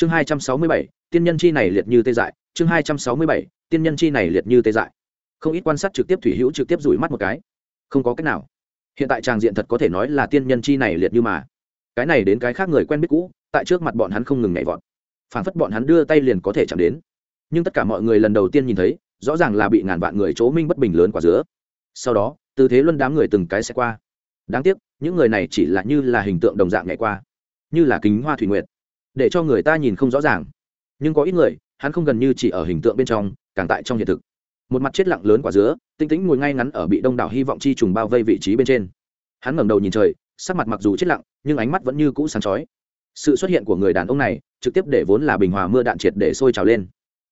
chương hai trăm sáu mươi bảy, tiên nhân chi này liệt như tê dại. Chương hai trăm sáu mươi bảy, tiên nhân chi này liệt như tê dại. Không ít quan sát trực tiếp thủy hữu trực tiếp rủi mắt một cái. Không có cách nào. Hiện tại tràng diện thật có thể nói là tiên nhân chi này liệt như mà. Cái này đến cái khác người quen biết cũ, tại trước mặt bọn hắn không ngừng nhảy vọt. Phản phất bọn hắn đưa tay liền có thể chạm đến. Nhưng tất cả mọi người lần đầu tiên nhìn thấy, rõ ràng là bị ngàn vạn người chố minh bất bình lớn quả dứa. Sau đó, tư thế luân đám người từng cái sẽ qua. Đáng tiếc, những người này chỉ là như là hình tượng đồng dạng ngày qua. Như là kính hoa thủy nguyệt để cho người ta nhìn không rõ ràng. Nhưng có ít người, hắn không gần như chỉ ở hình tượng bên trong, càng tại trong hiện thực. Một mặt chết lặng lớn quả dứa, tinh tĩnh ngồi ngay ngắn ở bị đông đảo hy vọng chi trùng bao vây vị trí bên trên. Hắn ngẩng đầu nhìn trời, sắc mặt mặc dù chết lặng, nhưng ánh mắt vẫn như cũ sáng chói. Sự xuất hiện của người đàn ông này, trực tiếp để vốn là bình hòa mưa đạn triệt để sôi trào lên.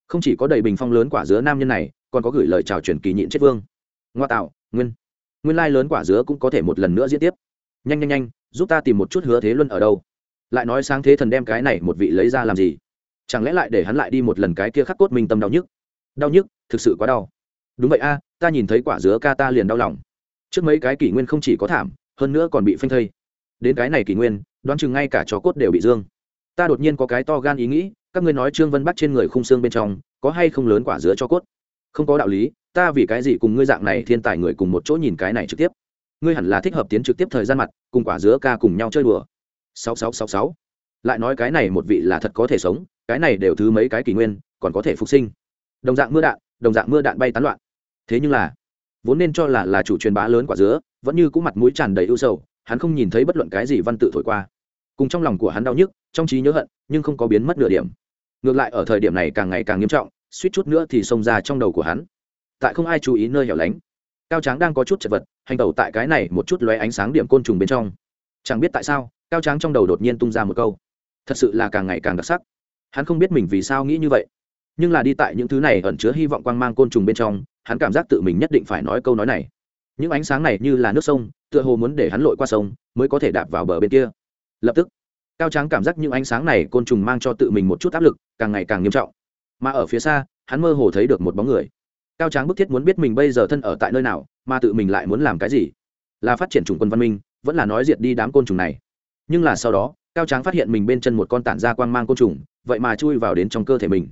Không chỉ có đầy bình phong lớn quả dứa nam nhân này, còn có gửi lời chào truyền kỳ nhịn chết vương. Ngoa tạo, nguyên. Nguyên lai lớn quả dứa cũng có thể một lần nữa diễn tiếp. Nhanh nhanh nhanh, giúp ta tìm một chút hứa thế luân ở đâu lại nói sáng thế thần đem cái này một vị lấy ra làm gì? Chẳng lẽ lại để hắn lại đi một lần cái kia khắc cốt minh tâm đau nhức? Đau nhức? Thực sự quá đau. Đúng vậy a, ta nhìn thấy quả dứa ca ta liền đau lòng. Trước mấy cái kỷ nguyên không chỉ có thảm, hơn nữa còn bị phanh thây. Đến cái này kỷ nguyên, đoán chừng ngay cả chó cốt đều bị dương. Ta đột nhiên có cái to gan ý nghĩ, các ngươi nói trương vân bắt trên người khung xương bên trong, có hay không lớn quả dứa cho cốt? Không có đạo lý, ta vì cái gì cùng ngươi dạng này thiên tài người cùng một chỗ nhìn cái này trực tiếp? Ngươi hẳn là thích hợp tiến trực tiếp thời gian mặt, cùng quả dứa ca cùng nhau chơi đùa sáu sáu sáu sáu. Lại nói cái này một vị là thật có thể sống, cái này đều thứ mấy cái kỷ nguyên, còn có thể phục sinh. Đồng dạng mưa đạn, đồng dạng mưa đạn bay tán loạn. Thế nhưng là, vốn nên cho là là chủ truyền bá lớn quả dứa, vẫn như cũng mặt mũi tràn đầy ưu sầu, hắn không nhìn thấy bất luận cái gì văn tự thổi qua. Cùng trong lòng của hắn đau nhức, trong trí nhớ hận, nhưng không có biến mất nửa điểm. Ngược lại ở thời điểm này càng ngày càng nghiêm trọng, suýt chút nữa thì xông ra trong đầu của hắn. Tại không ai chú ý nơi hẻo lánh, cao tráng đang có chút chật vật, hành tẩu tại cái này một chút lóe ánh sáng điểm côn trùng bên trong. Chẳng biết tại sao cao tráng trong đầu đột nhiên tung ra một câu. Thật sự là càng ngày càng đặc sắc. Hắn không biết mình vì sao nghĩ như vậy. Nhưng là đi tại những thứ này ẩn chứa hy vọng quang mang côn trùng bên trong, hắn cảm giác tự mình nhất định phải nói câu nói này. Những ánh sáng này như là nước sông, tựa hồ muốn để hắn lội qua sông, mới có thể đạp vào bờ bên kia. Lập tức, cao tráng cảm giác những ánh sáng này côn trùng mang cho tự mình một chút áp lực, càng ngày càng nghiêm trọng. Mà ở phía xa, hắn mơ hồ thấy được một bóng người. Cao tráng bức thiết muốn biết mình bây giờ thân ở tại nơi nào, mà tự mình lại muốn làm cái gì? Là phát triển chủng quân văn minh, vẫn là nói diệt đi đám côn trùng này nhưng là sau đó, cao tráng phát hiện mình bên chân một con tản ra quang mang côn trùng, vậy mà chui vào đến trong cơ thể mình.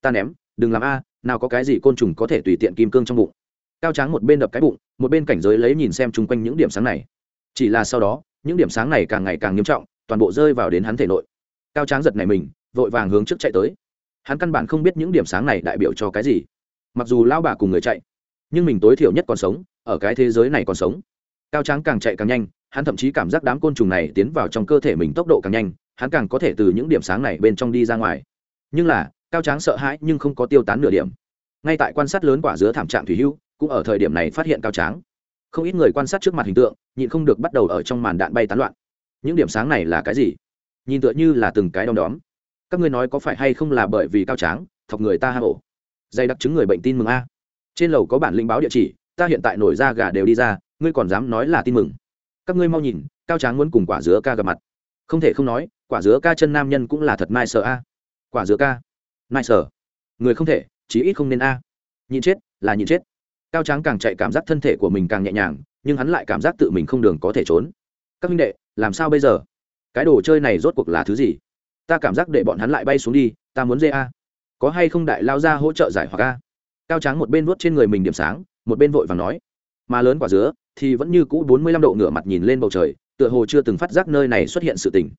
Ta ném, đừng làm a, nào có cái gì côn trùng có thể tùy tiện kim cương trong bụng. Cao tráng một bên đập cái bụng, một bên cảnh giới lấy nhìn xem chung quanh những điểm sáng này. Chỉ là sau đó, những điểm sáng này càng ngày càng nghiêm trọng, toàn bộ rơi vào đến hắn thể nội. Cao tráng giật này mình, vội vàng hướng trước chạy tới. Hắn căn bản không biết những điểm sáng này đại biểu cho cái gì. Mặc dù lao bà cùng người chạy, nhưng mình tối thiểu nhất còn sống, ở cái thế giới này còn sống. Cao tráng càng chạy càng nhanh hắn thậm chí cảm giác đám côn trùng này tiến vào trong cơ thể mình tốc độ càng nhanh, hắn càng có thể từ những điểm sáng này bên trong đi ra ngoài. Nhưng là, cao tráng sợ hãi nhưng không có tiêu tán nửa điểm. Ngay tại quan sát lớn quả dứa thảm trạng thủy hưu, cũng ở thời điểm này phát hiện cao tráng. Không ít người quan sát trước mặt hình tượng, nhịn không được bắt đầu ở trong màn đạn bay tán loạn. Những điểm sáng này là cái gì? Nhìn tựa như là từng cái đom đóm. Các ngươi nói có phải hay không là bởi vì cao tráng, thọc người ta hạ hổ? Dày đặc chứng người bệnh tin mừng a. Trên lầu có bản linh báo địa chỉ, ta hiện tại nổi ra gà đều đi ra, ngươi còn dám nói là tin mừng các ngươi mau nhìn, cao tráng muốn cùng quả dứa ca gặp mặt. Không thể không nói, quả dứa ca chân nam nhân cũng là thật mai sợ a. Quả dứa ca mai sợ. Người không thể, chí ít không nên a. Nhịn chết, là nhịn chết. Cao tráng càng chạy cảm giác thân thể của mình càng nhẹ nhàng, nhưng hắn lại cảm giác tự mình không đường có thể trốn. Các minh đệ, làm sao bây giờ? Cái đồ chơi này rốt cuộc là thứ gì? Ta cảm giác để bọn hắn lại bay xuống đi, ta muốn dê a. Có hay không đại lao ra hỗ trợ giải hoặc a? Cao tráng một bên vuốt trên người mình điểm sáng, một bên vội và nói mà lớn quả dứa thì vẫn như cũ bốn mươi lăm độ ngửa mặt nhìn lên bầu trời, tựa hồ chưa từng phát giác nơi này xuất hiện sự tình.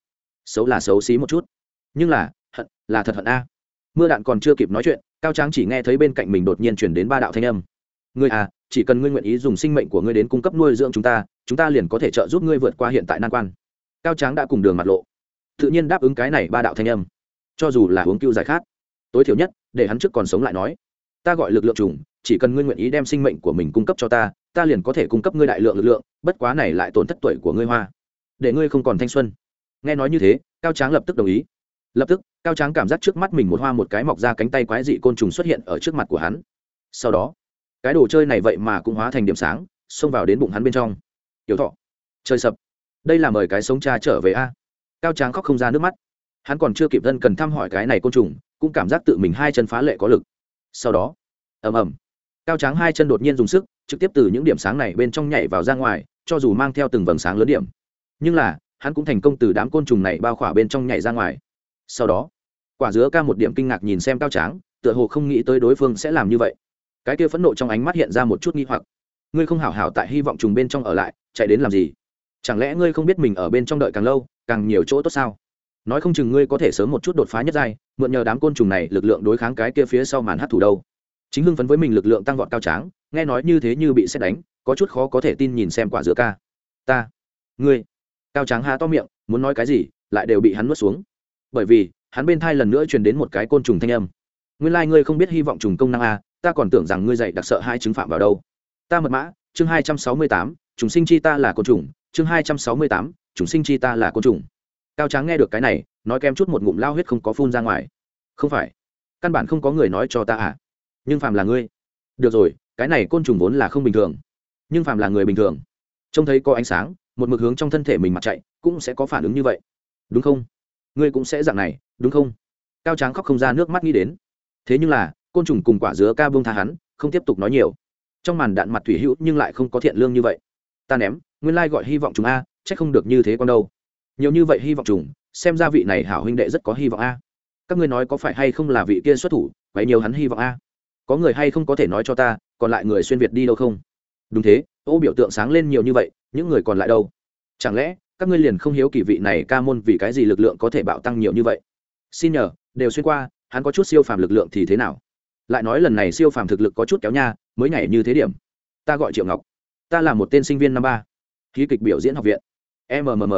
Xấu là xấu xí một chút. Nhưng là, hận, là thật hận a. Mưa đạn còn chưa kịp nói chuyện, cao tráng chỉ nghe thấy bên cạnh mình đột nhiên chuyển đến ba đạo thanh âm. Ngươi à chỉ cần ngươi nguyện ý dùng sinh mệnh của ngươi đến cung cấp nuôi dưỡng chúng ta chúng ta liền có thể trợ giúp ngươi vượt qua hiện tại nan quan. Cao tráng đã cùng đường mặt lộ, tự nhiên đáp ứng cái này ba đạo thanh âm. Cho dù là uống cưu giải khát, tối thiểu nhất, để hắn trước còn sống lại nói, ta gọi lực lượng trùng, chỉ cần ngươi nguyện ý đem sinh mệnh của mình cung cấp cho ta ta liền có thể cung cấp ngươi đại lượng lực lượng, bất quá này lại tổn thất tuổi của ngươi hoa. Để ngươi không còn thanh xuân. Nghe nói như thế, cao tráng lập tức đồng ý. Lập tức, cao tráng cảm giác trước mắt mình một hoa một cái mọc ra cánh tay quái dị côn trùng xuất hiện ở trước mặt của hắn. Sau đó, cái đồ chơi này vậy mà cũng hóa thành điểm sáng, xông vào đến bụng hắn bên trong. Tiểu thọ chơi sập. Đây là mời cái sống cha trở về a. Cao tráng khóc không ra nước mắt. Hắn còn chưa kịp thân cần thăm hỏi cái này côn trùng, cũng cảm giác tự mình hai chân phá lệ có lực. Sau đó, ầm ầm cao tráng hai chân đột nhiên dùng sức, trực tiếp từ những điểm sáng này bên trong nhảy vào ra ngoài, cho dù mang theo từng vầng sáng lớn điểm. Nhưng là, hắn cũng thành công từ đám côn trùng này bao khỏa bên trong nhảy ra ngoài. Sau đó, quả dứa ca một điểm kinh ngạc nhìn xem cao tráng, tựa hồ không nghĩ tới đối phương sẽ làm như vậy. Cái kia phẫn nộ trong ánh mắt hiện ra một chút nghi hoặc. Ngươi không hảo hảo tại hy vọng trùng bên trong ở lại, chạy đến làm gì? Chẳng lẽ ngươi không biết mình ở bên trong đợi càng lâu, càng nhiều chỗ tốt sao? Nói không chừng ngươi có thể sớm một chút đột phá nhất giai, mượn nhờ đám côn trùng này lực lượng đối kháng cái kia phía sau màn hát thủ đâu chính hưng phấn với mình lực lượng tăng vọt cao tráng, nghe nói như thế như bị xét đánh, có chút khó có thể tin nhìn xem quả dứa ca. Ta, ngươi, cao tráng há to miệng, muốn nói cái gì, lại đều bị hắn nuốt xuống. Bởi vì, hắn bên thai lần nữa truyền đến một cái côn trùng thanh âm. Nguyên lai、like、ngươi không biết hy vọng trùng công năng a, ta còn tưởng rằng ngươi dạy đặc sợ hai chứng phạm vào đâu. Ta mật mã, chương hai trăm sáu mươi tám chúng sinh chi ta là côn trùng, chương hai trăm sáu mươi tám chúng sinh chi ta là côn trùng. Cao tráng nghe được cái này, nói kem chút một ngụm lao huyết không có phun ra ngoài. Không phải, căn bản không có người nói cho ta à nhưng phàm là ngươi, được rồi, cái này côn trùng vốn là không bình thường, nhưng phàm là người bình thường, trông thấy có ánh sáng, một mực hướng trong thân thể mình mặt chạy, cũng sẽ có phản ứng như vậy. Đúng không? Ngươi cũng sẽ dạng này, đúng không? Cao tráng khóc không ra nước mắt nghĩ đến. Thế nhưng là, côn trùng cùng quả dứa ca bông tha hắn, không tiếp tục nói nhiều. Trong màn đạn mặt thủy hữu nhưng lại không có thiện lương như vậy. Ta ném, nguyên lai gọi hy vọng chúng a c h ắ c không được như thế con đâu. Nhiều như vậy hy vọng trùng, xem ra vị này hảo huynh đệ rất có hy vọng a. Các ngươi nói có phải hay không là vị kia xuất thủ vậy nhiều hắn hy vọng a? Có người hay không có thể nói cho ta, còn lại người xuyên việt đi đâu không? Đúng thế, ô biểu tượng sáng lên nhiều như vậy, những người còn lại đâu? Chẳng lẽ, các ngươi liền không hiếu kỳ vị này ca môn vì cái gì lực lượng có thể bạo tăng nhiều như vậy? Xin nhờ, đều xuyên qua, hắn có chút siêu phàm lực lượng thì thế nào? Lại nói lần này siêu phàm thực lực có chút kéo nha, mới nhảy như thế điểm. Ta gọi triệu ngọc. Ta là một tên sinh viên năm ba. Ký kịch biểu diễn học viện. Mmm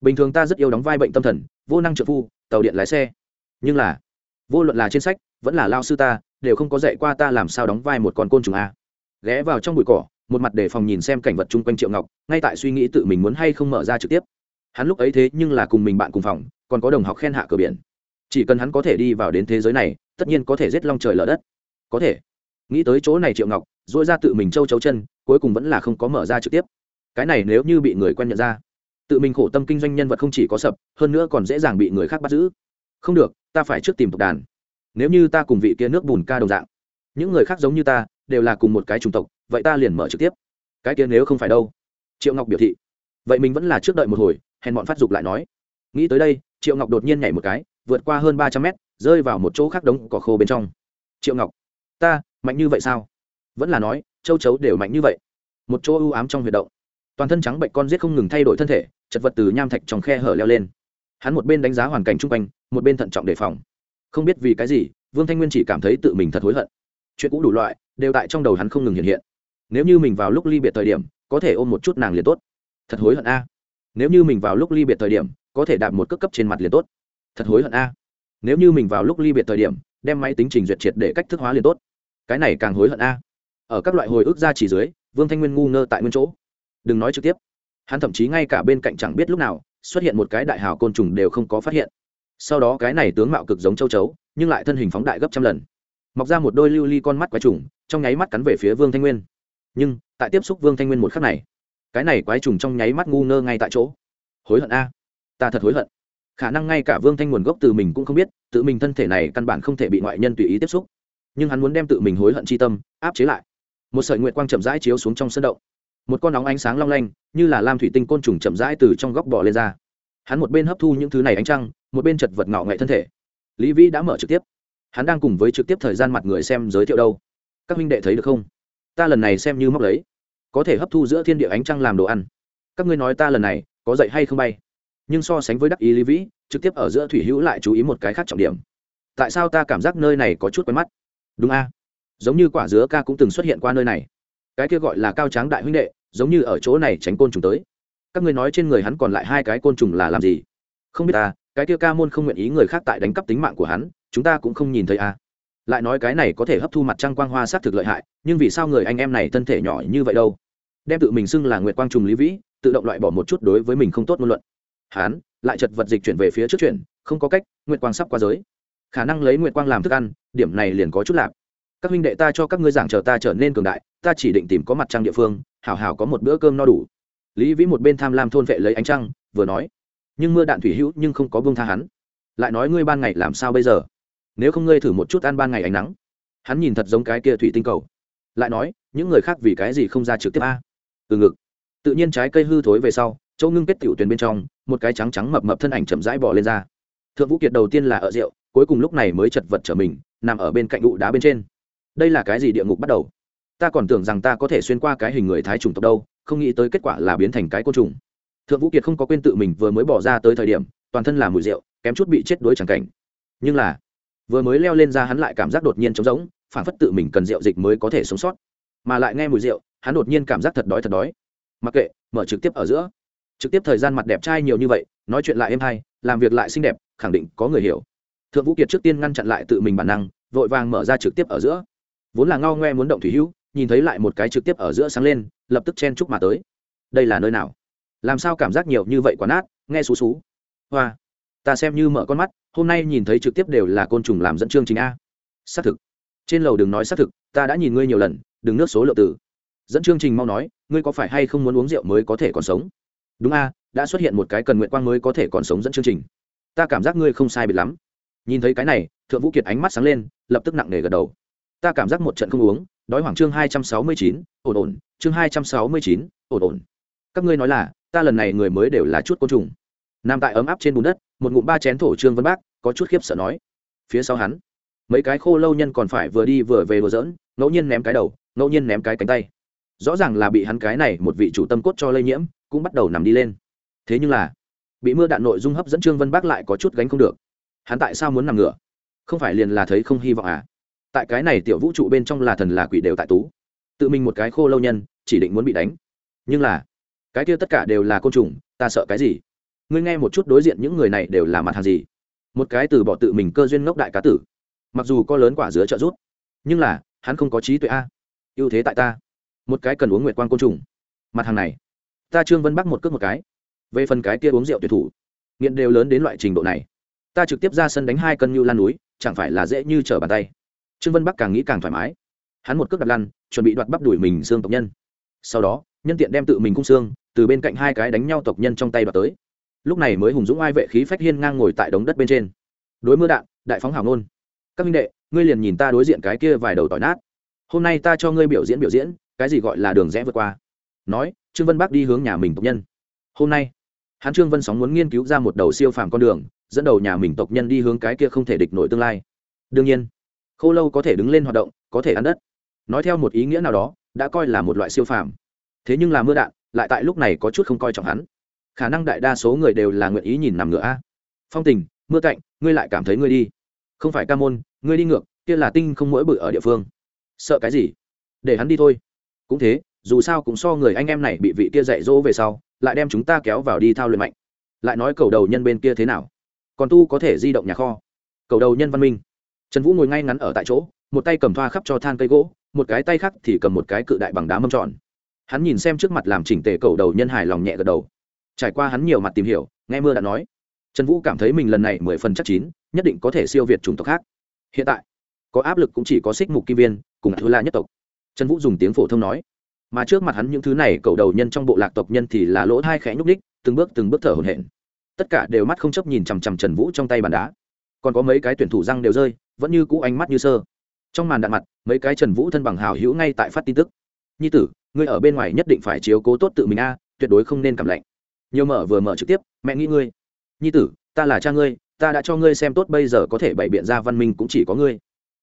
bình thường ta rất yêu đóng vai bệnh tâm thần, vô năng trợ phu, tàu điện lái xe. Nhưng là, vô luận là trên sách, vẫn là lao sư ta đều không có dạy qua ta làm sao đóng vai một con côn trùng a. Ghé vào trong bụi cỏ, một mặt đề phòng nhìn xem cảnh vật chung quanh triệu ngọc, ngay tại suy nghĩ tự mình muốn hay không mở ra trực tiếp. Hắn lúc ấy thế nhưng là cùng mình bạn cùng phòng, còn có đồng học khen hạ cửa biển. Chỉ cần hắn có thể đi vào đến thế giới này, tất nhiên có thể giết long trời lở đất. Có thể. Nghĩ tới chỗ này triệu ngọc dỗi ra tự mình châu chấu chân, cuối cùng vẫn là không có mở ra trực tiếp. Cái này nếu như bị người quen nhận ra, tự mình khổ tâm kinh doanh nhân vật không chỉ có sập, hơn nữa còn dễ dàng bị người khác bắt giữ. Không được, ta phải trước tìm tộc đàn nếu như ta cùng vị kia nước bùn ca đồng dạng, những người khác giống như ta, đều là cùng một cái chủng tộc, vậy ta liền mở trực tiếp. Cái kia nếu không phải đâu? Triệu ngọc biểu thị. Vậy mình vẫn là trước đợi một hồi, hèn bọn phát dục lại nói. Nghĩ tới đây, triệu ngọc đột nhiên nhảy một cái, vượt qua hơn ba trăm mét, rơi vào một chỗ khác đống cỏ khô bên trong. Triệu ngọc, ta, mạnh như vậy sao? Vẫn là nói, châu chấu đều mạnh như vậy. Một chỗ ưu ám trong huyệt động. Toàn thân trắng bệnh con giết không ngừng thay đổi thân thể, chật vật từ nham thạch trong khe hở leo lên. Hắn một bên đánh giá hoàn cảnh chung quanh, một bên thận trọng đề phòng không biết vì cái gì, vương thanh nguyên chỉ cảm thấy tự mình thật hối hận. Chuyện cũ đủ loại, đều tại trong đầu hắn không ngừng hiện hiện. Nếu như mình vào lúc ly biệt thời điểm, có thể ôm một chút nàng liền tốt. Thật hối hận a. Nếu như mình vào lúc ly biệt thời điểm, có thể đạt một cước cấp trên mặt liền tốt. Thật hối hận a. Nếu như mình vào lúc ly biệt thời điểm, đem máy tính trình duyệt triệt để cách thức hóa liền tốt. Cái này càng hối hận a. Ở các loại hồi ức ra chỉ dưới, vương thanh nguyên ngu ngơ tại nguyên chỗ. Đừng nói trực tiếp. Hắn thậm chí ngay cả bên cạnh chẳng biết lúc nào, xuất hiện một cái đại hào côn trùng đều không có phát hiện sau đó cái này tướng mạo cực giống châu chấu, nhưng lại thân hình phóng đại gấp trăm lần. Mọc ra một đôi lưu ly con mắt quái trùng, trong nháy mắt cắn về phía vương thanh nguyên. Nhưng, tại tiếp xúc vương thanh nguyên một khắc này, cái này quái trùng trong nháy mắt ngu ngơ ngay tại chỗ. Hối hận a. Ta thật hối hận. Khả năng ngay cả vương thanh nguồn gốc từ mình cũng không biết, tự mình thân thể này căn bản không thể bị ngoại nhân tùy ý tiếp xúc. Nhưng hắn muốn đem tự mình hối hận c h i tâm, áp chế lại. Một sợi nguyện quang chậm rãi chiếu xuống trong sân động. Một con nóng ánh sáng long lanh, như là lam thủy tinh côn trùng chậm rãi từ trong góc bỏ lên ra. Hắn một bên hấp thu những thứ này ánh trăng một bên chật vật ngạo nghệ thân thể. Lý vĩ đã mở trực tiếp. Hắn đang cùng với trực tiếp thời gian mặt người xem giới thiệu đâu. Các huynh đệ thấy được không? Ta lần này xem như móc lấy. Có thể hấp thu giữa thiên địa ánh trăng làm đồ ăn. Các ngươi nói ta lần này có dậy hay không bay? Nhưng so sánh với đắc ý lý vĩ, trực tiếp ở giữa thủy hữu lại chú ý một cái khác trọng điểm. Tại sao ta cảm giác nơi này có chút quen mắt? Đúng a. Giống như quả dứa ca cũng từng xuất hiện qua nơi này. Cái kia gọi là cao tráng đại huynh đệ, giống như ở chỗ này tránh côn trùng tới. Các ngươi nói trên người hắn còn lại hai cái côn trùng là làm gì? Không biết ta cái kia ca môn không nguyện ý người khác tại đánh cắp tính mạng của hắn, chúng ta cũng không nhìn thấy a. Lại nói cái này có thể hấp thu mặt trăng quang hoa s á t thực lợi hại, nhưng vì sao người anh em này thân thể nhỏ như vậy đâu? Đem tự mình xưng là nguyệt quang trùng lý vĩ, tự động loại bỏ một chút đối với mình không tốt ngôn luận. Hán, lại chật vật dịch chuyển về phía trước chuyển, không có cách, nguyệt quang sắp qua giới. Khả năng lấy nguyệt quang làm thức ăn, điểm này liền có chút lạp các huynh đệ ta cho các ngươi giảng chờ ta trở nên cường đại, ta chỉ định tìm có mặt trăng địa phương, hảo hảo có một bữa cơm no đủ. Lý vĩ một bên tham lam thôn vệ lấy ánh trăng, vừa nói nhưng mưa đạn thủy hữu nhưng không có bông tha hắn. Lại nói ngươi ban ngày làm sao bây giờ? Nếu không ngươi thử một chút ăn ban ngày ánh nắng. Hắn nhìn thật giống cái kia thủy tinh cầu. Lại nói, những người khác vì cái gì không ra trực tiếp a? Từ ngực. Tự nhiên trái cây hư thối về sau châu ngưng kết tiểu tuyền bên trong, một cái trắng trắng mập mập thân ảnh chậm rãi bỏ lên ra. Thượng vũ kiệt đầu tiên là ở rượu, cuối cùng lúc này mới chật vật trở mình, nằm ở bên cạnh ụ đá bên trên. Đây là cái gì địa ngục bắt đầu? Ta còn tưởng rằng ta có thể xuyên qua cái hình người thái trùng tộc đâu, không nghĩ tới kết quả là biến thành cái côn trùng thượng vũ kiệt không có quên tự mình vừa mới bỏ ra tới thời điểm, toàn thân là mùi rượu, kém chút bị chết đuối chẳng cảnh. Nhưng là, vừa mới leo lên ra hắn lại cảm giác đột nhiên trống rỗng, phản phất tự mình cần rượu dịch mới có thể sống sót. Mà lại nghe mùi rượu, hắn đột nhiên cảm giác thật đói thật đói. Mặc kệ, mở trực tiếp ở giữa. Trực tiếp thời gian mặt đẹp trai nhiều như vậy, nói chuyện lại êm hay, làm việc lại xinh đẹp, khẳng định có người hiểu. Thượng vũ kiệt trước tiên ngăn chặn lại tự mình bản năng, vội vàng mở ra trực tiếp ở giữa. Vốn là ngao ngoe muốn động thủy hữu, nhìn thấy lại một cái trực tiếp ở giữa sáng lên, lập tức chen chúc mà tới. Đây là nơi nào? Làm sao cảm giác nhiều như vậy quá nát, nghe xú xú. Hoa, ta xem như mở con mắt, hôm nay nhìn thấy trực tiếp đều là côn trùng làm dẫn chương trình a. Xác thực. Trên lầu đừng nói xác thực, ta đã nhìn ngươi nhiều lần, đừng nước số lượng tử dẫn chương trình mau nói, ngươi có phải hay không muốn uống rượu mới có thể còn sống? Đúng a, đã xuất hiện một cái cần nguyện quang mới có thể còn sống dẫn chương trình. Ta cảm giác ngươi không sai biệt lắm. Nhìn thấy cái này, thượng vũ kiệt ánh mắt sáng lên, lập tức nặng nề gật đầu. Ta cảm giác một trận không uống, đói hoàng chương hai trăm sáu mươi chín, ổn ổn, chương hai trăm sáu mươi chín, ổn ổn. Các ngươi nói là ta lần này người mới đều là chút côn trùng. Nằm tại ấm áp trên bùn đất, một ngụm ba chén thổ trương vân bác, có chút khiếp sợ nói. Phía sau hắn, mấy cái khô lâu nhân còn phải vừa đi vừa về đùa dỡn ngẫu nhiên ném cái đầu, ngẫu nhiên ném cái cánh tay. Rõ ràng là bị hắn cái này một vị chủ tâm cốt cho lây nhiễm, cũng bắt đầu nằm đi lên. Thế nhưng là, bị mưa đạn nội dung hấp dẫn trương vân bác lại có chút gánh không được. Hắn tại sao muốn nằm ngửa? Không phải liền là thấy không hy vọng à? Tại cái này tiểu vũ trụ bên trong là thần là quỷ đều tại tú. Tự mình một cái khô lâu nhân, chỉ định muốn bị đánh. Nhưng là cái kia tất cả đều là côn trùng, ta sợ cái gì? Ngươi nghe một chút đối diện những người này đều là mặt hàng gì? Một cái từ bỏ tự mình cơ duyên ngốc đại cá tử. Mặc dù có lớn quả dứa trợ rút nhưng là, hắn không có trí tuệ a. Ưu thế tại ta. Một cái cần uống nguyệt quan côn trùng. Mặt hàng này, ta trương vân bắc một cước một cái. Về phần cái kia uống rượu tuyệt thủ, nghiện đều lớn đến loại trình độ này. Ta trực tiếp ra sân đánh hai cân như lan núi, chẳng phải là dễ như trở bàn tay. Trương vân bắc càng nghĩ càng thoải mái. Hắn một cước đặt lăn, chuẩn bị đoạt bắp đuổi mình xương tộc nhân. Sau đó nhân tiện đem tự mình cung xương, từ bên cạnh hai cái đánh nhau tộc nhân trong tay đoạt tới. Lúc này mới hùng dũng ai vệ khí phách hiên ngang ngồi tại đống đất bên trên. Đối mưa đạn, đại phóng hảo nôn các minh đệ, ngươi liền nhìn ta đối diện cái kia vài đầu tỏi nát. Hôm nay ta cho ngươi biểu diễn biểu diễn, cái gì gọi là đường rẽ vượt qua. Nói, trương vân bắc đi hướng nhà mình tộc nhân. Hôm nay, hắn trương vân sóng muốn nghiên cứu ra một đầu siêu phàm con đường, dẫn đầu nhà mình tộc nhân đi hướng cái kia không thể địch nổi tương lai. Đương nhiên, khô lâu có thể đứng lên hoạt động, có thể ăn đất. Nói theo một ý nghĩa nào đó, đã coi là một loại siêu phàm thế nhưng là mưa đạn, lại tại lúc này có chút không coi trọng hắn. Khả năng đại đa số người đều là nguyện ý nhìn nằm ngựa a. Phong tình, mưa cạnh, ngươi lại cảm thấy ngươi đi. Không phải ca môn, ngươi đi ngược, kia là tinh không mỗi bự ở địa phương. Sợ cái gì? Để hắn đi thôi. Cũng thế, dù sao cũng so người anh em này bị vị kia dạy dỗ về sau, lại đem chúng ta kéo vào đi thao luyện mạnh. Lại nói cầu đầu nhân bên kia thế nào? Còn tu có thể di động nhà kho. Cầu đầu nhân văn minh. Trần vũ ngồi ngay ngắn ở tại chỗ, một tay cầm thoa khắp cho than cây gỗ, một cái tay khác thì cầm một cái cự đại bằng đá mâm tròn hắn nhìn xem trước mặt làm chỉnh tề cầu đầu nhân hài lòng nhẹ gật đầu. Trải qua hắn nhiều mặt tìm hiểu, nghe mưa đã nói, trần vũ cảm thấy mình lần này mười phần chắc chín, nhất định có thể siêu việt chủng tộc khác. Hiện tại, có áp lực cũng chỉ có xích mục kim viên cùng thứ la nhất tộc. Trần vũ dùng tiếng phổ thông nói, mà trước mặt hắn những thứ này cầu đầu nhân trong bộ lạc tộc nhân thì là lỗ thai khẽ nhúc đích từng bước từng bước thở hổn hển. Tất cả đều mắt không chấp nhìn chằm chằm trần vũ trong tay bàn đá. Còn có mấy cái tuyển thủ răng đều rơi, vẫn như cũ ánh mắt như sơ. Trong màn đạn mặt, mấy cái trần vũ thân bằng hào hữu ngay tại phát tin tức. Nhi tử ngươi ở bên ngoài nhất định phải chiếu cố tốt tự mình a, tuyệt đối không nên cảm lạnh. Nhiều mở vừa mở trực tiếp, mẹ nghĩ ngươi. Nhi tử, ta là cha ngươi, ta đã cho ngươi xem tốt, bây giờ có thể bày biện ra văn minh cũng chỉ có ngươi.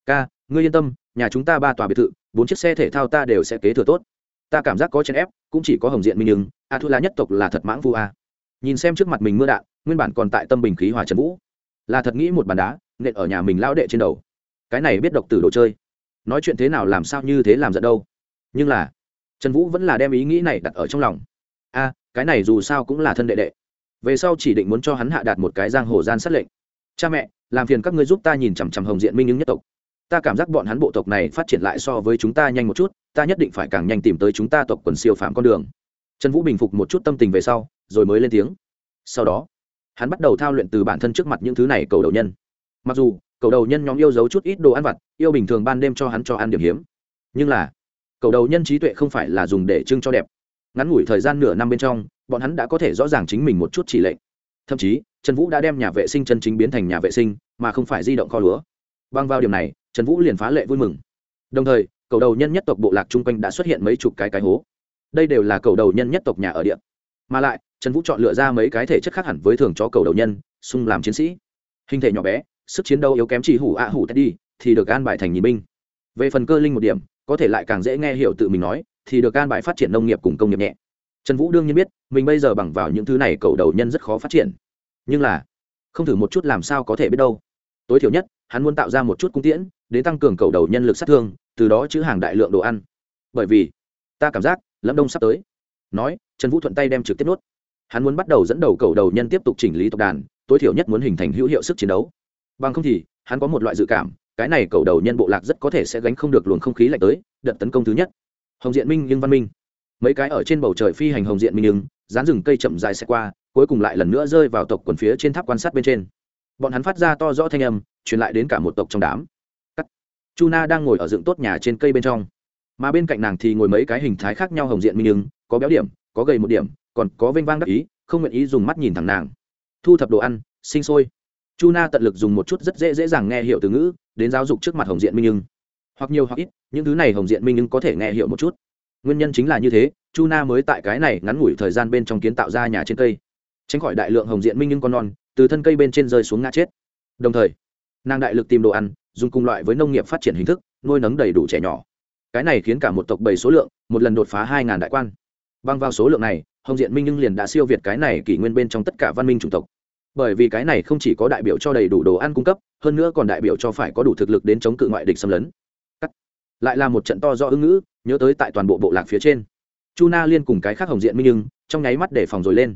Ca, ngươi yên tâm, nhà chúng ta ba tòa biệt thự, bốn chiếc xe thể thao ta đều sẽ kế thừa tốt. Ta cảm giác có chèn ép, cũng chỉ có hồng diện minh nhưng a thu la nhất tộc là thật mãng vu a. Nhìn xem trước mặt mình mưa đạn, nguyên bản còn tại tâm bình khí hòa trần vũ. Là thật nghĩ một bàn đá, nện ở nhà mình lão đệ trên đầu. Cái này biết độc tử đồ chơi. Nói chuyện thế nào làm sao như thế làm giận đâu. Nhưng là trần vũ vẫn là đem ý nghĩ này đặt ở trong lòng. A, cái này dù sao cũng là thân đệ đệ. Về sau chỉ định muốn cho hắn hạ đạt một cái giang hồ gian sát lệnh. Cha mẹ, làm phiền các ngươi giúp ta nhìn chằm chằm hồng diện minh những nhất tộc. Ta cảm giác bọn hắn bộ tộc này phát triển lại so với chúng ta nhanh một chút, ta nhất định phải càng nhanh tìm tới chúng ta tộc quần siêu phạm con đường. Trần vũ bình phục một chút tâm tình về sau, rồi mới lên tiếng. Sau đó, hắn bắt đầu thao luyện từ bản thân trước mặt những thứ này cầu đầu nhân. Mặc dù, cầu đầu nhân nhóm yêu giấu chút ít đồ ăn vặt, yêu bình thường ban đêm cho hắn cho ăn điểm hiếm. Nhưng là cầu đầu nhân trí tuệ không phải là dùng để trưng cho đẹp. Ngắn ngủi thời gian nửa năm bên trong, bọn hắn đã có thể rõ ràng chính mình một chút chỉ lệnh. Thậm chí, trần vũ đã đem nhà vệ sinh chân chính biến thành nhà vệ sinh, mà không phải di động kho lúa. Băng vào điểm này, trần vũ liền phá lệ vui mừng. Đồng thời, cầu đầu nhân nhất tộc bộ lạc chung quanh đã xuất hiện mấy chục cái cái hố. Đây đều là cầu đầu nhân nhất tộc nhà ở địa. Mà lại, trần vũ chọn lựa ra mấy cái thể chất khác hẳn với thường cho cầu đầu nhân, xung làm chiến sĩ. Hình thể nhỏ bé, sức chiến đấu yếu kém chỉ hủ ạ hủ tét đi thì được an bài thành nhìn binh. Về phần cơ linh một điểm có thể lại càng dễ nghe hiểu tự mình nói, thì được an bài phát triển nông nghiệp cùng công nghiệp nhẹ. Trần vũ đương nhiên biết, mình bây giờ bằng vào những thứ này cầu đầu nhân rất khó phát triển. Nhưng là, không thử một chút làm sao có thể biết đâu. Tối thiểu nhất, hắn muốn tạo ra một chút cung tiễn, đến tăng cường cầu đầu nhân lực sát thương, từ đó chữ hàng đại lượng đồ ăn. Bởi vì, ta cảm giác, lâm đông sắp tới. Nói, trần vũ thuận tay đem trực tiếp nuốt. hắn muốn bắt đầu dẫn đầu cầu đầu nhân tiếp tục chỉnh lý tộc đàn, tối thiểu nhất muốn hình thành hữu hiệu sức chiến đấu. Bằng không thì, hắn có một loại dự cảm cái này cầu đầu nhân bộ lạc rất có thể sẽ gánh không được luồng không khí lạnh tới, đợt tấn công thứ nhất. Hồng diện minh nhưng văn minh. Mấy cái ở trên bầu trời phi hành hồng diện minh nhưng, dán rừng cây chậm dài xe qua, cuối cùng lại lần nữa rơi vào tộc quần phía trên tháp quan sát bên trên. Bọn hắn phát ra to rõ thanh âm, truyền lại đến cả một tộc trong đám. Chu na đang ngồi ở dựng tốt nhà trên cây bên trong. Mà bên cạnh nàng thì ngồi mấy cái hình thái khác nhau hồng diện minh nhưng, có béo điểm, có gầy một điểm, còn có vênh vang đắc ý, không nguyện ý dùng mắt nhìn thẳng nàng. Thu thập đồ ăn, sinh sôi. Chu na tận lực dùng một chút rất dễ dễ dàng nghe hiểu từ ngữ đến giáo dục trước mặt hồng diện minh nhưng hoặc nhiều hoặc ít, những thứ này hồng diện minh nhưng có thể nghe hiểu một chút. Nguyên nhân chính là như thế, chu na mới tại cái này ngắn ngủi thời gian bên trong kiến tạo ra nhà trên cây. Tránh khỏi đại lượng hồng diện minh nhưng con non, từ thân cây bên trên rơi xuống ngã chết. Đồng thời, nàng đại lực tìm đồ ăn, dùng cùng loại với nông nghiệp phát triển hình thức, nuôi nấng đầy đủ trẻ nhỏ. Cái này khiến cả một tộc bầy số lượng, một lần đột phá hai ngàn đại quan. Băng vào số lượng này, hồng diện minh nhưng liền đã siêu việt cái này kỷ nguyên bên trong tất cả văn minh chủng tộc bởi vì cái này không chỉ có đại biểu cho đầy đủ đồ ăn cung cấp, hơn nữa còn đại biểu cho phải có đủ thực lực đến chống cự ngoại địch xâm lấn. Lại là một trận to do ưng ngữ, nhớ tới tại toàn bộ bộ lạc phía trên. Chu na liên cùng cái khác hồng diện minh nhưng, trong nháy mắt để phòng rồi lên.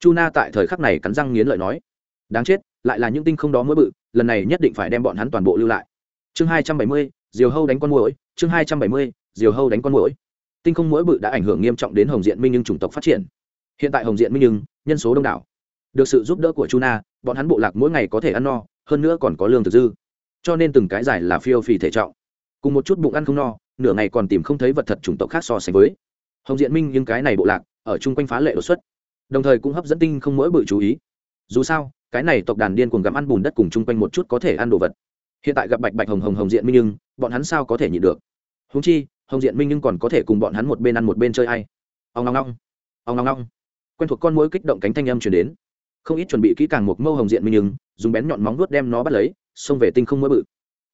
Chu na tại thời khắc này cắn răng nghiến lợi nói, đáng chết, lại là những tinh không đó mới bự, lần này nhất định phải đem bọn hắn toàn bộ lưu lại. Chương hai trăm bảy mươi, diều hâu đánh con mũi chương hai trăm bảy mươi, diều hâu đánh con mũi tinh không mỗi bự đã ảnh hưởng nghiêm trọng đến hồng diện minh nhưng chủng tộc phát triển. Hiện tại hồng diện minh nhưng, nhân số đông đảo được sự giúp đỡ của chu na bọn hắn bộ lạc mỗi ngày có thể ăn no, hơn nữa còn có lương thực dư. Cho nên từng cái giải là phiêu phì thể trọng. Cùng một chút bụng ăn không no, nửa ngày còn tìm không thấy vật thật chủng tộc khác so sánh với. Hồng diện minh nhưng cái này bộ lạc, ở chung quanh phá lệ đột xuất. Đồng thời cũng hấp dẫn tinh không mỗi bự chú ý. Dù sao, cái này tộc đàn điên cùng gặm ăn bùn đất cùng chung quanh một chút có thể ăn đồ vật. Hiện tại gặp bạch bạch hồng hồng hồng diện minh nhưng, bọn hắn sao có thể nhịn được? Húng chi, hồng diện minh nhưng còn có thể cùng bọn hắn một bên ăn một bên chơi ai? Ông ngong ngong ông ngong ngong quen thuộc con mối kích động cánh thanh âm chuyển đến không ít chuẩn bị kỹ càng một mâu hồng diện minh nhưng, dùng bén nhọn móng vuốt đem nó bắt lấy, xông về tinh không mỡ bự.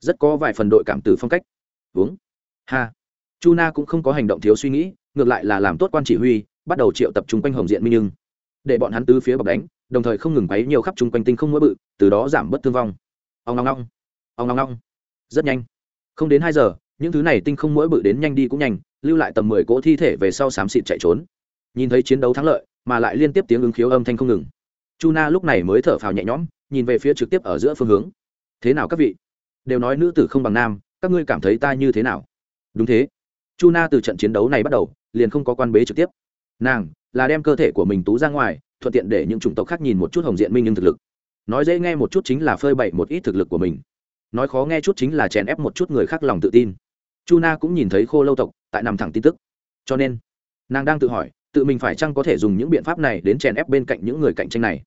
Rất có vài phần đội cảm tử phong cách. Uống. Ha. Chu na cũng không có hành động thiếu suy nghĩ, ngược lại là làm tốt quan chỉ huy, bắt đầu triệu tập trung quanh hồng diện minh nhưng. Để bọn hắn tứ phía bọc đánh, đồng thời không ngừng bấy nhiều khắp chung quanh tinh không mỡ bự, từ đó giảm bớt thương vong. Ông ngong ngong ông ngong ngong rất nhanh. Không đến hai giờ, những thứ này tinh không mỗi bự đến nhanh đi cũng nhanh, lưu lại tầm mười cỗ thi thể về sau xám xịt chạy trốn. Nhìn thấy chiến đấu thắng lợi, mà lại liên tiếp tiếng ứng khiếu âm thanh không ngừng chu na lúc này mới thở phào nhẹ nhõm, nhìn về phía trực tiếp ở giữa phương hướng. Thế nào các vị? Đều nói nữ tử không bằng nam, các ngươi cảm thấy ta như thế nào? Đúng thế. Chu na từ trận chiến đấu này bắt đầu, liền không có quan bế trực tiếp. Nàng là đem cơ thể của mình tú ra ngoài, thuận tiện để những chủng tộc khác nhìn một chút hồng diện minh nhưng thực lực. Nói dễ nghe một chút chính là phơi bậy một ít thực lực của mình. Nói khó nghe chút chính là chèn ép một chút người khác lòng tự tin. Chu na cũng nhìn thấy khô lâu tộc tại nằm thẳng tin tức. Cho nên, nàng đang tự hỏi, tự mình phải chăng có thể dùng những biện pháp này đến chèn ép bên cạnh những người cạnh tranh này?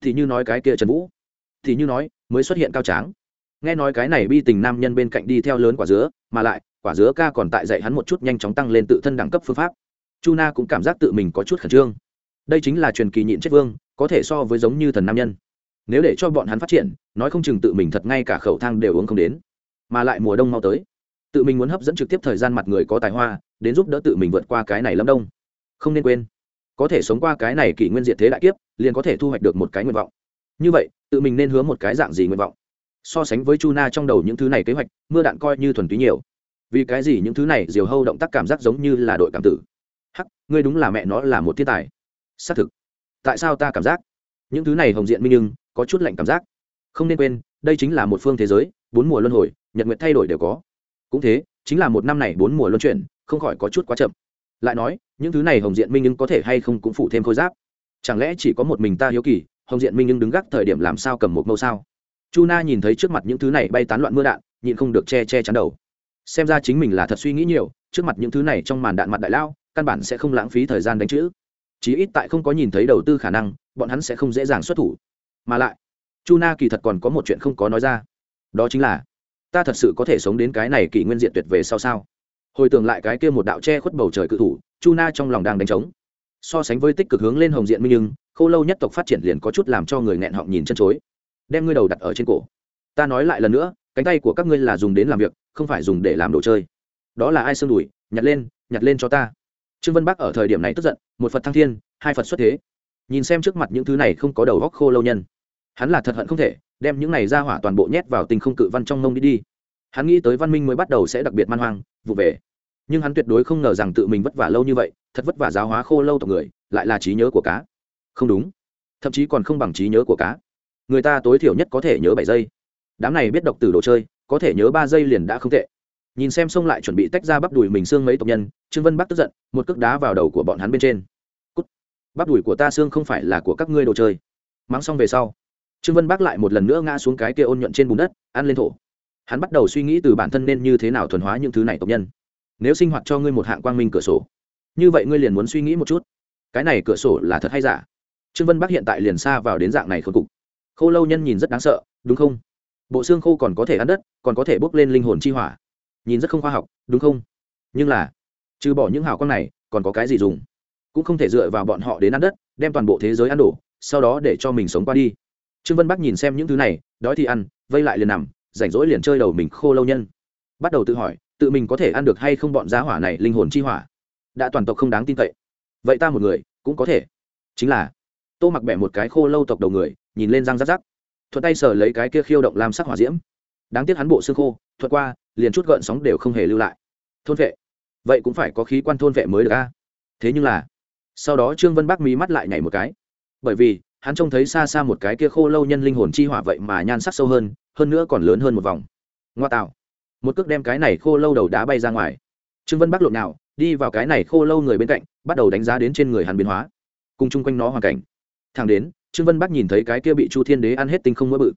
Thì như nói cái kia trần vũ. Thì như nói, mới xuất hiện cao tráng. Nghe nói cái này bi tình nam nhân bên cạnh đi theo lớn quả dứa, mà lại, quả dứa ca còn tại dạy hắn một chút nhanh chóng tăng lên tự thân đẳng cấp phương pháp. Chu na cũng cảm giác tự mình có chút khẩn trương. Đây chính là truyền kỳ nhịn chết vương, có thể so với giống như thần nam nhân. Nếu để cho bọn hắn phát triển, nói không chừng tự mình thật ngay cả khẩu thang đều uống không đến. Mà lại mùa đông mau tới. Tự mình muốn hấp dẫn trực tiếp thời gian mặt người có tài hoa, đến giúp đỡ tự mình vượt qua cái này lâm đông. Không nên quên có thể sống qua cái này kỷ nguyên diệt thế đại kiếp, liền có thể thu hoạch được một cái nguyện vọng. Như vậy, tự mình nên hướng một cái dạng gì nguyện vọng? So sánh với chu na trong đầu những thứ này kế hoạch, mưa đạn coi như thuần túy nhiều. Vì cái gì những thứ này diều hâu động tác cảm giác giống như là đội cảm tử? Hắc, ngươi đúng là mẹ nó là một thiên tài. Xác thực. Tại sao ta cảm giác? Những thứ này hồng diện minh nhưng có chút lạnh cảm giác. Không nên quên, đây chính là một phương thế giới, bốn mùa luân hồi, nhật nguyện thay đổi đều có. Cũng thế, chính là một năm này bốn mùa luân chuyển, không khỏi có chút quá chậm lại nói, những thứ này hồng diện minh nhưng có thể hay không cũng phụ thêm khôi giáp. Chẳng lẽ chỉ có một mình ta hiếu kỳ, hồng diện minh nhưng đứng gác thời điểm làm sao cầm một mâu sao? Chu na nhìn thấy trước mặt những thứ này bay tán loạn mưa đạn, nhịn không được che che chắn đầu. Xem ra chính mình là thật suy nghĩ nhiều, trước mặt những thứ này trong màn đạn mặt đại lao, căn bản sẽ không lãng phí thời gian đánh chữ. Chí ít tại không có nhìn thấy đầu tư khả năng, bọn hắn sẽ không dễ dàng xuất thủ. Mà lại, chu na kỳ thật còn có một chuyện không có nói ra. Đó chính là, ta thật sự có thể sống đến cái này kỷ nguyên diện tuyệt về sau sao? Hồi tưởng lại cái kia một đạo che khuất bầu trời cự thủ, chu na trong lòng đang đánh trống. So sánh với tích cực hướng lên hồng diện minh nhưng khô lâu nhất tộc phát triển liền có chút làm cho người nghẹn họng nhìn chân chối. Đem ngươi đầu đặt ở trên cổ. Ta nói lại lần nữa, cánh tay của các ngươi là dùng đến làm việc, không phải dùng để làm đồ chơi. Đó là ai xương đùi, nhặt lên nhặt lên cho ta. Trương vân bắc ở thời điểm này tức giận, một phật thăng thiên, hai phật xuất thế. Nhìn xem trước mặt những thứ này không có đầu góc khô lâu nhân. Hắn là thật hận không thể, đem những này ra hỏa toàn bộ nhét vào tình không cự văn trong mông đi đi. Hắn nghĩ tới văn minh mới bắt đầu sẽ đặc biệt man hoang vụ về. Nhưng hắn tuyệt đối không ngờ rằng tự mình vất vả lâu như vậy, thật vất vả giáo hóa khô lâu tộc người, lại là trí nhớ của cá. Không đúng. Thậm chí còn không bằng trí nhớ của cá. Người ta tối thiểu nhất có thể nhớ bảy giây. Đám này biết độc từ đồ chơi, có thể nhớ ba giây liền đã không tệ. Nhìn xem xông lại chuẩn bị tách ra bắp đùi mình xương mấy tộc nhân, trương vân bắc tức giận, một cước đá vào đầu của bọn hắn bên trên. Cút. bắp đùi của ta xương không phải là của các ngươi đồ chơi. Mắng xong về sau, trương vân bắc lại một lần nữa ngã xuống cái kia ôn nhuận trên bùn đất, ăn lên thổ hắn bắt đầu suy nghĩ từ bản thân nên như thế nào thuần hóa những thứ này tộc nhân. Nếu sinh hoạt cho ngươi một hạng quang minh cửa sổ, như vậy ngươi liền muốn suy nghĩ một chút, cái này cửa sổ là thật hay giả? Trương vân bắc hiện tại liền xa vào đến dạng này khôi cục. Khô lâu nhân nhìn rất đáng sợ, đúng không? Bộ xương khô còn có thể ăn đất, còn có thể bốc lên linh hồn chi hỏa. Nhìn rất không khoa học, đúng không? Nhưng là, trừ bỏ những hào quang này, còn có cái gì dùng? Cũng không thể dựa vào bọn họ đến ăn đất, đem toàn bộ thế giới ăn đổ, sau đó để cho mình sống qua đi. Trương vân bắc nhìn xem những thứ này, đói thì ăn, vây lại liền nằm rảnh rỗi liền chơi đầu mình khô lâu nhân. Bắt đầu tự hỏi, tự mình có thể ăn được hay không bọn giá hỏa này linh hồn chi hỏa? Đã toàn tộc không đáng tin cậy. Vậy ta một người, cũng có thể. Chính là, tô mặc bẻ một cái khô lâu tộc đầu người, nhìn lên răng rắc rắc. Thuật tay sờ lấy cái kia khiêu động làm sắc hỏa diễm. Đáng tiếc hắn bộ xương khô, thuật qua, liền chút gợn sóng đều không hề lưu lại. Thôn vệ. Vậy cũng phải có khí quan thôn vệ mới được a. Thế nhưng là, sau đó trương vân bắc mí mắt lại nhảy một cái. Bởi vì, hắn trông thấy xa xa một cái kia khô lâu nhân linh hồn chi hỏa vậy mà nhan sắc sâu hơn hơn nữa còn lớn hơn một vòng. Ngoa tạo. Một cước đem cái này khô lâu đầu đá bay ra ngoài. Trương vân bắc lộn nào, đi vào cái này khô lâu người bên cạnh, bắt đầu đánh giá đến trên người hắn biến hóa. Cùng chung quanh nó hoàn cảnh. Thẳng đến, trương vân bắc nhìn thấy cái kia bị chu thiên đế ăn hết tinh không mỡ bự.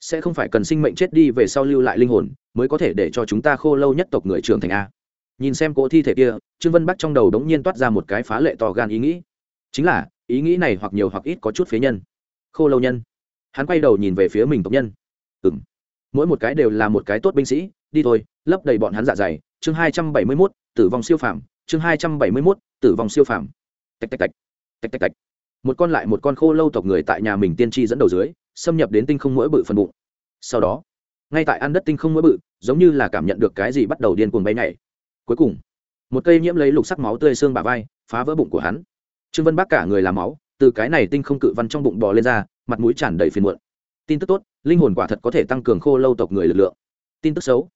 Sẽ không phải cần sinh mệnh chết đi về sau lưu lại linh hồn, mới có thể để cho chúng ta khô lâu nhất tộc người trưởng thành a. Nhìn xem cỗ thi thể kia, trương vân bắc trong đầu đống nhiên toát ra một cái phá lệ to gan ý nghĩ. Chính là, ý nghĩ này hoặc nhiều hoặc ít có chút phế nhân. Khô lâu nhân. Hắn quay đầu nhìn về phía mình tộc nhân ừ mỗi một cái đều là một cái tốt binh sĩ, đi thôi, lấp đầy bọn hắn dạ dày. Chương hai trăm bảy mươi mốt, tử vong siêu phàm. Chương hai trăm bảy mươi mốt, tử vong siêu phàm. Tạch tạch tạch. Tạch tạch tạch. Một con lại một con khô lâu tộc người tại nhà mình tiên tri dẫn đầu dưới, xâm nhập đến tinh không mỗi bự phần bụng. Sau đó, ngay tại ăn đất tinh không mỗi bự, giống như là cảm nhận được cái gì bắt đầu điên cuồng bay nhảy. Cuối cùng, một cây nhiễm lấy lục sắc máu tươi xương bả vai, phá vỡ bụng của hắn. Trương vân bác cả người làm máu, từ cái này tinh không cự văn trong bụng bò lên ra, mặt mũi tràn đầy phiền muộn. Tin tức tốt linh hồn quả thật có thể tăng cường khô lâu tộc người lực lượng. Tin tức xấu.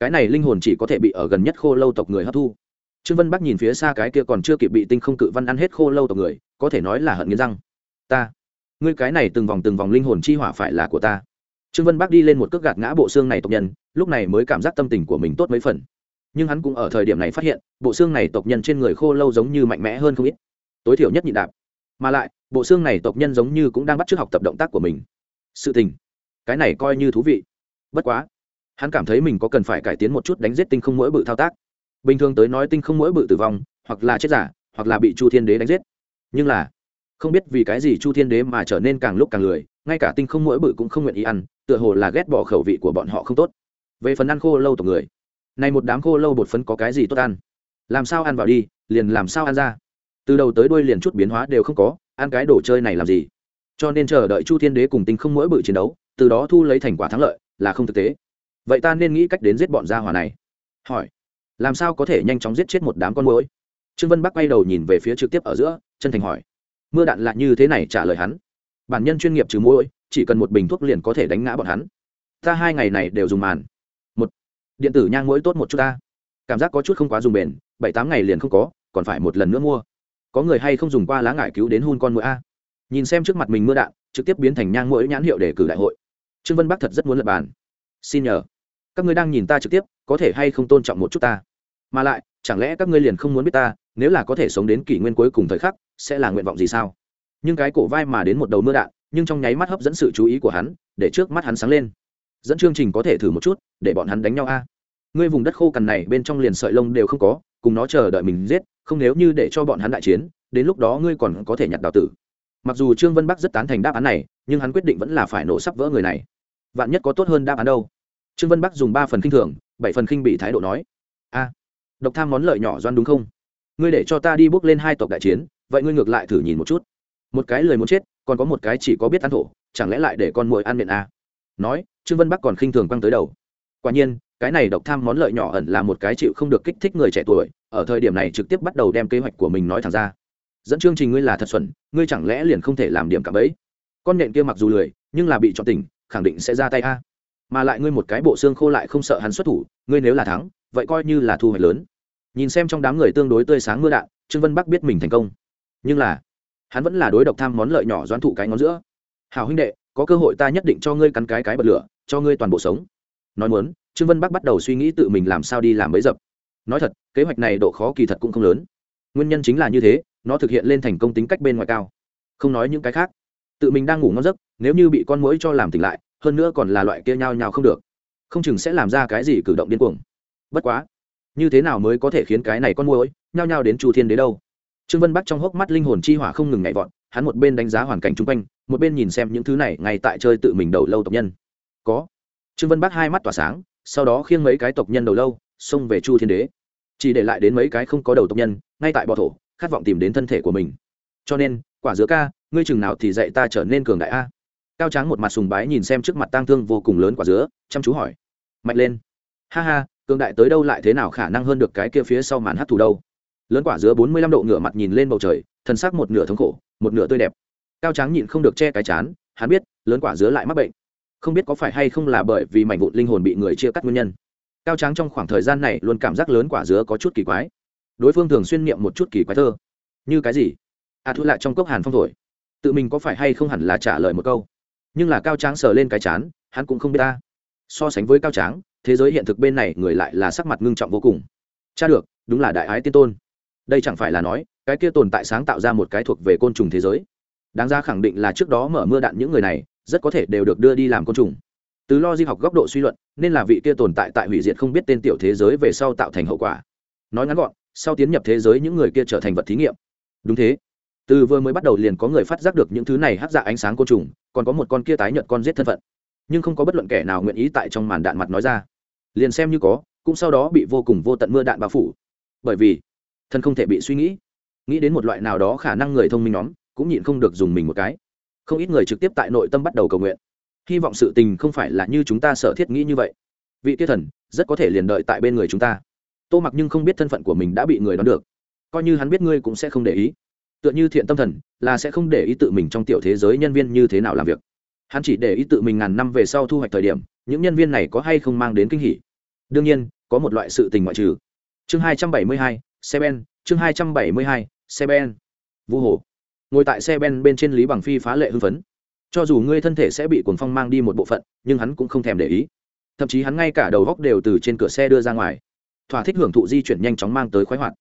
Cái này linh hồn chỉ có thể bị ở gần nhất khô lâu tộc người hấp thu. Trương vân bắc nhìn phía xa cái kia còn chưa kịp bị tinh không cự văn ăn hết khô lâu tộc người, có thể nói là hận nghiến răng. Ta. Ngươi cái này từng vòng từng vòng linh hồn chi hỏa phải là của ta. Trương vân bắc đi lên một cước gạt ngã bộ xương này tộc nhân, lúc này mới cảm giác tâm tình của mình tốt mấy phần. Nhưng hắn cũng ở thời điểm này phát hiện, bộ xương này tộc nhân trên người khô lâu giống như mạnh mẽ hơn không ít. Tối thiểu nhất nhị đạp. Mà lại, bộ xương này tộc nhân giống như cũng đang bắt t học tập động tác của mình. Sự tình cái này coi như thú vị. Bất quá, hắn cảm thấy mình có cần phải cải tiến một chút đánh giết tinh không mỗi bự thao tác. Bình thường tới nói tinh không mỗi bự tử vong, hoặc là chết giả, hoặc là bị chu thiên đế đánh giết. Nhưng là, không biết vì cái gì chu thiên đế mà trở nên càng lúc càng lười, ngay cả tinh không mỗi bự cũng không nguyện ý ăn, tựa hồ là ghét bỏ khẩu vị của bọn họ không tốt. Về phần ăn khô lâu tộc người, này một đám khô lâu bột phấn có cái gì tốt ăn? Làm sao ăn vào đi, liền làm sao ăn ra. Từ đầu tới đuôi liền chút biến hóa đều không có, ăn cái đồ chơi này làm gì? Cho nên chờ đợi chu thiên đế cùng tinh không mỗi bự chiến đấu từ đó thu lấy thành quả thắng lợi là không thực tế. Vậy ta nên nghĩ cách đến giết bọn gia hỏa này. Hỏi, làm sao có thể nhanh chóng giết chết một đám con mối trương vân bắc quay đầu nhìn về phía trực tiếp ở giữa, chân thành hỏi, mưa đạn lại như thế này trả lời hắn. Bản nhân chuyên nghiệp trừ mũi chỉ cần một bình thuốc liền có thể đánh ngã bọn hắn. Ta hai ngày này đều dùng màn. Một, điện tử nhang mũi tốt một chút ta. Cảm giác có chút không quá dùng bền, bảy tám ngày liền không có, còn phải một lần nữa mua. Có người hay không dùng qua lá ngải cứu đến hun con mũi a? Nhìn xem trước mặt mình mưa đạn, trực tiếp biến thành nhang mũi nhãn hiệu để cử đại hội trương vân bắc thật rất muốn lập bàn. Xin nhờ. Các ngươi đang nhìn ta trực tiếp, có thể hay không tôn trọng một chút ta? Mà lại, chẳng lẽ các ngươi liền không muốn biết ta, nếu là có thể sống đến kỷ nguyên cuối cùng thời khắc, sẽ là nguyện vọng gì sao? Nhưng cái cổ vai mà đến một đầu mưa đạn, nhưng trong nháy mắt hấp dẫn sự chú ý của hắn, để trước mắt hắn sáng lên. Dẫn chương trình có thể thử một chút, để bọn hắn đánh nhau a. Ngươi vùng đất khô cằn này bên trong liền sợi lông đều không có, cùng nó chờ đợi mình giết, không nếu như để cho bọn hắn đại chiến, đến lúc đó ngươi còn có thể nhặt đào tử. Mặc dù trương vân bắc rất tán thành đáp án này, nhưng hắn quyết định vẫn là phải nổ sắp vỡ người này vạn nhất có tốt hơn đáp án đâu. Trương vân bắc dùng ba phần k i n h thường, bảy phần khinh bị thái độ nói, a, độc tham món lợi nhỏ doan đúng không? Ngươi để cho ta đi bước lên hai tộc đại chiến, vậy ngươi ngược lại thử nhìn một chút. Một cái lười muốn chết, còn có một cái chỉ có biết ăn thổ, chẳng lẽ lại để con mồi ăn miệng à? nói, trương vân bắc còn khinh thường quăng tới đầu. Quả nhiên, cái này độc tham món lợi nhỏ ẩn là một cái chịu không được kích thích người trẻ tuổi, ở thời điểm này trực tiếp bắt đầu đem kế hoạch của mình nói thẳng ra. Dẫn chương trình ngươi là thật xuẩn, ngươi chẳng lẽ liền không thể làm điểm cả bấy con nện kia mặc dù lười, nhưng là bị chọn tình khẳng định sẽ ra tay a. Mà lại ngươi một cái bộ xương khô lại không sợ hắn xuất thủ, ngươi nếu là thắng, vậy coi như là thu hoạch lớn. Nhìn xem trong đám người tương đối tươi sáng mưa đạn, trương vân bắc biết mình thành công. Nhưng là, hắn vẫn là đối độc tham món lợi nhỏ doãn thụ cái ngón giữa. Hào huynh đệ, có cơ hội ta nhất định cho ngươi cắn cái cái bật lửa, cho ngươi toàn bộ sống. Nói muốn, trương vân bắc bắt đầu suy nghĩ tự mình làm sao đi làm bấy dập. Nói thật, kế hoạch này độ khó kỳ thật cũng không lớn. Nguyên nhân chính là như thế, nó thực hiện lên thành công tính cách bên ngoài cao. Không nói những cái khác tự mình đang ngủ ngon giấc, nếu như bị con mũi cho làm tỉnh lại, hơn nữa còn là loại kia nhao nhao không được. Không chừng sẽ làm ra cái gì cử động điên cuồng. Bất quá, như thế nào mới có thể khiến cái này con mũi nhao nhao đến chu thiên đế đâu? Trương vân bắc trong hốc mắt linh hồn chi hỏa không ngừng nhảy vọt, hắn một bên đánh giá hoàn cảnh chung quanh, một bên nhìn xem những thứ này ngay tại chơi tự mình đầu lâu tộc nhân. Có. Trương vân bắc hai mắt tỏa sáng, sau đó khiêng mấy cái tộc nhân đầu lâu, xông về chu thiên đế. Chỉ để lại đến mấy cái không có đầu tộc nhân, ngay tại bọ thổ, khát vọng tìm đến thân thể của mình. Cho nên, quả dứa ca ngươi chừng nào thì dạy ta trở nên cường đại a? Cao tráng một mặt sùng bái nhìn xem trước mặt tang thương vô cùng lớn quả dứa, chăm chú hỏi. Mạnh lên. Ha ha, cường đại tới đâu lại thế nào khả năng hơn được cái kia phía sau màn hát thủ đâu? Lớn quả dứa bốn mươi lăm độ ngửa mặt nhìn lên bầu trời thân xác một nửa thống khổ, một nửa tươi đẹp. Cao tráng nhịn không được che cái chán, hắn biết, lớn quả dứa lại mắc bệnh. Không biết có phải hay không là bởi vì mảnh vụn linh hồn bị người chia cắt nguyên nhân. Cao tráng trong khoảng thời gian này luôn cảm giác lớn quả dứa có chút kỳ quái. Đối phương thường xuyên niệm một chút kỳ quái thơ. Như cái gì? À thu lại trong cốc hàn phong thổi tự mình có phải hay không hẳn là trả lời một câu. Nhưng là cao tráng sờ lên cái chán, hắn cũng không biết ta. So sánh với cao tráng, thế giới hiện thực bên này người lại là sắc mặt ngưng trọng vô cùng. Cha được, đúng là đại ái tiên tôn. Đây chẳng phải là nói, cái kia tồn tại sáng tạo ra một cái thuộc về côn trùng thế giới. Đáng ra khẳng định là trước đó mở mưa đạn những người này, rất có thể đều được đưa đi làm côn trùng. Từ lo di học góc độ suy luận, nên là vị kia tồn tại tại hủy diệt không biết tên tiểu thế giới về sau tạo thành hậu quả. Nói ngắn gọn, sau tiến nhập thế giới những người kia trở thành vật thí nghiệm. Đúng thế từ vừa mới bắt đầu liền có người phát giác được những thứ này hắc dạ ánh sáng côn trùng, còn có một con kia tái nhợt con giết thân phận. Nhưng không có bất luận kẻ nào nguyện ý tại trong màn đạn mặt nói ra. Liền xem như có, cũng sau đó bị vô cùng vô tận mưa đạn bao phủ. Bởi vì, thân không thể bị suy nghĩ. Nghĩ đến một loại nào đó khả năng người thông minh nhóm cũng nhịn không được dùng mình một cái. Không ít người trực tiếp tại nội tâm bắt đầu cầu nguyện. Hy vọng sự tình không phải là như chúng ta sở thiết nghĩ như vậy. Vị kia thần, rất có thể liền đợi tại bên người chúng ta. Tô mặc nhưng không biết thân phận của mình đã bị người đoán được. Coi như hắn biết ngươi cũng sẽ không để ý tựa như thiện tâm thần, là sẽ không để ý tự mình trong tiểu thế giới nhân viên như thế nào làm việc. Hắn chỉ để ý tự mình ngàn năm về sau thu hoạch thời điểm, những nhân viên này có hay không mang đến kinh hỉ. Đương nhiên, có một loại sự tình ngoại trừ. Chương hai trăm bảy mươi hai, xe ben, chương hai trăm bảy mươi hai, xe ben. Vu hồ. Ngồi tại xe ben bên trên lý bằng phi phá lệ hưng phấn. Cho dù ngươi thân thể sẽ bị cuồng phong mang đi một bộ phận, nhưng hắn cũng không thèm để ý. Thậm chí hắn ngay cả đầu góc đều từ trên cửa xe đưa ra ngoài. Thỏa thích hưởng thụ di chuyển nhanh chóng mang tới khoái hoạt.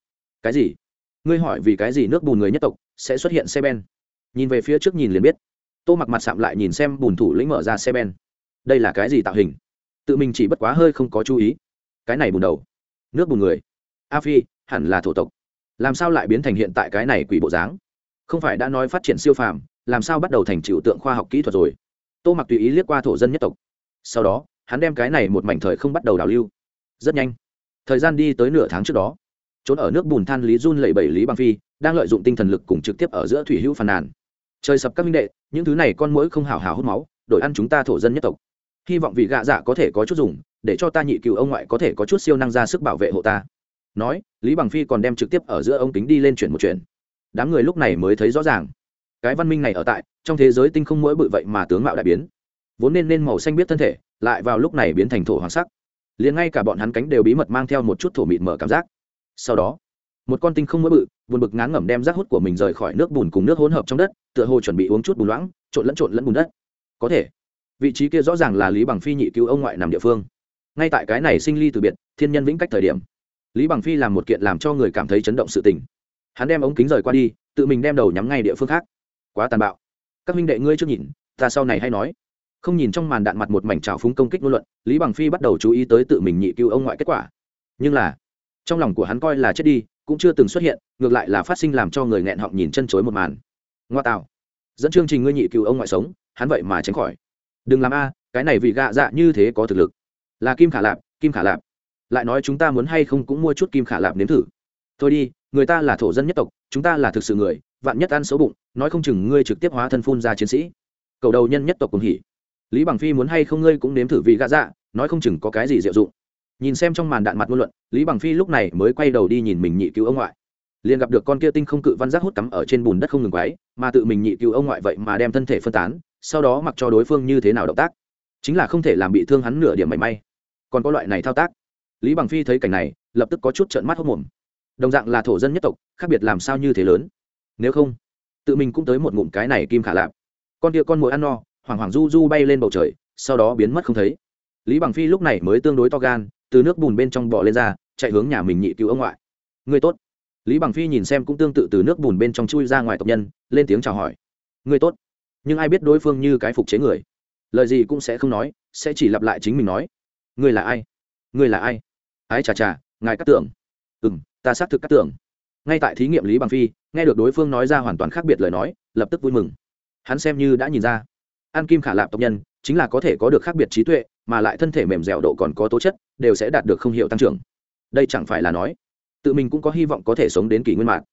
Cái gì? Ngươi hỏi vì cái gì nước bùn người nhất tộc sẽ xuất hiện xe ben? Nhìn về phía trước nhìn liền biết. Tô mặc mặt sạm lại nhìn xem bùn thủ lĩnh mở ra xe ben. Đây là cái gì tạo hình? Tự mình chỉ bất quá hơi không có chú ý. Cái này bùn đầu. Nước bùn người. A phi, hẳn là thổ tộc. Làm sao lại biến thành hiện tại cái này quỷ bộ dáng? Không phải đã nói phát triển siêu phàm, làm sao bắt đầu thành trừu tượng khoa học kỹ thuật rồi? Tô mặc tùy ý liếc qua thổ dân nhất tộc. Sau đó, hắn đem cái này một mảnh thời không bắt đầu đào lưu. Rất nhanh. Thời gian đi tới nửa tháng trước đó trốn ở nước bùn than lý run lẩy bẩy lý bằng phi, đang lợi dụng tinh thần lực cùng trực tiếp ở giữa thủy hữu phàn nàn. Trời sập các minh đệ, những thứ này con mũi không hào hào hút máu, đổi ăn chúng ta thổ dân nhất tộc. Hy vọng vị gạ dạ có thể có chút dùng, để cho ta nhị cựu ông ngoại có thể có chút siêu năng ra sức bảo vệ hộ ta. Nói, lý bằng phi còn đem trực tiếp ở giữa ông kính đi lên chuyển một chuyện. Đám người lúc này mới thấy rõ ràng. Cái văn minh này ở tại, trong thế giới tinh không mỗi bự vậy mà tướng mạo đại biến. Vốn nên nên màu xanh biết thân thể, lại vào lúc này biến thành thổ hoàng sắc. Liền ngay cả bọn hắn cánh đều bí mật mang theo một chút thổ mịt mở cảm giác sau đó, một con tinh không mỡ bự, buồn bực ngán ngẩm đem rác hút của mình rời khỏi nước bùn cùng nước hỗn hợp trong đất, tựa hồ chuẩn bị uống chút bùn loãng, trộn lẫn trộn lẫn bùn đất. Có thể, vị trí kia rõ ràng là lý bằng phi nhị cứu ông ngoại nằm địa phương. Ngay tại cái này sinh ly từ biệt, thiên nhân vĩnh cách thời điểm, lý bằng phi làm một kiện làm cho người cảm thấy chấn động sự tình. Hắn đem ống kính rời qua đi, tự mình đem đầu nhắm ngay địa phương khác. Quá tàn bạo. Các minh đệ ngươi chưa nhìn, ta sau này hay nói. Không nhìn trong màn đạn mặt một mảnh trào phúng công kích ngôn luận, lý bằng phi bắt đầu chú ý tới tự mình nhị cứu ông ngoại kết quả. Nhưng là trong lòng của hắn coi là chết đi, cũng chưa từng xuất hiện, ngược lại là phát sinh làm cho người nghẹn họng nhìn chân chối một màn. Ngoa tạo. Dẫn chương trình ngươi nhị cựu ông ngoại sống, hắn vậy mà tránh khỏi. Đừng làm a, cái này vì gạ dạ như thế có thực lực. Là kim khả lạp, kim khả lạp. Lại nói chúng ta muốn hay không cũng mua chút kim khả lạp nếm thử. Thôi đi, người ta là thổ dân nhất tộc, chúng ta là thực sự người, vạn nhất ăn xấu bụng, nói không chừng ngươi trực tiếp hóa thân phun ra chiến sĩ. Cầu đầu nhân nhất tộc cùng hỉ. Lý bằng phi muốn hay không ngươi cũng nếm thử vị gạ dạ nói không chừng có cái gì diệu dụng nhìn xem trong màn đạn mặt ngôn luận, lý bằng phi lúc này mới quay đầu đi nhìn mình nhị cứu ông ngoại. Liền gặp được con kia tinh không cự văn giác hút cắm ở trên bùn đất không ngừng quáy mà tự mình nhị cứu ông ngoại vậy mà đem thân thể phân tán, sau đó mặc cho đối phương như thế nào động tác. Chính là không thể làm bị thương hắn nửa điểm mảy may. Còn có loại này thao tác. Lý bằng phi thấy cảnh này, lập tức có chút trợn mắt hốc mồm. Đồng dạng là thổ dân nhất tộc, khác biệt làm sao như thế lớn? Nếu không, tự mình cũng tới một ngụm cái này kim khả lạp. Con kia con mồi ăn no, hoảng hoảng du du bay lên bầu trời, sau đó biến mất không thấy. Lý bằng phi lúc này mới tương đối to gan từ nước bùn bên trong bò lên ra, chạy hướng nhà mình nhị cứu ông ngoại. Người tốt. Lý bằng phi nhìn xem cũng tương tự từ nước bùn bên trong chui ra ngoài tộc nhân, lên tiếng chào hỏi. Người tốt. Nhưng ai biết đối phương như cái phục chế người. Lời gì cũng sẽ không nói, sẽ chỉ lặp lại chính mình nói. Người là ai? Người là ai? Ái chà chà, ngài cắt tưởng. Ừ m ta xác thực cắt tưởng. Ngay tại thí nghiệm lý bằng phi, nghe được đối phương nói ra hoàn toàn khác biệt lời nói, lập tức vui mừng. Hắn xem như đã nhìn ra. An kim khả lạp tộc nhân, chính là có thể có được khác biệt trí tuệ mà lại thân thể mềm dẻo độ còn có tố chất, đều sẽ đạt được không hiệu tăng trưởng. Đây chẳng phải là nói, tự mình cũng có hy vọng có thể sống đến kỷ nguyên mạng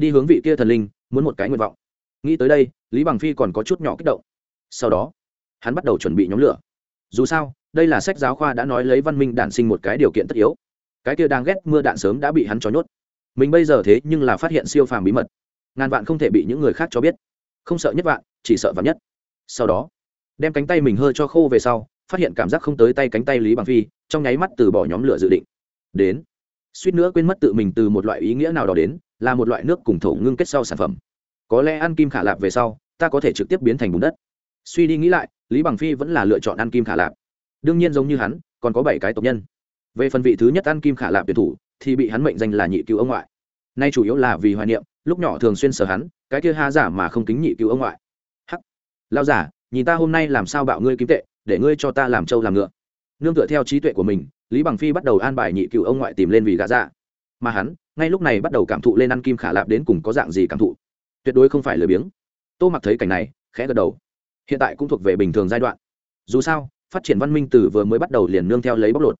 đi hướng vị kia thần linh, muốn một cái nguyện vọng. Nghĩ tới đây, lý bằng phi còn có chút nhỏ kích động. Sau đó, hắn bắt đầu chuẩn bị nhóm lửa. Dù sao, đây là sách giáo khoa đã nói lấy văn minh đản sinh một cái điều kiện tất yếu. Cái kia đang ghét mưa đạn sớm đã bị hắn cho nhốt. Mình bây giờ thế nhưng là phát hiện siêu phàm bí mật. Ngàn vạn không thể bị những người khác cho biết. Không sợ nhất vạn, chỉ sợ vạn nhất. Sau đó, đem cánh tay mình hơi cho khô về sau phát hiện cảm giác không tới tay cánh tay lý bằng phi, trong nháy mắt từ bỏ nhóm lửa dự định. Đến. Suýt nữa quên mất tự mình từ một loại ý nghĩa nào đó đến, là một loại nước cùng thổ ngưng kết sau sản phẩm. Có lẽ ăn kim khả lạp về sau, ta có thể trực tiếp biến thành bùn đất. Suy đi nghĩ lại, lý bằng phi vẫn là lựa chọn ăn kim khả lạp. Đương nhiên giống như hắn, còn có bảy cái tộc nhân. Về phần vị thứ nhất ăn kim khả lạp tuyển thủ, thì bị hắn mệnh danh là nhị cứu ông ngoại. Nay chủ yếu là vì hoài niệm, lúc nhỏ thường xuyên sở hắn, cái kia ha giả mà không kính nhị cứu ông ngoại. Hắc. Lao giả, nhìn ta hôm nay làm sao bạo ngươi kiếm tệ để ngươi cho ta làm trâu làm ngựa. Nương tựa theo trí tuệ của mình, lý bằng phi bắt đầu an bài nhị cựu ông ngoại tìm lên vì gà dạ. Mà hắn, ngay lúc này bắt đầu cảm thụ lên ăn kim khả lạp đến cùng có dạng gì cảm thụ. Tuyệt đối không phải lười biếng. Tô mặc thấy cảnh này, khẽ gật đầu. Hiện tại cũng thuộc về bình thường giai đoạn. Dù sao, phát triển văn minh từ vừa mới bắt đầu liền nương theo lấy bóc lột.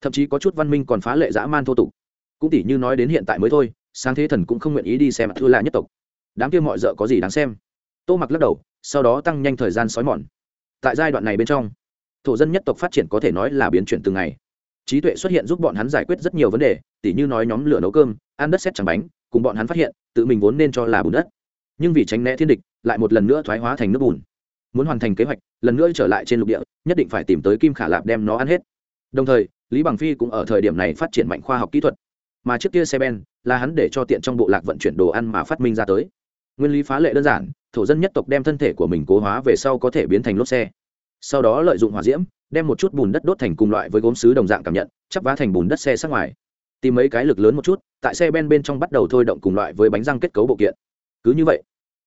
Thậm chí có chút văn minh còn phá lệ dã man thô tục. Cũng tỉ như nói đến hiện tại mới thôi, sáng thế thần cũng không nguyện ý đi xem thư lạ nhất tộc. Đám kia mọi d có gì đáng xem? Tô mặc lắc đầu, sau đó tăng nhanh thời gian xói mòn tại giai đoạn này bên trong, thổ dân nhất tộc phát triển có thể nói là biến chuyển từng ngày. Trí tuệ xuất hiện giúp bọn hắn giải quyết rất nhiều vấn đề, tỉ như nói nhóm lửa nấu cơm, ăn đất xét chẳng bánh, cùng bọn hắn phát hiện, tự mình vốn nên cho là bùn đất. Nhưng vì tránh né thiên địch, lại một lần nữa thoái hóa thành nước bùn. Muốn hoàn thành kế hoạch, lần nữa trở lại trên lục địa, nhất định phải tìm tới kim khả lạp đem nó ăn hết. Đồng thời, lý bằng phi cũng ở thời điểm này phát triển mạnh khoa học kỹ thuật. Mà trước kia xe ben là hắn để cho tiện trong bộ lạc vận chuyển đồ ăn mà phát minh ra tới. Nguyên lý phá lệ đơn giản thổ dân nhất tộc đem thân thể của mình cố hóa về sau có thể biến thành lốp xe. Sau đó lợi dụng hỏa diễm, đem một chút bùn đất đốt thành cùng loại với gốm xứ đồng dạng cảm nhận, chắp vá thành bùn đất xe sát ngoài. Tìm mấy cái lực lớn một chút, tại xe ben bên trong bắt đầu thôi động cùng loại với bánh răng kết cấu bộ kiện. Cứ như vậy,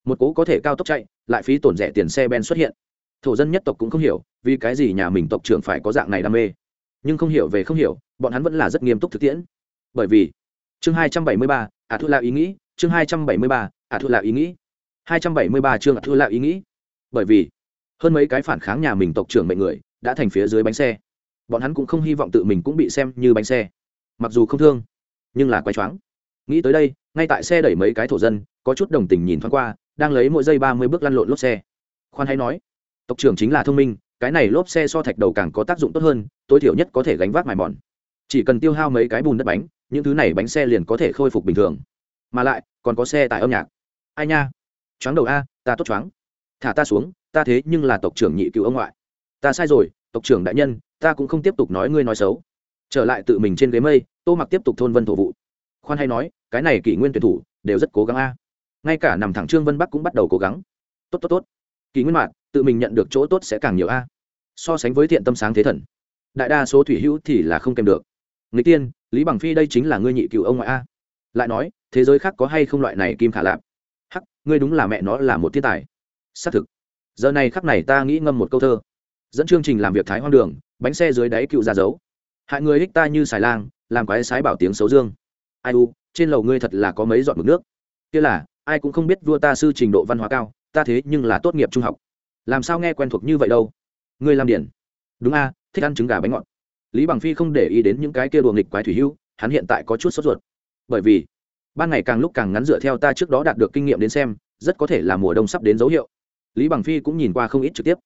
một cố có thể cao tốc chạy, lại phí tổn rẻ tiền xe ben xuất hiện. Thổ dân nhất tộc cũng không hiểu, vì cái gì nhà mình tộc trưởng phải có dạng này đam mê. Nhưng không hiểu về không hiểu, bọn hắn vẫn là rất nghiêm túc thực tiễn. Bởi vì, chương hai trăm bảy mươi ba, ả thu là ý nghĩ, chương hai trăm bảy mươi ba, ả thu là ý nghĩ hai trăm bảy mươi ba chương thư lại ý nghĩ. Bởi vì, hơn mấy cái phản kháng nhà mình tộc trưởng mệnh người đã thành phía dưới bánh xe. Bọn hắn cũng không hy vọng tự mình cũng bị xem như bánh xe. Mặc dù không thương, nhưng là quay choáng. Nghĩ tới đây, ngay tại xe đẩy mấy cái thổ dân, có chút đồng tình nhìn thoáng qua, đang lấy mỗi giây ba mươi bước lăn lộn lốp xe. Khoan hãy nói, tộc trưởng chính là thông minh, cái này lốp xe so thạch đầu càng có tác dụng tốt hơn, tối thiểu nhất có thể gánh vác mài mòn. Chỉ cần tiêu hao mấy cái bùn đất bánh, những thứ này bánh xe liền có thể khôi phục bình thường. Mà lại, còn có xe tại âm nhạc. Ai nha? Choáng đầu a, ta tốt choáng. Thả ta xuống, ta thế nhưng là tộc trưởng nhị cựu ông ngoại. Ta sai rồi, tộc trưởng đại nhân, ta cũng không tiếp tục nói ngươi nói xấu. Trở lại tự mình trên ghế mây, tô mặc tiếp tục thôn vân thổ vụ. Khoan hay nói, cái này kỷ nguyên tuyển thủ, đều rất cố gắng a. Ngay cả nằm thẳng trương vân bắc cũng bắt đầu cố gắng. Tốt tốt tốt. Kỷ nguyên mạng, tự mình nhận được chỗ tốt sẽ càng nhiều a. So sánh với thiện tâm sáng thế thần. Đại đa số thủy hữu thì là không kèm được. Người tiên, lý bằng phi đây chính là ngươi nhị cựu ông ngoại a. Lại nói, thế giới khác có hay không loại này kim khả lạp? Ngươi đúng là mẹ nó là một thiên tài. Xác thực. Giờ này khắc này ta nghĩ ngâm một câu thơ. Dẫn chương trình làm việc thái hoang đường, bánh xe dưới đáy cựu ra dấu. Hại người ích ta như xài lang, làm quái sái bảo tiếng xấu dương. Ai u, trên lầu ngươi thật là có mấy giọt mực nước. Kia là, ai cũng không biết vua ta sư trình độ văn hóa cao, ta thế nhưng là tốt nghiệp trung học. Làm sao nghe quen thuộc như vậy đâu? Ngươi làm điển. Đúng a, thích ăn trứng gà bánh ngọt. Lý bằng phi không để ý đến những cái kia đùa nghịch quái thủy hưu, hắn hiện tại có chút sốt ruột. Bởi vì ban ngày càng lúc càng ngắn dựa theo ta trước đó đạt được kinh nghiệm đến xem, rất có thể là mùa đông sắp đến dấu hiệu. Lý bằng phi cũng nhìn qua không ít trực tiếp.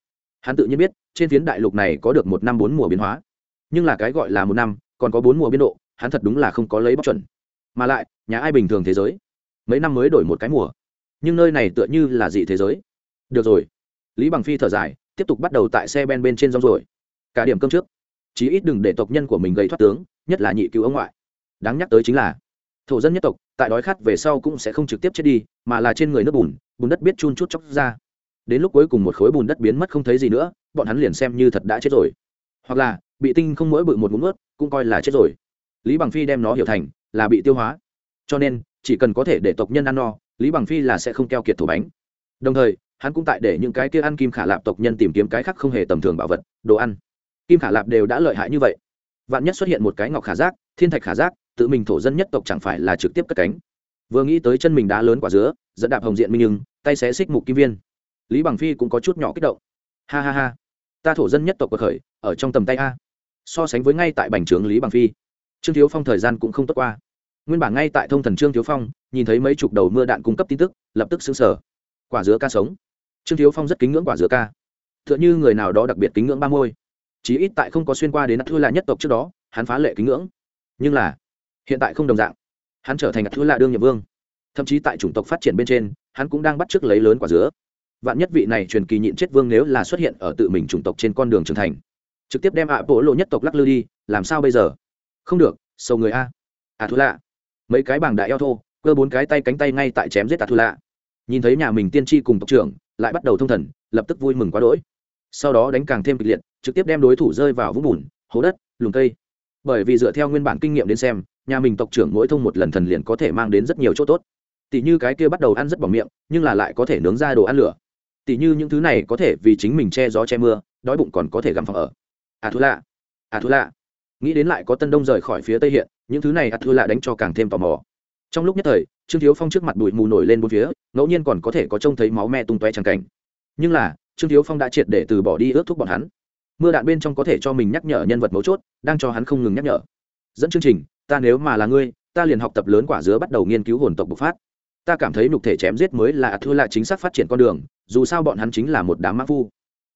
Hắn tự nhiên biết, trên phiến đại lục này có được một năm bốn mùa biến hóa. Nhưng là cái gọi là một năm, còn có bốn mùa biến độ, hắn thật đúng là không có lấy bóc chuẩn. Mà lại, nhà ai bình thường thế giới? Mấy năm mới đổi một cái mùa. Nhưng nơi này tựa như là dị thế giới. Được rồi. Lý bằng phi thở dài, tiếp tục bắt đầu tại xe ben bên trên rong rồi cả điểm cơm trước. Chí ít đừng để tộc nhân của mình gây thoát tướng, nhất là nhị cứu ông ngoại. Đáng nhắc tới chính là thổ dân nhất tộc, tại đói khát về sau cũng sẽ không trực tiếp chết đi, mà là trên người nước bùn bùn đất biết chun chút chóc ra. Đến lúc cuối cùng một khối bùn đất biến mất không thấy gì nữa, bọn hắn liền xem như thật đã chết rồi. Hoặc là, bị tinh không mỗi bự một ngụm ướt cũng coi là chết rồi. Lý bằng phi đem nó hiểu thành là bị tiêu hóa. Cho nên, chỉ cần có thể để tộc nhân ăn no, lý bằng phi là sẽ không keo kiệt thổ bánh. Đồng thời, hắn cũng tại để những cái kia ăn kim khả lạp tộc nhân tìm kiếm cái khác không hề tầm thường bảo vật, đồ ăn. Kim khả lạp đều đã lợi hại như vậy. Vạn nhất xuất hiện một cái ngọc khả giác, thiên thạch khả giác tự mình thổ dân nhất tộc chẳng phải là trực tiếp cất cánh. Vừa nghĩ tới chân mình đá lớn quả dứa, dẫn đạp hồng diện minh nhưng tay xé xích mục kim viên. Lý bằng phi cũng có chút nhỏ kích động. Ha ha ha, ta thổ dân nhất tộc của khởi, ở trong tầm tay a. So sánh với ngay tại bành trướng lý bằng phi, trương thiếu phong thời gian cũng không tốt qua. Nguyên bản ngay tại thông thần trương thiếu phong, nhìn thấy mấy chục đầu mưa đạn cung cấp tin tức, lập tức xứng sở quả dứa ca sống. Trương thiếu phong rất kính ngưỡng quả dứa ca. T h ư ợ n h ư người nào đó đặc biệt kính ngưỡng ba môi. Chí ít tại không có xuyên qua đến thua là nhất tộc trước đó, hắn phá lệ kính ngưỡng. Nhưng là hiện tại không đồng dạng. Hắn trở thành thứ lạ đương nhiệm vương. Thậm chí tại chủng tộc phát triển bên trên, hắn cũng đang bắt t r ư ớ c lấy lớn quả dứa. Vạn nhất vị này truyền kỳ nhịn chết vương nếu là xuất hiện ở tự mình chủng tộc trên con đường trưởng thành. Trực tiếp đem ạ bộ lộ nhất tộc lắc lư đi, làm sao bây giờ? Không được sâu người a. Ạ thứ lạ mấy cái bảng đại eo thô, cơ bốn cái tay cánh tay ngay tại chém giết à thứ lạ nhìn thấy nhà mình tiên tri cùng tộc trưởng, lại bắt đầu thông thần, lập tức vui mừng quá đỗi. Sau đó đánh càng thêm kịch liệt, trực tiếp đem đối thủ rơi vào vũng bùn, hố đất, lùm cây. Bởi vì dựa theo nguyên bản kinh nghiệm đến xem nhà mình tộc trưởng mỗi thông một lần thần liền có thể mang đến rất nhiều chỗ tốt. Tỷ như cái kia bắt đầu ăn rất bỏ miệng, nhưng là lại có thể nướng ra đồ ăn lửa. Tỷ như những thứ này có thể vì chính mình che gió che mưa, đói bụng còn có thể gặm phòng ở. À thú lạ à thú lạ nghĩ đến lại có tân đông rời khỏi phía tây hiện, những thứ này à thú lạ đánh cho càng thêm tò mò. Trong lúc nhất thời, trương thiếu phong trước mặt bụi mù nổi lên bốn phía, ngẫu nhiên còn có thể có trông thấy máu me tung toe chẳng cảnh. Nhưng là, trương thiếu phong đã triệt để từ bỏ đi ước thúc bọn hắn. Mưa đạn bên trong có thể cho mình nhắc nhở nhân vật mấu chốt, đang cho hắn không ngừng nhắc nhở dẫn chương trình, ta nếu mà là ngươi, ta liền học tập lớn quả dứa bắt đầu nghiên cứu hồn tộc bộc phát. Ta cảm thấy nhục thể chém giết mới là thua là chính xác phát triển con đường, dù sao bọn hắn chính là một đám mã phu.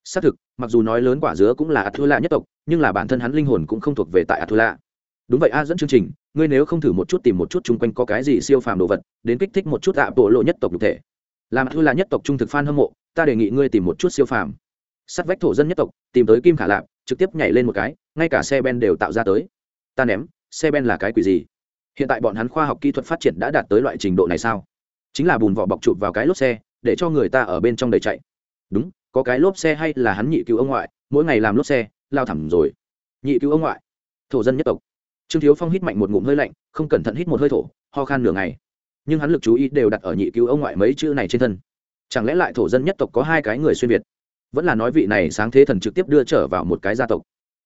Xác thực, mặc dù nói lớn quả dứa cũng là thua lạ nhất tộc, nhưng là bản thân hắn linh hồn cũng không thuộc về tại thua lạ đúng vậy a, dẫn chương trình, ngươi nếu không thử một chút tìm một chút chung quanh có cái gì siêu phàm đồ vật, đến kích thích một chút ạ, bộ lộ nhất tộc nhục thể. Làm thưa lạ nhất tộc trung thực phan hâm mộ, ta đề nghị ngươi tìm một chút siêu phàm. Sắt vách thổ dân nhất tộc, tìm tới kim khả lạp, trực tiếp nhảy lên một cái, ngay cả xe ben đều tạo ra tới ta ném, xe ben là cái quỷ gì? Hiện tại bọn hắn khoa học kỹ thuật phát triển đã đạt tới loại trình độ này sao? Chính là bùn vỏ bọc chụp vào cái lốp xe, để cho người ta ở bên trong đầy chạy. Đúng, có cái lốp xe hay là hắn nhị cứu ông ngoại, mỗi ngày làm lốp xe, lao thẳng rồi. Nhị cứu ông ngoại. Thổ dân nhất tộc. Trương thiếu phong hít mạnh một ngụm hơi lạnh, không cẩn thận hít một hơi thổ, ho khan nửa ngày. Nhưng hắn lực chú ý đều đặt ở nhị cứu ông ngoại mấy chữ này trên thân. Chẳng lẽ lại thổ dân nhất tộc có hai cái người xuyên việt? Vẫn là nói vị này sáng thế thần trực tiếp đưa trở vào một cái gia tộc.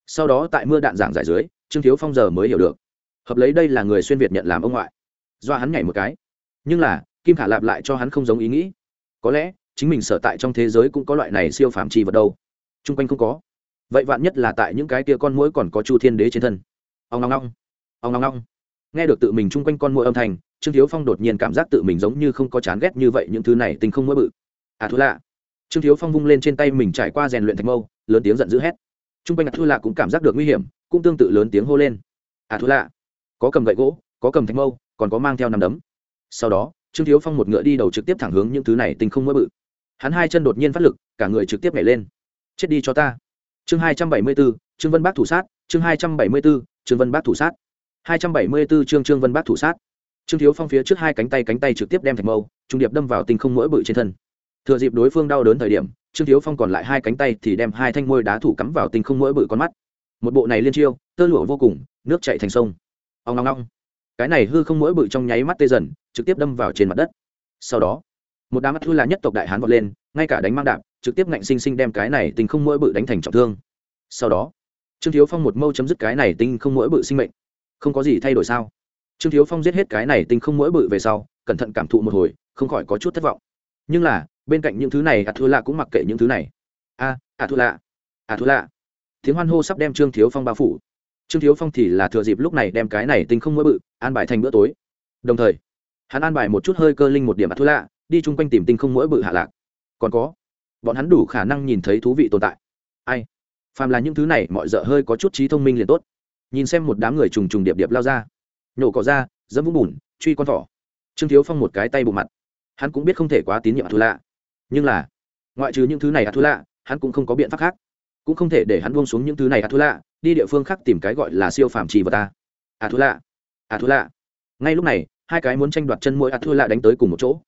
Sau đó tại mưa đạn giảng giải dưới trương thiếu phong giờ mới hiểu được. Hợp lấy đây là người xuyên việt nhận làm ông ngoại. Do hắn nhảy một cái. Nhưng là, kim khả lạp lại cho hắn không giống ý nghĩ. Có lẽ, chính mình sở tại trong thế giới cũng có loại này siêu phạm trì vật đâu. T r u n g quanh không có. Vậy vạn nhất là tại những cái tia con mũi còn có chu thiên đế trên thân. Ông long long ông long long nghe được tự mình chung quanh con mũi âm thanh, trương thiếu phong đột nhiên cảm giác tự mình giống như không có chán ghét như vậy những thứ này tình không mũi bự. À thú lạ. Trương thiếu phong vung lên trên tay mình trải qua rèn luyện thạch mâu, lớn tiếng giận dữ hét. Chung quanh à thú lạ cũng cảm giác được nguy hiểm cũng tương tự lớn tiếng hô lên. À thú lạ. Có cầm gậy gỗ, có cầm thanh mâu, còn có mang theo nằm đấm. Sau đó, trương thiếu phong một ngựa đi đầu trực tiếp thẳng hướng những thứ này tình không mũi bự. Hắn hai chân đột nhiên phát lực, cả người trực tiếp nhảy lên. Chết đi cho ta. Chương hai trăm bảy mươi bốn trương vân bác thủ sát, chương hai trăm bảy mươi bốn trương vân bác thủ sát. hai trăm bảy mươi bốn chương trương vân bác thủ sát. Trương thiếu phong phía trước hai cánh tay cánh tay trực tiếp đem thạch mâu, trung điệp đâm vào tinh không mỗi bự trên thân. Thừa dịp đối phương đau đớn thời điểm, trương thiếu phong còn lại hai cánh tay thì đem hai thanh môi đá thủ cắm vào tinh không mỗi bự con mắt một bộ này liên chiêu, tơ lụa vô cùng, nước chảy thành sông. Ông long long cái này hư không mỗi bự trong nháy mắt tê dần, trực tiếp đâm vào trên mặt đất. Sau đó, một đám mắt thư là nhất tộc đại hán vọt lên, ngay cả đánh mang đạp, trực tiếp ngạnh sinh sinh đem cái này tinh không mỗi bự đánh thành trọng thương. Sau đó, trương thiếu phong một mâu chấm dứt cái này tinh không mỗi bự sinh mệnh. Không có gì thay đổi sao? Trương thiếu phong giết hết cái này tinh không mỗi bự về sau, cẩn thận cảm thụ một hồi, không khỏi có chút thất vọng. Nhưng là, bên cạnh những thứ này ạt thua lạ cũng mặc kệ những thứ này. A ạt thua lạ ạt thua lạ tiếng hoan hô sắp đem trương thiếu phong bao phủ. Trương thiếu phong thì là thừa dịp lúc này đem cái này tinh không mỗi bự, an bài thành bữa tối. Đồng thời, hắn an bài một chút hơi cơ linh một điểm mặt thú lạ, đi chung quanh tìm tinh không mỗi bự hạ lạc. Còn có, bọn hắn đủ khả năng nhìn thấy thú vị tồn tại. Ai? Phàm là những thứ này, mọi d hơi có chút trí thông minh liền tốt. Nhìn xem một đám người trùng trùng điệp điệp lao ra. Nhổ cỏ ra, dẫm vũng bùn, truy con thỏ. Trương thiếu phong một cái tay bộ mặt. Hắn cũng biết không thể quá tín nhiệm thú lạ nhưng là, ngoại trừ những thứ này thú lạ hắn cũng không có biện pháp khác cũng không thể để hắn buông xuống những thứ này thu lạ đi địa phương khác tìm cái gọi là siêu phàm trì vật ta. À thu lạ à thu lạ ngay lúc này, hai cái muốn tranh đoạt chân mỗi à thu lạ đánh tới cùng một chỗ.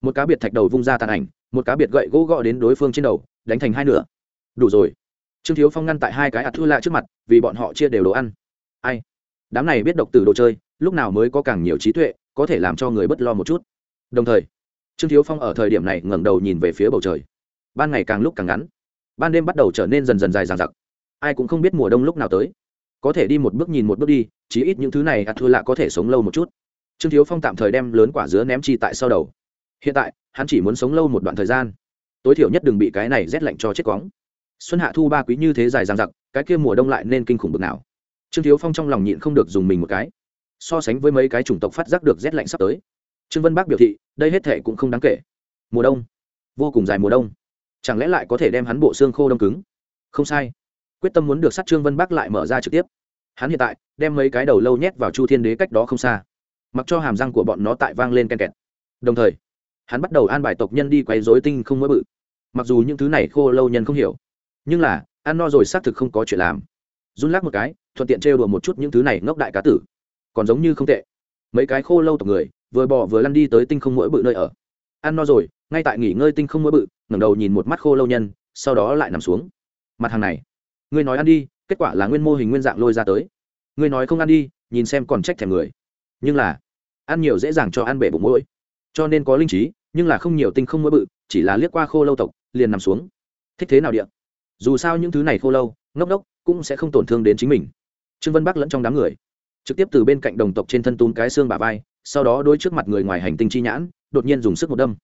Một cá biệt thạch đầu vung ra tàn ảnh, một cá biệt gậy gỗ gõ đến đối phương trên đầu, đánh thành hai nửa. Đủ rồi. Trương thiếu phong ngăn tại hai cái a thú lạ trước mặt, vì bọn họ chia đều đồ ăn. Ai? Đám này biết độc từ đồ chơi, lúc nào mới có càng nhiều trí tuệ, có thể làm cho người bất lo một chút. Đồng thời, trương thiếu phong ở thời điểm này ngẩng đầu nhìn về phía bầu trời. Ban ngày càng lúc càng ngắn ban đêm bắt đầu trở nên dần dần dài dằng dặc. Ai cũng không biết mùa đông lúc nào tới. Có thể đi một bước nhìn một bước đi, chí ít những thứ này ạt thua lạ có thể sống lâu một chút. Trương thiếu phong tạm thời đem lớn quả dứa ném chi tại sau đầu. Hiện tại, hắn chỉ muốn sống lâu một đoạn thời gian. Tối thiểu nhất đừng bị cái này rét lạnh cho chết quóng. Xuân hạ thu ba quý như thế dài dằng dặc, cái kia mùa đông lại nên kinh khủng bực nào. Trương thiếu phong trong lòng nhịn không được dùng mình một cái. So sánh với mấy cái chủng tộc phát giác được rét lạnh sắp tới. Trương vân Bác biểu thị, đây hết thể cũng không đáng kể. Mùa đông. Vô cùng dài mùa đông chẳng lẽ lại có thể đem hắn bộ xương khô đông cứng? Không sai. Quyết tâm muốn được sát trương vân bắc lại mở ra trực tiếp. Hắn hiện tại đem mấy cái đầu lâu nhét vào chu thiên đế cách đó không xa. Mặc cho hàm răng của bọn nó tại vang lên ken kẹt. Đồng thời, hắn bắt đầu an bài tộc nhân đi quấy dối tinh không mới bự. Mặc dù những thứ này khô lâu nhân không hiểu, nhưng là, ăn no rồi xác thực không có chuyện làm. Run lắc một cái, thuận tiện trêu đùa một chút những thứ này ngốc đại cá tử. Còn giống như không tệ. Mấy cái khô lâu tộc người, vừa bỏ vừa lăn đi tới tinh không mỗi bự nơi ở. Ăn no rồi ngay tại nghỉ ngơi tinh không mỗi bự, ngẩng đầu nhìn một mắt khô lâu nhân, sau đó lại nằm xuống. Mặt hàng này, ngươi nói ăn đi, kết quả là nguyên mô hình nguyên dạng lôi ra tới. Ngươi nói không ăn đi, nhìn xem còn trách thèm người. Nhưng là, ăn nhiều dễ dàng cho ăn bể bụng mũi cho nên có linh trí, nhưng là không nhiều tinh không mỗi bự, chỉ là liếc qua khô lâu tộc, liền nằm xuống. Thích thế nào điện dù sao những thứ này khô lâu, ngốc đốc, cũng sẽ không tổn thương đến chính mình. Trương vân bắc lẫn trong đám người, trực tiếp từ bên cạnh đồng tộc trên thân tún cái xương bà vai, sau đó đôi trước mặt người ngoài hành tinh chi nhãn, đột nhiên dùng sức một đâm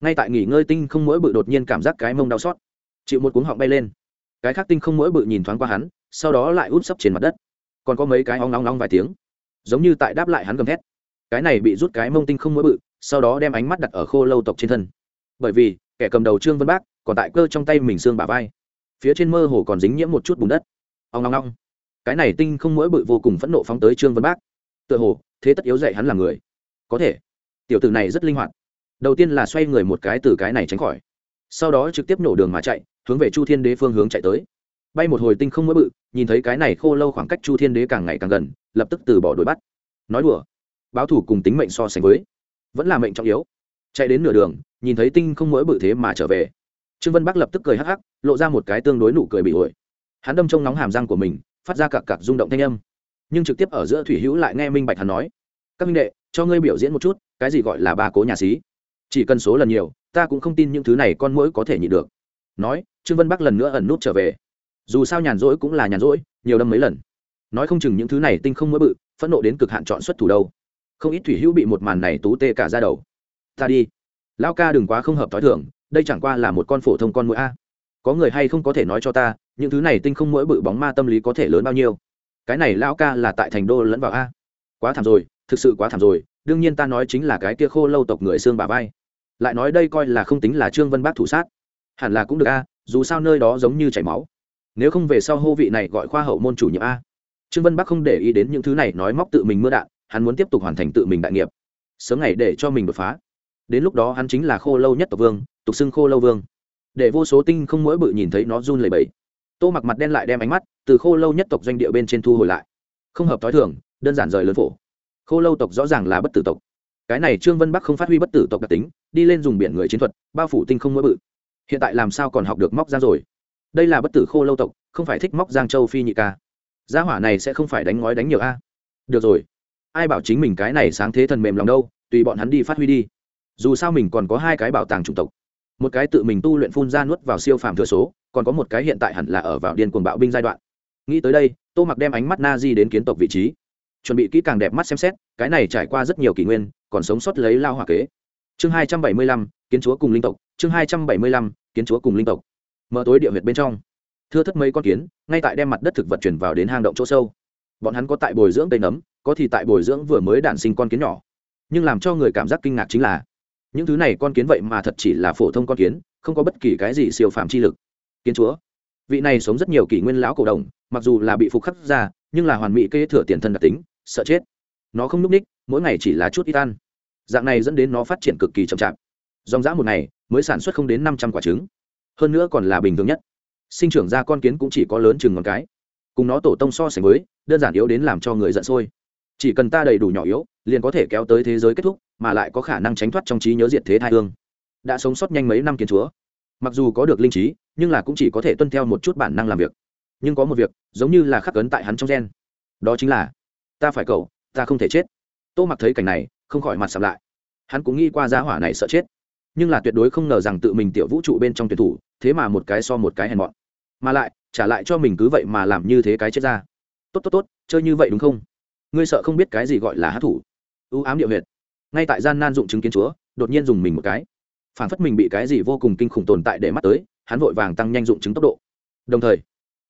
ngay tại nghỉ ngơi tinh không mỗi bự đột nhiên cảm giác cái mông đau xót. Chịu một cuống họng bay lên. Cái khác tinh không mỗi bự nhìn thoáng qua hắn, sau đó lại úp sấp trên mặt đất. Còn có mấy cái ong nóng nóng vài tiếng. Giống như tại đáp lại hắn gầm thét. Cái này bị rút cái mông tinh không mỗi bự, sau đó đem ánh mắt đặt ở khô lâu tộc trên thân. Bởi vì, kẻ cầm đầu trương vân bác còn tại cơ trong tay mình xương bả vai. Phía trên mơ hồ còn dính nhiễm một chút bùn đất. Ông ngong ngong cái này tinh không mỗi bự vô cùng phẫn nộ phóng tới trương vân bác. Tựa hồ, thế tất yếu dạy hắn là người. Có thể. Tiểu tử này rất linh hoạt đầu tiên là xoay người một cái từ cái này tránh khỏi, sau đó trực tiếp nổ đường mà chạy, hướng về chu thiên đế phương hướng chạy tới. Bay một hồi tinh không mỗi bự, nhìn thấy cái này khô lâu khoảng cách chu thiên đế càng ngày càng gần, lập tức từ bỏ đuổi bắt. Nói đùa, báo thủ cùng tính mệnh so sánh với, vẫn là mệnh trọng yếu. Chạy đến nửa đường, nhìn thấy tinh không mỗi bự thế mà trở về. Trương vân bắc lập tức cười hắc hắc, lộ ra một cái tương đối nụ cười bị ổi. Hắn đâm trong nóng hàm răng của mình, phát ra cặp cặp rung động thanh âm. Nhưng trực tiếp ở giữa thủy hữu lại nghe minh bạch hắn nói, các minh đệ, cho ngươi biểu diễn một chút, cái gì gọi là ba cố nhà sĩ chỉ cần số lần nhiều, ta cũng không tin những thứ này con mũi có thể nhịn được. Nói, trương vân bắc lần nữa ẩn nút trở về. Dù sao nhàn rỗi cũng là nhàn rỗi, nhiều đâm mấy lần. Nói không chừng những thứ này tinh không mới bự, phẫn nộ đến cực hạn chọn xuất thủ đâu. Không ít thủy hữu bị một màn này tú tê cả ra đầu. Ta đi. Lão ca đừng quá không hợp t h ó i thưởng đây chẳng qua là một con phổ thông con mũi a. Có người hay không có thể nói cho ta, những thứ này tinh không mỗi bự bóng ma tâm lý có thể lớn bao nhiêu? Cái này lão ca là tại thành đô lẫn vào a. Quá thảm rồi, thực sự quá thảm rồi đương nhiên ta nói chính là cái kia khô lâu tộc người xương bà vai. Lại nói đây coi là không tính là trương vân bác thủ sát. Hẳn là cũng được a, dù sao nơi đó giống như chảy máu. Nếu không về sau hô vị này gọi khoa hậu môn chủ nhiệm a. Trương vân bắc không để ý đến những thứ này, nói móc tự mình mưa đạn, hắn muốn tiếp tục hoàn thành tự mình đại nghiệp. Sớm ngày để cho mình đột phá. Đến lúc đó hắn chính là khô lâu nhất tộc vương, tục xưng khô lâu vương. Để vô số tinh không mỗi bự nhìn thấy nó run lẩy bẩy. Tô mặc mặt đen lại đem ánh mắt từ khô lâu nhất tộc doanh địa bên trên thu hồi lại. Không hợp t h ó i thường, đơn giản rời lớn phổ khô lâu tộc rõ ràng là bất tử tộc. Cái này trương vân bắc không phát huy bất tử tộc đặc tính, đi lên dùng biển người chiến thuật, bao phủ tinh không mỗi bự. Hiện tại làm sao còn học được móc ra rồi? Đây là bất tử khô lâu tộc, không phải thích móc giang châu phi nhị ca. Gia hỏa này sẽ không phải đánh ngói đánh nhiều a. Được rồi. Ai bảo chính mình cái này sáng thế thần mềm lòng đâu, tùy bọn hắn đi phát huy đi. Dù sao mình còn có hai cái bảo tàng chủng tộc. Một cái tự mình tu luyện phun ra nuốt vào siêu phàm thừa số, còn có một cái hiện tại hẳn là ở vào điên cuồng bạo binh giai đoạn. Nghĩ tới đây, tô mặc đem ánh mắt na di đến kiến tộc vị trí chuẩn bị kỹ càng đẹp mắt xem xét, cái này trải qua rất nhiều kỷ nguyên, còn sống sót lấy lao hỏa kế. Chương hai trăm bảy mươi lăm, kiến chúa cùng linh tộc, chương hai trăm bảy mươi lăm, kiến chúa cùng linh tộc. Mở tối địa huyệt bên trong, thưa thất mấy con kiến, ngay tại đem mặt đất thực vật chuyển vào đến hang động chỗ sâu. Bọn hắn có tại bồi dưỡng cây nấm, có thì tại bồi dưỡng vừa mới đản sinh con kiến nhỏ. Nhưng làm cho người cảm giác kinh ngạc chính là, những thứ này con kiến vậy mà thật chỉ là phổ thông con kiến, không có bất kỳ cái gì siêu phạm chi lực. Kiến chúa, vị này sống rất nhiều kỷ nguyên lão cổ đồng, mặc dù là bị phục khắc ra, nhưng là hoàn mỹ kế thừa tiền thân đặc tính sợ chết. Nó không n ú c ních, mỗi ngày chỉ là chút ít ăn. Dạng này dẫn đến nó phát triển cực kỳ chậm chạp. Dòng dã một ngày, mới sản xuất không đến năm trăm quả trứng. Hơn nữa còn là bình thường nhất. Sinh trưởng ra con kiến cũng chỉ có lớn chừng ngón cái. Cùng nó tổ tông so sánh với, đơn giản yếu đến làm cho người giận sôi. Chỉ cần ta đầy đủ nhỏ yếu, liền có thể kéo tới thế giới kết thúc, mà lại có khả năng tránh thoát trong trí nhớ diện thế thai hương. Đã sống sót nhanh mấy năm kiến chúa. Mặc dù có được linh trí, nhưng là cũng chỉ có thể tuân theo một chút bản năng làm việc. Nhưng có một việc, giống như là khắc ấn tại hắn trong gen. Đó chính là ta phải cầu, ta không thể chết. Tô mặc thấy cảnh này, không khỏi mặt sầm lại. Hắn cũng nghĩ qua giá hỏa này sợ chết. Nhưng là tuyệt đối không ngờ rằng tự mình tiểu vũ trụ bên trong tuyển thủ, thế mà một cái so một cái hèn mọn. Mà lại, trả lại cho mình cứ vậy mà làm như thế cái chết ra. Tốt tốt tốt, chơi như vậy đúng không? Ngươi sợ không biết cái gì gọi là hát thủ. Ưu ám điệu huyệt. Ngay tại gian nan dụng chứng kiến chúa, đột nhiên dùng mình một cái. Phản phất mình bị cái gì vô cùng kinh khủng tồn tại để mắt tới, hắn vội vàng tăng nhanh dụng chứng tốc độ. Đồng thời,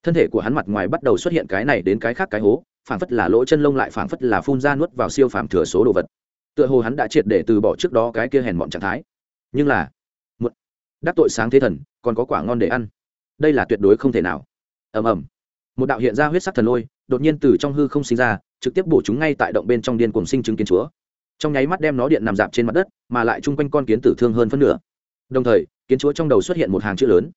thân thể của hắn mặt ngoài bắt đầu xuất hiện cái này đến cái khác cái hố phản phất là lỗ chân lông lại phản phất là phun ra nuốt vào siêu phàm thừa số đồ vật. Tựa hồ hắn đã triệt để từ bỏ trước đó cái kia hèn mọn trạng thái. Nhưng là một đắc tội sáng thế thần, còn có quả ngon để ăn. Đây là tuyệt đối không thể nào. Ầm ầm. Một đạo hiện ra huyết sắc thần lôi, đột nhiên từ trong hư không sinh ra, trực tiếp bổ chúng ngay tại động bên trong điên cuồng sinh chứng kiến chúa. Trong nháy mắt đem nó điện nằm dạp trên mặt đất, mà lại chung quanh con kiến tử thương hơn phân nửa. Đồng thời, kiến chúa trong đầu xuất hiện một hàng chữ lớn.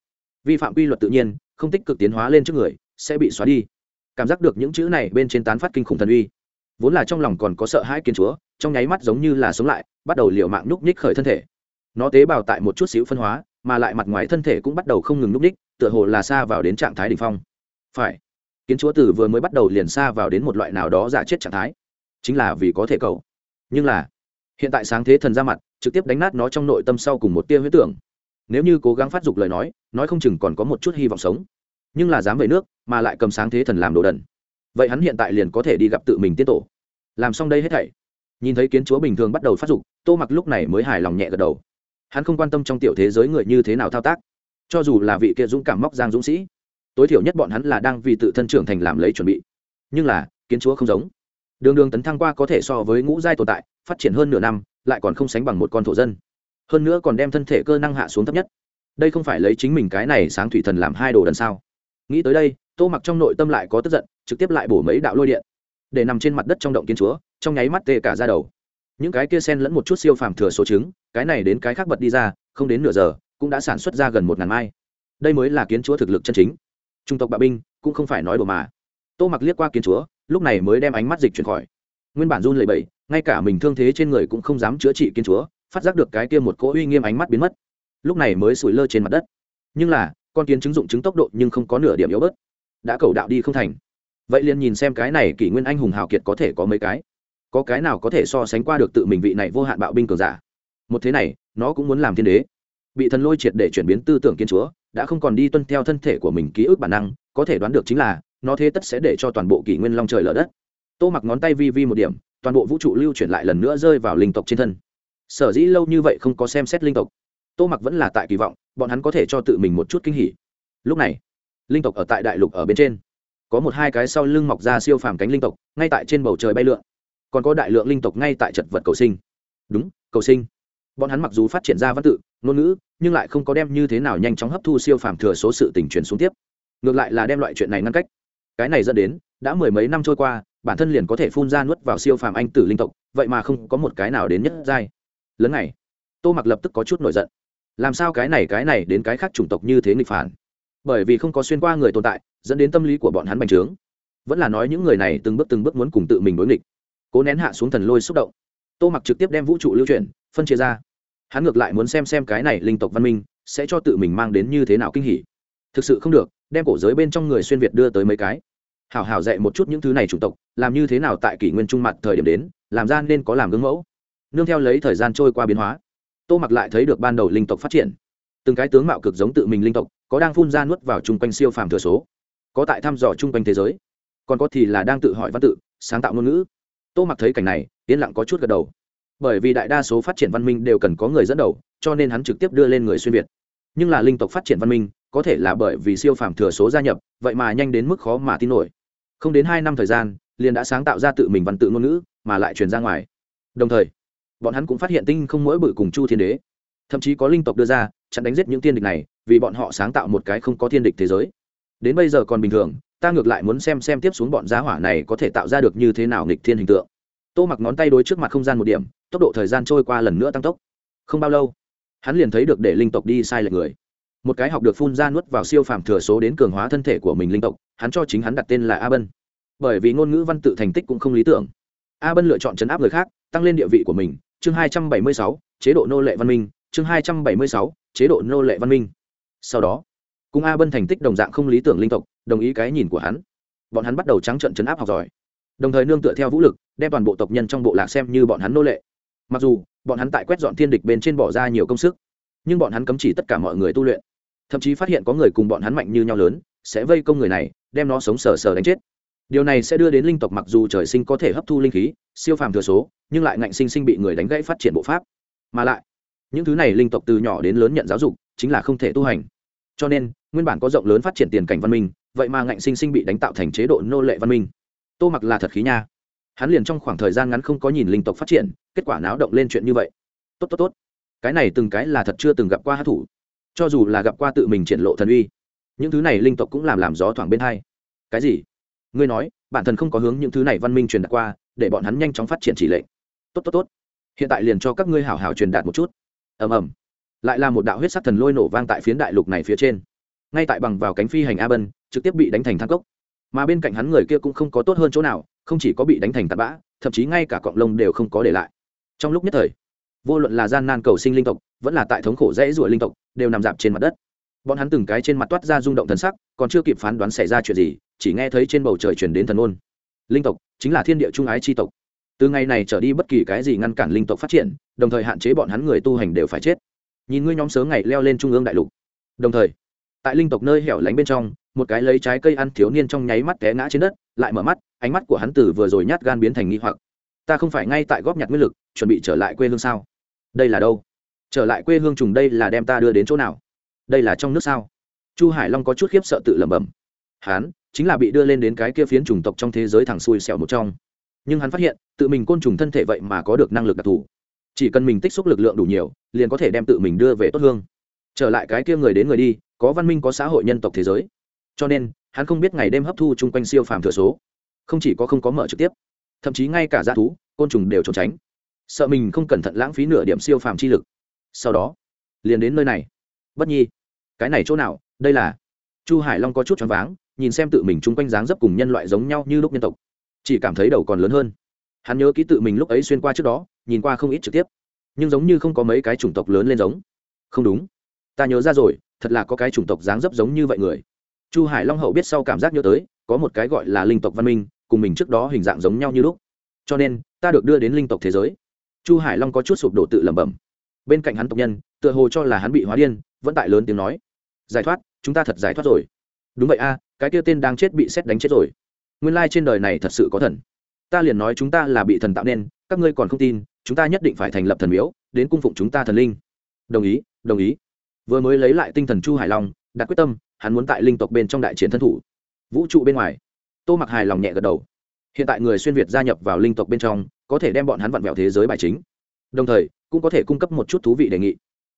Vi phạm quy luật tự nhiên, không tích cực tiến hóa lên trước người, sẽ bị xóa đi cảm giác được những chữ này bên trên tán phát kinh khủng thần uy. Vốn là trong lòng còn có sợ hãi kiến chúa, trong nháy mắt giống như là sống lại, bắt đầu liệu mạng núp ních khởi thân thể. Nó tế bào tại một chút xíu phân hóa, mà lại mặt ngoài thân thể cũng bắt đầu không ngừng núp ních, tựa hồ là xa vào đến trạng thái đ ỉ n h phong. Phải, kiến chúa tử vừa mới bắt đầu liền xa vào đến một loại nào đó giả chết trạng thái. Chính là vì có thể cầu. Nhưng là, hiện tại sáng thế thần ra mặt, trực tiếp đánh nát nó trong nội tâm sau cùng một tia huyết tưởng. Nếu như cố gắng phát dục lời nói nói không chừng còn có một chút hy vọng sống nhưng là dám về nước, mà lại cầm sáng thế thần làm đồ đần. Vậy hắn hiện tại liền có thể đi gặp tự mình tiết tổ. Làm xong đây hết thảy. Nhìn thấy kiến chúa bình thường bắt đầu phát dục, tô mặc lúc này mới hài lòng nhẹ gật đầu. Hắn không quan tâm trong tiểu thế giới người như thế nào thao tác. Cho dù là vị kia dũng cảm móc giang dũng sĩ, tối thiểu nhất bọn hắn là đang vì tự thân trưởng thành làm lấy chuẩn bị. Nhưng là, kiến chúa không giống. Đường đường tấn thăng qua có thể so với ngũ giai tồn tại, phát triển hơn nửa năm, lại còn không sánh bằng một con thổ dân. Hơn nữa còn đem thân thể cơ năng hạ xuống thấp nhất. Đây không phải lấy chính mình cái này sáng thủy thần làm hai đồ đần sao? Nghĩ tới đây, tô mặc trong nội tâm lại có tức giận, trực tiếp lại bổ mấy đạo lôi điện, để nằm trên mặt đất trong động kiến chúa, trong nháy mắt tê cả ra đầu. Những cái kia sen lẫn một chút siêu phàm thừa số trứng cái này đến cái khác bật đi ra, không đến nửa giờ, cũng đã sản xuất ra gần một ngàn mai. Đây mới là kiến chúa thực lực chân chính. Trung tộc bạo binh, cũng không phải nói đùa mà. Tô mặc liếc qua kiến chúa, lúc này mới đem ánh mắt dịch chuyển khỏi. Nguyên bản run lệ bậy ngay cả mình thương thế trên người cũng không dám chữa trị kiến chúa, phát giác được cái kia một cỗ uy nghiêm ánh mắt biến mất. Lúc này mới sủi lơ trên mặt đất. Nhưng là con kiến chứng dụng chứng tốc độ nhưng không có nửa điểm yếu bớt. Đã cầu đạo đi không thành. Vậy liền nhìn xem cái này kỷ nguyên anh hùng hào kiệt có thể có mấy cái. Có cái nào có thể so sánh qua được tự mình vị này vô hạn bạo binh cường giả? Một thế này, nó cũng muốn làm thiên đế. Bị thần lôi triệt để chuyển biến tư tưởng kiến chúa, đã không còn đi tuân theo thân thể của mình ký ức bản năng, có thể đoán được chính là, nó thế tất sẽ để cho toàn bộ kỷ nguyên long trời lở đất. Tô mặc ngón tay vi vi một điểm, toàn bộ vũ trụ lưu chuyển lại lần nữa rơi vào linh tộc trên thân. Sở dĩ lâu như vậy không có xem xét linh tộc tô mặc vẫn là tại kỳ vọng, bọn hắn có thể cho tự mình một chút kinh hỉ. Lúc này, linh tộc ở tại đại lục ở bên trên. Có một hai cái sau lưng mọc ra siêu phàm cánh linh tộc, ngay tại trên bầu trời bay lượn. Còn có đại lượng linh tộc ngay tại chật vật cầu sinh. Đúng, cầu sinh. Bọn hắn mặc dù phát triển ra văn tự, ngôn ngữ, nhưng lại không có đem như thế nào nhanh chóng hấp thu siêu phàm thừa số sự tình truyền xuống tiếp. Ngược lại là đem loại chuyện này ngăn cách. Cái này dẫn đến, đã mười mấy năm trôi qua, bản thân liền có thể phun ra nuốt vào siêu phàm anh tử linh tộc, vậy mà không có một cái nào đến nhất giai. Lớn này, tô mặc lập tức có chút nổi giận làm sao cái này cái này đến cái khác chủng tộc như thế nghịch phản? Bởi vì không có xuyên qua người tồn tại, dẫn đến tâm lý của bọn hắn bành trướng. Vẫn là nói những người này từng bước từng bước muốn cùng tự mình đối nghịch. Cố nén hạ xuống thần lôi xúc động. Tô mặc trực tiếp đem vũ trụ lưu chuyển, phân chia ra. Hắn ngược lại muốn xem xem cái này linh tộc văn minh sẽ cho tự mình mang đến như thế nào kinh hỉ. Thực sự không được, đem cổ giới bên trong người xuyên việt đưa tới mấy cái. Hảo hảo dạy một chút những thứ này chủng tộc, làm như thế nào tại kỷ nguyên trung mặt thời điểm đến, làm ra nên có làm gương mẫu. Nương theo lấy thời gian trôi qua biến hóa tô mặc lại thấy được ban đầu linh tộc phát triển. Từng cái tướng mạo cực giống tự mình linh tộc, có đang phun ra nuốt vào chung quanh siêu phàm thừa số, có tại thăm dò chung quanh thế giới, còn có thì là đang tự hỏi văn tự, sáng tạo ngôn ngữ. Tô mặc thấy cảnh này, yên lặng có chút gật đầu. Bởi vì đại đa số phát triển văn minh đều cần có người dẫn đầu, cho nên hắn trực tiếp đưa lên người xuyên việt. Nhưng là linh tộc phát triển văn minh, có thể là bởi vì siêu phàm thừa số gia nhập, vậy mà nhanh đến mức khó mà tin nổi. Không đến hai năm thời gian, liền đã sáng tạo ra tự mình văn tự ngôn ngữ, mà lại truyền ra ngoài. Đồng thời bọn hắn cũng phát hiện tinh không mỗi bự cùng chu thiên đế. Thậm chí có linh tộc đưa ra, chặn đánh giết những tiên địch này, vì bọn họ sáng tạo một cái không có thiên địch thế giới. Đến bây giờ còn bình thường, ta ngược lại muốn xem xem tiếp xuống bọn giá hỏa này có thể tạo ra được như thế nào nghịch thiên hình tượng. Tô mặc ngón tay đối trước mặt không gian một điểm, tốc độ thời gian trôi qua lần nữa tăng tốc. Không bao lâu, hắn liền thấy được để linh tộc đi sai lệch người. Một cái học được phun ra nuốt vào siêu phàm thừa số đến cường hóa thân thể của mình linh tộc, hắn cho chính hắn đặt tên là a bân. Bởi vì ngôn ngữ văn tự thành tích cũng không lý tưởng. A bân lựa chọn chấn áp người khác, tăng lên địa vị của mình chương hai trăm bảy mươi sáu, chế độ nô lệ văn minh, chương hai trăm bảy mươi sáu, chế độ nô lệ văn minh. Sau đó, cùng a bân thành tích đồng dạng không lý tưởng linh tộc, đồng ý cái nhìn của hắn. Bọn hắn bắt đầu trắng trợn chấn áp học giỏi. Đồng thời nương tựa theo vũ lực, đem toàn bộ tộc nhân trong bộ lạc xem như bọn hắn nô lệ. Mặc dù, bọn hắn tại quét dọn thiên địch bên trên bỏ ra nhiều công sức, nhưng bọn hắn cấm chỉ tất cả mọi người tu luyện. Thậm chí phát hiện có người cùng bọn hắn mạnh như nhau lớn, sẽ vây công người này, đem nó sống sờ sờ đánh chết. Điều này sẽ đưa đến linh tộc mặc dù trời sinh có thể hấp thu linh khí, siêu phàm thừa số nhưng lại ngạnh sinh sinh bị người đánh gãy phát triển bộ pháp. Mà lại, những thứ này linh tộc từ nhỏ đến lớn nhận giáo dục, chính là không thể tu hành. Cho nên, nguyên bản có rộng lớn phát triển tiền cảnh văn minh, vậy mà ngạnh sinh sinh bị đánh tạo thành chế độ nô lệ văn minh. Tô mặc là thật khí nha. Hắn liền trong khoảng thời gian ngắn không có nhìn linh tộc phát triển, kết quả náo động lên chuyện như vậy. Tốt tốt tốt. Cái này từng cái là thật chưa từng gặp qua hát thủ. Cho dù là gặp qua tự mình triển lộ thần uy, những thứ này linh tộc cũng làm làm gió thoảng bên hai. Cái gì? Ngươi nói, bản thân không có hướng những thứ này văn minh truyền đạt qua, để bọn hắn nhanh chóng phát triển chỉ lệnh tốt tốt tốt. Hiện tại liền cho các ngươi hảo hảo truyền đạt một chút. Ầm ầm. Lại là một đạo huyết sắc thần lôi nổ vang tại phiến đại lục này phía trên. Ngay tại bằng vào cánh phi hành a bân, trực tiếp bị đánh thành thang cốc. Mà bên cạnh hắn người kia cũng không có tốt hơn chỗ nào, không chỉ có bị đánh thành tạt bã, thậm chí ngay cả cọng lông đều không có để lại. Trong lúc nhất thời, vô luận là gian nan cầu sinh linh tộc, vẫn là tại thống khổ dễ ruổi linh tộc, đều nằm dạp trên mặt đất. Bọn hắn từng cái trên mặt toát ra rung động thần sắc, còn chưa kịp phán đoán xảy ra chuyện gì, chỉ nghe thấy trên bầu trời chuyển đến thần ôn. Linh tộc chính là thiên địa trung ái c tộc từ ngày này trở đi bất kỳ cái gì ngăn cản linh tộc phát triển, đồng thời hạn chế bọn hắn người tu hành đều phải chết. Nhìn ngươi nhóm sớm ngày leo lên trung ương đại lục. Đồng thời, tại linh tộc nơi hẻo lánh bên trong, một cái lấy trái cây ăn thiếu niên trong nháy mắt té ngã trên đất, lại mở mắt, ánh mắt của hắn từ vừa rồi nhát gan biến thành nghi hoặc. Ta không phải ngay tại góp nhặt nguyên lực, chuẩn bị trở lại quê hương sao? Đây là đâu? Trở lại quê hương trùng đây là đem ta đưa đến chỗ nào? Đây là trong nước sao? Chu hải long có chút khiếp sợ tự lẩm bẩm. Hắn, chính là bị đưa lên đến cái kia phiến chủng tộc trong thế giới thẳng xuôi xẻo một trong nhưng hắn phát hiện, tự mình côn trùng thân thể vậy mà có được năng lực đặc thù. Chỉ cần mình tích xúc lực lượng đủ nhiều, liền có thể đem tự mình đưa về tốt hương. Trở lại cái kia người đến người đi, có văn minh, có xã hội nhân tộc thế giới. Cho nên, hắn không biết ngày đêm hấp thu chung quanh siêu phàm thừa số. Không chỉ có không có mở trực tiếp, thậm chí ngay cả g thú, côn trùng đều trốn tránh. Sợ mình không cẩn thận lãng phí nửa điểm siêu phàm chi lực. Sau đó, liền đến nơi này. Bất nhi, cái này chỗ nào? Đây là chu hải long có chút choáng váng, nhìn xem tự mình chung quanh dáng dấp cùng nhân loại giống nhau như lúc nhân tộc chỉ cảm thấy đầu còn lớn hơn. Hắn nhớ ký tự mình lúc ấy xuyên qua trước đó, nhìn qua không ít trực tiếp. Nhưng giống như không có mấy cái chủng tộc lớn lên giống. Không đúng. Ta nhớ ra rồi, thật là có cái chủng tộc dáng dấp giống như vậy người. Chu hải long hậu biết sau cảm giác nhớ tới, có một cái gọi là linh tộc văn minh, cùng mình trước đó hình dạng giống nhau như lúc. Cho nên, ta được đưa đến linh tộc thế giới. Chu hải long có chút sụp đổ tự lẩm bẩm. Bên cạnh hắn tộc nhân, tựa hồ cho là hắn bị hóa điên, vẫn tại lớn tiếng nói. Giải thoát, chúng ta thật giải thoát rồi. Đúng vậy a, cái kia tên đang chết bị xét đánh chết rồi nguyên lai trên đời này thật sự có thần. Ta liền nói chúng ta là bị thần tạo nên, các ngươi còn không tin, chúng ta nhất định phải thành lập thần miếu, đến cung phụng chúng ta thần linh. Đồng ý đồng ý. Vừa mới lấy lại tinh thần chu hải long, đặt quyết tâm, hắn muốn tại linh tộc bên trong đại chiến thân thủ. Vũ trụ bên ngoài, tô mặc hài lòng nhẹ gật đầu. Hiện tại người xuyên việt gia nhập vào linh tộc bên trong, có thể đem bọn hắn vặn vẹo thế giới bài chính. Đồng thời, cũng có thể cung cấp một chút thú vị đề nghị.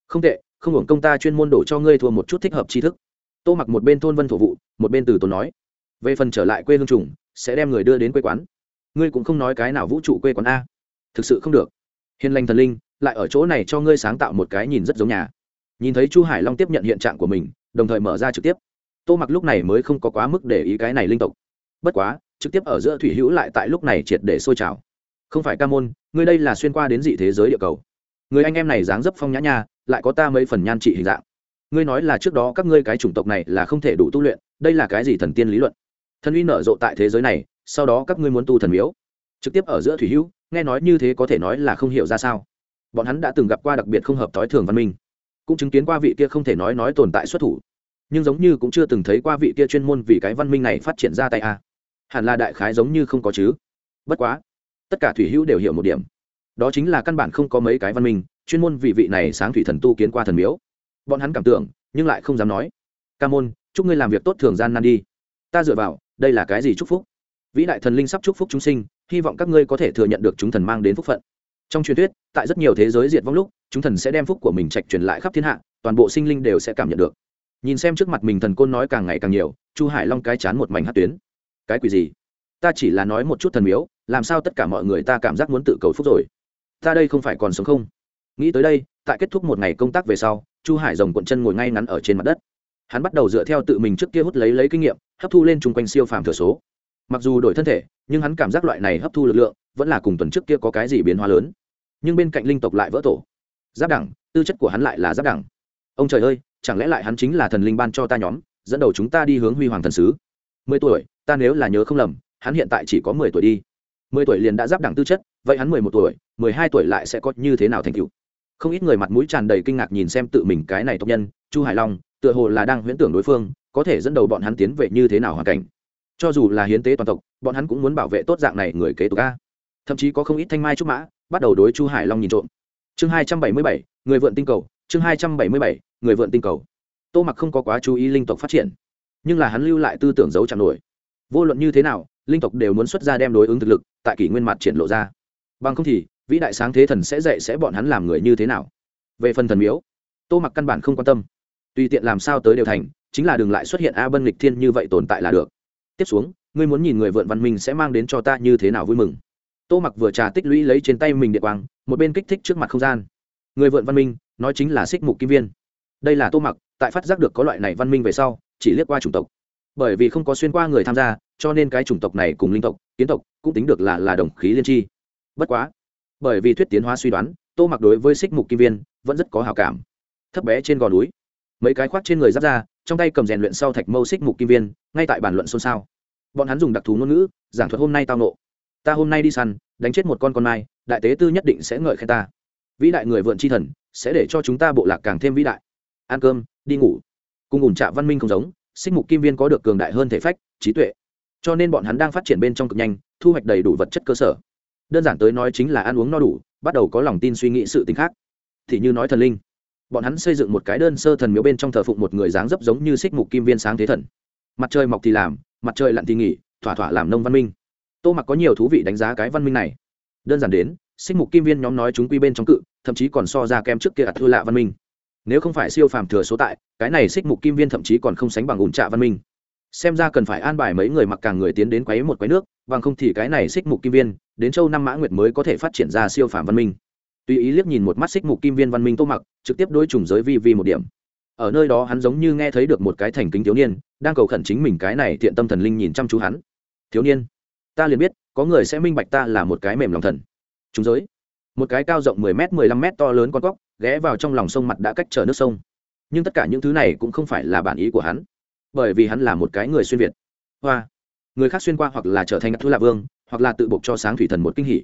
Không tệ, không hưởng công ta chuyên môn đổ cho ngươi thua một chút thích hợp tri thức. Tô mặc một bên thôn vân thổ vụ, một bên từ tốn nói về phần trở lại quê hương trùng, sẽ đem người đưa đến quê quán. Ngươi cũng không nói cái nào vũ trụ quê quán a. Thực sự không được. Hiền lành thần linh, lại ở chỗ này cho ngươi sáng tạo một cái nhìn rất giống nhà. Nhìn thấy chu hải long tiếp nhận hiện trạng của mình, đồng thời mở ra trực tiếp. Tô mặc lúc này mới không có quá mức để ý cái này linh tộc. Bất quá, trực tiếp ở giữa thủy hữu lại tại lúc này triệt để sôi trào. Không phải ca môn, ngươi đây là xuyên qua đến dị thế giới địa cầu. Người anh em này dáng dấp phong nhã nha, lại có ta mấy phần nhan trị hình dạng. Ngươi nói là trước đó các ngươi cái chủng tộc này là không thể đủ tu luyện, đây là cái gì thần tiên lý luận? Thần uy nở rộ tại thế giới này, sau đó các ngươi muốn tu thần miếu. Trực tiếp ở giữa thủy hữu, nghe nói như thế có thể nói là không hiểu ra sao. Bọn hắn đã từng gặp qua đặc biệt không hợp thói thường văn minh. Cũng chứng kiến qua vị kia không thể nói nói tồn tại xuất thủ. Nhưng giống như cũng chưa từng thấy qua vị kia chuyên môn vì cái văn minh này phát triển ra tay a. Hẳn là đại khái giống như không có chứ. Bất quá, tất cả thủy hữu đều hiểu một điểm. Đó chính là căn bản không có mấy cái văn minh chuyên môn vì vị này sáng thủy thần tu kiến qua thần miếu. Bọn hắn cảm tưởng, nhưng lại không dám nói. Ca môn, chúc ngươi làm việc tốt thường gian nan đi. Ta dựa vào đây là cái gì chúc phúc? Vĩ đại thần linh sắp chúc phúc chúng sinh, hy vọng các ngươi có thể thừa nhận được chúng thần mang đến phúc phận. Trong truyền thuyết, tại rất nhiều thế giới diệt vong lúc, chúng thần sẽ đem phúc của mình trạch truyền lại khắp thiên hạ, toàn bộ sinh linh đều sẽ cảm nhận được. Nhìn xem trước mặt mình thần côn nói càng ngày càng nhiều, chu hải long cái chán một mảnh hát tuyến. Cái quỷ gì? Ta chỉ là nói một chút thần miếu, làm sao tất cả mọi người ta cảm giác muốn tự cầu phúc rồi? Ta đây không phải còn sống không? Nghĩ tới đây, tại kết thúc một ngày công tác về sau, chu hải rồng cuộn chân ngồi ngay ngắn ở trên mặt đất hắn bắt đầu dựa theo tự mình trước kia hút lấy lấy kinh nghiệm, hấp thu lên chung quanh siêu phàm thừa số. Mặc dù đổi thân thể, nhưng hắn cảm giác loại này hấp thu lực lượng vẫn là cùng tuần trước kia có cái gì biến hóa lớn. Nhưng bên cạnh linh tộc lại vỡ tổ. Giáp đẳng, tư chất của hắn lại là giáp đẳng. Ông trời ơi, chẳng lẽ lại hắn chính là thần linh ban cho ta nhóm, dẫn đầu chúng ta đi hướng huy hoàng thần sứ? Mười tuổi, ta nếu là nhớ không lầm, hắn hiện tại chỉ có mười tuổi đi. Mười tuổi liền đã giáp đẳng tư chất, vậy hắn mười một tuổi, mười hai tuổi lại sẽ có như thế nào thành cựu không ít người mặt mũi tràn đầy kinh ngạc nhìn xem tự mình cái này tộc nhân, chu hải long, tựa hồ là đang huyễn tưởng đối phương, có thể dẫn đầu bọn hắn tiến về như thế nào hoàn cảnh. Cho dù là hiến tế toàn tộc, bọn hắn cũng muốn bảo vệ tốt dạng này người kế tục a. Thậm chí có không ít thanh mai trúc mã, bắt đầu đối chu hải long nhìn trộm. Chương hai trăm bảy mươi bảy, người vượn tinh cầu, chương hai trăm bảy mươi bảy, người vượn tinh cầu. Tô mặc không có quá chú ý linh tộc phát triển, nhưng là hắn lưu lại tư tưởng giấu chạm nổi. Vô luận như thế nào, linh tộc đều muốn xuất ra đem đối ứng thực lực, tại kỷ nguyên mặt triển lộ ra. Bằng không thì vĩ đại sáng thế thần sẽ dạy sẽ bọn hắn làm người như thế nào. Về phần thần miếu, tô mặc căn bản không quan tâm. Tùy tiện làm sao tới đều thành, chính là đừng lại xuất hiện a bân lịch thiên như vậy tồn tại là được. Tiếp xuống, ngươi muốn nhìn người vượn văn minh sẽ mang đến cho ta như thế nào vui mừng. Tô mặc vừa trà tích lũy lấy trên tay mình điện quang, một bên kích thích trước mặt không gian. Người vượn văn minh, nói chính là xích mục kim viên. Đây là tô mặc, tại phát giác được có loại này văn minh về sau, chỉ liếc qua chủng tộc. Bởi vì không có xuyên qua người tham gia, cho nên cái chủng tộc này cùng linh tộc, kiến tộc, cũng tính được là là đồng khí liên tri. Bất quá bởi vì thuyết tiến hóa suy đoán, tô mặc đối với xích mục kim viên vẫn rất có hào cảm. Thấp bé trên gò núi, mấy cái khoác trên người giáp ra trong tay cầm rèn luyện sau thạch mâu xích mục kim viên, ngay tại bàn luận xôn xao. Bọn hắn dùng đặc thù ngôn ngữ, giảng thuật hôm nay tao nộ. Ta hôm nay đi săn, đánh chết một con con mai, đại tế tư nhất định sẽ ngợi khen ta. Vĩ đại người vượn tri thần, sẽ để cho chúng ta bộ lạc càng thêm vĩ đại. Ăn cơm, đi ngủ. Cùng ủn trạ văn minh không giống xích mục kim viên có được cường đại hơn thể phách, trí tuệ. Cho nên bọn hắn đang phát triển bên trong cực nhanh, thu hoạch đầy đủ vật chất cơ sở đơn giản tới nói chính là ăn uống no đủ, bắt đầu có lòng tin suy nghĩ sự t ì n h khác. Thì như nói thần linh, bọn hắn xây dựng một cái đơn sơ thần miếu bên trong thờ phụng một người dáng dấp giống như xích mục kim viên sáng thế thần. Mặt trời mọc thì làm, mặt trời lặn thì nghỉ, thỏa thỏa làm nông văn minh. Tô mặc có nhiều thú vị đánh giá cái văn minh này. Đơn giản đến, xích mục kim viên nhóm nói chúng quy bên trong cự, thậm chí còn so ra kem trước kia ạt thư lạ văn minh. Nếu không phải siêu phàm thừa số tại, cái này xích mục kim viên thậm chí còn không sánh bằng ủn trạ văn minh xem ra cần phải an bài mấy người mặc càng người tiến đến quấy một quấy nước, bằng không thì cái này xích mục kim viên, đến châu năm mã nguyệt mới có thể phát triển ra siêu phàm văn minh. Tùy ý liếc nhìn một mắt xích mục kim viên văn minh tô mặc, trực tiếp đối trùng giới vi vi một điểm. Ở nơi đó hắn giống như nghe thấy được một cái thành kính thiếu niên, đang cầu khẩn chính mình cái này thiện tâm thần linh nhìn chăm chú hắn. Thiếu niên, ta liền biết, có người sẽ minh bạch ta là một cái mềm lòng thần. Trùng giới. Một cái cao rộng mười m mười lăm m to lớn con cóc, ghé vào trong lòng sông mặt đã cách trở nước sông. Nhưng tất cả những thứ này cũng không phải là bản ý của hắn bởi vì hắn là một cái người xuyên việt. Hoa. Người khác xuyên qua hoặc là trở thành thu lạ vương, hoặc là tự buộc cho sáng thủy thần một kinh hỉ.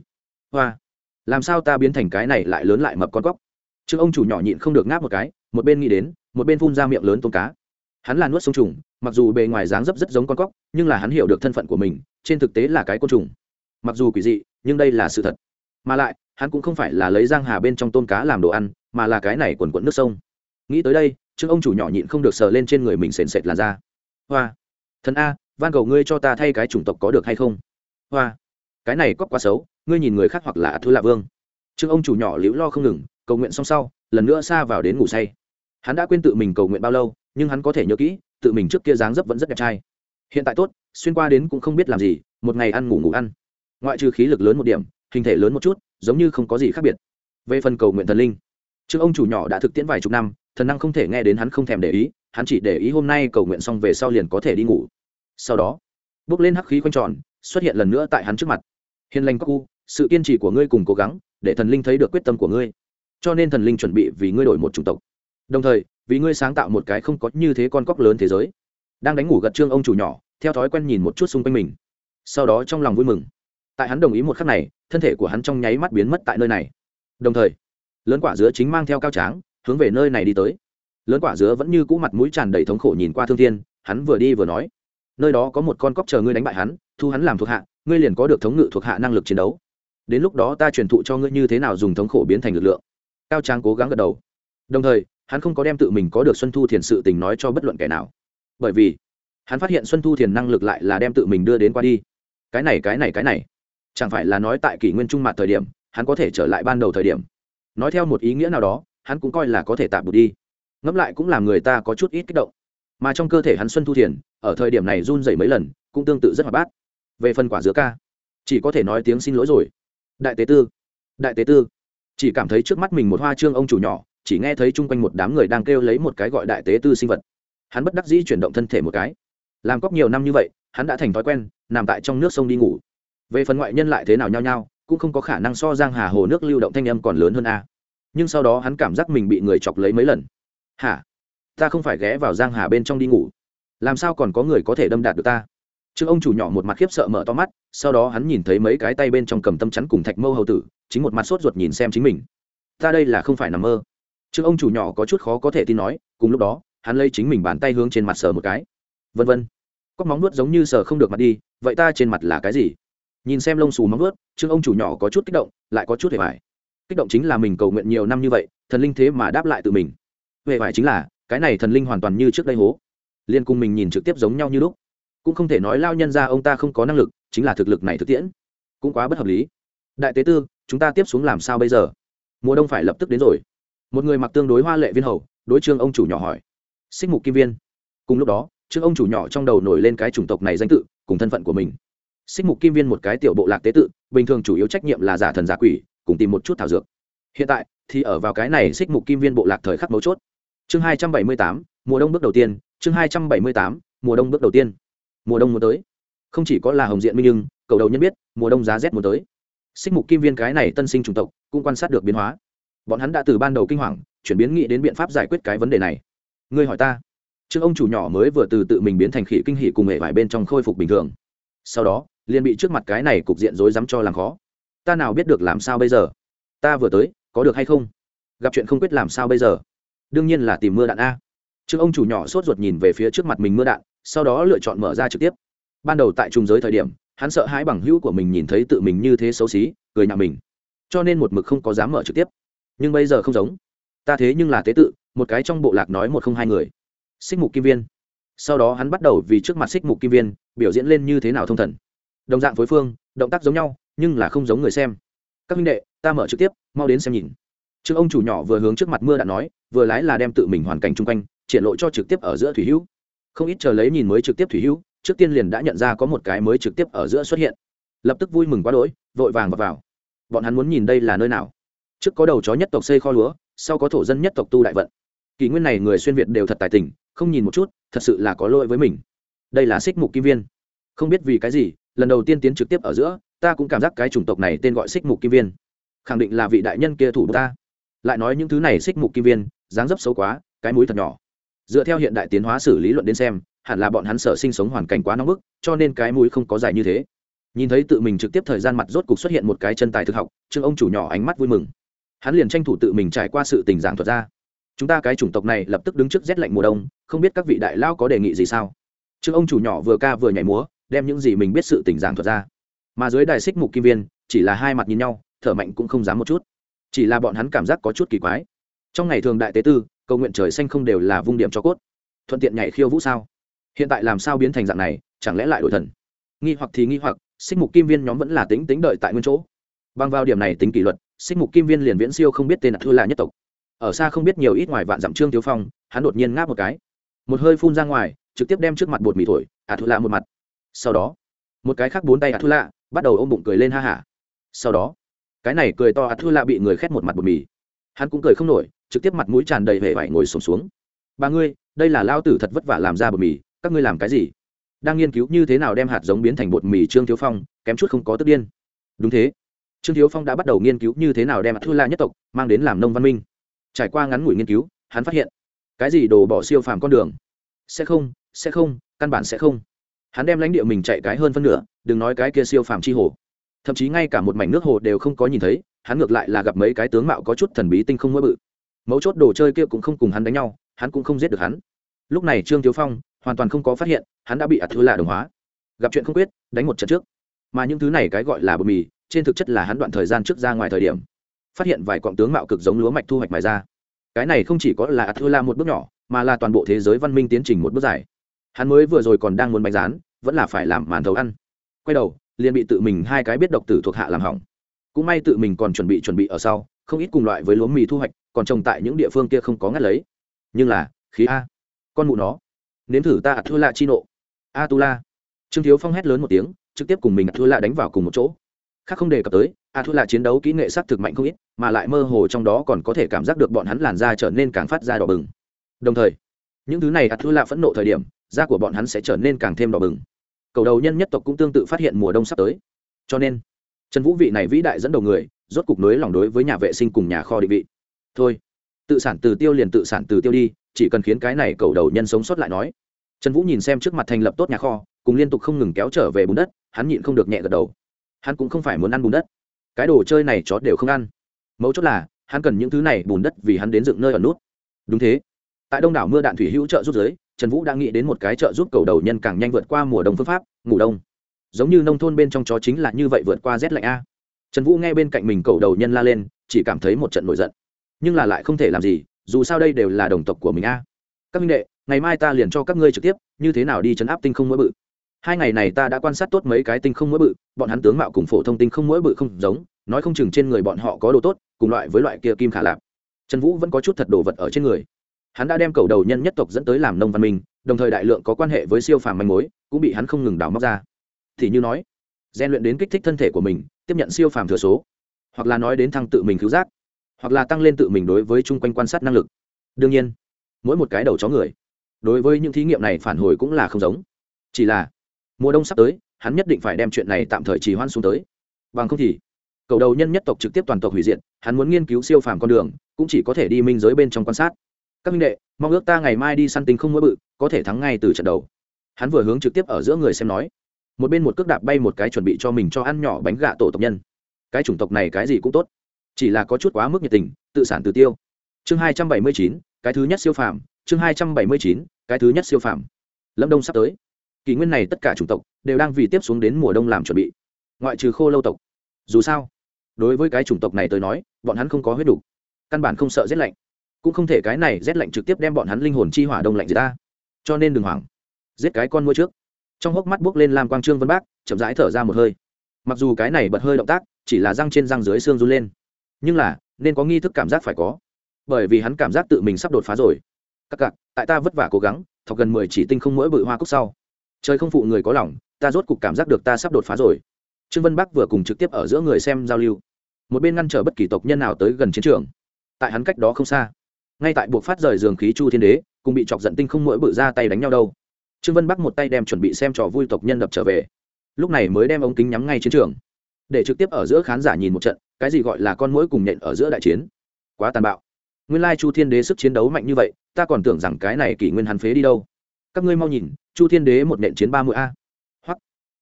Hoa. Làm sao ta biến thành cái này lại lớn lại mập con cóc? Chứ ông chủ nhỏ nhịn không được ngáp một cái, một bên nghĩ đến, một bên phun ra miệng lớn tôm cá. Hắn là nuốt sông trùng, mặc dù bề ngoài dáng dấp rất giống con cóc, nhưng là hắn hiểu được thân phận của mình, trên thực tế là cái côn trùng. Mặc dù quỷ dị, nhưng đây là sự thật. Mà lại, hắn cũng không phải là lấy giang hà bên trong tôm cá làm đồ ăn, mà là cái này quần quận nước sông. Nghĩ tới đây trước ông chủ nhỏ nhịn không được sờ lên trên người mình sền sệt làn da. Hoa. Thần a, van cầu ngươi cho ta thay cái chủng tộc có được hay không? Hoa. Cái này có quá xấu, ngươi nhìn người khác hoặc là thứ lạ vương. Trước ông chủ nhỏ liễu lo không ngừng, cầu nguyện xong sau, lần nữa xa vào đến ngủ say. Hắn đã quên tự mình cầu nguyện bao lâu, nhưng hắn có thể nhớ kỹ, tự mình trước kia dáng dấp vẫn rất đẹp trai. Hiện tại tốt, xuyên qua đến cũng không biết làm gì, một ngày ăn ngủ ngủ ăn. Ngoại trừ khí lực lớn một điểm, hình thể lớn một chút, giống như không có gì khác biệt. Về phần cầu nguyện thần linh trước ông chủ nhỏ đã thực tiễn vài chục năm thần năng không thể nghe đến hắn không thèm để ý, hắn chỉ để ý hôm nay cầu nguyện xong về sau liền có thể đi ngủ. Sau đó, bước lên hắc khí quanh tròn, xuất hiện lần nữa tại hắn trước mặt. Hiền lành các cu sự kiên trì của ngươi cùng cố gắng, để thần linh thấy được quyết tâm của ngươi. Cho nên thần linh chuẩn bị vì ngươi đổi một chủng tộc. Đồng thời, vì ngươi sáng tạo một cái không có như thế con cóc lớn thế giới. Đang đánh ngủ gật trương ông chủ nhỏ, theo thói quen nhìn một chút xung quanh mình. Sau đó trong lòng vui mừng. Tại hắn đồng ý một khắc này, thân thể của hắn trong nháy mắt biến mất tại nơi này. Đồng thời, lớn quả dứa chính mang theo cao tráng hướng về nơi này đi tới. Lớn quả dứa vẫn như cũ mặt mũi tràn đầy thống khổ nhìn qua thương thiên, hắn vừa đi vừa nói, nơi đó có một con cóc chờ ngươi đánh bại hắn, thu hắn làm thuộc hạ, ngươi liền có được thống ngự thuộc hạ năng lực chiến đấu. Đến lúc đó ta truyền thụ cho ngươi như thế nào dùng thống khổ biến thành lực lượng. Cao tráng cố gắng gật đầu. Đồng thời, hắn không có đem tự mình có được xuân thu thiền sự tình nói cho bất luận kẻ nào. Bởi vì, hắn phát hiện xuân thu thiền năng lực lại là đem tự mình đưa đến qua đi. Cái này cái này cái này. Chẳng phải là nói tại kỷ nguyên trung mặt thời điểm, hắn có thể trở lại ban đầu thời điểm. Nói theo một ý nghĩa nào đó hắn cũng coi là có thể tạm bụt đi. Ngẫm lại cũng làm người ta có chút ít kích động. Mà trong cơ thể hắn xuân thu thiền, ở thời điểm này run dậy mấy lần, cũng tương tự rất hoạt bát. Về phần quả dứa ca, chỉ có thể nói tiếng xin lỗi rồi. Đại tế tư, đại tế tư. Chỉ cảm thấy trước mắt mình một hoa trương ông chủ nhỏ, chỉ nghe thấy chung quanh một đám người đang kêu lấy một cái gọi đại tế tư sinh vật. Hắn bất đắc dĩ chuyển động thân thể một cái. Làm cóc nhiều năm như vậy, hắn đã thành thói quen, nằm tại trong nước sông đi ngủ. Về phần ngoại nhân lại thế nào nhao nhao, cũng không có khả năng so giang hà hồ nước lưu động thanh âm còn lớn hơn a nhưng sau đó hắn cảm giác mình bị người chọc lấy mấy lần. Hả? Ta không phải ghé vào giang hà bên trong đi ngủ. Làm sao còn có người có thể đâm đạt được ta? Trương ông chủ nhỏ một mặt khiếp sợ mở to mắt, sau đó hắn nhìn thấy mấy cái tay bên trong cầm tâm chắn cùng thạch mâu hầu tử, chính một mặt sốt ruột nhìn xem chính mình. Ta đây là không phải nằm mơ. Trương ông chủ nhỏ có chút khó có thể tin nói, cùng lúc đó, hắn lấy chính mình bàn tay hướng trên mặt sờ một cái. Vân vân. Có móng nuốt giống như sờ không được mặt đi, vậy ta trên mặt là cái gì? Nhìn xem lông xù móng nuốt trương ông chủ nhỏ có chút kích động, lại có chút hề vải kích động chính là mình cầu nguyện nhiều năm như vậy, thần linh thế mà đáp lại tự mình. Huệ vải chính là, cái này thần linh hoàn toàn như trước đây hố. Liên cùng mình nhìn trực tiếp giống nhau như lúc. Cũng không thể nói lao nhân ra ông ta không có năng lực, chính là thực lực này thực tiễn. Cũng quá bất hợp lý. Đại tế tư, chúng ta tiếp xuống làm sao bây giờ? Mùa đông phải lập tức đến rồi. Một người mặc tương đối hoa lệ viên hầu, đối trương ông chủ nhỏ hỏi. Xích mục kim viên. Cùng lúc đó, trương ông chủ nhỏ trong đầu nổi lên cái chủng tộc này danh tự, cùng thân phận của mình xích mục kim viên một cái tiểu bộ lạc tế tự, bình thường chủ yếu trách nhiệm là giả thần giả quỷ, cùng tìm một chút thảo dược. Hiện tại, thì ở vào cái này xích mục kim viên bộ lạc thời khắc mấu chốt. Chương hai trăm bảy mươi tám, mùa đông bước đầu tiên, chương hai trăm bảy mươi tám, mùa đông bước đầu tiên. Mùa đông muốn tới. Không chỉ có là hồng diện minh nhưng cầu đầu nhân biết, mùa đông giá rét muốn tới. Xích mục kim viên cái này tân sinh chủng tộc, cũng quan sát được biến hóa. Bọn hắn đã từ ban đầu kinh hoàng, chuyển biến nghĩ đến biện pháp giải quyết cái vấn đề này. Ngươi hỏi ta. Trước ông chủ nhỏ mới vừa từ tự mình biến thành khỉ kinh hỉ cùng hệ vải bên trong khôi phục bình thường. Sau đó liền bị trước mặt cái này cục diện rối rắm cho làm khó. Ta nào biết được làm sao bây giờ? Ta vừa tới, có được hay không? Gặp chuyện không quyết làm sao bây giờ? Đương nhiên là tìm mưa đạn a. Trước ông chủ nhỏ sốt ruột nhìn về phía trước mặt mình mưa đạn, sau đó lựa chọn mở ra trực tiếp. Ban đầu tại trùng giới thời điểm, hắn sợ hãi bằng hữu của mình nhìn thấy tự mình như thế xấu xí, cười nhạo mình. Cho nên một mực không có dám mở trực tiếp. Nhưng bây giờ không giống. Ta thế nhưng là tế tự, một cái trong bộ lạc nói một không hai người. Xích mục kim viên. Sau đó hắn bắt đầu vì trước mặt xích mục kim viên, biểu diễn lên như thế nào thông thần đồng dạng phối phương động tác giống nhau nhưng là không giống người xem. Các minh đệ ta mở trực tiếp mau đến xem nhìn. Trước ông chủ nhỏ vừa hướng trước mặt mưa đã nói vừa lái là đem tự mình hoàn cảnh chung quanh triển lộ cho trực tiếp ở giữa thủy hữu. Không ít chờ lấy nhìn mới trực tiếp thủy hữu trước tiên liền đã nhận ra có một cái mới trực tiếp ở giữa xuất hiện. Lập tức vui mừng quá đỗi vội vàng vào, vào. Bọn hắn muốn nhìn đây là nơi nào? Trước có đầu chó nhất tộc xây kho lúa sau có thổ dân nhất tộc tu đại vận. Kỷ nguyên này người xuyên việt đều thật tài tình không nhìn một chút thật sự là có lỗi với mình. Đây là xích mục kim viên. Không biết vì cái gì lần đầu tiên tiến trực tiếp ở giữa, ta cũng cảm giác cái chủng tộc này tên gọi xích mục kim viên. Khẳng định là vị đại nhân kia thủ ta. Lại nói những thứ này xích mục kim viên, dáng dấp xấu quá, cái mũi thật nhỏ. Dựa theo hiện đại tiến hóa xử lý luận đến xem, hẳn là bọn hắn sở sinh sống hoàn cảnh quá nóng bức, cho nên cái mũi không có dài như thế. Nhìn thấy tự mình trực tiếp thời gian mặt rốt cục xuất hiện một cái chân tài thực học, trương ông chủ nhỏ ánh mắt vui mừng. Hắn liền tranh thủ tự mình trải qua sự tình giảng thuật ra. Chúng ta cái chủng tộc này lập tức đứng trước rét lạnh mùa đông, không biết các vị đại lao có đề nghị gì sao? Trương ông chủ nhỏ vừa ca vừa nhảy múa đem những gì mình biết sự tình giảng thuật ra. Mà dưới đài xích mục kim viên, chỉ là hai mặt nhìn nhau, thở mạnh cũng không dám một chút. Chỉ là bọn hắn cảm giác có chút kỳ quái. Trong ngày thường đại tế tư, cầu nguyện trời xanh không đều là vung điểm cho cốt. Thuận tiện nhảy khiêu vũ sao? Hiện tại làm sao biến thành dạng này, chẳng lẽ lại đổi thần? Nghi hoặc thì nghi hoặc, xích mục kim viên nhóm vẫn là tính tính đợi tại nguyên chỗ. Bằng vào điểm này tính kỷ luật, xích mục kim viên liền viễn siêu không biết tên thư là nhất tộc. Ở xa không biết nhiều ít ngoài vạn dặm trương thiếu phong, hắn đột nhiên ngáp một cái. Một hơi phun ra ngoài, trực tiếp đem trước mặt bột mì thổi ả à thư lạ một mặt sau đó một cái khác bốn tay ả à lạ bắt đầu ôm bụng cười lên ha hả. Sau đó cái này cười to ả à lạ bị người khét một mặt bột mì. Hắn cũng cười không nổi trực tiếp mặt mũi tràn đầy vẻ vải ngồi sùng xuống, xuống ba ngươi đây là lao tử thật vất vả làm ra bột mì các ngươi làm cái gì? Đang nghiên cứu như thế nào đem hạt giống biến thành bột mì trương thiếu phong kém chút không có tức điên. Đúng thế. Trương thiếu phong đã bắt đầu nghiên cứu như thế nào đem hạt thư la nhất tộc mang đến làm nông văn minh. Trải qua ngắn ngủi nghiên cứu hắn phát hiện cái gì đồ bỏ siêu phàm con đường? Sẽ không sẽ không căn bản sẽ không hắn đem lãnh địa mình chạy cái hơn phân nửa, đừng nói cái kia siêu phàm chi hồ. Thậm chí ngay cả một mảnh nước hồ đều không có nhìn thấy, hắn ngược lại là gặp mấy cái tướng mạo có chút thần bí tinh không mỗi bự. Mấu chốt đồ chơi kia cũng không cùng hắn đánh nhau, hắn cũng không giết được hắn. Lúc này trương thiếu phong hoàn toàn không có phát hiện, hắn đã bị ạt thứ lạ đồng hóa. Gặp chuyện không quyết, đánh một trận trước. Mà những thứ này cái gọi là bột mì, trên thực chất là hắn đoạn thời gian trước ra ngoài thời điểm. Phát hiện vài cọng tướng mạo cực giống lúa mạch thu hoạch mài ra. Cái này không chỉ có là ạt thứ la một bước nhỏ, mà là toàn bộ thế giới văn minh tiến trình một bước dài hắn mới vừa rồi còn đang muốn bánh rán, vẫn là phải làm màn thầu ăn. Quay đầu, liền bị tự mình hai cái biết độc tử thuộc hạ làm hỏng. Cũng may tự mình còn chuẩn bị chuẩn bị ở sau, không ít cùng loại với lúa mì thu hoạch, còn trồng tại những địa phương kia không có ngắt lấy. Nhưng là, khí a. Con mụ nó. Nếm thử ta ạt thua lạ chi nộ. A tu la trương thiếu phong hét lớn một tiếng, trực tiếp cùng mình ạt thua lạ đánh vào cùng một chỗ. Khác không đề cập tới a thua lạ chiến đấu kỹ nghệ s c thực mạnh không ít, mà lại mơ hồ trong đó còn có thể cảm giác được bọn hắn làn da trở nên càng phát ra đỏ bừng. Đồng thời, những thứ này a thua lạ phẫn nộ thời điểm da của bọn hắn sẽ trở nên càng thêm đỏ bừng. Cầu đầu nhân nhất tộc cũng tương tự phát hiện mùa đông sắp tới. Cho nên, trần vũ vị này vĩ đại dẫn đầu người, rốt cục nối lòng đối với nhà vệ sinh cùng nhà kho định vị. Thôi, tự sản từ tiêu liền tự sản từ tiêu đi, chỉ cần khiến cái này cầu đầu nhân sống sót lại nói. Trần vũ nhìn xem trước mặt thành lập tốt nhà kho, cùng liên tục không ngừng kéo trở về bùn đất, hắn nhịn không được nhẹ gật đầu. Hắn cũng không phải muốn ăn bùn đất. Cái đồ chơi này chó đều không ăn. Mấu chốt là, hắn cần những thứ này bùn đất vì hắn đến dựng nơi ở nút. Đúng thế tại đông đảo mưa đạn thủy hữu trợ giúp giới, trần vũ đã nghĩ đến một cái trợ giúp cầu đầu nhân càng nhanh vượt qua mùa đông phương pháp, ngủ đông. Giống như nông thôn bên trong chó chính là như vậy vượt qua rét lạnh a. Trần vũ nghe bên cạnh mình cầu đầu nhân la lên, chỉ cảm thấy một trận nổi giận. Nhưng là lại không thể làm gì, dù sao đây đều là đồng tộc của mình a. Các minh đệ, ngày mai ta liền cho các ngươi trực tiếp, như thế nào đi chấn áp tinh không mỗi bự. Hai ngày này ta đã quan sát tốt mấy cái tinh không mỗi bự, bọn hắn tướng mạo cùng phổ thông tinh không mỗi bự không giống, nói không chừng trên người bọn họ có đồ tốt, cùng loại với loại kia kim khả lạp. Trần vũ vẫn có chút thật đồ vật ở trên người hắn đã đem cầu đầu nhân nhất tộc dẫn tới làm nông văn minh, đồng thời đại lượng có quan hệ với siêu phàm manh mối, cũng bị hắn không ngừng đào móc ra. Thì như nói gian luyện đến kích thích thân thể của mình, tiếp nhận siêu phàm thừa số, hoặc là nói đến thăng tự mình cứu giác, hoặc là tăng lên tự mình đối với chung quanh quan sát năng lực. Đương nhiên, mỗi một cái đầu chó người, đối với những thí nghiệm này phản hồi cũng là không giống. Chỉ là, mùa đông sắp tới, hắn nhất định phải đem chuyện này tạm thời trì hoãn xuống tới. Bằng không thì, cầu đầu nhân nhất tộc trực tiếp toàn tộc hủy diệt, hắn muốn nghiên cứu siêu phàm con đường, cũng chỉ có thể đi minh giới bên trong quan sát các minh đệ, mong ước ta ngày mai đi săn tính không mỗi bự, có thể thắng ngay từ trận đầu. Hắn vừa hướng trực tiếp ở giữa người xem nói. Một bên một cước đạp bay một cái chuẩn bị cho mình cho ăn nhỏ bánh gạ tổ tộc nhân. Cái chủng tộc này cái gì cũng tốt. Chỉ là có chút quá mức nhiệt tình, tự sản tự tiêu. Chương hai trăm bảy mươi chín, cái thứ nhất siêu phàm. Chương hai trăm bảy mươi chín, cái thứ nhất siêu phàm. Lâm đông sắp tới. Kỷ nguyên này tất cả chủng tộc đều đang vì tiếp xuống đến mùa đông làm chuẩn bị. Ngoại trừ khô lâu tộc. Dù sao, đối với cái chủng tộc này tới nói, bọn hắn không có huyết đủ. Căn bản không sợ rét lạnh cũng không thể cái này rét lạnh trực tiếp đem bọn hắn linh hồn chi hỏa đông lạnh gì ta, cho nên đừng hoảng. Giết cái con mua trước. Trong hốc mắt buốc lên làm quang trương vân bác chậm rãi thở ra một hơi. Mặc dù cái này bật hơi động tác chỉ là răng trên răng dưới xương run lên. Nhưng là nên có nghi thức cảm giác phải có. Bởi vì hắn cảm giác tự mình sắp đột phá rồi. Các cặc tại ta vất vả cố gắng thọc gần mười chỉ tinh không mỗi bự hoa cúc sau. Trời không phụ người có lòng ta rốt cục cảm giác được ta sắp đột phá rồi. Trương vân bắc vừa cùng trực tiếp ở giữa người xem giao lưu. Một bên ngăn trở bất kỳ tộc nhân nào tới gần chiến trường. Tại hắn cách đó không xa ngay tại buộc phát rời giường khí chu thiên đế, cùng bị chọc giận tinh không mỗi bự ra tay đánh nhau đâu. Trương vân bắc một tay đem chuẩn bị xem trò vui tộc nhân đập trở về. Lúc này mới đem ống kính nhắm ngay chiến trường. Để trực tiếp ở giữa khán giả nhìn một trận, cái gì gọi là con mũi cùng nhện ở giữa đại chiến. Quá tàn bạo. Nguyên lai chu thiên đế sức chiến đấu mạnh như vậy, ta còn tưởng rằng cái này kỷ nguyên hắn phế đi đâu. Các ngươi mau nhìn, chu thiên đế một nện chiến ba mũi a. Hoặc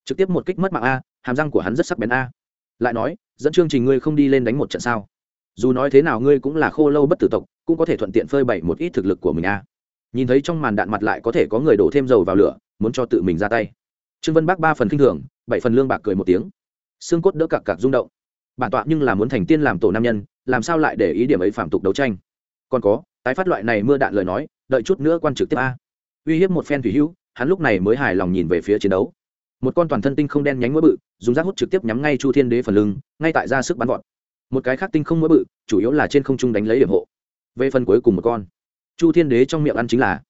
trực tiếp một kích mất mạng a, hàm răng của hắn rất sắc bén a. Lại nói, dẫn chương trình ngươi không đi lên đánh một trận sao? Dù nói thế nào ngươi cũng là khô lâu bất tử tộc cũng có thể thuận tiện phơi bày một ít thực lực của mình a nhìn thấy trong màn đạn mặt lại có thể có người đổ thêm dầu vào lửa, muốn cho tự mình ra tay. Trương vân bác ba phần k i n h thường, bảy phần lương bạc cười một tiếng. Xương cốt đỡ cặc cặc rung động. Bản tọa nhưng là muốn thành tiên làm tổ nam nhân, làm sao lại để ý điểm ấy phạm tục đấu tranh? Còn có, tái phát loại này mưa đạn lời nói, đợi chút nữa quan trực tiếp a. Uy hiếp một phen thủy hữu, hắn lúc này mới hài lòng nhìn về phía chiến đấu. Một con toàn thân tinh không đen nhánh mũi bự, dùng rác hút trực tiếp nhắm ngay chu thiên đế phần lưng, ngay tại ra sức bắn vọt. Một cái khác tinh không mũi bự, chủ yếu là trên không trung đánh lấy điểm hộ về phần cuối cùng một con. Chu thiên đế trong miệng ăn chính là,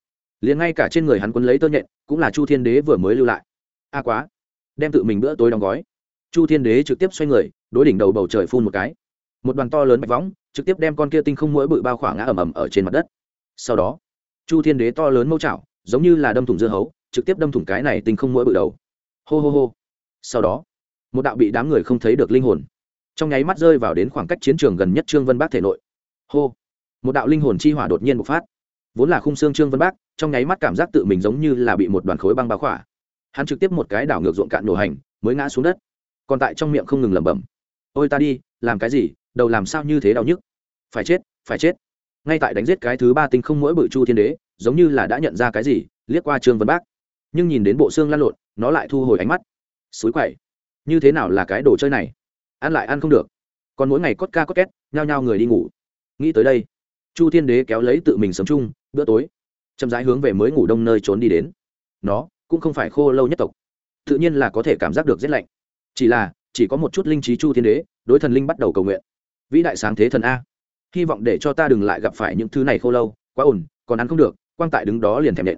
liền ngay cả trên người hắn quấn lấy tơ nhện, cũng là chu thiên đế vừa mới lưu lại. A quá, đem tự mình bữa tối đóng gói. Chu thiên đế trực tiếp xoay người, đối đỉnh đầu bầu trời phun một cái. Một đoàn to lớn bạch võng, trực tiếp đem con kia tinh không mũi bự bao khỏa ngã ầm ầm ở trên mặt đất. Sau đó, chu thiên đế to lớn mâu chảo, giống như là đâm thủng dưa hấu, trực tiếp đâm thủng cái này tinh không mũi bự đầu. Hô hô hô. Sau đó, một đạo bị đám người không thấy được linh hồn, trong nháy mắt rơi vào đến khoảng cách chiến trường gần nhất trương vân bác thể nội. Hô một đạo linh hồn chi hỏa đột nhiên bộc phát. Vốn là khung xương trương vân bác, trong nháy mắt cảm giác tự mình giống như là bị một đoàn khối băng bao khỏa. Hắn trực tiếp một cái đảo ngược ruộng cạn nổ hành, mới ngã xuống đất. Còn tại trong miệng không ngừng lẩm bẩm. Ôi ta đi, làm cái gì? Đầu làm sao như thế đau nhức? Phải chết phải chết. Ngay tại đánh giết cái thứ ba tinh không mỗi bự chu thiên đế, giống như là đã nhận ra cái gì, liếc qua trương vân bác. Nhưng nhìn đến bộ xương lăn lộn, nó lại thu hồi ánh mắt. Xúi quậy, như thế nào là cái đồ chơi này? Ăn lại ăn không được. Còn mỗi ngày cốt ca cốt két, nhao nhao người đi ngủ. Nghĩ tới đây chu thiên đế kéo lấy tự mình sống chung, bữa tối, chậm rãi hướng về mới ngủ đông nơi trốn đi đến. Nó cũng không phải khô lâu nhất tộc, tự nhiên là có thể cảm giác được rét lạnh. Chỉ là, chỉ có một chút linh trí chu thiên đế, đối thần linh bắt đầu cầu nguyện. Vĩ đại sáng thế thần a. Hy vọng để cho ta đừng lại gặp phải những thứ này khô lâu, quá ổn, còn ăn không được, quang tại đứng đó liền thèm nhện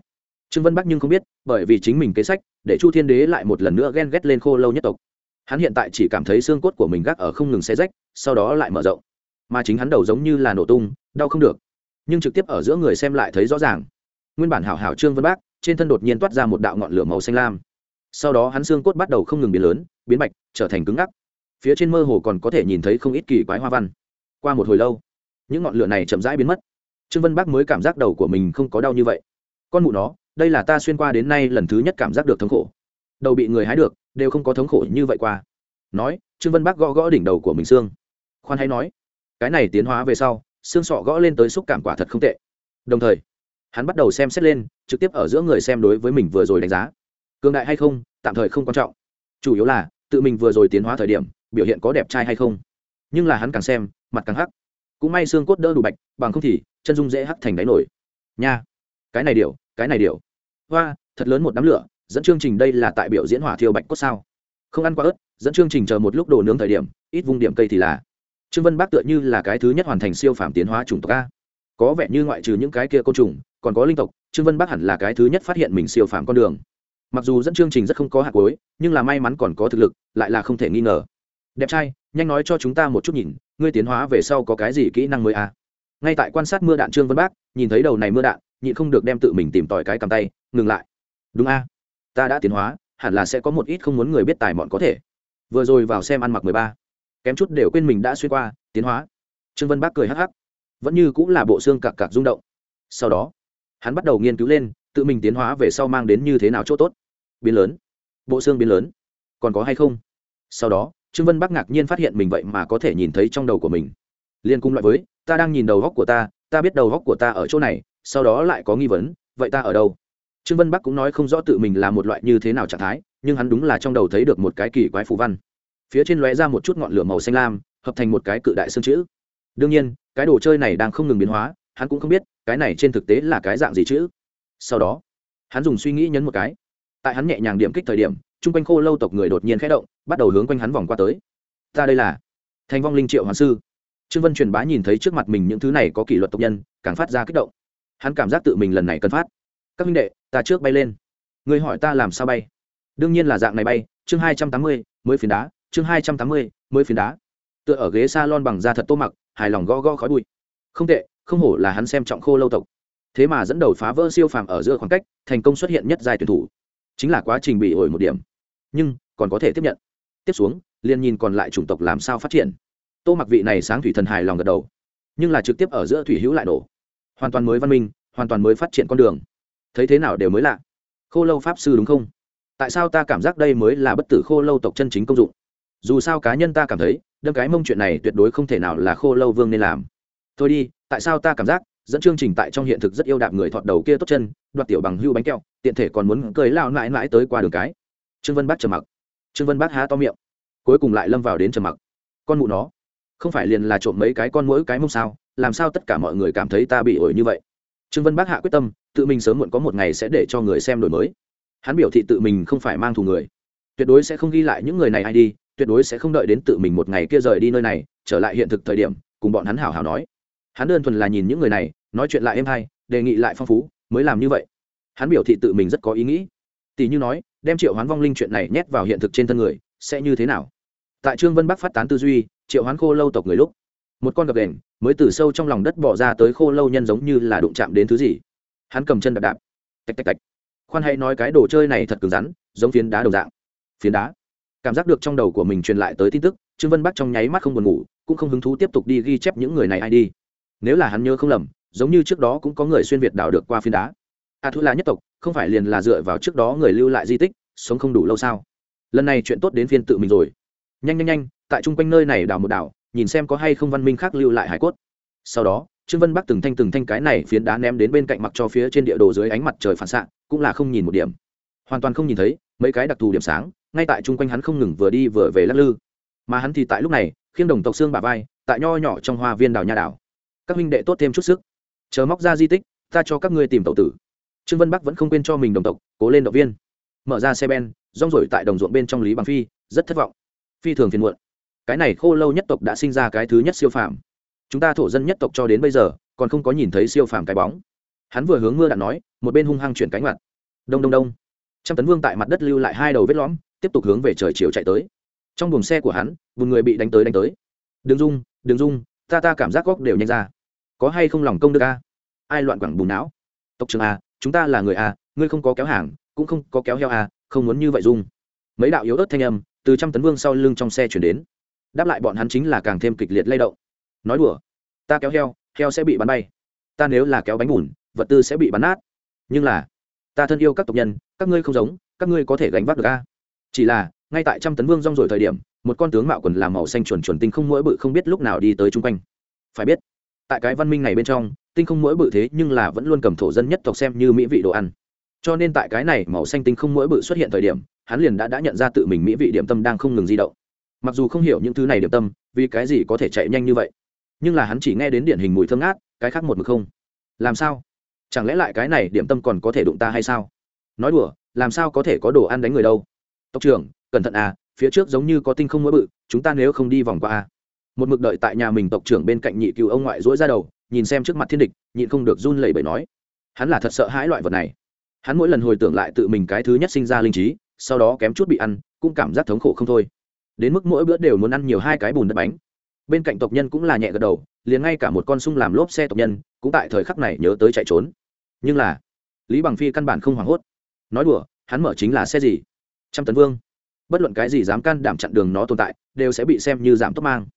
trương vân bắc nhưng không biết, bởi vì chính mình kế sách, để chu thiên đế lại một lần nữa ghen ghét lên khô lâu nhất tộc. Hắn hiện tại chỉ cảm thấy xương cốt của mình gác ở không ngừng xe rách, sau đó lại mở rộng. Mà chính hắn đầu giống như là nổ tung đau không được. Nhưng trực tiếp ở giữa người xem lại thấy rõ ràng. Nguyên bản hảo hảo trương vân bác, trên thân đột nhiên toát ra một đạo ngọn lửa màu xanh lam. Sau đó hắn xương cốt bắt đầu không ngừng biến lớn, biến bạch trở thành cứng ngắc. Phía trên mơ hồ còn có thể nhìn thấy không ít kỳ quái hoa văn. Qua một hồi lâu, những ngọn lửa này chậm rãi biến mất. Trương vân bác mới cảm giác đầu của mình không có đau như vậy. Con mụ nó, đây là ta xuyên qua đến nay lần thứ nhất cảm giác được thống khổ. Đầu bị người hái được, đều không có thống khổ như vậy qua. Nói, trương vân bác gõ gõ đỉnh đầu của mình xương. Khoan hay nói, cái này tiến hóa về sau xương sọ gõ lên tới xúc cảm quả thật không tệ. Đồng thời, hắn bắt đầu xem xét lên, trực tiếp ở giữa người xem đối với mình vừa rồi đánh giá. Cường đại hay không, tạm thời không quan trọng. Chủ yếu là, tự mình vừa rồi tiến hóa thời điểm, biểu hiện có đẹp trai hay không. Nhưng là hắn càng xem, mặt càng hắc. Cũng may xương cốt đỡ đủ bạch, bằng không thì, chân dung dễ hắc thành đáy nổi. Nha, cái này điều, cái này điều. Hoa, thật lớn một đám lửa, dẫn chương trình đây là tại biểu diễn hỏa thiêu bạch cốt sao. Không ăn quá ớt, dẫn chương trình chờ một lúc đồ nướng thời điểm, ít vung điểm cây thì là trương vân bác tựa như là cái thứ nhất hoàn thành siêu phàm tiến hóa chủng tộc a. Có vẻ như ngoại trừ những cái kia côn trùng, còn có linh tộc, trương vân bác hẳn là cái thứ nhất phát hiện mình siêu phàm con đường. Mặc dù dẫn chương trình rất không có hạt cối nhưng là may mắn còn có thực lực, lại là không thể nghi ngờ. Đẹp trai, nhanh nói cho chúng ta một chút nhìn, ngươi tiến hóa về sau có cái gì kỹ năng mới a? Ngay tại quan sát mưa đạn trương vân bác, nhìn thấy đầu này mưa đạn, nhịn không được đem tự mình tìm tòi cái cầm tay, ngừng lại. Đúng a. Ta đã tiến hóa, hẳn là sẽ có một ít không muốn người biết tài mọn có thể. Vừa rồi vào xem ăn mặc mười ba kém chút đều quên mình đã xuyên qua, tiến hóa. Trương vân bác cười hắc hắc. Vẫn như cũng là bộ xương cặc cặc rung động. Sau đó, hắn bắt đầu nghiên cứu lên, tự mình tiến hóa về sau mang đến như thế nào chỗ tốt. Biến lớn. Bộ xương biến lớn. Còn có hay không? Sau đó, trương vân bắc ngạc nhiên phát hiện mình vậy mà có thể nhìn thấy trong đầu của mình. Liên cung loại với, ta đang nhìn đầu góc của ta ta biết đầu góc của ta ở chỗ này, sau đó lại có nghi vấn, vậy ta ở đâu? Trương vân bắc cũng nói không rõ tự mình là một loại như thế nào trạng thái, nhưng hắn đúng là trong đầu thấy được một cái kỳ quái phù văn phía trên lóe ra một chút ngọn lửa màu xanh lam, hợp thành một cái cự đại xương chữ. Đương nhiên, cái đồ chơi này đang không ngừng biến hóa, hắn cũng không biết cái này trên thực tế là cái dạng gì chữ. Sau đó, hắn dùng suy nghĩ nhấn một cái. Tại hắn nhẹ nhàng điểm kích thời điểm, chung quanh khô lâu tộc người đột nhiên khẽ động, bắt đầu hướng quanh hắn vòng qua tới. Ta đây là thành vong linh triệu hoàng sư. Trương vân truyền bá nhìn thấy trước mặt mình những thứ này có kỷ luật tộc nhân, càng phát ra kích động. Hắn cảm giác tự mình lần này cần phát. Các minh đệ, ta trước bay lên. Người hỏi ta làm sao bay? Đương nhiên là dạng này bay, chương hai trăm tám mươi, mới phiến đá chương hai trăm tám mươi, mới phiến đá. Tựa ở ghế s a lon bằng da thật tô mặc, hài lòng gõ gõ khói bụi. Không tệ, không hổ là hắn xem trọng khô lâu tộc. Thế mà dẫn đầu phá vỡ siêu phàm ở giữa khoảng cách, thành công xuất hiện nhất giai tuyển thủ. Chính là quá trình bị ổi một điểm. Nhưng, còn có thể tiếp nhận. Tiếp xuống, liền nhìn còn lại chủng tộc làm sao phát triển. Tô mặc vị này sáng thủy thần hài lòng gật đầu. Nhưng là trực tiếp ở giữa thủy hữu lại nổ. Hoàn toàn mới văn minh, hoàn toàn mới phát triển con đường. Thấy thế nào đều mới lạ. Khô lâu pháp sư đúng không? Tại sao ta cảm giác đây mới là bất tử khô lâu tộc chân chính công dụng? Dù sao cá nhân ta cảm thấy, đâm cái mông chuyện này tuyệt đối không thể nào là khô lâu vương nên làm. Thôi đi, tại sao ta cảm giác, dẫn chương trình tại trong hiện thực rất yêu đạp người thọt đầu kia tốt chân, đoạt tiểu bằng hưu bánh kẹo, tiện thể còn muốn cười lao mãi mãi tới qua đường cái. Trương vân bác trầm mặc. Trương vân bác há to miệng. Cuối cùng lại lâm vào đến trầm mặc. Con mụ nó, không phải liền là trộm mấy cái con mỗi cái mông sao, làm sao tất cả mọi người cảm thấy ta bị ổi như vậy? Trương vân bác hạ quyết tâm, tự mình sớm muộn có một ngày sẽ để cho người xem đổi mới. Hắn biểu thị tự mình không phải mang thù người. Tuyệt đối sẽ không ghi lại những người này ai đi tuyệt đối sẽ không đợi đến tự mình một ngày kia rời đi nơi này, trở lại hiện thực thời điểm, cùng bọn hắn hảo hảo nói. Hắn đơn thuần là nhìn những người này, nói chuyện lại êm hay, đề nghị lại phong phú, mới làm như vậy. Hắn biểu thị tự mình rất có ý nghĩ. Tỷ như nói, đem triệu hoán vong linh chuyện này nhét vào hiện thực trên thân người, sẽ như thế nào? Tại trương vân bắc phát tán tư duy, triệu hoán khô lâu tộc người lúc, một con gập đền mới từ sâu trong lòng đất bỏ ra tới khô lâu nhân giống như là đụng chạm đến thứ gì. Hắn cầm chân đạp đạp. Tạch tạch tạch. Khoan hay nói cái đồ chơi này thật cứng rắn, giống phiến đá đồng dạng. Phiến đá cảm giác được trong đầu của mình truyền lại tới tin tức, trương vân bắc trong nháy mắt không buồn ngủ, cũng không hứng thú tiếp tục đi ghi chép những người này ai đi. Nếu là hắn nhớ không lầm, giống như trước đó cũng có người xuyên việt đảo được qua phiến đá. A thu là nhất tộc, không phải liền là dựa vào trước đó người lưu lại di tích, sống không đủ lâu sao? Lần này chuyện tốt đến phiên tự mình rồi. Nhanh nhanh nhanh, tại chung quanh nơi này đào một đảo, nhìn xem có hay không văn minh khác lưu lại hải cốt. Sau đó, trương vân bắc từng thanh từng thanh cái này phiến đá ném đến bên cạnh mặc cho phía trên địa đồ dưới ánh mặt trời phản xạ, cũng là không nhìn một điểm. Hoàn toàn không nhìn thấy mấy cái đặc thù điểm sáng, ngay tại chung quanh hắn không ngừng vừa đi vừa về lắc lư. Mà hắn thì tại lúc này, khiêng đồng tộc xương bà vai, tại nho nhỏ trong hoa viên đào nha đảo. Các huynh đệ tốt thêm chút sức. Chờ móc ra di tích, ta cho các ngươi tìm tàu tử. Trương vân bắc vẫn không quên cho mình đồng tộc, cố lên động viên. Mở ra xe ben, rong rổi tại đồng ruộng bên trong lý bằng phi, rất thất vọng. Phi thường phiền muộn. Cái này khô lâu nhất tộc đã sinh ra cái thứ nhất siêu phàm. Chúng ta thổ dân nhất tộc cho đến bây giờ, còn không có nhìn thấy siêu phàm cái bóng. Hắn vừa hướng mưa đạn nói, một bên hung hăng chuyển cánh mặt. Đông đông đông trăm tấn vương tại mặt đất lưu lại hai đầu vết lõm, tiếp tục hướng về trời chiều chạy tới. Trong buồng xe của hắn một người bị đánh tới đánh tới. Đừng dung đừng dung, ta ta cảm giác góc đều nhanh ra. Có hay không lòng công đức a? Ai loạn quẳng bùn não. Tộc trưởng a chúng ta là người a ngươi không có kéo hàng, cũng không có kéo heo a không muốn như vậy dung. Mấy đạo yếu ớt thanh âm từ trăm tấn vương sau lưng trong xe chuyển đến. Đáp lại bọn hắn chính là càng thêm kịch liệt lay động. Nói đùa, ta kéo heo heo sẽ bị bắn bay. Ta nếu là kéo bánh bùn, vật tư sẽ bị bắn nát. Nhưng là ta thân yêu các tộc nhân, các ngươi không giống, các ngươi có thể gánh vác được a. Chỉ là, ngay tại trăm tấn vương rong rồi thời điểm, một con tướng mạo quần làm màu xanh chuẩn chuẩn tinh không mỗi bự không biết lúc nào đi tới chung quanh. Phải biết, tại cái văn minh này bên trong, tinh không mỗi bự thế nhưng là vẫn luôn cầm thổ dân nhất tộc xem như mỹ vị đồ ăn. Cho nên tại cái này màu xanh tinh không mỗi bự xuất hiện thời điểm, hắn liền đã đã nhận ra tự mình mỹ vị điểm tâm đang không ngừng di động. Mặc dù không hiểu những thứ này điểm tâm, vì cái gì có thể chạy nhanh như vậy? Nhưng là hắn chỉ nghe đến điển hình mùi thơm ngát, cái khác một mực không. Làm sao? Chẳng lẽ lại cái này điểm tâm còn có thể đụng ta hay sao? Nói đùa, làm sao có thể có đồ ăn đánh người đâu? Tộc trưởng, cẩn thận à phía trước giống như có tinh không mỗi bự, chúng ta nếu không đi vòng qua à. Một mực đợi tại nhà mình tộc trưởng bên cạnh nhị cựu ông ngoại dỗi ra đầu, nhìn xem trước mặt thiên địch, nhịn không được run lẩy bẩy nói. Hắn là thật sợ hãi loại vật này. Hắn mỗi lần hồi tưởng lại tự mình cái thứ nhất sinh ra linh trí, sau đó kém chút bị ăn, cũng cảm giác thống khổ không thôi. Đến mức mỗi bữa đều muốn ăn nhiều hai cái bùn đất bánh bên cạnh tộc nhân cũng là nhẹ gật đầu, liền ngay cả một con sung làm lốp xe tộc nhân cũng tại thời khắc này nhớ tới chạy trốn. Nhưng là, lý bằng phi căn bản không hoảng hốt. Nói đùa, hắn mở chính là xe gì? Trăm tấn vương. Bất luận cái gì dám can đảm chặn đường nó tồn tại, đều sẽ bị xem như giảm tốc mang.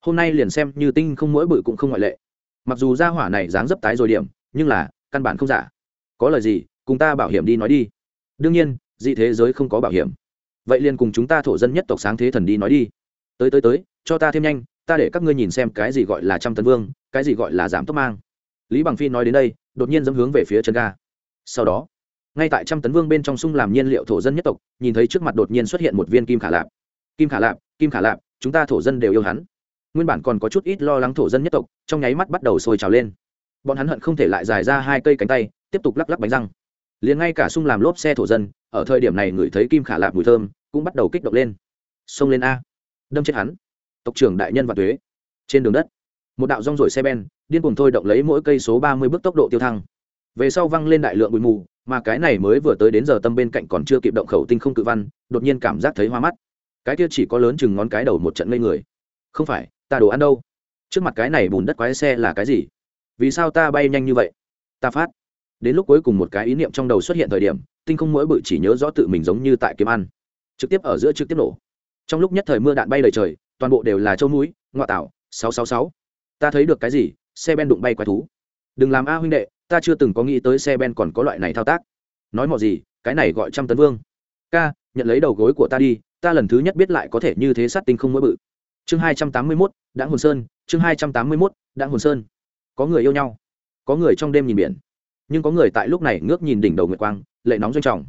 Hôm nay liền xem như tinh không mỗi bự cũng không ngoại lệ. Mặc dù ra hỏa này dáng dấp tái rồi điểm, nhưng là, căn bản không giả. Có lời gì, cùng ta bảo hiểm đi nói đi. Đương nhiên, dị thế giới không có bảo hiểm. Vậy liền cùng chúng ta thổ dân nhất tộc sáng thế thần đi nói đi. Tới tới tới, cho ta thêm nhanh ta để các ngươi nhìn xem cái gì gọi là trăm tấn vương, cái gì gọi là giảm tốc mang. Lý bằng phi nói đến đây, đột nhiên dẫm hướng về phía chân ga. Sau đó, ngay tại trăm tấn vương bên trong sung làm nhiên liệu thổ dân nhất tộc, nhìn thấy trước mặt đột nhiên xuất hiện một viên kim khả lạp. Kim khả lạp, kim khả lạp, chúng ta thổ dân đều yêu hắn. Nguyên bản còn có chút ít lo lắng thổ dân nhất tộc, trong nháy mắt bắt đầu sôi trào lên. Bọn hắn hận không thể lại dài ra hai cây cánh tay, tiếp tục lắc lắc bánh răng. Liền ngay cả sung làm lốp xe thổ dân, ở thời điểm này ngửi thấy kim khả lạp mùi thơm, cũng bắt đầu kích động lên. Xông lên a. Đâm chết hắn tộc trưởng đại nhân và thuế. Trên đường đất, một đạo rong rổi xe ben, điên cuồng thôi động lấy mỗi cây số ba mươi bước tốc độ tiêu thăng. Về sau văng lên đại lượng bụi mù, mà cái này mới vừa tới đến giờ tâm bên cạnh còn chưa kịp động khẩu tinh không cự văn, đột nhiên cảm giác thấy hoa mắt. Cái kia chỉ có lớn chừng ngón cái đầu một trận ngây người. Không phải, ta đồ ăn đâu? Trước mặt cái này bùn đất quái xe là cái gì? Vì sao ta bay nhanh như vậy? Ta phát. Đến lúc cuối cùng một cái ý niệm trong đầu xuất hiện thời điểm, tinh không mỗi bự chỉ nhớ rõ tự mình giống như tại kiếm ăn. Trực tiếp ở giữa trực tiếp nổ. Trong lúc nhất thời mưa đạn bay đầy trời toàn bộ đều là châu núi ngoại tảo, sáu sáu sáu. Ta thấy được cái gì? Xe ben đụng bay quái thú. Đừng làm a huynh đệ, ta chưa từng có nghĩ tới xe ben còn có loại này thao tác. Nói mọi gì, cái này gọi trăm tấn vương. Ca, nhận lấy đầu gối của ta đi, ta lần thứ nhất biết lại có thể như thế sát tinh không mỗi bự. Chương hai trăm tám mươi mốt đã hồn sơn, chương hai trăm tám mươi mốt đã hồn sơn. Có người yêu nhau, có người trong đêm nhìn biển, nhưng có người tại lúc này ngước nhìn đỉnh đầu nguyệt quang, lệ nóng doanh trọng.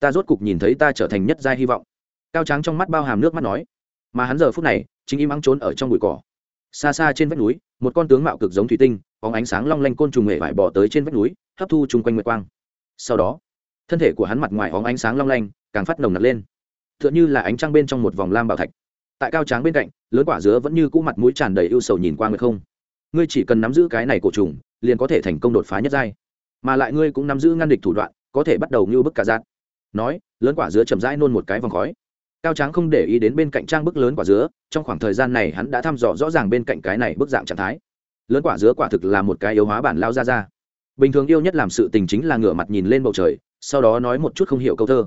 Ta rốt cục nhìn thấy ta trở thành nhất giai hy vọng. Cao tráng trong mắt bao hàm nước mắt nói, mà hắn giờ phút này chính im ắng trốn ở trong bụi cỏ. Xa xa trên vách núi, một con tướng mạo cực giống thủy tinh có ánh sáng long lanh côn trùng hệ vải bỏ tới trên vách núi, hấp thu chung quanh nguyệt quang. Sau đó, thân thể của hắn mặt ngoài hóng ánh sáng long lanh, càng phát nồng nặc lên. T h ư ợ n h ư là ánh trăng bên trong một vòng lam bảo thạch. Tại cao tráng bên cạnh, lớn quả dứa vẫn như cũ mặt mũi tràn đầy ưu sầu nhìn qua nguyệt không. Ngươi chỉ cần nắm giữ cái này cổ trùng, liền có thể thành công đột phá nhất giai. Mà lại ngươi cũng nắm giữ ngăn địch thủ đoạn, có thể bắt đầu như bức cả giác. Nói, lớn quả dứa chậm rãi nôn một cái vòng khói cao tráng không để ý đến bên cạnh trang bức lớn quả dứa, trong khoảng thời gian này hắn đã thăm dò rõ ràng bên cạnh cái này bức dạng trạng thái. Lớn quả dứa quả thực là một cái yếu hóa bản lao ra ra. Bình thường yêu nhất làm sự tình chính là ngửa mặt nhìn lên bầu trời, sau đó nói một chút không hiểu câu thơ.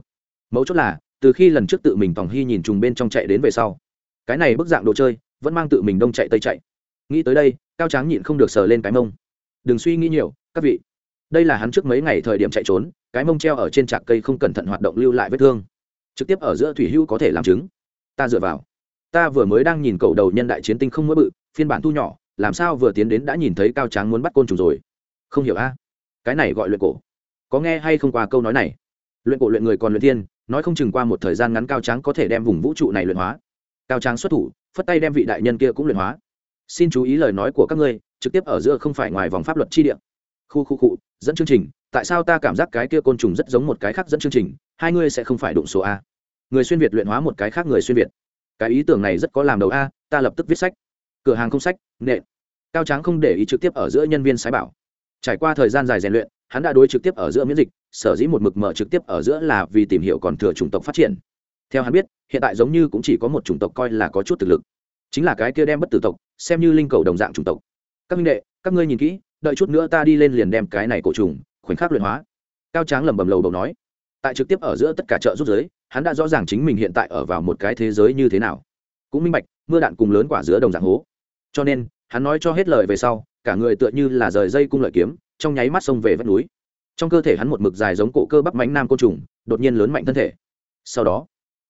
Mấu chốt là, từ khi lần trước tự mình tòng hy nhìn trùng bên trong chạy đến về sau, cái này bức dạng đồ chơi vẫn mang tự mình đông chạy tây chạy. Nghĩ tới đây, cao tráng nhịn không được sờ lên cái mông. Đừng suy nghĩ nhiều, các vị. Đây là hắn trước mấy ngày thời điểm chạy trốn, cái mông treo ở trên trạc cây không cẩn thận hoạt động lưu lại vết thương trực tiếp ở giữa thủy hưu có thể làm chứng. Ta dựa vào. Ta vừa mới đang nhìn cầu đầu nhân đại chiến tinh không mỗi bự, phiên bản thu nhỏ, làm sao vừa tiến đến đã nhìn thấy cao tráng muốn bắt côn trùng rồi? Không hiểu a. À? Cái này gọi luyện cổ. Có nghe hay không qua câu nói này? Luyện cổ luyện người còn luyện thiên, nói không chừng qua một thời gian ngắn cao tráng có thể đem vùng vũ trụ này luyện hóa. Cao tráng xuất thủ, phất tay đem vị đại nhân kia cũng luyện hóa. Xin chú ý lời nói của các ngươi, trực tiếp ở giữa không phải ngoài vòng pháp luật chi địa. Khu khu cụ dẫn chương trình, tại sao ta cảm giác cái kia côn trùng rất giống một cái khác dẫn chương trình hai ngươi sẽ không phải đụng số a. Người xuyên việt luyện hóa một cái khác người xuyên việt. Cái ý tưởng này rất có làm đầu a, ta lập tức viết sách. Cửa hàng không sách nệ cao tráng không để ý trực tiếp ở giữa nhân viên sái bảo. Trải qua thời gian dài rèn luyện, hắn đã đối trực tiếp ở giữa miễn dịch, sở dĩ một mực mở trực tiếp ở giữa là vì tìm hiểu còn thừa chủng tộc phát triển. Theo hắn biết, hiện tại giống như cũng chỉ có một chủng tộc coi là có chút thực lực. Chính là cái kia đem bất tử tộc, xem như linh cầu đồng dạng chủng tộc. Các minh đệ, các ngươi nhìn kỹ, đợi chút nữa ta đi lên liền đem cái này cổ trùng, khoảnh khắc luyện hóa. Cao tráng lẩm bẩm lầu đầu nói tại trực tiếp ở giữa tất cả chợ rút giới, hắn đã rõ ràng chính mình hiện tại ở vào một cái thế giới như thế nào. Cũng minh bạch, mưa đạn cùng lớn quả giữa đồng dạng hố. Cho nên, hắn nói cho hết lời về sau, cả người tựa như là rời dây cung lợi kiếm, trong nháy mắt xông về vách núi. Trong cơ thể hắn một mực dài giống cổ cơ bắp mánh nam côn trùng, đột nhiên lớn mạnh thân thể. Sau đó,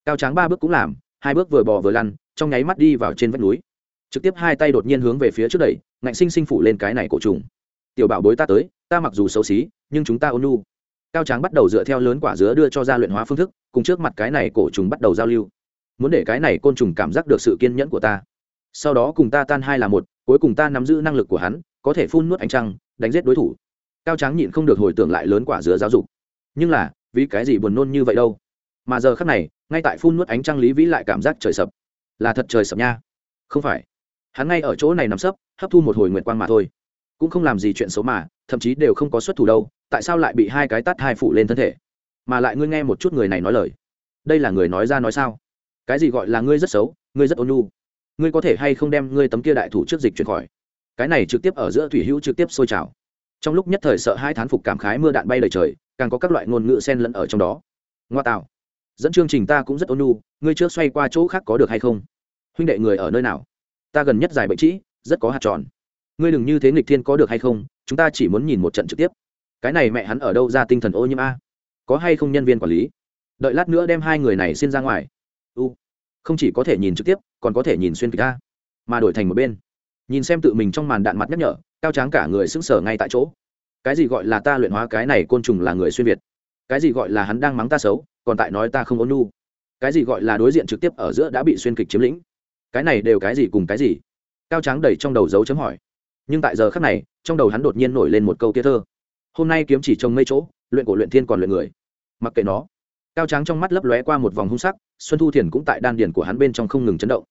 cao tráng ba bước cũng làm, hai bước vừa bò vừa lăn, trong nháy mắt đi vào trên vách núi. Trực tiếp hai tay đột nhiên hướng về phía trước đẩy, ngạnh sinh sinh phủ lên cái này cổ trùng. Tiểu bảo bối ta tới, ta mặc dù xấu xí, nhưng chúng ta ôn nhu cao tráng bắt đầu dựa theo lớn quả dứa đưa cho ra luyện hóa phương thức, cùng trước mặt cái này cổ trùng bắt đầu giao lưu. Muốn để cái này côn trùng cảm giác được sự kiên nhẫn của ta. Sau đó cùng ta tan hai là một, cuối cùng ta nắm giữ năng lực của hắn, có thể phun nuốt ánh trăng, đánh giết đối thủ. Cao tráng nhịn không được hồi tưởng lại lớn quả dứa giáo dục. Nhưng là, vì cái gì buồn nôn như vậy đâu? Mà giờ khắc này, ngay tại phun nuốt ánh trăng lý vĩ lại cảm giác trời sập. Là thật trời sập nha. Không phải. Hắn ngay ở chỗ này nằm sấp, hấp thu một hồi nguyện quang mà thôi. Cũng không làm gì chuyện xấu mà, thậm chí đều không có xuất thủ đâu tại sao lại bị hai cái tát hai phụ lên thân thể? Mà lại ngươi nghe một chút người này nói lời. Đây là người nói ra nói sao? Cái gì gọi là ngươi rất xấu, ngươi rất ôn nhu? Ngươi có thể hay không đem ngươi tấm kia đại thủ trước dịch chuyển khỏi? Cái này trực tiếp ở giữa thủy hữu trực tiếp sôi trào. Trong lúc nhất thời sợ hai thán phục cảm khái mưa đạn bay lời trời, càng có các loại ngôn ngữ sen lẫn ở trong đó. Ngoa tạo. Dẫn chương trình ta cũng rất ôn nhu, ngươi trước xoay qua chỗ khác có được hay không? Huynh đệ người ở nơi nào? Ta gần nhất dài bệnh trĩ, rất có hạt tròn. Ngươi đừng như thế nghịch thiên có được hay không, chúng ta chỉ muốn nhìn một trận trực tiếp cái này mẹ hắn ở đâu ra tinh thần ô nhiễm a? Có hay không nhân viên quản lý? Đợi lát nữa đem hai người này xin ra ngoài. U, không chỉ có thể nhìn trực tiếp, còn có thể nhìn xuyên kịch a. Mà đổi thành một bên. Nhìn xem tự mình trong màn đạn mặt nhắc nhở, cao tráng cả người sững sờ ngay tại chỗ. Cái gì gọi là ta luyện hóa cái này côn trùng là người xuyên việt? Cái gì gọi là hắn đang mắng ta xấu, còn tại nói ta không ôn nu cái gì gọi là đối diện trực tiếp ở giữa đã bị xuyên kịch chiếm lĩnh? Cái này đều cái gì cùng cái gì? Cao tráng đầy trong đầu dấu chấm hỏi. Nhưng tại giờ khác này, trong đầu hắn đột nhiên nổi lên một câu tia thơ hôm nay kiếm chỉ trông mây chỗ, luyện cổ luyện thiên còn luyện người. Mặc kệ nó. Cao tráng trong mắt lấp lóe qua một vòng hung sắc, xuân thu thiền cũng tại đan điền của hắn bên trong không ngừng chấn động.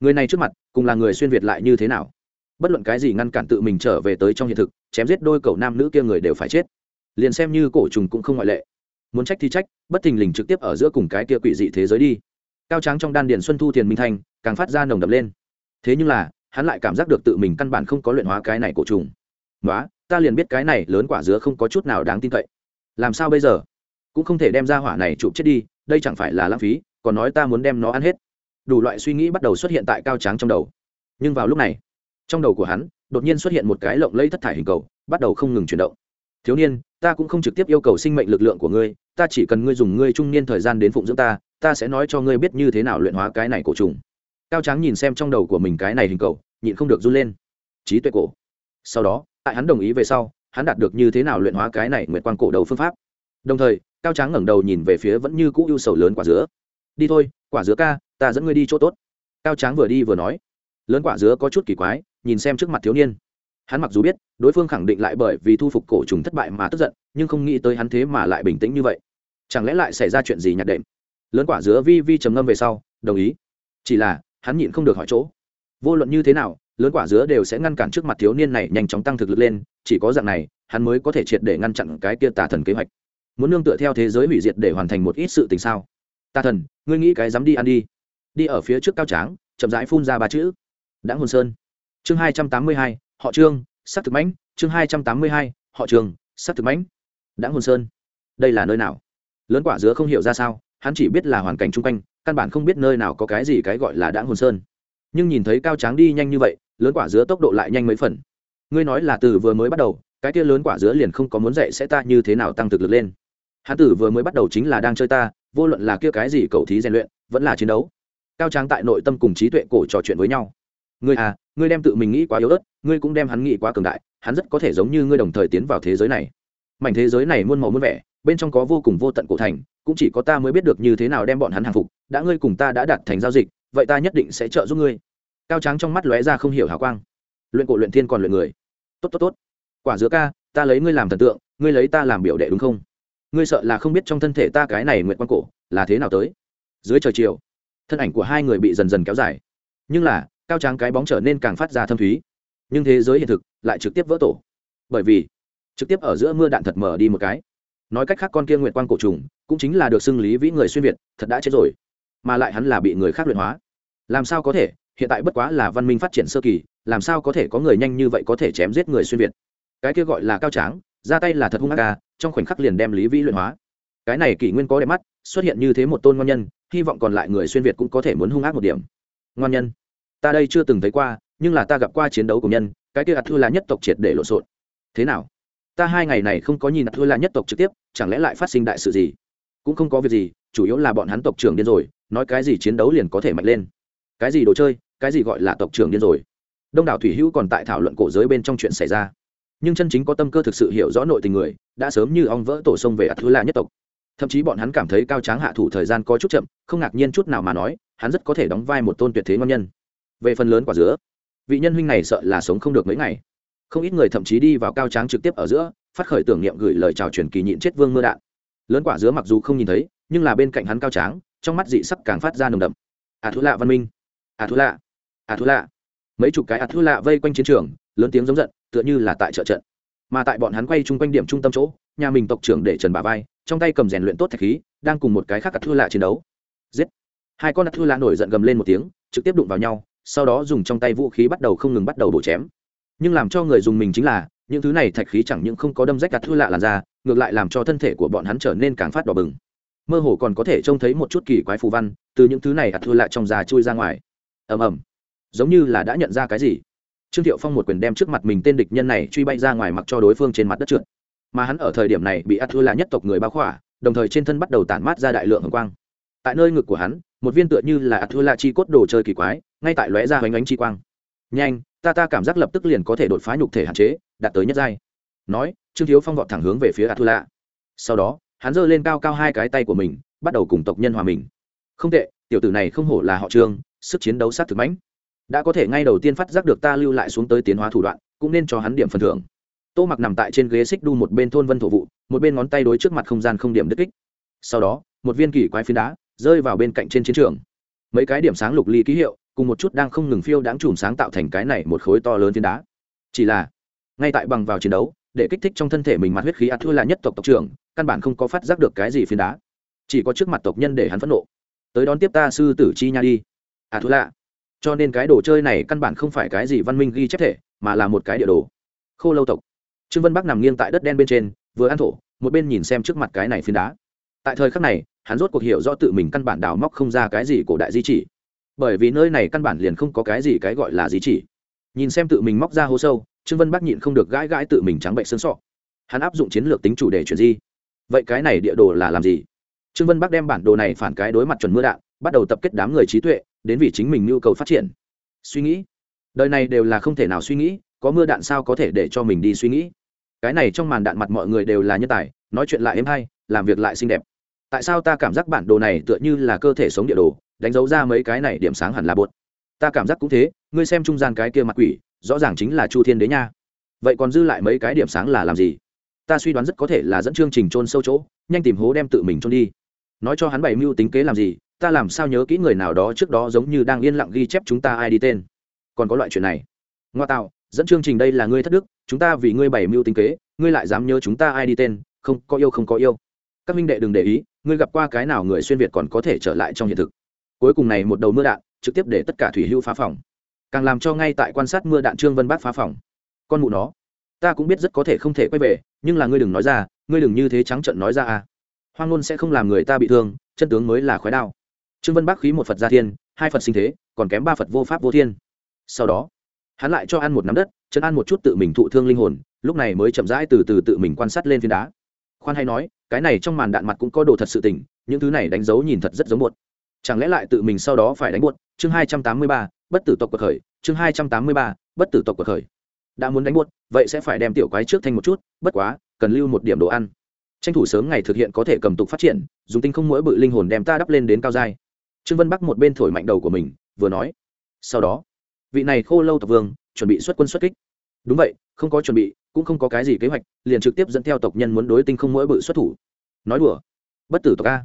Người này trước mặt, cùng là người xuyên việt lại như thế nào? Bất luận cái gì ngăn cản tự mình trở về tới trong hiện thực, chém giết đôi cậu nam nữ kia người đều phải chết. Liền xem như cổ trùng cũng không ngoại lệ. Muốn trách thì trách, bất thình lình trực tiếp ở giữa cùng cái kia quỷ dị thế giới đi. Cao tráng trong đan điền xuân thu thiền minh thanh càng phát ra nồng đập lên. Thế nhưng là, hắn lại cảm giác được tự mình căn bản không có luyện hóa cái này cổ trùng. Nói ta liền biết cái này lớn quả dứa không có chút nào đáng tin cậy. Làm sao bây giờ? Cũng không thể đem ra hỏa này chụp chết đi, đây chẳng phải là lãng phí, còn nói ta muốn đem nó ăn hết. Đủ loại suy nghĩ bắt đầu xuất hiện tại cao tráng trong đầu. Nhưng vào lúc này, trong đầu của hắn, đột nhiên xuất hiện một cái lộng lẫy thất thải hình cầu, bắt đầu không ngừng chuyển động. Thiếu niên, ta cũng không trực tiếp yêu cầu sinh mệnh lực lượng của ngươi, ta chỉ cần ngươi dùng ngươi trung niên thời gian đến phụng dưỡng ta ta sẽ nói cho ngươi biết như thế nào luyện hóa cái này cổ trùng. Cao tráng nhìn xem trong đầu của mình cái này hình cầu, nhịn không được run lên. Trí tuệ cổ. Sau đó tại hắn đồng ý về sau, hắn đạt được như thế nào luyện hóa cái này nguyệt quang cổ đầu phương pháp. Đồng thời, cao tráng ngẩng đầu nhìn về phía vẫn như cũ ưu sầu lớn quả dứa. Đi thôi, quả dứa ca, ta dẫn ngươi đi chỗ tốt. Cao tráng vừa đi vừa nói. Lớn quả dứa có chút kỳ quái, nhìn xem trước mặt thiếu niên. Hắn mặc dù biết, đối phương khẳng định lại bởi vì thu phục cổ trùng thất bại mà tức giận, nhưng không nghĩ tới hắn thế mà lại bình tĩnh như vậy. Chẳng lẽ lại xảy ra chuyện gì nhạt đệm? Lớn quả dứa vi vi trầm ngâm về sau, đồng ý. Chỉ là, hắn nhịn không được hỏi chỗ. Vô luận như thế nào lớn quả dứa đều sẽ ngăn cản trước mặt thiếu niên này nhanh chóng tăng thực lực lên, chỉ có dạng này, hắn mới có thể triệt để ngăn chặn cái kia tà thần kế hoạch. Muốn nương tựa theo thế giới hủy diệt để hoàn thành một ít sự tình sao? Tà thần, ngươi nghĩ cái dám đi ăn đi. Đi ở phía trước cao tráng, chậm rãi phun ra ba chữ. Đã hồn sơn. Chương hai trăm tám mươi hai, họ trương, sắc thực mãnh. Chương hai trăm tám mươi hai, họ trường sắc thực mãnh. Đã hồn sơn. Đây là nơi nào? Lớn quả dứa không hiểu ra sao, hắn chỉ biết là hoàn cảnh chung quanh, căn bản không biết nơi nào có cái gì cái gọi là đã hồn sơn nhưng nhìn thấy cao tráng đi nhanh như vậy, lớn quả dứa tốc độ lại nhanh mấy phần. Ngươi nói là từ vừa mới bắt đầu, cái kia lớn quả dứa liền không có muốn dạy sẽ ta như thế nào tăng thực lực lên. Hắn tử vừa mới bắt đầu chính là đang chơi ta, vô luận là kia cái gì cầu thí rèn luyện, vẫn là chiến đấu. Cao tráng tại nội tâm cùng trí tuệ cổ trò chuyện với nhau. Ngươi à ngươi đem tự mình nghĩ quá yếu ớt, ngươi cũng đem hắn nghĩ quá cường đại, hắn rất có thể giống như ngươi đồng thời tiến vào thế giới này. Mảnh thế giới này muôn màu muôn vẻ, bên trong có vô cùng vô tận cổ thành, cũng chỉ có ta mới biết được như thế nào đem bọn hắn hàng phục, đã ngươi cùng ta đã đạt thành giao dịch vậy ta nhất định sẽ trợ giúp ngươi. Cao tráng trong mắt lóe ra không hiểu hào quang. Luyện cổ luyện thiên còn luyện người. Tốt tốt tốt. Quả dứa ca, ta lấy ngươi làm thần tượng, ngươi lấy ta làm biểu đệ đúng không? Ngươi sợ là không biết trong thân thể ta cái này nguyện quan cổ là thế nào tới. Dưới trời chiều, thân ảnh của hai người bị dần dần kéo dài. Nhưng là, cao tráng cái bóng trở nên càng phát ra thâm thúy. Nhưng thế giới hiện thực lại trực tiếp vỡ tổ. Bởi vì, trực tiếp ở giữa mưa đạn thật mở đi một cái. Nói cách khác con kia nguyện quang cổ trùng cũng chính là được xưng lý vĩ người xuyên việt, thật đã chết rồi. Mà lại hắn là bị người khác luyện hóa làm sao có thể? Hiện tại bất quá là văn minh phát triển sơ kỳ, làm sao có thể có người nhanh như vậy có thể chém giết người xuyên việt? Cái kia gọi là cao tráng, ra tay là thật hung ác ca trong khoảnh khắc liền đem lý vĩ luyện hóa. Cái này kỷ nguyên có đẹp mắt, xuất hiện như thế một tôn ngon nhân, hy vọng còn lại người xuyên việt cũng có thể muốn hung ác một điểm. Ngon nhân, ta đây chưa từng thấy qua, nhưng là ta gặp qua chiến đấu của nhân, cái kia ạt thư là nhất tộc triệt để lộn xộn. Thế nào? Ta hai ngày này không có nhìn ạt thư là nhất tộc trực tiếp, chẳng lẽ lại phát sinh đại sự gì? Cũng không có việc gì, chủ yếu là bọn hắn tộc trưởng điên rồi, nói cái gì chiến đấu liền có thể mạnh lên cái gì đồ chơi, cái gì gọi là tộc trưởng điên rồi? Đông đảo thủy hữu còn tại thảo luận cổ giới bên trong chuyện xảy ra. Nhưng chân chính có tâm cơ thực sự hiểu rõ nội tình người, đã sớm như ong vỡ tổ sông về ạt thứ la nhất tộc. Thậm chí bọn hắn cảm thấy cao tráng hạ thủ thời gian có chút chậm, không ngạc nhiên chút nào mà nói, hắn rất có thể đóng vai một tôn tuyệt thế ngon nhân. Về phần lớn quả giữa vị nhân huynh này sợ là sống không được mấy ngày. Không ít người thậm chí đi vào cao tráng trực tiếp ở giữa, phát khởi tưởng niệm gửi lời chào truyền kỳ nhịn chết vương mưa đạn. Lớn quả dứa mặc dù không nhìn thấy, nhưng là bên cạnh hắn cao tráng, trong mắt dị sắc càng phát ra nồng đậm. À thú lạ văn minh a thú lạ a thú lạ mấy chục cái a thú lạ vây quanh chiến trường, lớn tiếng giống giận, tựa như là tại trợ trận. Mà tại bọn hắn quay chung quanh điểm trung tâm chỗ, nhà mình tộc trưởng để trần bà vai, trong tay cầm rèn luyện tốt thạch khí, đang cùng một cái khác a thú lạ chiến đấu. Giết! Hai con a thú lạ nổi giận gầm lên một tiếng, trực tiếp đụng vào nhau, sau đó dùng trong tay vũ khí bắt đầu không ngừng bắt đầu bổ chém. Nhưng làm cho người dùng mình chính là, những thứ này thạch khí chẳng những không có đâm rách đặt thua lạ làn da, ngược lại làm cho thân thể của bọn hắn trở nên càng phát đỏ bừng. Mơ hồ còn có thể trông thấy một chút kỳ quái phù văn từ những thứ này ạt thua lạ trong da chui ra ngoài ầm ầm. Giống như là đã nhận ra cái gì. Trương thiệu phong một quyền đem trước mặt mình tên địch nhân này truy bay ra ngoài mặc cho đối phương trên mặt đất trượt. Mà hắn ở thời điểm này bị A thua là nhất tộc người bao khỏa, đồng thời trên thân bắt đầu tản mát ra đại lượng hồng quang. Tại nơi ngực của hắn, một viên tựa như là A thua là chi cốt đồ chơi kỳ quái, ngay tại lóe ra hoành ánh chi quang. Nhanh, ta ta cảm giác lập tức liền có thể đột phá nhục thể hạn chế, đạt tới nhất giai. Nói, trương thiếu phong vọt thẳng hướng về phía a thu là sau đó, hắn giơ lên cao cao hai cái tay của mình, bắt đầu cùng tộc nhân hòa mình. Không tệ, tiểu tử này không hổ là họ trương sức chiến đấu sát thực mãnh. Đã có thể ngay đầu tiên phát giác được ta lưu lại xuống tới tiến hóa thủ đoạn, cũng nên cho hắn điểm phần thưởng. Tô mặc nằm tại trên ghế xích đu một bên thôn vân thổ vụ, một bên ngón tay đối trước mặt không gian không điểm đứt kích. Sau đó, một viên kỳ quái phiến đá rơi vào bên cạnh trên chiến trường. Mấy cái điểm sáng lục ly ký hiệu, cùng một chút đang không ngừng phiêu đáng chùm sáng tạo thành cái này một khối to lớn phiến đá. Chỉ là, ngay tại bằng vào chiến đấu, để kích thích trong thân thể mình mặt huyết khí ạt thua là nhất tộc tộc trưởng, căn bản không có phát giác được cái gì phiến đá. Chỉ có trước mặt tộc nhân để hắn phẫn nộ. Tới đón tiếp ta sư tử chi nha đi à thú lạ. Cho nên cái đồ chơi này căn bản không phải cái gì văn minh ghi chép thể, mà là một cái địa đồ. Khô lâu tộc. Trương vân bắc nằm nghiêng tại đất đen bên trên, vừa ăn thổ, một bên nhìn xem trước mặt cái này phiến đá. Tại thời khắc này, hắn rốt cuộc hiểu rõ tự mình căn bản đào móc không ra cái gì cổ đại di chỉ. Bởi vì nơi này căn bản liền không có cái gì cái gọi là di chỉ. Nhìn xem tự mình móc ra hố sâu, trương vân bắc nhịn không được gãi gãi tự mình trắng bệnh sơn sọ. Hắn áp dụng chiến lược tính chủ đề chuyển di. Vậy cái này địa đồ là làm gì? Trương vân bắc đem bản đồ này phản cái đối mặt chuẩn mưa đạn, bắt đầu tập kết đám người trí tuệ đến vì chính mình nhu cầu phát triển. Suy nghĩ. Đời này đều là không thể nào suy nghĩ, có mưa đạn sao có thể để cho mình đi suy nghĩ? Cái này trong màn đạn mặt mọi người đều là nhân tài, nói chuyện lại êm hay, làm việc lại xinh đẹp. Tại sao ta cảm giác bản đồ này tựa như là cơ thể sống địa đồ, đánh dấu ra mấy cái này điểm sáng hẳn là bột? Ta cảm giác cũng thế, ngươi xem trung gian cái kia mặt quỷ, rõ ràng chính là chu thiên đế nha. Vậy còn dư lại mấy cái điểm sáng là làm gì? Ta suy đoán rất có thể là dẫn chương trình trôn sâu chỗ, nhanh tìm hố đem tự mình trôn đi. Nói cho hắn bày mưu tính kế làm gì ta làm sao nhớ kỹ người nào đó trước đó giống như đang yên lặng ghi chép chúng ta ai đi tên? Còn có loại chuyện này. Ngoa tạo, dẫn chương trình đây là ngươi thất đức, chúng ta vì ngươi bảy mưu tính kế, ngươi lại dám nhớ chúng ta ai đi tên, không, có yêu không có yêu. Các minh đệ đừng để ý, ngươi gặp qua cái nào người xuyên việt còn có thể trở lại trong hiện thực. Cuối cùng này một đầu mưa đạn, trực tiếp để tất cả thủy hưu phá phòng. Càng làm cho ngay tại quan sát mưa đạn trương vân bác phá phòng. Con mụ nó, ta cũng biết rất có thể không thể quay về, nhưng là ngươi đừng nói ra, ngươi đừng như thế trắng trận nói ra à. Hoang ngôn sẽ không làm người ta bị thương, chân tướng mới là khói đao trương vân bác khí một phật gia thiên hai phật sinh thế còn kém ba phật vô pháp vô thiên. Sau đó hắn lại cho ăn một nắm đất chân ăn một chút tự mình thụ thương linh hồn lúc này mới chậm rãi từ từ tự mình quan sát lên phiến đá. Khoan hay nói cái này trong màn đạn mặt cũng có đồ thật sự tình những thứ này đánh dấu nhìn thật rất giống muộn. chẳng lẽ lại tự mình sau đó phải đánh muộn? chương hai trăm tám mươi ba bất tử tộc cuộc khởi chương hai trăm tám mươi ba bất tử tộc cuộc khởi. Đã muốn đánh muộn, vậy sẽ phải đem tiểu quái trước thành một chút bất quá cần lưu một điểm đồ ăn. Tranh thủ sớm ngày thực hiện có thể cầm tục phát triển dùng tinh không mỗi bự linh hồn đem ta đắp lên đến cao giai trương vân bắc một bên thổi mạnh đầu của mình, vừa nói, sau đó, vị này khô lâu tộc vương chuẩn bị xuất quân xuất kích. Đúng vậy, không có chuẩn bị, cũng không có cái gì kế hoạch, liền trực tiếp dẫn theo tộc nhân muốn đối tinh không mỗi bự xuất thủ. Nói đùa, bất tử tộc a,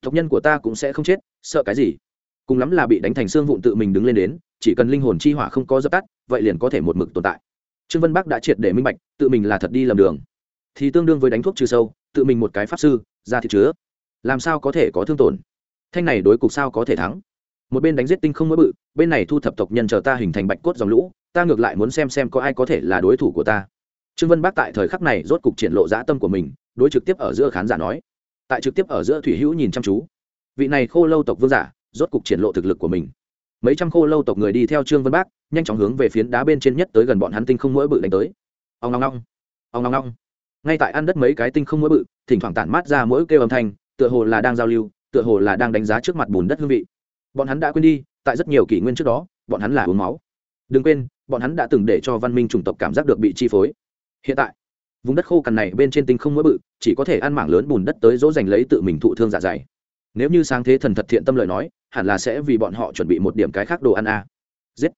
tộc nhân của ta cũng sẽ không chết, sợ cái gì? Cùng lắm là bị đánh thành xương vụn tự mình đứng lên đến, chỉ cần linh hồn chi hỏa không có dập tắt, vậy liền có thể một mực tồn tại. Trương vân bắc đã triệt để minh bạch, tự mình là thật đi lầm đường. Thì tương đương với đánh thuốc trừ sâu, tự mình một cái pháp sư, ra thịt chứa. Làm sao có thể có thương tổn? Thanh này đối cục sao có thể thắng? Một bên đánh giết tinh không mới bự, bên này thu thập tộc nhân chờ ta hình thành bạch cốt dòng lũ, ta ngược lại muốn xem xem có ai có thể là đối thủ của ta. Trương vân bác tại thời khắc này rốt cục triển lộ dã tâm của mình, đối trực tiếp ở giữa khán giả nói. Tại trực tiếp ở giữa thủy hữu nhìn chăm chú. Vị này khô lâu tộc vương giả, rốt cục triển lộ thực lực của mình. Mấy trăm khô lâu tộc người đi theo trương vân bác, nhanh chóng hướng về phiến đá bên trên nhất tới gần bọn hắn tinh không mỗi bự đánh tới. Ông ngong ngong ông ngong ngong ngay tại ăn đất mấy cái tinh không mỗi bự, thỉnh thoảng tản mát ra mỗi kêu âm thanh, tựa hồ là đang giao lưu tựa hồ là đang đánh giá trước mặt bùn đất hương vị. Bọn hắn đã quên đi, tại rất nhiều kỷ nguyên trước đó, bọn hắn là uống máu. Đừng quên, bọn hắn đã từng để cho văn minh chủng tộc cảm giác được bị chi phối. Hiện tại, vùng đất khô cằn này bên trên tinh không mỗi bự, chỉ có thể ăn mảng lớn bùn đất tới dỗ dành lấy tự mình thụ thương dạ dày. Nếu như sáng thế thần thật thiện tâm lời nói, hẳn là sẽ vì bọn họ chuẩn bị một điểm cái khác đồ ăn a. À. giết.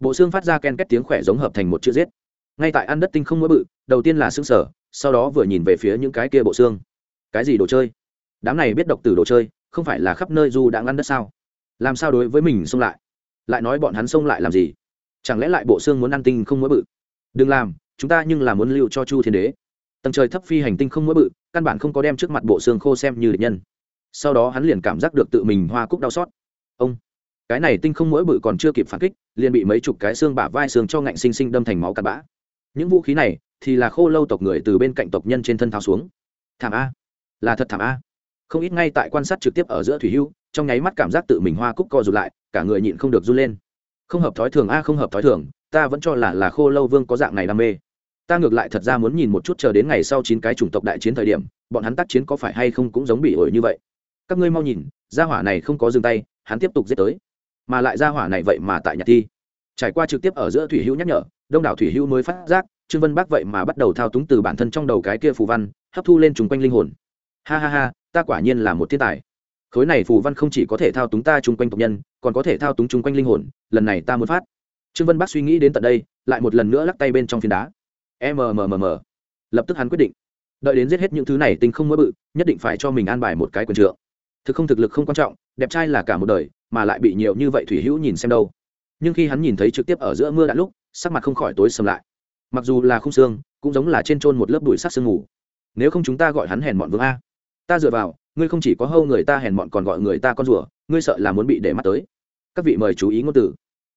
Bộ xương phát ra ken két tiếng khỏe giống hợp thành một chữ giết. Ngay tại ăn đất tinh không mỗi bự, đầu tiên là xương sở sau đó vừa nhìn về phía những cái kia bộ xương. Cái gì đồ chơi? Đám này biết độc từ đồ chơi, không phải là khắp nơi du đã ngăn đất sao? Làm sao đối với mình xông lại? Lại nói bọn hắn xông lại làm gì? Chẳng lẽ lại bộ xương muốn ăn tinh không mỗi bự? Đừng làm, chúng ta nhưng là muốn lưu cho chu thiên đế. Tầng trời thấp phi hành tinh không mỗi bự, căn bản không có đem trước mặt bộ xương khô xem như địch nhân. Sau đó hắn liền cảm giác được tự mình hoa cúc đau xót. Ông, cái này tinh không mỗi bự còn chưa kịp phản kích, liền bị mấy chục cái xương bả vai xương cho ngạnh sinh sinh đâm thành máu cặn bã. Những vũ khí này thì là khô lâu tộc người từ bên cạnh tộc nhân trên thân tháo xuống. Thảm a. Là thật thảm a không ít ngay tại quan sát trực tiếp ở giữa thủy hưu, trong nháy mắt cảm giác tự mình hoa cúc co rụt lại, cả người nhịn không được run lên. Không hợp thói thường a, không hợp thói thường, ta vẫn cho là là khô lâu vương có dạng này đam mê. Ta ngược lại thật ra muốn nhìn một chút chờ đến ngày sau chín cái chủng tộc đại chiến thời điểm, bọn hắn tác chiến có phải hay không cũng giống bị ổi như vậy. Các ngươi mau nhìn, gia hỏa này không có dừng tay, hắn tiếp tục giết tới. Mà lại gia hỏa này vậy mà tại nhà thi. Trải qua trực tiếp ở giữa thủy hữu nhắc nhở, đông đảo thủy hữu mới phát giác, trương vân bác vậy mà bắt đầu thao túng từ bản thân trong đầu cái kia phù văn, hấp thu lên chung quanh linh hồn. Ha ha ha ta quả nhiên là một thiên tài. Khối này phù văn không chỉ có thể thao túng ta chung quanh tộc nhân, còn có thể thao túng chung quanh linh hồn, lần này ta muốn phát. Trương vân Bắc suy nghĩ đến tận đây, lại một lần nữa lắc tay bên trong phiến đá. Mmm lập tức hắn quyết định. Đợi đến giết hết những thứ này tinh không mỡ bự, nhất định phải cho mình an bài một cái quần trượng. Thực không thực lực không quan trọng, đẹp trai là cả một đời, mà lại bị nhiều như vậy thủy hữu nhìn xem đâu. Nhưng khi hắn nhìn thấy trực tiếp ở giữa mưa đã lúc, sắc mặt không khỏi tối sầm lại. Mặc dù là không xương, cũng giống là trên trôn một lớp bụi sắc sương ngủ nếu không chúng ta gọi hắn hèn bọn vương a ta dựa vào, ngươi không chỉ có hâu người ta hèn mọn còn gọi người ta con rùa, ngươi sợ là muốn bị để mắt tới. Các vị mời chú ý ngôn từ.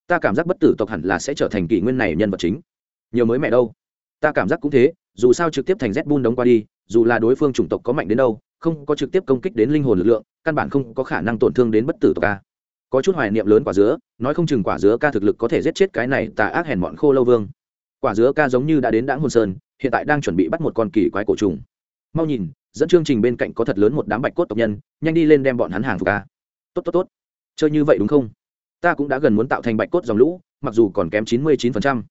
Ta cảm giác bất tử tộc hẳn là sẽ trở thành kỷ nguyên này nhân vật chính. Nhiều mới mẹ đâu. Ta cảm giác cũng thế, dù sao trực tiếp thành z bun đóng qua đi, dù là đối phương chủng tộc có mạnh đến đâu, không có trực tiếp công kích đến linh hồn lực lượng, căn bản không có khả năng tổn thương đến bất tử tộc ca có chút hoài niệm lớn quả dứa, nói không chừng quả dứa ca thực lực có thể giết chết cái này tà ác hèn mọn khô lâu vương. Quả dứa ca giống như đã đến đãng hồn sơn, hiện tại đang chuẩn bị bắt một con kỳ quái cổ trùng. Mau nhìn dẫn chương trình bên cạnh có thật lớn một đám bạch cốt tộc nhân, nhanh đi lên đem bọn hắn hàng phục ca tốt tốt tốt. Chơi như vậy đúng không? Ta cũng đã gần muốn tạo thành bạch cốt dòng lũ, mặc dù còn kém chín mươi chín phần trăm.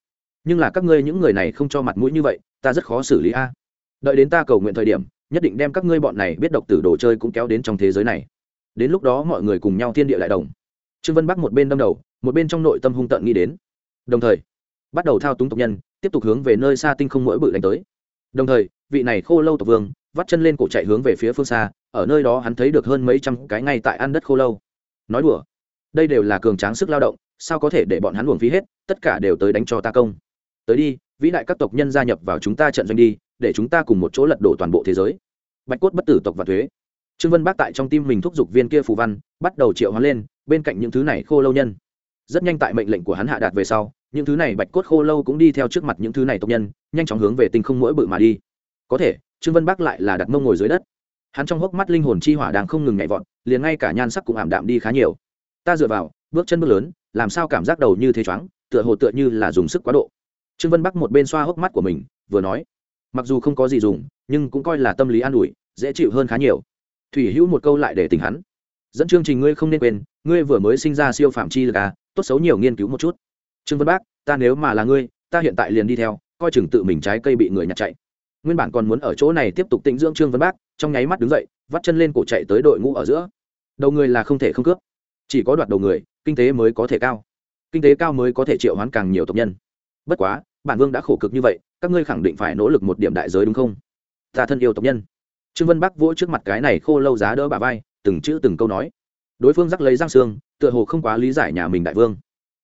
Nhưng là các ngươi những người này không cho mặt mũi như vậy, ta rất khó xử lý a. Đợi đến ta cầu nguyện thời điểm, nhất định đem các ngươi bọn này biết độc tử đồ chơi cũng kéo đến trong thế giới này. Đến lúc đó mọi người cùng nhau thiên địa lại đồng. Trương vân bắc một bên đâm đầu, một bên trong nội tâm hung tợn nghĩ đến. Đồng thời, bắt đầu thao túng tộc nhân, tiếp tục hướng về nơi xa tinh không mỗi bự đánh tới. Đồng thời, vị này khô lâu tộc vương vắt chân lên cổ chạy hướng về phía phương xa, ở nơi đó hắn thấy được hơn mấy trăm cái ngay tại ăn đất khô lâu. Nói đùa, đây đều là cường tráng sức lao động, sao có thể để bọn hắn uổng phí hết, tất cả đều tới đánh cho ta công. Tới đi, vĩ đại các tộc nhân gia nhập vào chúng ta trận doanh đi, để chúng ta cùng một chỗ lật đổ toàn bộ thế giới. Bạch cốt bất tử tộc và thuế. Trương vân bác tại trong tim mình thúc giục viên kia phù văn, bắt đầu triệu hóa lên, bên cạnh những thứ này khô lâu nhân. Rất nhanh tại mệnh lệnh của hắn hạ đạt về sau, những thứ này bạch cốt khô lâu cũng đi theo trước mặt những thứ này tộc nhân, nhanh chóng hướng về tinh không mỗi bự mà đi. Có thể trương vân Bắc lại là đặt mông ngồi dưới đất. Hắn trong hốc mắt linh hồn chi hỏa đang không ngừng nhảy vọt liền ngay cả nhan sắc cũng ảm đạm đi khá nhiều. Ta dựa vào bước chân bước lớn làm sao cảm giác đầu như thế choáng tựa hồ tựa như là dùng sức quá độ. Trương vân bắc một bên xoa hốc mắt của mình vừa nói mặc dù không có gì dùng nhưng cũng coi là tâm lý an ủi dễ chịu hơn khá nhiều. Thủy hữu một câu lại để tỉnh hắn. Dẫn chương trình ngươi không nên quên ngươi vừa mới sinh ra siêu phạm chi là à, tốt xấu nhiều nghiên cứu một chút. Trương vân bác ta nếu mà là ngươi ta hiện tại liền đi theo coi chừng tự mình trái cây bị người nhặt chạy nguyên bản còn muốn ở chỗ này tiếp tục tĩnh dưỡng trương vân bác, trong nháy mắt đứng dậy, vắt chân lên cổ chạy tới đội ngũ ở giữa. Đầu người là không thể không cướp. Chỉ có đoạt đầu người, kinh tế mới có thể cao. Kinh tế cao mới có thể triệu hoán càng nhiều tộc nhân. Bất quá, bản vương đã khổ cực như vậy, các ngươi khẳng định phải nỗ lực một điểm đại giới đúng không? Ta thân yêu tộc nhân. Trương vân bắc vỗ trước mặt cái này khô lâu giá đỡ bà vai, từng chữ từng câu nói. Đối phương rắc lấy răng xương, tựa hồ không quá lý giải nhà mình đại vương.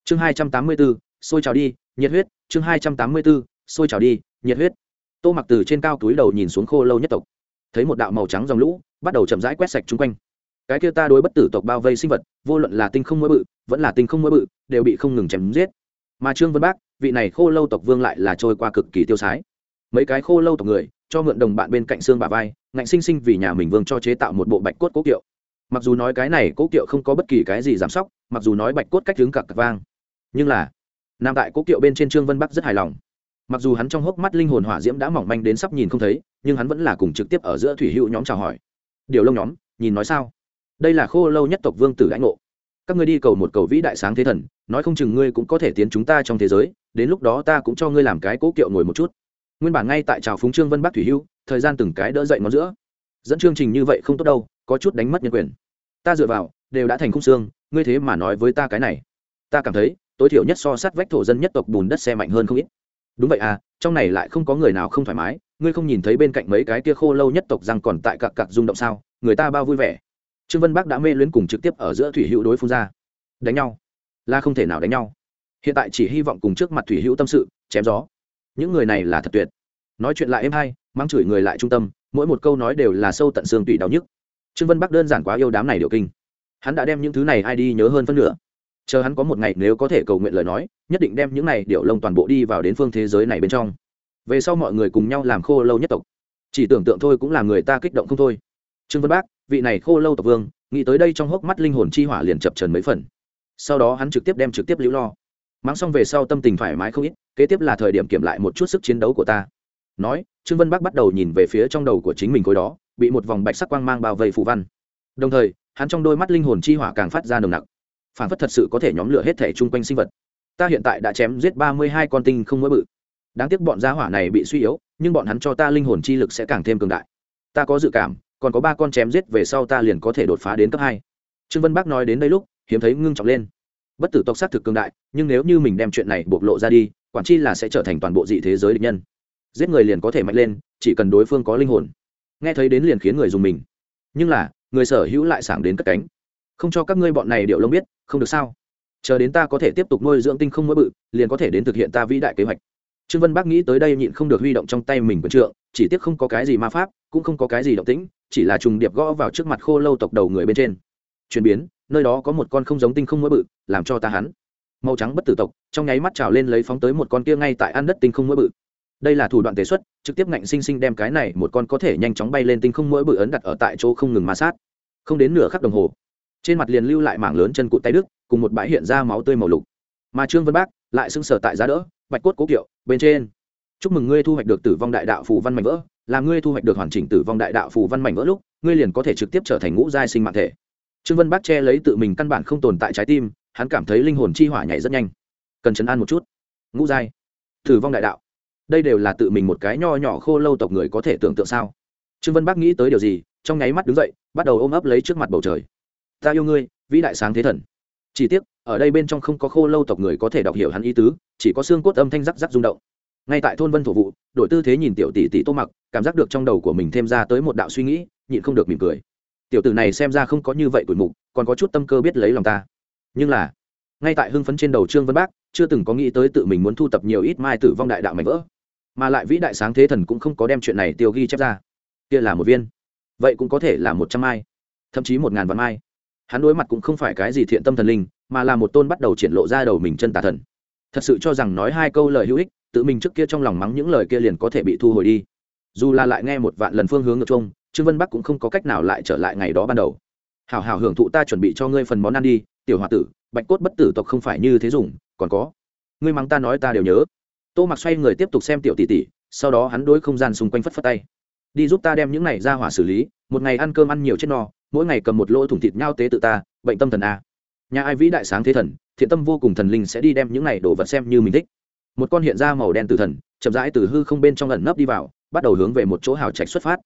Chương hai trăm tám mươi bốn xôi trào đi, nhiệt huyết. Chương hai trăm tám mươi bốn xôi trào đi, nhiệt huyết tô mặc từ trên cao túi đầu nhìn xuống khô lâu nhất tộc. Thấy một đạo màu trắng dòng lũ, bắt đầu chậm rãi quét sạch chung quanh. Cái kia ta đối bất tử tộc bao vây sinh vật, vô luận là tinh không mỗi bự, vẫn là tinh không mỗi bự, đều bị không ngừng chém giết. Mà trương vân bác, vị này khô lâu tộc vương lại là trôi qua cực kỳ tiêu sái. Mấy cái khô lâu tộc người, cho mượn đồng bạn bên cạnh xương bà vai, ngạnh sinh sinh vì nhà mình vương cho chế tạo một bộ bạch cốt cố kiệu. Mặc dù nói cái này cố kiệu không có bất kỳ cái gì giảm sóc, mặc dù nói bạch cốt cách hướng cặc vang, nhưng là, nam tại cố kiệu bên trên trương vân bắc rất hài lòng mặc dù hắn trong hốc mắt linh hồn hỏa diễm đã mỏng manh đến sắp nhìn không thấy, nhưng hắn vẫn là cùng trực tiếp ở giữa thủy hữu nhóm chào hỏi. Điều lông nhóm, nhìn nói sao? Đây là khô lâu nhất tộc vương tử đãi ngộ. Các ngươi đi cầu một cầu vĩ đại sáng thế thần, nói không chừng ngươi cũng có thể tiến chúng ta trong thế giới, đến lúc đó ta cũng cho ngươi làm cái cố kiệu ngồi một chút. Nguyên bản ngay tại trào phúng trương vân bắc thủy hữu, thời gian từng cái đỡ dậy ngón giữa. Dẫn chương trình như vậy không tốt đâu, có chút đánh mất nhân quyền. Ta dựa vào, đều đã thành khung xương, ngươi thế mà nói với ta cái này. Ta cảm thấy, tối thiểu nhất so sát vách thổ dân nhất tộc bùn đất xe mạnh hơn không ít đúng vậy à trong này lại không có người nào không thoải mái, ngươi không nhìn thấy bên cạnh mấy cái kia khô lâu nhất tộc rằng còn tại cặc cặc rung động sao, người ta bao vui vẻ. Trương vân bắc đã mê luyến cùng trực tiếp ở giữa thủy hữu đối phương ra. Đánh nhau? Là không thể nào đánh nhau. Hiện tại chỉ hy vọng cùng trước mặt thủy hữu tâm sự, chém gió. Những người này là thật tuyệt. Nói chuyện lại êm hay mang chửi người lại trung tâm, mỗi một câu nói đều là sâu tận xương tủy đau nhức. Trương vân bắc đơn giản quá yêu đám này điều kinh. Hắn đã đem những thứ này ai đi nhớ hơn phân nửa chờ hắn có một ngày nếu có thể cầu nguyện lời nói, nhất định đem những này điệu lông toàn bộ đi vào đến phương thế giới này bên trong. Về sau mọi người cùng nhau làm khô lâu nhất tộc. Chỉ tưởng tượng thôi cũng là người ta kích động không thôi. Trương vân bác, vị này khô lâu tộc vương, nghĩ tới đây trong hốc mắt linh hồn chi hỏa liền chập trần mấy phần. Sau đó hắn trực tiếp đem trực tiếp lưu lo. Mắng xong về sau tâm tình thoải mái không ít, kế tiếp là thời điểm kiểm lại một chút sức chiến đấu của ta. Nói, trương vân bắc bắt đầu nhìn về phía trong đầu của chính mình khối đó, bị một vòng bạch sắc quang mang bao vây phù văn. Đồng thời, hắn trong đôi mắt linh hồn chi hỏa càng phát ra nồng nặc phản phất thật sự có thể nhóm lửa hết thể chung quanh sinh vật. Ta hiện tại đã chém giết ba mươi hai con tinh không mỗi bự. Đáng tiếc bọn gia hỏa này bị suy yếu, nhưng bọn hắn cho ta linh hồn chi lực sẽ càng thêm cường đại. Ta có dự cảm, còn có ba con chém giết về sau ta liền có thể đột phá đến cấp hai. Trương vân bắc nói đến đây lúc, hiếm thấy ngưng trọng lên. Bất tử tộc xác thực cường đại, nhưng nếu như mình đem chuyện này bộc lộ ra đi, quản chi là sẽ trở thành toàn bộ dị thế giới địch nhân. Giết người liền có thể mạnh lên, chỉ cần đối phương có linh hồn. Nghe thấy đến liền khiến người dùng mình. Nhưng là, người sở hữu lại sảng đến cất cánh không cho các ngươi bọn này điệu lông biết, không được sao? Chờ đến ta có thể tiếp tục nuôi dưỡng tinh không mỗi bự, liền có thể đến thực hiện ta vĩ đại kế hoạch. Trương vân bác nghĩ tới đây nhịn không được huy động trong tay mình quần trượng, chỉ tiếc không có cái gì ma pháp, cũng không có cái gì động tĩnh, chỉ là trùng điệp gõ vào trước mặt khô lâu tộc đầu người bên trên. Chuyển biến, nơi đó có một con không giống tinh không mỗi bự, làm cho ta hắn. Màu trắng bất tử tộc, trong nháy mắt trào lên lấy phóng tới một con kia ngay tại ăn đất tinh không mỗi bự. Đây là thủ đoạn tế xuất, trực tiếp ngạnh sinh sinh đem cái này một con có thể nhanh chóng bay lên tinh không mỗi bự ấn đặt ở tại chỗ không ngừng ma sát. Không đến nửa khắc đồng hồ trên mặt liền lưu lại mảng lớn chân cụt tay đức cùng một bãi hiện ra máu tươi màu lục. Mà trương vân bác lại sưng sở tại giá đỡ, bạch cốt cố kiệu, bên trên. Chúc mừng ngươi thu hoạch được tử vong đại đạo phù văn mảnh vỡ, làm ngươi thu hoạch được hoàn chỉnh tử vong đại đạo phù văn mảnh vỡ lúc, ngươi liền có thể trực tiếp trở thành ngũ giai sinh mạng thể. Trương vân bác che lấy tự mình căn bản không tồn tại trái tim, hắn cảm thấy linh hồn chi hỏa nhảy rất nhanh. Cần chấn an một chút. Ngũ giai. Tử vong đại đạo. Đây đều là tự mình một cái nho nhỏ khô lâu tộc người có thể tưởng tượng sao? Trương vân bác nghĩ tới điều gì, trong nháy mắt đứng dậy, bắt đầu ôm ấp lấy trước mặt bầu trời ta yêu ngươi, vĩ đại sáng thế thần. Chỉ tiếc, ở đây bên trong không có khô lâu tộc người có thể đọc hiểu hắn ý tứ, chỉ có xương cốt âm thanh rắc rắc rung động. Ngay tại thôn vân thổ vụ đổi tư thế nhìn tiểu tỷ tỷ tô mặc, cảm giác được trong đầu của mình thêm ra tới một đạo suy nghĩ, nhịn không được mỉm cười. Tiểu tử này xem ra không có như vậy tuổi mục, còn có chút tâm cơ biết lấy lòng ta. Nhưng là, ngay tại hưng phấn trên đầu trương vân bác, chưa từng có nghĩ tới tự mình muốn thu tập nhiều ít mai tử vong đại đạo mạnh vỡ. Mà lại vĩ đại sáng thế thần cũng không có đem chuyện này tiêu ghi chép ra. Kia là một viên. Vậy cũng có thể là một trăm mai, thậm chí một ngàn vạn mai hắn đối mặt cũng không phải cái gì thiện tâm thần linh, mà là một tôn bắt đầu triển lộ ra đầu mình chân tà thần. Thật sự cho rằng nói hai câu lời hữu ích, tự mình trước kia trong lòng mắng những lời kia liền có thể bị thu hồi đi. Dù là lại nghe một vạn lần phương hướng ngược chung trương vân bắc cũng không có cách nào lại trở lại ngày đó ban đầu. Hảo hảo hưởng thụ ta chuẩn bị cho ngươi phần món ăn đi, tiểu h o a tử, bạch cốt bất tử tộc không phải như thế dùng, còn có, ngươi mắng ta nói ta đều nhớ. Tô mặc xoay người tiếp tục xem tiểu tỷ tỷ, sau đó hắn đối không gian xung quanh phất phất tay. Đi giúp ta đem những này ra hỏa xử lý, một ngày ăn cơm ăn nhiều chết no mỗi ngày cầm một lỗ thủng thịt nhau tế tự ta, bệnh tâm thần a. Nhà ai vĩ đại sáng thế thần, thiện tâm vô cùng thần linh sẽ đi đem những này đồ vật xem như mình thích. Một con hiện ra màu đen tử thần, chậm rãi từ hư không bên trong ẩn nấp đi vào, bắt đầu hướng về một chỗ hào trạch xuất phát.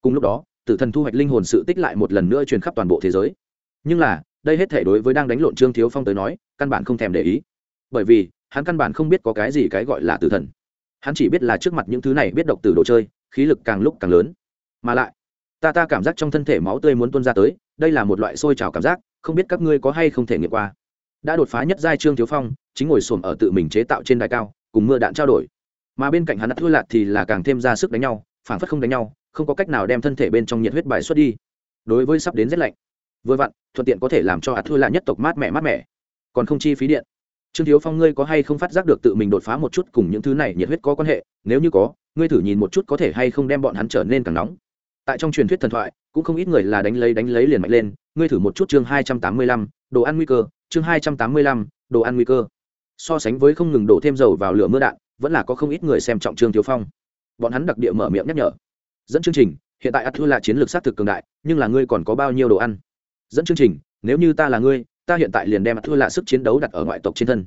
Cùng lúc đó, tử thần thu hoạch linh hồn sự tích lại một lần nữa truyền khắp toàn bộ thế giới. Nhưng là, đây hết thể đối với đang đánh lộn trương thiếu phong tới nói, căn bản không thèm để ý. Bởi vì, hắn căn bản không biết có cái gì cái gọi là tử thần. Hắn chỉ biết là trước mặt những thứ này biết độc từ đồ chơi, khí lực càng lúc càng lớn. Mà lại ta ta cảm giác trong thân thể máu tươi muốn tuôn ra tới, đây là một loại sôi trào cảm giác, không biết các ngươi có hay không thể nghiệm qua. Đã đột phá nhất giai trương thiếu phong, chính ngồi xổm ở tự mình chế tạo trên đài cao, cùng mưa đạn trao đổi. Mà bên cạnh hắn đã thua lạt thì là càng thêm ra sức đánh nhau, phản phất không đánh nhau, không có cách nào đem thân thể bên trong nhiệt huyết bài xuất đi. Đối với sắp đến rét lạnh, vừa vặn, thuận tiện có thể làm cho hạt thua lạ nhất tộc mát mẻ mát mẻ. Còn không chi phí điện. Trương thiếu phong ngươi có hay không phát giác được tự mình đột phá một chút cùng những thứ này nhiệt huyết có quan hệ? Nếu như có, ngươi thử nhìn một chút có thể hay không đem bọn hắn trở nên càng nóng tại trong truyền thuyết thần thoại, cũng không ít người là đánh lấy đánh lấy liền mạnh lên. Ngươi thử một chút chương hai trăm tám mươi lăm, đồ ăn nguy cơ. Chương hai trăm tám mươi lăm, đồ ăn nguy cơ. So sánh với không ngừng đổ thêm dầu vào lửa mưa đạn, vẫn là có không ít người xem trọng trương thiếu phong. Bọn hắn đặc địa mở miệng nhắc nhở. Dẫn chương trình, hiện tại ắt thư là chiến lược xác thực cường đại, nhưng là ngươi còn có bao nhiêu đồ ăn? Dẫn chương trình, nếu như ta là ngươi, ta hiện tại liền đem ắt thư là sức chiến đấu đặt ở ngoại tộc trên thân.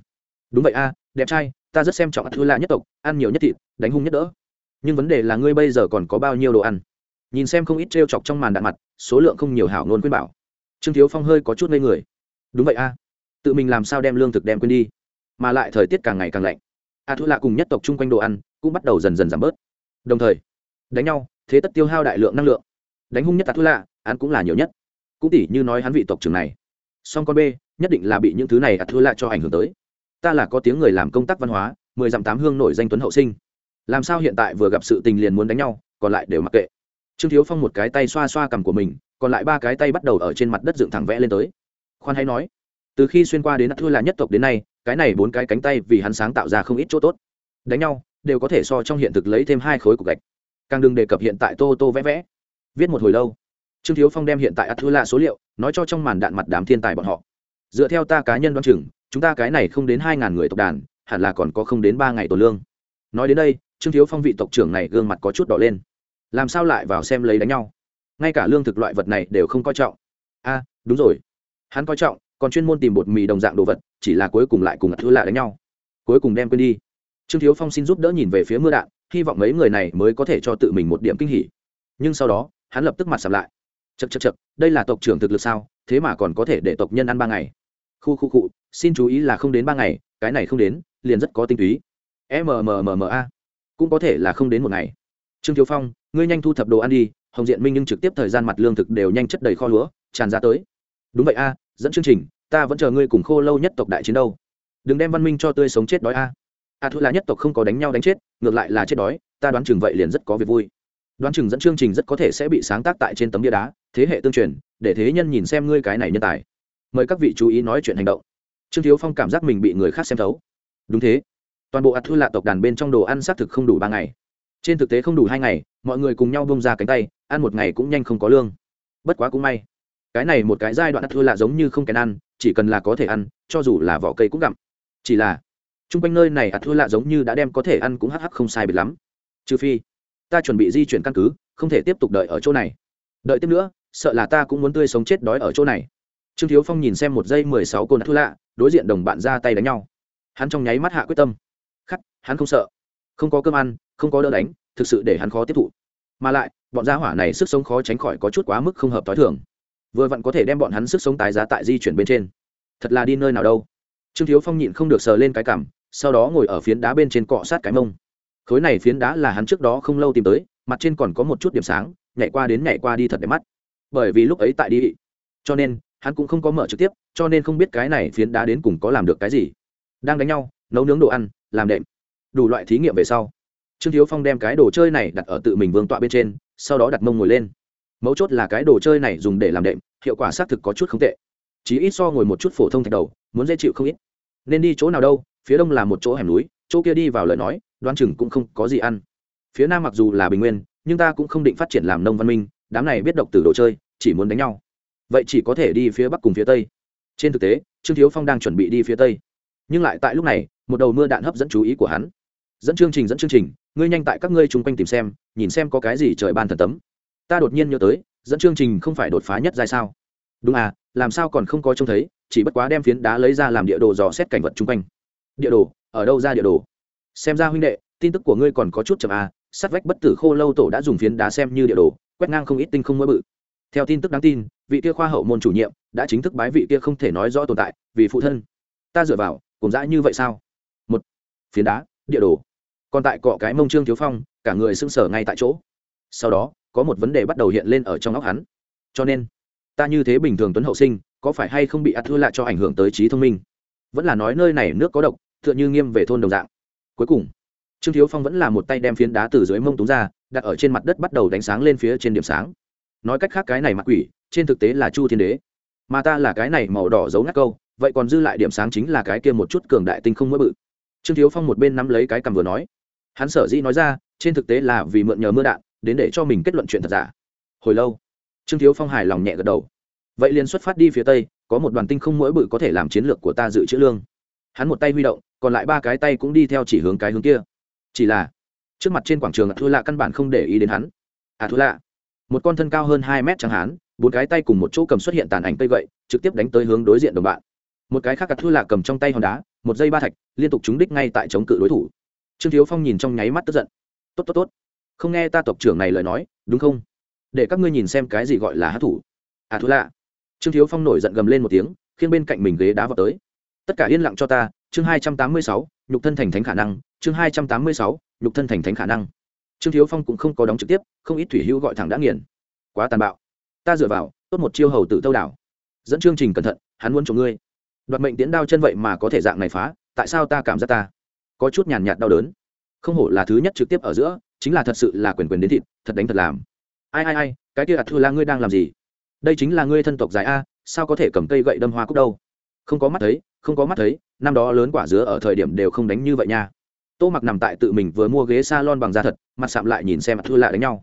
Đúng vậy a, đẹp trai, ta rất xem trọng ắt thư là nhất tộc, ăn nhiều nhất thịt, đánh hung nhất đỡ. Nhưng vấn đề là ngươi bây giờ còn có bao nhiêu đồ ăn? Nhìn xem không ít trêu chọc trong màn đạn mặt, số lượng không nhiều hảo ngôn khuyên bảo. Trương thiếu phong hơi có chút ngây người. Đúng vậy a. Tự mình làm sao đem lương thực đem quên đi? Mà lại thời tiết càng ngày càng lạnh. A thu lạ cùng nhất tộc chung quanh đồ ăn cũng bắt đầu dần dần giảm bớt. Đồng thời, đánh nhau, thế tất tiêu hao đại lượng năng lượng. Đánh hung nhất a thu lạ ăn cũng là nhiều nhất. Cũng tỉ như nói hắn vị tộc trưởng này. Song con b, nhất định là bị những thứ này a thu lạ cho ảnh hưởng tới. Ta là có tiếng người làm công tác văn hóa, mười dặm tám hương nổi danh tuấn hậu sinh. Làm sao hiện tại vừa gặp sự tình liền muốn đánh nhau, còn lại đều mặc kệ trương thiếu phong một cái tay xoa xoa cằm của mình, còn lại ba cái tay bắt đầu ở trên mặt đất dựng thẳng vẽ lên tới. Khoan hay nói, từ khi xuyên qua đến thua là nhất tộc đến nay, cái này bốn cái cánh tay vì hắn sáng tạo ra không ít chỗ tốt. Đánh nhau, đều có thể so trong hiện thực lấy thêm hai khối cục gạch. Càng đừng đề cập hiện tại tô tô vẽ vẽ. Viết một hồi lâu, trương thiếu phong đem hiện tại Atula số liệu, nói cho trong màn đạn mặt đám thiên tài bọn họ. Dựa theo ta cá nhân đoán chừng, chúng ta cái này không đến hai ngàn người tộc đàn, hẳn là còn có không đến ba ngày tổ lương. Nói đến đây, trương thiếu phong vị tộc trưởng này gương mặt có chút đỏ lên làm sao lại vào xem lấy đánh nhau? Ngay cả lương thực loại vật này đều không coi trọng. A, đúng rồi. Hắn coi trọng, còn chuyên môn tìm bột mì đồng dạng đồ vật, chỉ là cuối cùng lại cùng thứ lạ đánh nhau. Cuối cùng đem quên đi. Trương thiếu phong xin giúp đỡ nhìn về phía mưa đạn, hy vọng mấy người này mới có thể cho tự mình một điểm kinh hỉ. Nhưng sau đó, hắn lập tức mặt sầm lại. Chật chật chật đây là tộc trưởng thực lực sao, thế mà còn có thể để tộc nhân ăn ba ngày. Khu khu cụ xin chú ý là không đến ba ngày, cái này không đến, liền rất có tinh túy. Mmmma cũng có thể là không đến một ngày trương thiếu phong ngươi nhanh thu thập đồ ăn đi hồng diện minh nhưng trực tiếp thời gian mặt lương thực đều nhanh chất đầy kho lúa tràn ra tới. Đúng vậy a dẫn chương trình ta vẫn chờ ngươi cùng khô lâu nhất tộc đại chiến đâu. Đừng đem văn minh cho tươi sống chết đói a. A à, thu là nhất tộc không có đánh nhau đánh chết ngược lại là chết đói ta đoán chừng vậy liền rất có việc vui. Đoán chừng dẫn chương trình rất có thể sẽ bị sáng tác tại trên tấm bia đá thế hệ tương truyền để thế nhân nhìn xem ngươi cái này nhân tài. Mời các vị chú ý nói chuyện hành động. Trương thiếu phong cảm giác mình bị người khác xem thấu. Đúng thế. Toàn bộ ạt thư lạ tộc đàn bên trong đồ ăn xác thực không đủ ba ngày trên thực tế không đủ hai ngày, mọi người cùng nhau bông ra cánh tay, ăn một ngày cũng nhanh không có lương. Bất quá cũng may. Cái này một cái giai đoạn ắt thua lạ giống như không kèn ăn, chỉ cần là có thể ăn, cho dù là vỏ cây cũng gặm. Chỉ là t r u n g quanh nơi này ắt thua lạ giống như đã đem có thể ăn cũng hắc hắc không sai biệt lắm. Trừ phi, ta chuẩn bị di chuyển căn cứ, không thể tiếp tục đợi ở chỗ này. Đợi tiếp nữa, sợ là ta cũng muốn tươi sống chết đói ở chỗ này. Trương thiếu phong nhìn xem một giây mười sáu côn ắt thua lạ, đối diện đồng bạn ra tay đánh nhau. Hắn trong nháy mắt hạ quyết tâm. Khắc, hắn không sợ. Không có cơm ăn không có đỡ đánh, thực sự để hắn khó tiếp thụ. Mà lại, bọn gia hỏa này sức sống khó tránh khỏi có chút quá mức không hợp t h o i thường. Vừa vặn có thể đem bọn hắn sức sống tái giá tại di chuyển bên trên. Thật là đi nơi nào đâu. Trương thiếu phong nhịn không được sờ lên cái cảm, sau đó ngồi ở phiến đá bên trên cọ sát cái mông. Khối này phiến đá là hắn trước đó không lâu tìm tới, mặt trên còn có một chút điểm sáng, nhảy qua đến nhảy qua đi thật đẹp mắt. Bởi vì lúc ấy tại đi, cho nên, hắn cũng không có mở trực tiếp, cho nên không biết cái này phiến đá đến cùng có làm được cái gì. Đang đánh nhau, nấu nướng đồ ăn, làm đệm. Đủ loại thí nghiệm về sau trương thiếu phong đem cái đồ chơi này đặt ở tự mình vương tọa bên trên, sau đó đặt mông ngồi lên. Mấu chốt là cái đồ chơi này dùng để làm đệm, hiệu quả xác thực có chút không tệ. Chỉ ít so ngồi một chút phổ thông thạch đầu, muốn dễ chịu không ít. Nên đi chỗ nào đâu, phía đông là một chỗ hẻm núi, chỗ kia đi vào lời nói đoan chừng cũng không có gì ăn. Phía nam mặc dù là bình nguyên, nhưng ta cũng không định phát triển làm nông văn minh, đám này biết độc từ đồ chơi, chỉ muốn đánh nhau. Vậy chỉ có thể đi phía bắc cùng phía tây. Trên thực tế, trương thiếu phong đang chuẩn bị đi phía tây. Nhưng lại tại lúc này, một đầu mưa đạn hấp dẫn chú ý của hắn. Dẫn chương trình, dẫn chương trình ngươi nhanh tại các ngươi chung quanh tìm xem, nhìn xem có cái gì trời ban thần tấm. Ta đột nhiên nhớ tới, dẫn chương trình không phải đột phá nhất giai sao? Đúng à làm sao còn không có trông thấy, chỉ bất quá đem phiến đá lấy ra làm địa đồ dò xét cảnh vật chung quanh. Địa đồ, ở đâu ra địa đồ? Xem ra huynh đệ, tin tức của ngươi còn có chút chậm à sát vách bất tử khô lâu tổ đã dùng phiến đá xem như địa đồ, quét ngang không ít tinh không mỗi bự. Theo tin tức đáng tin, vị kia khoa hậu môn chủ nhiệm đã chính thức bái vị kia không thể nói rõ tồn tại, vì phụ thân. Ta dựa vào, cùng dã như vậy sao? Một, phiến đá, địa đồ còn tại cọ cái mông trương thiếu phong, cả người sưng sở ngay tại chỗ. Sau đó, có một vấn đề bắt đầu hiện lên ở trong óc hắn. Cho nên, ta như thế bình thường tuấn hậu sinh, có phải hay không bị ắt thua lại cho ảnh hưởng tới trí thông minh? Vẫn là nói nơi này nước có độc, tựa như nghiêm về thôn đồng dạng. Cuối cùng, trương thiếu phong vẫn là một tay đem phiến đá từ dưới mông túng ra, đặt ở trên mặt đất bắt đầu đánh sáng lên phía trên điểm sáng. Nói cách khác cái này mặt quỷ, trên thực tế là chu thiên đế. Mà ta là cái này màu đỏ giấu ngắt câu, vậy còn dư lại điểm sáng chính là cái kia một chút cường đại tinh không mỡ bự. Trương thiếu phong một bên nắm lấy cái cầm vừa nói hắn sở dĩ nói ra, trên thực tế là vì mượn nhờ mưa đạn, đến để cho mình kết luận chuyện thật giả. Hồi lâu, trương thiếu phong hài lòng nhẹ gật đầu. Vậy liền xuất phát đi phía tây, có một đoàn tinh không mỗi bự có thể làm chiến lược của ta dự trữ lương. Hắn một tay huy động, còn lại ba cái tay cũng đi theo chỉ hướng cái hướng kia. Chỉ là, trước mặt trên quảng trường thua lạ căn bản không để ý đến hắn. À thua lạ một con thân cao hơn hai mét chẳng hắn bốn cái tay cùng một chỗ cầm xuất hiện tàn ảnh cây gậy, trực tiếp đánh tới hướng đối diện đồng bạn. Một cái khác cắt thua lạ cầm trong tay hòn đá, một dây ba thạch, liên tục trúng đích ngay tại chống cự đối thủ trương thiếu phong nhìn trong nháy mắt tức giận. Tốt tốt tốt. Không nghe ta tộc trưởng này lời nói, đúng không? Để các ngươi nhìn xem cái gì gọi là hát thủ. À thú lạ. Trương thiếu phong nổi giận gầm lên một tiếng khiến bên cạnh mình ghế đá vào tới. Tất cả yên lặng cho ta, chương hai trăm tám mươi sáu, nhục thân thành thánh khả năng, chương hai trăm tám mươi sáu, nhục thân thành thánh khả năng. Trương thiếu phong cũng không có đóng trực tiếp, không ít thủy hữu gọi thẳng đã nghiền. Quá tàn bạo. Ta dựa vào, tốt một chiêu hầu tự tâu đảo. Dẫn chương trình cẩn thận, hắn muốn trộm ngươi. Đoạt mệnh tiến đao chân vậy mà có thể dạng này phá, tại sao ta cảm giác ta? Có chút nhàn nhạt đau đớn. Không hổ là thứ nhất trực tiếp ở giữa, chính là thật sự là quyền quyền đến thịt, thật đánh thật làm. Ai ai ai, cái kia ạt thư là ngươi đang làm gì? Đây chính là ngươi thân tộc dài a, sao có thể cầm cây gậy đâm hoa cúc đâu? Không có mắt thấy, không có mắt thấy, năm đó lớn quả dứa ở thời điểm đều không đánh như vậy nha. Tô mặc nằm tại tự mình vừa mua ghế s a lon bằng da thật, mặt sạm lại nhìn xem mặt thư lạ đánh nhau.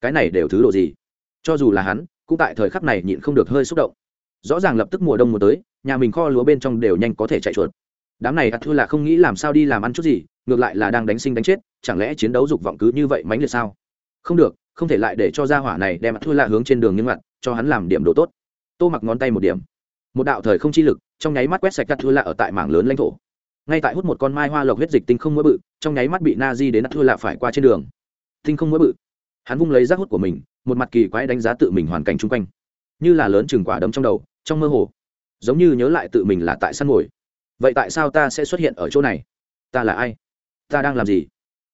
Cái này đều thứ độ gì? Cho dù là hắn, cũng tại thời khắc này nhịn không được hơi xúc động. Rõ ràng lập tức mùa đông mùa tới, nhà mình kho lúa bên trong đều nhanh có thể chạy chuột đám này ạt thua là không nghĩ làm sao đi làm ăn chút gì, ngược lại là đang đánh sinh đánh chết, chẳng lẽ chiến đấu dục vọng cứ như vậy mãnh liệt sao? Không được, không thể lại để cho gia hỏa này đem ạt thua là hướng trên đường nghiêng ngặt, cho hắn làm điểm đồ tốt. Tô mặc ngón tay một điểm. Một đạo thời không chi lực, trong nháy mắt quét sạch ạt thua là ở tại mảng lớn lãnh thổ. Ngay tại hút một con mai hoa lộc huyết dịch tinh không mỗi bự, trong nháy mắt bị na di đến ạt thua là phải qua trên đường. Tinh không mỗi bự. Hắn vung lấy rác hút của mình, một mặt kỳ quái đánh giá tự mình hoàn cảnh chung quanh. Như là lớn chừng quả đấm trong đầu, trong mơ hồ. Giống như nhớ lại tự mình là tại săn ngồi vậy tại sao ta sẽ xuất hiện ở chỗ này? Ta là ai? Ta đang làm gì?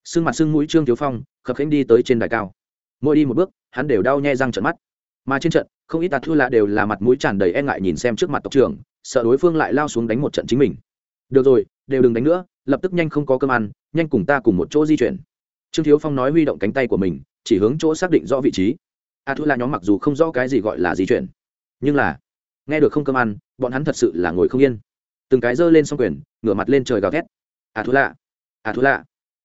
Sưng mặt sưng mũi trương thiếu phong, khập khánh đi tới trên đài cao. Mỗi đi một bước, hắn đều đau nhe răng trận mắt. Mà trên trận, không ít tạt thư lạ đều là mặt mũi tràn đầy e ngại nhìn xem trước mặt tộc trưởng, sợ đối phương lại lao xuống đánh một trận chính mình. Được rồi, đều đừng đánh nữa, lập tức nhanh không có cơm ăn, nhanh cùng ta cùng một chỗ di chuyển. Trương thiếu phong nói huy động cánh tay của mình, chỉ hướng chỗ xác định rõ vị trí. A thu là nhóm mặc dù không rõ cái gì gọi là di chuyển, nhưng là, nghe được không cơm ăn, bọn hắn thật sự là ngồi không yên từng cái giơ lên s o n g quyền, ngửa mặt lên trời gào thét. A thu la a thu la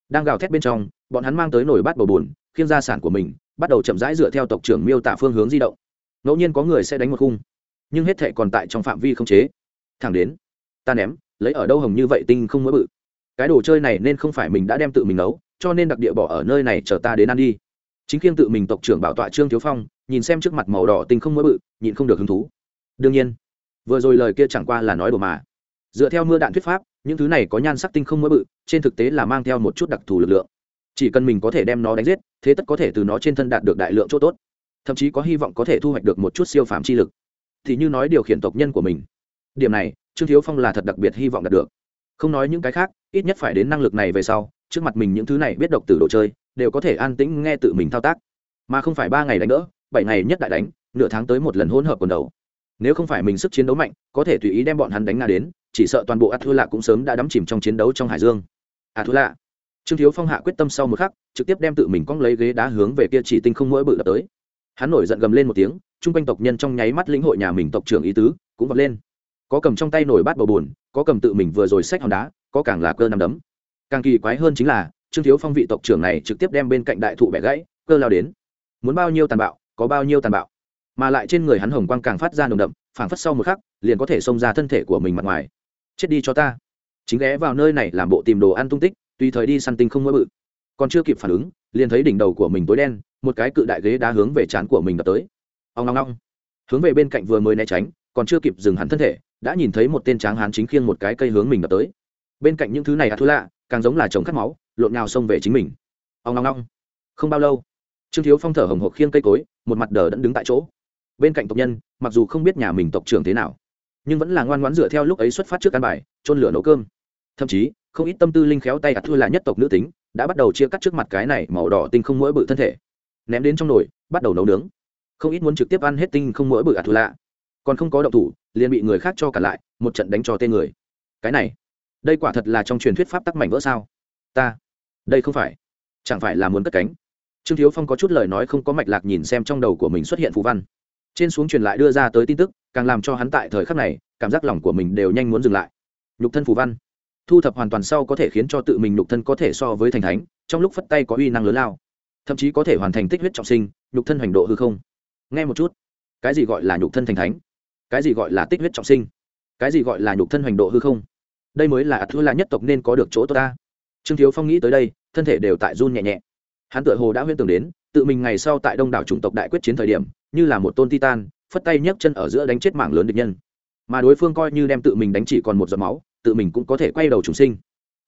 đang gào thét bên trong, bọn hắn mang tới nổi bát bầu buồn, khiêng gia sản của mình, bắt đầu chậm rãi dựa theo tộc trưởng miêu tả phương hướng di động. Ngẫu nhiên có người sẽ đánh một khung, nhưng hết thệ còn tại trong phạm vi không chế. Thẳng đến, ta ném, lấy ở đâu hồng như vậy tinh không mỗi bự. Cái đồ chơi này nên không phải mình đã đem tự mình nấu, cho nên đặc địa bỏ ở nơi này chờ ta đến ăn đi. Chính khiêng tự mình tộc trưởng bảo tọa trương thiếu phong, nhìn xem trước mặt màu đỏ tinh không mỗi bự, nhịn không được hứng thú. Đương nhiên, vừa rồi lời kia chẳng qua là nói đùa mà dựa theo mưa đạn thuyết pháp, những thứ này có nhan sắc tinh không mới bự, trên thực tế là mang theo một chút đặc thù lực lượng. Chỉ cần mình có thể đem nó đánh giết, thế tất có thể từ nó trên thân đạt được đại lượng chỗ tốt. Thậm chí có hy vọng có thể thu hoạch được một chút siêu phàm chi lực. Thì như nói điều khiển tộc nhân của mình. Điểm này, trương thiếu phong là thật đặc biệt hy vọng đạt được. Không nói những cái khác, ít nhất phải đến năng lực này về sau, trước mặt mình những thứ này biết độc từ đồ chơi, đều có thể an tĩnh nghe tự mình thao tác. Mà không phải ba ngày đánh đỡ, bảy ngày nhất đại đánh, nửa tháng tới một lần hỗn hợp quần đầu. Nếu không phải mình sức chiến đấu mạnh, có thể tùy ý đem bọn hắn đánh nga đến chỉ sợ toàn bộ ạt thu lạ cũng sớm đã đắm chìm trong chiến đấu trong hải dương. Ạt thu lạ trương thiếu phong hạ quyết tâm sau một khắc, trực tiếp đem tự mình cong lấy ghế đá hướng về kia chỉ tinh không mỗi bự đập tới. Hắn nổi giận gầm lên một tiếng, chung quanh tộc nhân trong nháy mắt lĩnh hội nhà mình tộc trưởng ý tứ, cũng vọt lên. Có cầm trong tay nổi bát bầu bùn có cầm tự mình vừa rồi xách hòn đá, có càng là cơ nằm đấm. Càng kỳ quái hơn chính là, trương thiếu phong vị tộc trưởng này trực tiếp đem bên cạnh đại thụ bẻ gãy, cơ lao đến. Muốn bao nhiêu tàn bạo, có bao nhiêu tàn bạo. Mà lại trên người hắn hồng quang càng phát ra nồng đậm, phảng phất sau một khắc, liền có thể xông ra thân thể của mình mặt ngoài chết đi cho ta. Chính ghé vào nơi này làm bộ tìm đồ ăn tung tích, tùy thời đi săn tinh không mỗi bự. Còn chưa kịp phản ứng, liền thấy đỉnh đầu của mình tối đen, một cái cự đại ghế đá hướng về trán của mình đập tới. Ông long long hướng về bên cạnh vừa mới né tránh, còn chưa kịp dừng hẳn thân thể, đã nhìn thấy một tên tráng hán chính khiêng một cái cây hướng mình đập tới. Bên cạnh những thứ này à thú lạ, càng giống là chồng cắt máu, lộn nhào xông về chính mình. Ông long long không bao lâu, trương thiếu phong thở hồng hộc khiêng cây cối, một mặt đờ đẫn đứng tại chỗ. Bên cạnh tộc nhân, mặc dù không biết nhà mình tộc trưởng thế nào nhưng vẫn là ngoan ngoãn dựa theo lúc ấy xuất phát trước căn bài, chôn lửa nấu cơm. Thậm chí, không ít tâm tư linh khéo tay ạt thua là nhất tộc nữ tính, đã bắt đầu chia cắt trước mặt cái này màu đỏ tinh không mỗi bự thân thể. Ném đến trong nồi, bắt đầu nấu nướng. Không ít muốn trực tiếp ăn hết tinh không mỗi bự ạt thua lạ còn không có động thủ, liền bị người khác cho cả lại, một trận đánh cho tên người. Cái này, đây quả thật là trong truyền thuyết pháp tắc mảnh vỡ sao? Ta, đây không phải, chẳng phải là muốn cất cánh. Trương thiếu phong có chút lời nói không có mạch lạc nhìn xem trong đầu của mình xuất hiện phù văn trên xuống truyền lại đưa ra tới tin tức, càng làm cho hắn tại thời khắc này, cảm giác lòng của mình đều nhanh muốn dừng lại. Nhục thân phù văn. Thu thập hoàn toàn sau có thể khiến cho tự mình nhục thân có thể so với thành thánh, trong lúc phất tay có uy năng lớn lao. Thậm chí có thể hoàn thành tích huyết trọng sinh, nhục thân hoành độ hư không. Nghe một chút. Cái gì gọi là nhục thân thành thánh? Cái gì gọi là tích huyết trọng sinh? Cái gì gọi là nhục thân hoành độ hư không? Đây mới là thua là nhất tộc nên có được chỗ tốt ta. Trương thiếu phong nghĩ tới đây, thân thể đều tại run nhẹ nhẹ. Hắn tựa hồ đã huyễn tưởng đến, tự mình ngày sau tại đông đảo chủng tộc đại quyết chiến thời điểm như là một tôn titan, phất tay nhấc chân ở giữa đánh chết mảng lớn địch nhân. Mà đối phương coi như đem tự mình đánh chỉ còn một giọt máu, tự mình cũng có thể quay đầu trùng sinh.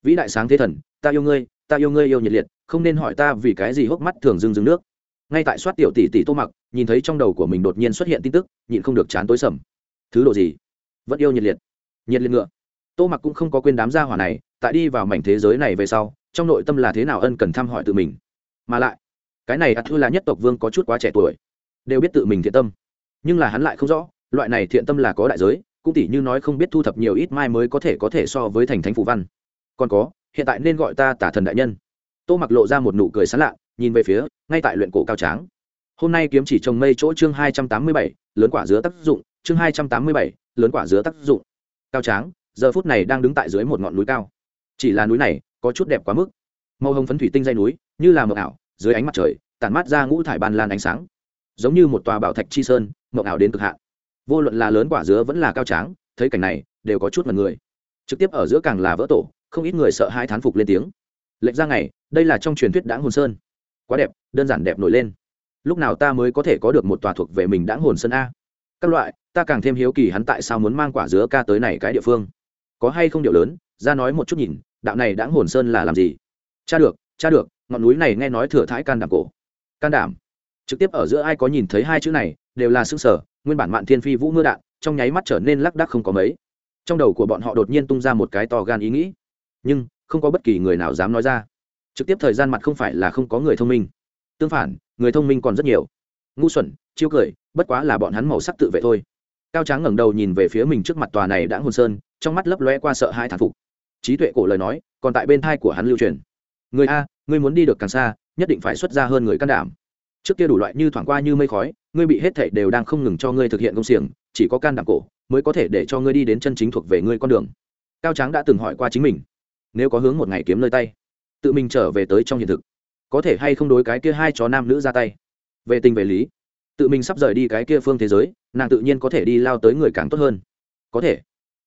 Vĩ đại sáng thế thần, ta yêu ngươi, ta yêu ngươi yêu nhiệt liệt, không nên hỏi ta vì cái gì hốc mắt thường dưng dưng nước. Ngay tại soát tiểu tỷ tỷ tô mặc, nhìn thấy trong đầu của mình đột nhiên xuất hiện tin tức, nhịn không được chán tối sầm. Thứ độ gì? Vẫn yêu nhiệt liệt. Nhiệt liệt ngựa. Tô mặc cũng không có quên đám gia hỏa này, tại đi vào mảnh thế giới này về sau, trong nội tâm là thế nào ân cần thăm hỏi tự mình. Mà lại, cái này ắt thư là nhất tộc vương có chút quá trẻ tuổi đều biết tự mình thiện tâm. Nhưng là hắn lại không rõ, loại này thiện tâm là có đại giới, cũng tỷ như nói không biết thu thập nhiều ít mai mới có thể có thể so với thành thánh phủ văn. Còn có, hiện tại nên gọi ta tả thần đại nhân. Tô mặc lộ ra một nụ cười sán lạ, nhìn về phía, ngay tại luyện cổ cao tráng. Hôm nay kiếm chỉ trồng mây chỗ chương hai trăm tám mươi bảy, lớn quả dứa tác dụng, chương hai trăm tám mươi bảy, lớn quả dứa tác dụng. Cao tráng, giờ phút này đang đứng tại dưới một ngọn núi cao. Chỉ là núi này, có chút đẹp quá mức. Màu hồng phấn thủy tinh dây núi, như là mờ ảo, dưới ánh mặt trời, tản mát ra ngũ thải ban lan ánh sáng giống như một tòa bảo thạch chi sơn, mộng ảo đến cực hạn. Vô luận là lớn quả dứa vẫn là cao tráng, thấy cảnh này, đều có chút mật người. Trực tiếp ở giữa càng là vỡ tổ, không ít người sợ hai thán phục lên tiếng. Lệnh ra ngày, đây là trong truyền thuyết đáng hồn sơn. Quá đẹp, đơn giản đẹp nổi lên. Lúc nào ta mới có thể có được một tòa thuộc về mình đáng hồn sơn a? Các loại, ta càng thêm hiếu kỳ hắn tại sao muốn mang quả dứa ca tới này cái địa phương. Có hay không điều lớn, ra nói một chút nhìn, đạo này đáng hồn sơn là làm gì? Cha được cha được, ngọn núi này nghe nói thừa thãi can đảm cổ. Can đảm trực tiếp ở giữa ai có nhìn thấy hai chữ này, đều là xương sở nguyên bản mạn thiên phi vũ mưa đạn, trong nháy mắt trở nên lắc đắc không có mấy. Trong đầu của bọn họ đột nhiên tung ra một cái to gan ý nghĩ. Nhưng, không có bất kỳ người nào dám nói ra. Trực tiếp thời gian mặt không phải là không có người thông minh. Tương phản, người thông minh còn rất nhiều. Ngu xuẩn, chiêu cười, bất quá là bọn hắn màu sắc tự vệ thôi. Cao tráng ngẩng đầu nhìn về phía mình trước mặt tòa này đã hồn sơn, trong mắt lấp lóe qua sợ hai thản phục. Trí tuệ cổ lời nói, còn tại bên thai của hắn lưu truyền. Người a, ngươi muốn đi được càng xa, nhất định phải xuất ra hơn người can đảm trước kia đủ loại như thoảng qua như mây khói, ngươi bị hết thảy đều đang không ngừng cho ngươi thực hiện công xiềng, chỉ có can đảm cổ mới có thể để cho ngươi đi đến chân chính thuộc về ngươi con đường. Cao tráng đã từng hỏi qua chính mình, nếu có hướng một ngày kiếm nơi tay, tự mình trở về tới trong hiện thực, có thể hay không đối cái kia hai chó nam nữ ra tay? Về tình về lý, tự mình sắp rời đi cái kia phương thế giới, nàng tự nhiên có thể đi lao tới người càng tốt hơn. Có thể,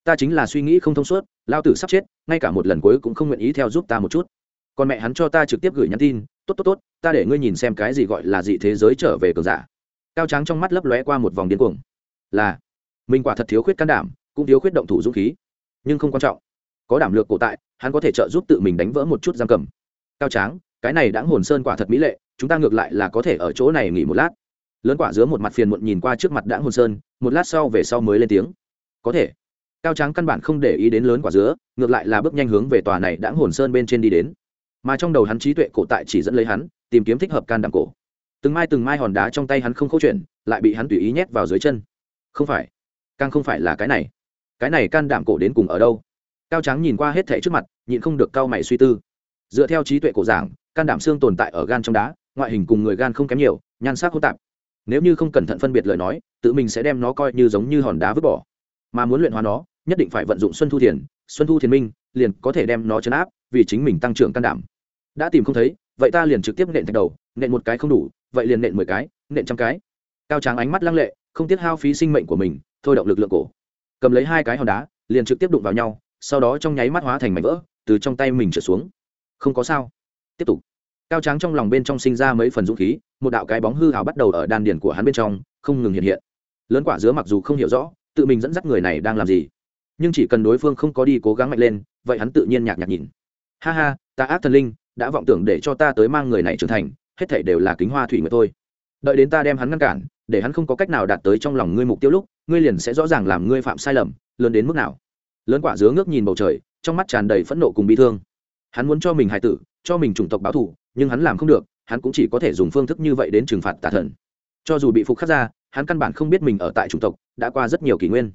ta chính là suy nghĩ không thông suốt, lao tử sắp chết, ngay cả một lần cuối cũng không nguyện ý theo giúp ta một chút. Còn mẹ hắn cho ta trực tiếp gửi nhắn tin tốt tốt tốt, ta để ngươi nhìn xem cái gì gọi là dị thế giới trở về cường giả. Cao trắng trong mắt lấp lóe qua một vòng điên cuồng. Là, mình quả thật thiếu khuyết can đảm, cũng thiếu khuyết động thủ dũng khí. Nhưng không quan trọng. Có đảm lược cổ tại, hắn có thể trợ giúp tự mình đánh vỡ một chút giam cầm. Cao tráng, cái này đã hồn sơn quả thật mỹ lệ, chúng ta ngược lại là có thể ở chỗ này nghỉ một lát. Lớn quả dứa một mặt phiền muộn nhìn qua trước mặt đã hồn sơn, một lát sau về sau mới lên tiếng. Có thể. Cao tráng căn bản không để ý đến lớn quả dứa ngược lại là bước nhanh hướng về tòa này đã hồn sơn bên trên đi đến mà trong đầu hắn trí tuệ cổ tại chỉ dẫn lấy hắn, tìm kiếm thích hợp can đảm cổ. Từng mai từng mai hòn đá trong tay hắn không câu chuyện lại bị hắn tùy ý nhét vào dưới chân. Không phải, càng không phải là cái này. Cái này can đảm cổ đến cùng ở đâu? Cao trắng nhìn qua hết thẻ trước mặt, nhịn không được cao mày suy tư. Dựa theo trí tuệ cổ giảng, can đảm xương tồn tại ở gan trong đá, ngoại hình cùng người gan không kém nhiều, nhan sắc hỗn tạp. Nếu như không cẩn thận phân biệt lời nói, tự mình sẽ đem nó coi như giống như hòn đá vứt bỏ. Mà muốn luyện hóa nó, nhất định phải vận dụng xuân thu thiền, xuân thu thiền minh, liền có thể đem nó chấn áp, vì chính mình tăng trưởng can đảm đã tìm không thấy, vậy ta liền trực tiếp nện thạch đầu, nện một cái không đủ, vậy liền nện mười cái, nện trăm cái. Cao tráng ánh mắt lăng lệ, không tiếc hao phí sinh mệnh của mình, thôi động lực lượng cổ. Cầm lấy hai cái hòn đá, liền trực tiếp đụng vào nhau, sau đó trong nháy mắt hóa thành mảnh vỡ, từ trong tay mình trở xuống. Không có sao. Tiếp tục. Cao tráng trong lòng bên trong sinh ra mấy phần dũng khí, một đạo cái bóng hư hào bắt đầu ở đan điền của hắn bên trong, không ngừng hiện hiện. Lớn quả dứa mặc dù không hiểu rõ, tự mình dẫn dắt người này đang làm gì, nhưng chỉ cần đối phương không có đi cố gắng mạnh lên, vậy hắn tự nhiên nhạc nhạc nhìn. Ha ha, ta ác thần linh đã vọng tưởng để cho ta tới mang người này trưởng thành, hết thảy đều là kính hoa thủy nguyệt thôi. Đợi đến ta đem hắn ngăn cản, để hắn không có cách nào đạt tới trong lòng ngươi mục tiêu lúc, ngươi liền sẽ rõ ràng làm ngươi phạm sai lầm, lớn đến mức nào. Lớn quả dứa ngước nhìn bầu trời, trong mắt tràn đầy phẫn nộ cùng bi thương. Hắn muốn cho mình hài tử, cho mình chủng tộc báo thù, nhưng hắn làm không được, hắn cũng chỉ có thể dùng phương thức như vậy đến trừng phạt tà thần. Cho dù bị phục khắc ra, hắn căn bản không biết mình ở tại chủng tộc, đã qua rất nhiều kỷ nguyên.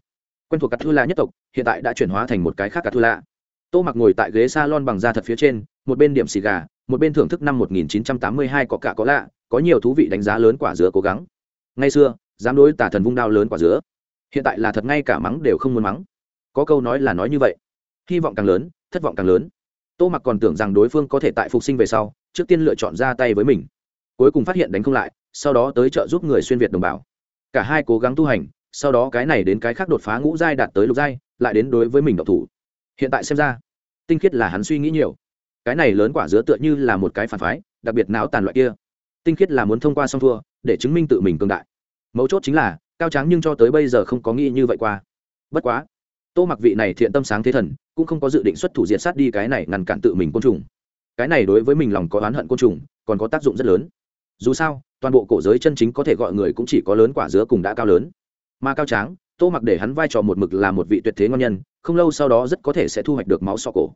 Quen thuộc cắt thư la nhất tộc, hiện tại đã chuyển hóa thành một cái khác cắt thư la tô mặc ngồi tại ghế s a lon bằng da thật phía trên, một bên điểm xì gà, một bên thưởng thức năm 1982 có cả có lạ, có nhiều thú vị đánh giá lớn quả dứa cố gắng. Ngay xưa, dám đối tả thần vung đao lớn quả dứa. Hiện tại là thật ngay cả mắng đều không muốn mắng. Có câu nói là nói như vậy. Hy vọng càng lớn, thất vọng càng lớn. Tô mặc còn tưởng rằng đối phương có thể tại phục sinh về sau, trước tiên lựa chọn ra tay với mình. Cuối cùng phát hiện đánh không lại, sau đó tới trợ giúp người xuyên việt đồng bào. Cả hai cố gắng tu hành, sau đó cái này đến cái khác đột phá ngũ giai đạt tới lục giai, lại đến đối với mình độc thủ hiện tại xem ra, tinh khiết là hắn suy nghĩ nhiều. Cái này lớn quả dứa tựa như là một cái phản phái, đặc biệt não tàn loại kia. Tinh khiết là muốn thông qua song thua, để chứng minh tự mình cường đại. Mấu chốt chính là, cao tráng nhưng cho tới bây giờ không có nghĩ như vậy qua. Bất quá, tô mặc vị này thiện tâm sáng thế thần, cũng không có dự định xuất thủ diệt sát đi cái này ngăn cản tự mình côn trùng. Cái này đối với mình lòng có oán hận côn trùng, còn có tác dụng rất lớn. Dù sao, toàn bộ cổ giới chân chính có thể gọi người cũng chỉ có lớn quả dứa cùng đã cao lớn. Mà cao tráng, tô mặc để hắn vai trò một mực là một vị tuyệt thế ngon nhân không lâu sau đó rất có thể sẽ thu hoạch được máu sọ cổ.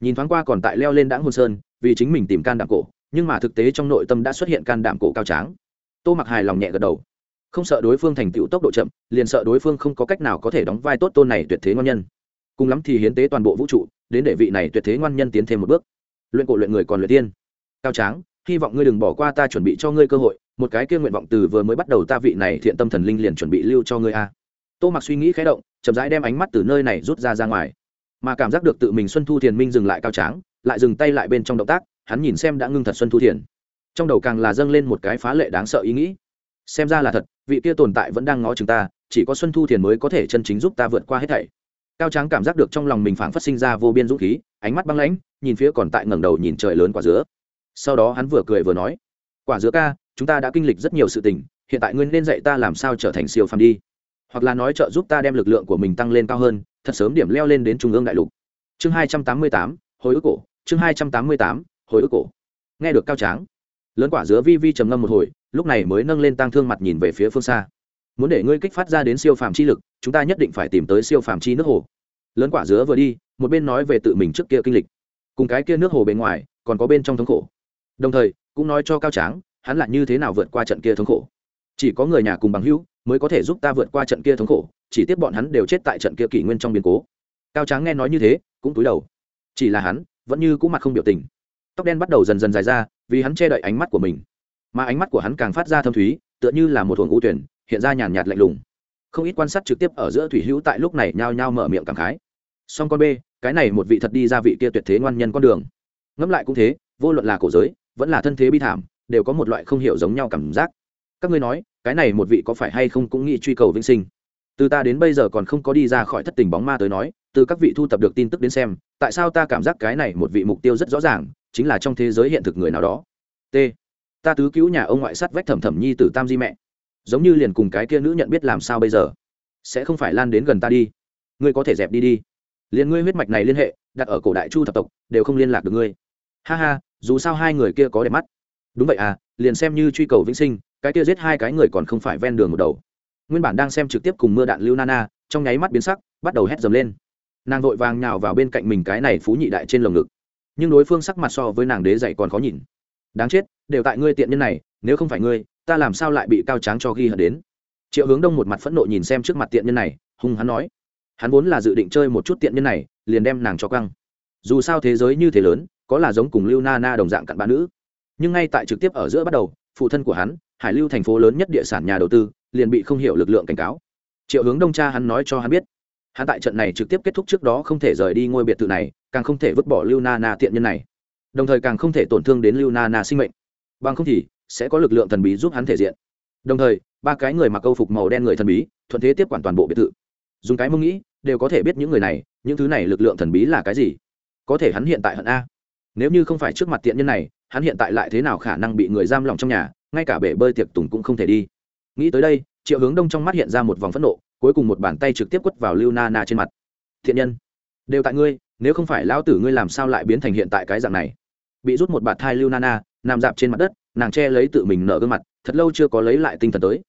Nhìn thoáng qua còn tại leo lên đãng hôn sơn, vì chính mình tìm can đảm cổ, nhưng mà thực tế trong nội tâm đã xuất hiện can đảm cổ cao tráng. Tô mặc hài lòng nhẹ gật đầu. Không sợ đối phương thành tựu tốc độ chậm, liền sợ đối phương không có cách nào có thể đóng vai tốt tôn này tuyệt thế ngon nhân. Cùng lắm thì hiến tế toàn bộ vũ trụ, đến để vị này tuyệt thế ngoan nhân tiến thêm một bước. Luyện cổ luyện người còn luyện tiên. Cao tráng, hy vọng ngươi đừng bỏ qua ta chuẩn bị cho ngươi cơ hội, một cái kia nguyện vọng từ vừa mới bắt đầu ta vị này thiện tâm thần linh liền chuẩn bị lưu cho ngươi a tô mặc suy nghĩ khé động, chậm rãi đem ánh mắt từ nơi này rút ra ra ngoài. Mà cảm giác được tự mình xuân thu thiền minh dừng lại cao tráng, lại dừng tay lại bên trong động tác, hắn nhìn xem đã ngưng thật xuân thu thiền. Trong đầu càng là dâng lên một cái phá lệ đáng sợ ý nghĩ. Xem ra là thật, vị kia tồn tại vẫn đang ngó chừng ta, chỉ có xuân thu thiền mới có thể chân chính giúp ta vượt qua hết thảy. Cao tráng cảm giác được trong lòng mình phảng phát sinh ra vô biên dũng khí, ánh mắt băng lãnh, nhìn phía còn tại ngẩng đầu nhìn trời lớn quả dứa. Sau đó hắn vừa cười vừa nói, quả dứa ca, chúng ta đã kinh lịch rất nhiều sự tình, hiện tại ngươi nên dạy ta làm sao trở thành siêu phàm đi hoặc là nói trợ giúp ta đem lực lượng của mình tăng lên cao hơn, thật sớm điểm leo lên đến trung ương đại lục. Chương hai trăm tám mươi tám, hồi ức cổ. Chương hai trăm tám mươi tám, hồi ức cổ. Nghe được cao tráng, lớn quả dứa vi vi trầm ngâm một hồi, lúc này mới nâng lên tăng thương mặt nhìn về phía phương xa. Muốn để ngươi kích phát ra đến siêu phàm chi lực, chúng ta nhất định phải tìm tới siêu phàm chi nước hồ. Lớn quả dứa vừa đi, một bên nói về tự mình trước kia kinh lịch. Cùng cái kia nước hồ bên ngoài, còn có bên trong thống khổ. Đồng thời, cũng nói cho cao tráng, hắn là như thế nào vượt qua trận kia thống khổ chỉ có người nhà cùng bằng hữu mới có thể giúp ta vượt qua trận kia thống khổ, chỉ tiếp bọn hắn đều chết tại trận kia kỷ nguyên trong biến cố. Cao tráng nghe nói như thế, cũng túi đầu. Chỉ là hắn, vẫn như cũng mặt không biểu tình. Tóc đen bắt đầu dần dần dài ra, vì hắn che đậy ánh mắt của mình. Mà ánh mắt của hắn càng phát ra thâm thúy, tựa như là một thuồng u tuyển, hiện ra nhàn nhạt lạnh lùng. Không ít quan sát trực tiếp ở giữa thủy hữu tại lúc này nhao nhao mở miệng cảm khái. Song con b cái này một vị thật đi ra vị kia tuyệt thế ngoan nhân con đường. Ngẫm lại cũng thế, vô luận là cổ giới, vẫn là thân thế bi thảm, đều có một loại không hiểu giống nhau cảm giác các ngươi nói, cái này một vị có phải hay không cũng nghĩ truy cầu vĩnh sinh? Từ ta đến bây giờ còn không có đi ra khỏi thất tình bóng ma tới nói, từ các vị thu thập được tin tức đến xem, tại sao ta cảm giác cái này một vị mục tiêu rất rõ ràng, chính là trong thế giới hiện thực người nào đó? T. Ta tứ cứu nhà ông ngoại sắt vách thẩm thẩm nhi từ tam di mẹ. Giống như liền cùng cái kia nữ nhận biết làm sao bây giờ? Sẽ không phải lan đến gần ta đi. Ngươi có thể dẹp đi đi. Liền ngươi huyết mạch này liên hệ, đặt ở cổ đại chu thập tộc, đều không liên lạc được ngươi. Ha ha, dù sao hai người kia có đẹp mắt. Đúng vậy à liền xem như truy cầu vĩnh sinh cái kia giết hai cái người còn không phải ven đường một đầu. Nguyên bản đang xem trực tiếp cùng mưa đạn lưu nana, trong nháy mắt biến sắc, bắt đầu hét dầm lên. Nàng vội vàng nhào vào bên cạnh mình cái này phú nhị đại trên lồng ngực. Nhưng đối phương sắc mặt so với nàng đế dạy còn khó nhìn. Đáng chết, đều tại ngươi tiện nhân này, nếu không phải ngươi, ta làm sao lại bị cao tráng cho ghi hận đến? Triệu hướng đông một mặt phẫn nộ nhìn xem trước mặt tiện nhân này, hung hắn nói. Hắn vốn là dự định chơi một chút tiện nhân này, liền đem nàng cho căng. Dù sao thế giới như thế lớn, có là giống cùng lưu na na đồng dạng cặn bã nữ. Nhưng ngay tại trực tiếp ở giữa bắt đầu, phụ thân của hắn hải lưu thành phố lớn nhất địa sản nhà đầu tư, liền bị không hiểu lực lượng cảnh cáo. Triệu hướng đông cha hắn nói cho hắn biết, hắn tại trận này trực tiếp kết thúc trước đó không thể rời đi ngôi biệt thự này, càng không thể vứt bỏ lưu na na tiện nhân này. Đồng thời càng không thể tổn thương đến lưu na na sinh mệnh. Bằng không thì sẽ có lực lượng thần bí giúp hắn thể diện. Đồng thời, ba cái người mặc câu phục màu đen người thần bí, thuận thế tiếp quản toàn bộ biệt thự. Dùng cái mông nghĩ, đều có thể biết những người này, những thứ này lực lượng thần bí là cái gì. Có thể hắn hiện tại hận a. Nếu như không phải trước mặt tiện nhân này, hắn hiện tại lại thế nào khả năng bị người giam lòng trong nhà ngay cả bể bơi tiệc tùng cũng không thể đi. Nghĩ tới đây, triệu hướng đông trong mắt hiện ra một vòng phẫn nộ, cuối cùng một bàn tay trực tiếp quất vào lưu na na trên mặt. Thiện nhân, đều tại ngươi, nếu không phải lão tử ngươi làm sao lại biến thành hiện tại cái dạng này? Bị rút một bạt thai lưu nana nằm dạp trên mặt đất, nàng che lấy tự mình nở gương mặt, thật lâu chưa có lấy lại tinh thần tới.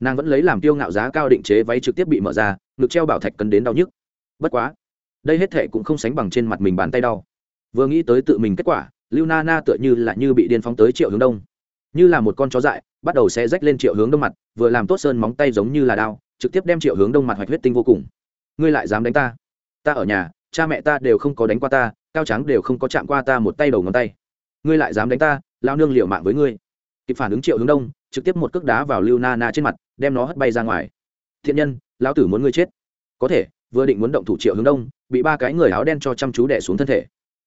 Nàng vẫn lấy làm tiêu ngạo giá cao định chế váy trực tiếp bị mở ra, ngực treo bảo thạch cấn đến đau nhức. Bất quá, đây hết thệ cũng không sánh bằng trên mặt mình bàn tay đau. Vừa nghĩ tới tự mình kết quả, lưu na na tựa như là như bị điên phóng tới triệu hướng đông như là một con chó dại, bắt đầu sẽ rách lên triệu hướng đông mặt, vừa làm tốt sơn móng tay giống như là đao, trực tiếp đem triệu hướng đông mặt hoạch huyết tinh vô cùng. Ngươi lại dám đánh ta? Ta ở nhà, cha mẹ ta đều không có đánh qua ta, cao trắng đều không có chạm qua ta một tay đầu ngón tay. Ngươi lại dám đánh ta lao nương liệu mạng với ngươi. Kịp phản ứng triệu hướng đông, trực tiếp một cước đá vào lưu na na trên mặt, đem nó hất bay ra ngoài. Thiện nhân, lão tử muốn ngươi chết. Có thể, vừa định muốn động thủ triệu hướng đông, bị ba cái người áo đen cho chăm chú đẻ xuống thân thể.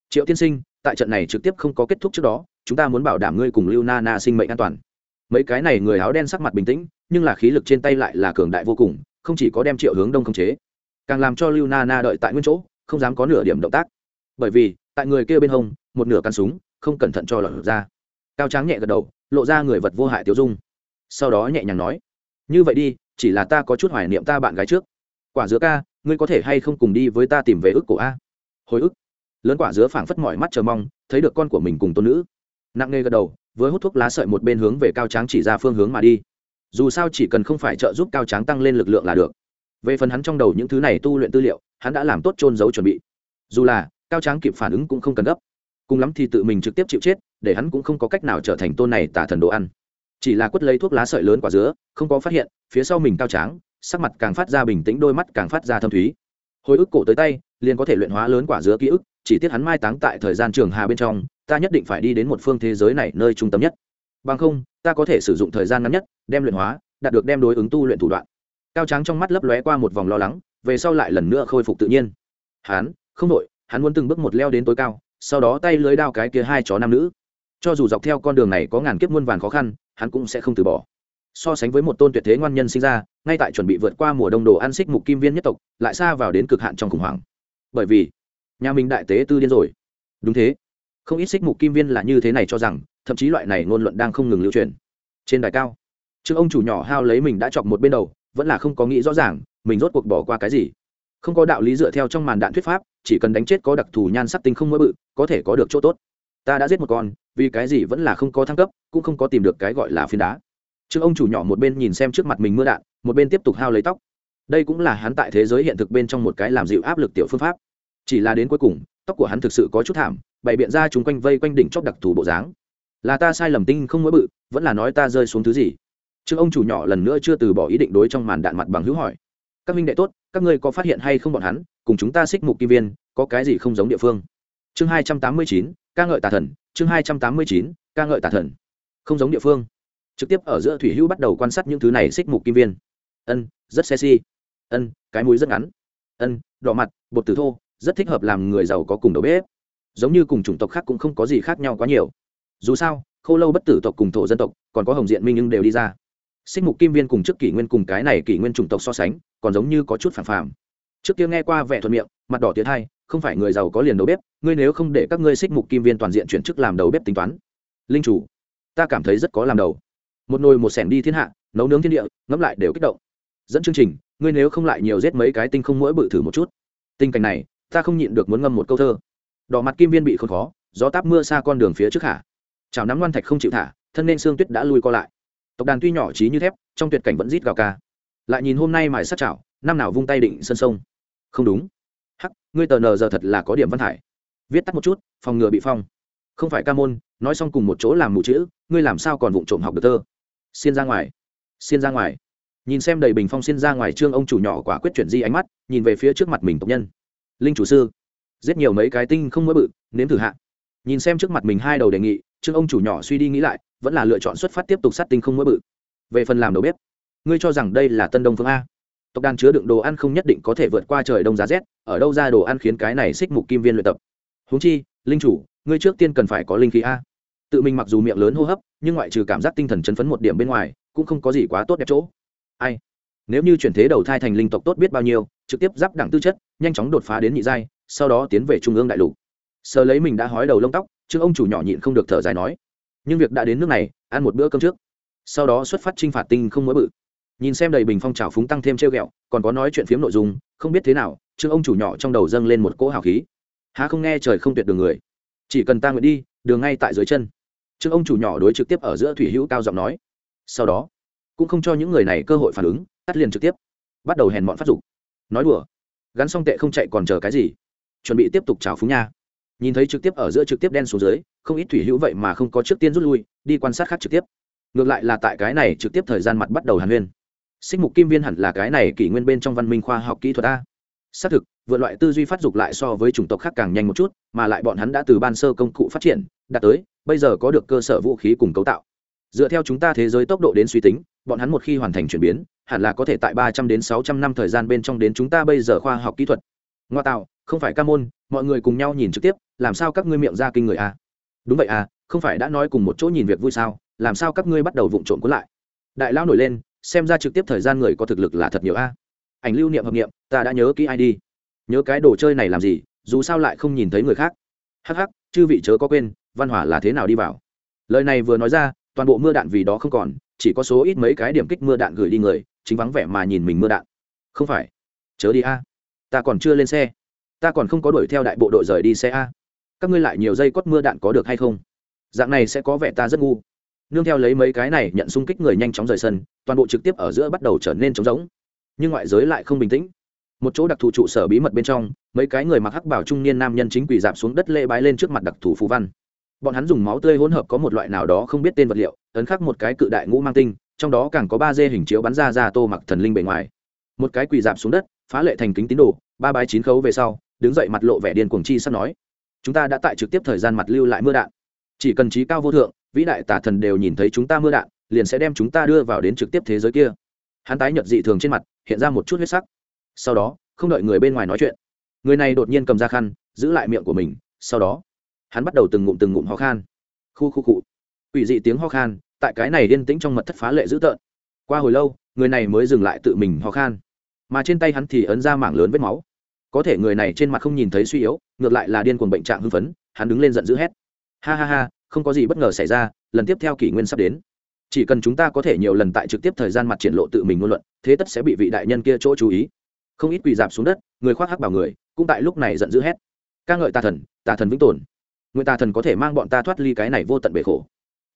Triệu tiên sinh, tại trận này trực tiếp không có kết thúc trước đó chúng ta muốn bảo đảm ngươi cùng lưu na na sinh mệnh an toàn. Mấy cái này người áo đen sắc mặt bình tĩnh, nhưng là khí lực trên tay lại là cường đại vô cùng, không chỉ có đem triệu hướng đông khống chế, càng làm cho lưu na na đợi tại nguyên chỗ, không dám có nửa điểm động tác. Bởi vì, tại người kia bên hông, một nửa căn súng, không cẩn thận cho lọt ra. Cao tráng nhẹ gật đầu, lộ ra người vật vô hại tiêu dung. Sau đó nhẹ nhàng nói, như vậy đi, chỉ là ta có chút hoài niệm ta bạn gái trước. Quả dứa ca, ngươi có thể hay không cùng đi với ta tìm về ức cổ a? Hồi ức? Lớn quả dứa phảng phất mọi mắt chờ mong, thấy được con của mình cùng tôn nữ nặng nề gật đầu với hút thuốc lá sợi một bên hướng về cao tráng chỉ ra phương hướng mà đi. Dù sao chỉ cần không phải trợ giúp cao tráng tăng lên lực lượng là được. Về phần hắn trong đầu những thứ này tu luyện tư liệu, hắn đã làm tốt trôn giấu chuẩn bị. Dù là, cao tráng kịp phản ứng cũng không cần gấp. Cùng lắm thì tự mình trực tiếp chịu chết, để hắn cũng không có cách nào trở thành tôn này tả thần đồ ăn. Chỉ là quất lấy thuốc lá sợi lớn quả dứa, không có phát hiện, phía sau mình cao tráng, sắc mặt càng phát ra bình tĩnh, đôi mắt càng phát ra thâm thúy. Hồi ức cổ tới tay, liền có thể luyện hóa lớn quả dứa ký ức, chỉ tiếc hắn mai táng tại thời gian trường hà bên trong ta nhất định phải đi đến một phương thế giới này nơi trung tâm nhất. Bằng không, ta có thể sử dụng thời gian ngắn nhất, đem luyện hóa, đạt được đem đối ứng tu luyện thủ đoạn. Cao tráng trong mắt lấp lóe qua một vòng lo lắng, về sau lại lần nữa khôi phục tự nhiên. Hắn, không đội hắn muốn từng bước một leo đến tối cao, sau đó tay lưới đao cái kia hai chó nam nữ. Cho dù dọc theo con đường này có ngàn kiếp muôn vàn khó khăn, hắn cũng sẽ không từ bỏ. So sánh với một tôn tuyệt thế ngoan nhân sinh ra, ngay tại chuẩn bị vượt qua mùa đông đồ ăn xích mục kim viên nhất tộc, lại xa vào đến cực hạn trong khủng hoảng. Bởi vì, nhà mình đại tế tư điên rồi. Đúng thế không ít xích mục kim viên là như thế này cho rằng, thậm chí loại này ngôn luận đang không ngừng lưu truyền. Trên đài cao trước ông chủ nhỏ hao lấy mình đã chọc một bên đầu, vẫn là không có nghĩ rõ ràng, mình rốt cuộc bỏ qua cái gì. Không có đạo lý dựa theo trong màn đạn thuyết pháp, chỉ cần đánh chết có đặc thù nhan sắc tinh không mỡ bự, có thể có được chỗ tốt. Ta đã giết một con, vì cái gì vẫn là không có thăng cấp, cũng không có tìm được cái gọi là phiến đá. Trước ông chủ nhỏ một bên nhìn xem trước mặt mình mưa đạn, một bên tiếp tục hao lấy tóc. Đây cũng là hắn tại thế giới hiện thực bên trong một cái làm dịu áp lực tiểu phương pháp. Chỉ là đến cuối cùng tóc của hắn thực sự có chút thảm, bày biện ra chúng quanh vây quanh đỉnh chóp đặc thù bộ dáng. Là ta sai lầm tinh không mỗi bự, vẫn là nói ta rơi xuống thứ gì? Chứ ông chủ nhỏ lần nữa chưa từ bỏ ý định đối trong màn đạn mặt bằng hữu hỏi. Các minh đệ tốt, các ngươi có phát hiện hay không bọn hắn, cùng chúng ta xích mục kim viên, có cái gì không giống địa phương? Chương hai trăm tám mươi chín, ca ngợi tà thần, chương hai trăm tám mươi chín, ca ngợi tà thần. Không giống địa phương. Trực tiếp ở giữa thủy hữu bắt đầu quan sát những thứ này xích mục kim viên. Ân, rất sexy. Ân, cái mũi rất ngắn. Ân, đỏ mặt, bột tử thô rất thích hợp làm người giàu có cùng đầu bếp. Giống như cùng chủng tộc khác cũng không có gì khác nhau quá nhiều. Dù sao, khô lâu bất tử tộc cùng thổ dân tộc, còn có hồng diện minh nhưng đều đi ra. Sinh mục kim viên cùng trước kỷ nguyên cùng cái này kỷ nguyên chủng tộc so sánh, còn giống như có chút phản phàm. Trước kia nghe qua vẻ thuận miệng, mặt đỏ tiến hai, không phải người giàu có liền đầu bếp, ngươi nếu không để các ngươi xích mục kim viên toàn diện chuyển chức làm đầu bếp tính toán. Linh chủ, ta cảm thấy rất có làm đầu. Một nồi một sẻng đi thiên hạ, nấu nướng thiên địa, ngẫm lại đều kích động. Dẫn chương trình, ngươi nếu không lại nhiều giết mấy cái tinh không mỗi bự thử một chút. Tình cảnh này ta không nhịn được muốn ngâm một câu thơ. Đỏ mặt kim viên bị khốn khó, gió táp mưa xa con đường phía trước hạ. Chảo nắm loan thạch không chịu thả, thân nên xương tuyết đã lui co lại. Tộc đàn tuy nhỏ trí như thép, trong tuyệt cảnh vẫn rít gào ca. Lại nhìn hôm nay mài sát chảo, năm nào vung tay định sân sông. Không đúng. Hắc, ngươi tờ nờ giờ thật là có điểm văn hải. Viết tắt một chút, phòng ngừa bị phong. Không phải ca môn, nói xong cùng một chỗ làm mù chữ, ngươi làm sao còn vụng trộm học được thơ? Xin ra ngoài. Xin ra ngoài. Nhìn xem đầy bình phong xin ra ngoài trương ông chủ nhỏ quả quyết chuyển di ánh mắt, nhìn về phía trước mặt mình tộc nhân linh chủ sư. Giết nhiều mấy cái tinh không mới bự, nếm thử hạ. Nhìn xem trước mặt mình hai đầu đề nghị, trương ông chủ nhỏ suy đi nghĩ lại, vẫn là lựa chọn xuất phát tiếp tục sát tinh không mới bự. Về phần làm đầu bếp, ngươi cho rằng đây là tân đông phương a. Tộc đàn chứa đựng đồ ăn không nhất định có thể vượt qua trời đông giá rét, ở đâu ra đồ ăn khiến cái này xích mục kim viên luyện tập? Húng chi, linh chủ, ngươi trước tiên cần phải có linh khí a. Tự mình mặc dù miệng lớn hô hấp, nhưng ngoại trừ cảm giác tinh thần chấn phấn một điểm bên ngoài, cũng không có gì quá tốt đẹp chỗ. Ai? Nếu như chuyển thế đầu thai thành linh tộc tốt biết bao nhiêu, trực tiếp giáp đẳng tư chất, nhanh chóng đột phá đến nhị giai, sau đó tiến về trung ương đại lục. Sờ lấy mình đã hói đầu lông tóc, chứ ông chủ nhỏ nhịn không được thở dài nói, nhưng việc đã đến nước này, ăn một bữa cơm trước. Sau đó xuất phát t r i n h phạt tinh không mới bự. Nhìn xem đầy bình phong trào phúng tăng thêm treo g ẹ o còn có nói chuyện phiếm nội dung, không biết thế nào, chứ ông chủ nhỏ trong đầu dâng lên một cỗ hào khí. Há không nghe trời không tuyệt đường người. Chỉ cần ta nguyện đi, đường ngay tại dưới chân. Chứ ông chủ nhỏ đối trực tiếp ở giữa thủy hữu cao giọng nói. Sau đó, cũng không cho những người này cơ hội phản ứng tắt liền trực tiếp. Bắt đầu hèn mọn phát dục. Nói đùa. Gắn xong tệ không chạy còn chờ cái gì? Chuẩn bị tiếp tục trào phúng nha. Nhìn thấy trực tiếp ở giữa trực tiếp đen xuống dưới, không ít thủy hữu vậy mà không có trước tiên rút lui, đi quan sát khác trực tiếp. Ngược lại là tại cái này trực tiếp thời gian mặt bắt đầu hàn huyên. Xích mục kim viên hẳn là cái này kỷ nguyên bên trong văn minh khoa học kỹ thuật a. Xác thực, vượt loại tư duy phát dục lại so với chủng tộc khác càng nhanh một chút, mà lại bọn hắn đã từ ban sơ công cụ phát triển, đạt tới, bây giờ có được cơ sở vũ khí cùng cấu tạo. Dựa theo chúng ta thế giới tốc độ đến suy tính, bọn hắn một khi hoàn thành chuyển biến hẳn là có thể tại ba trăm đến sáu trăm năm thời gian bên trong đến chúng ta bây giờ khoa học kỹ thuật. Ngoa tạo, không phải ca môn, mọi người cùng nhau nhìn trực tiếp, làm sao các ngươi miệng ra kinh người a đúng vậy à không phải đã nói cùng một chỗ nhìn việc vui sao, làm sao các ngươi bắt đầu vụng trộm cuốn lại? Đại lao nổi lên, xem ra trực tiếp thời gian người có thực lực là thật nhiều a. Ảnh lưu niệm hợp niệm, ta đã nhớ kỹ ai đi. Nhớ cái đồ chơi này làm gì, dù sao lại không nhìn thấy người khác. Hắc hắc, chư vị chớ có quên, văn hỏa là thế nào đi vào. Lời này vừa nói ra, toàn bộ mưa đạn vì đó không còn, chỉ có số ít mấy cái điểm kích mưa đạn gửi đi người chính vắng vẻ mà nhìn mình mưa đạn. Không phải. Chớ đi a. Ta còn chưa lên xe. Ta còn không có đuổi theo đại bộ đội rời đi xe a. Các ngươi lại nhiều dây cót mưa đạn có được hay không? Dạng này sẽ có vẻ ta rất ngu. Nương theo lấy mấy cái này nhận xung kích người nhanh chóng rời sân, toàn bộ trực tiếp ở giữa bắt đầu trở nên trống rỗng. Nhưng ngoại giới lại không bình tĩnh. Một chỗ đặc thù trụ sở bí mật bên trong, mấy cái người mặc hắc bảo trung niên nam nhân chính quỳ dạp xuống đất lễ bái lên trước mặt đặc thù phú văn. Bọn hắn dùng máu tươi hỗn hợp có một loại nào đó không biết tên vật liệu, ấn khắc một cái cự đại ngũ mang tinh trong đó càng có ba dê hình chiếu bắn ra ra tô mặc thần linh bề ngoài. Một cái quỳ dạp xuống đất, phá lệ thành kính tín đồ, ba bái chín khấu về sau, đứng dậy mặt lộ vẻ điên cuồng chi sắp nói, chúng ta đã tại trực tiếp thời gian mặt lưu lại mưa đạn. Chỉ cần trí cao vô thượng, vĩ đại tả thần đều nhìn thấy chúng ta mưa đạn, liền sẽ đem chúng ta đưa vào đến trực tiếp thế giới kia. Hắn tái nhợt dị thường trên mặt, hiện ra một chút huyết sắc. Sau đó, không đợi người bên ngoài nói chuyện, người này đột nhiên cầm ra khăn, giữ lại miệng của mình, sau đó, hắn bắt đầu từng ngụm từng ngụm ho khan. Khu khu cụ ủy dị tiếng ho khan tại cái này yên tĩnh trong mật thất phá lệ dữ tợn. Qua hồi lâu, người này mới dừng lại tự mình ho khan. Mà trên tay hắn thì ấn ra mảng lớn vết máu. Có thể người này trên mặt không nhìn thấy suy yếu, ngược lại là điên cuồng bệnh trạng hưng phấn, hắn đứng lên giận dữ hét. Ha ha ha, không có gì bất ngờ xảy ra, lần tiếp theo kỷ nguyên sắp đến. Chỉ cần chúng ta có thể nhiều lần tại trực tiếp thời gian mặt triển lộ tự mình ngôn luận, thế tất sẽ bị vị đại nhân kia chỗ chú ý. Không ít quỳ dạp xuống đất, người khoác hắc bảo người, cũng tại lúc này giận dữ hét. Ca ngợi tà thần tà thần vĩnh tồn. Nguyện tà thần có thể mang bọn ta thoát ly cái này vô tận bể khổ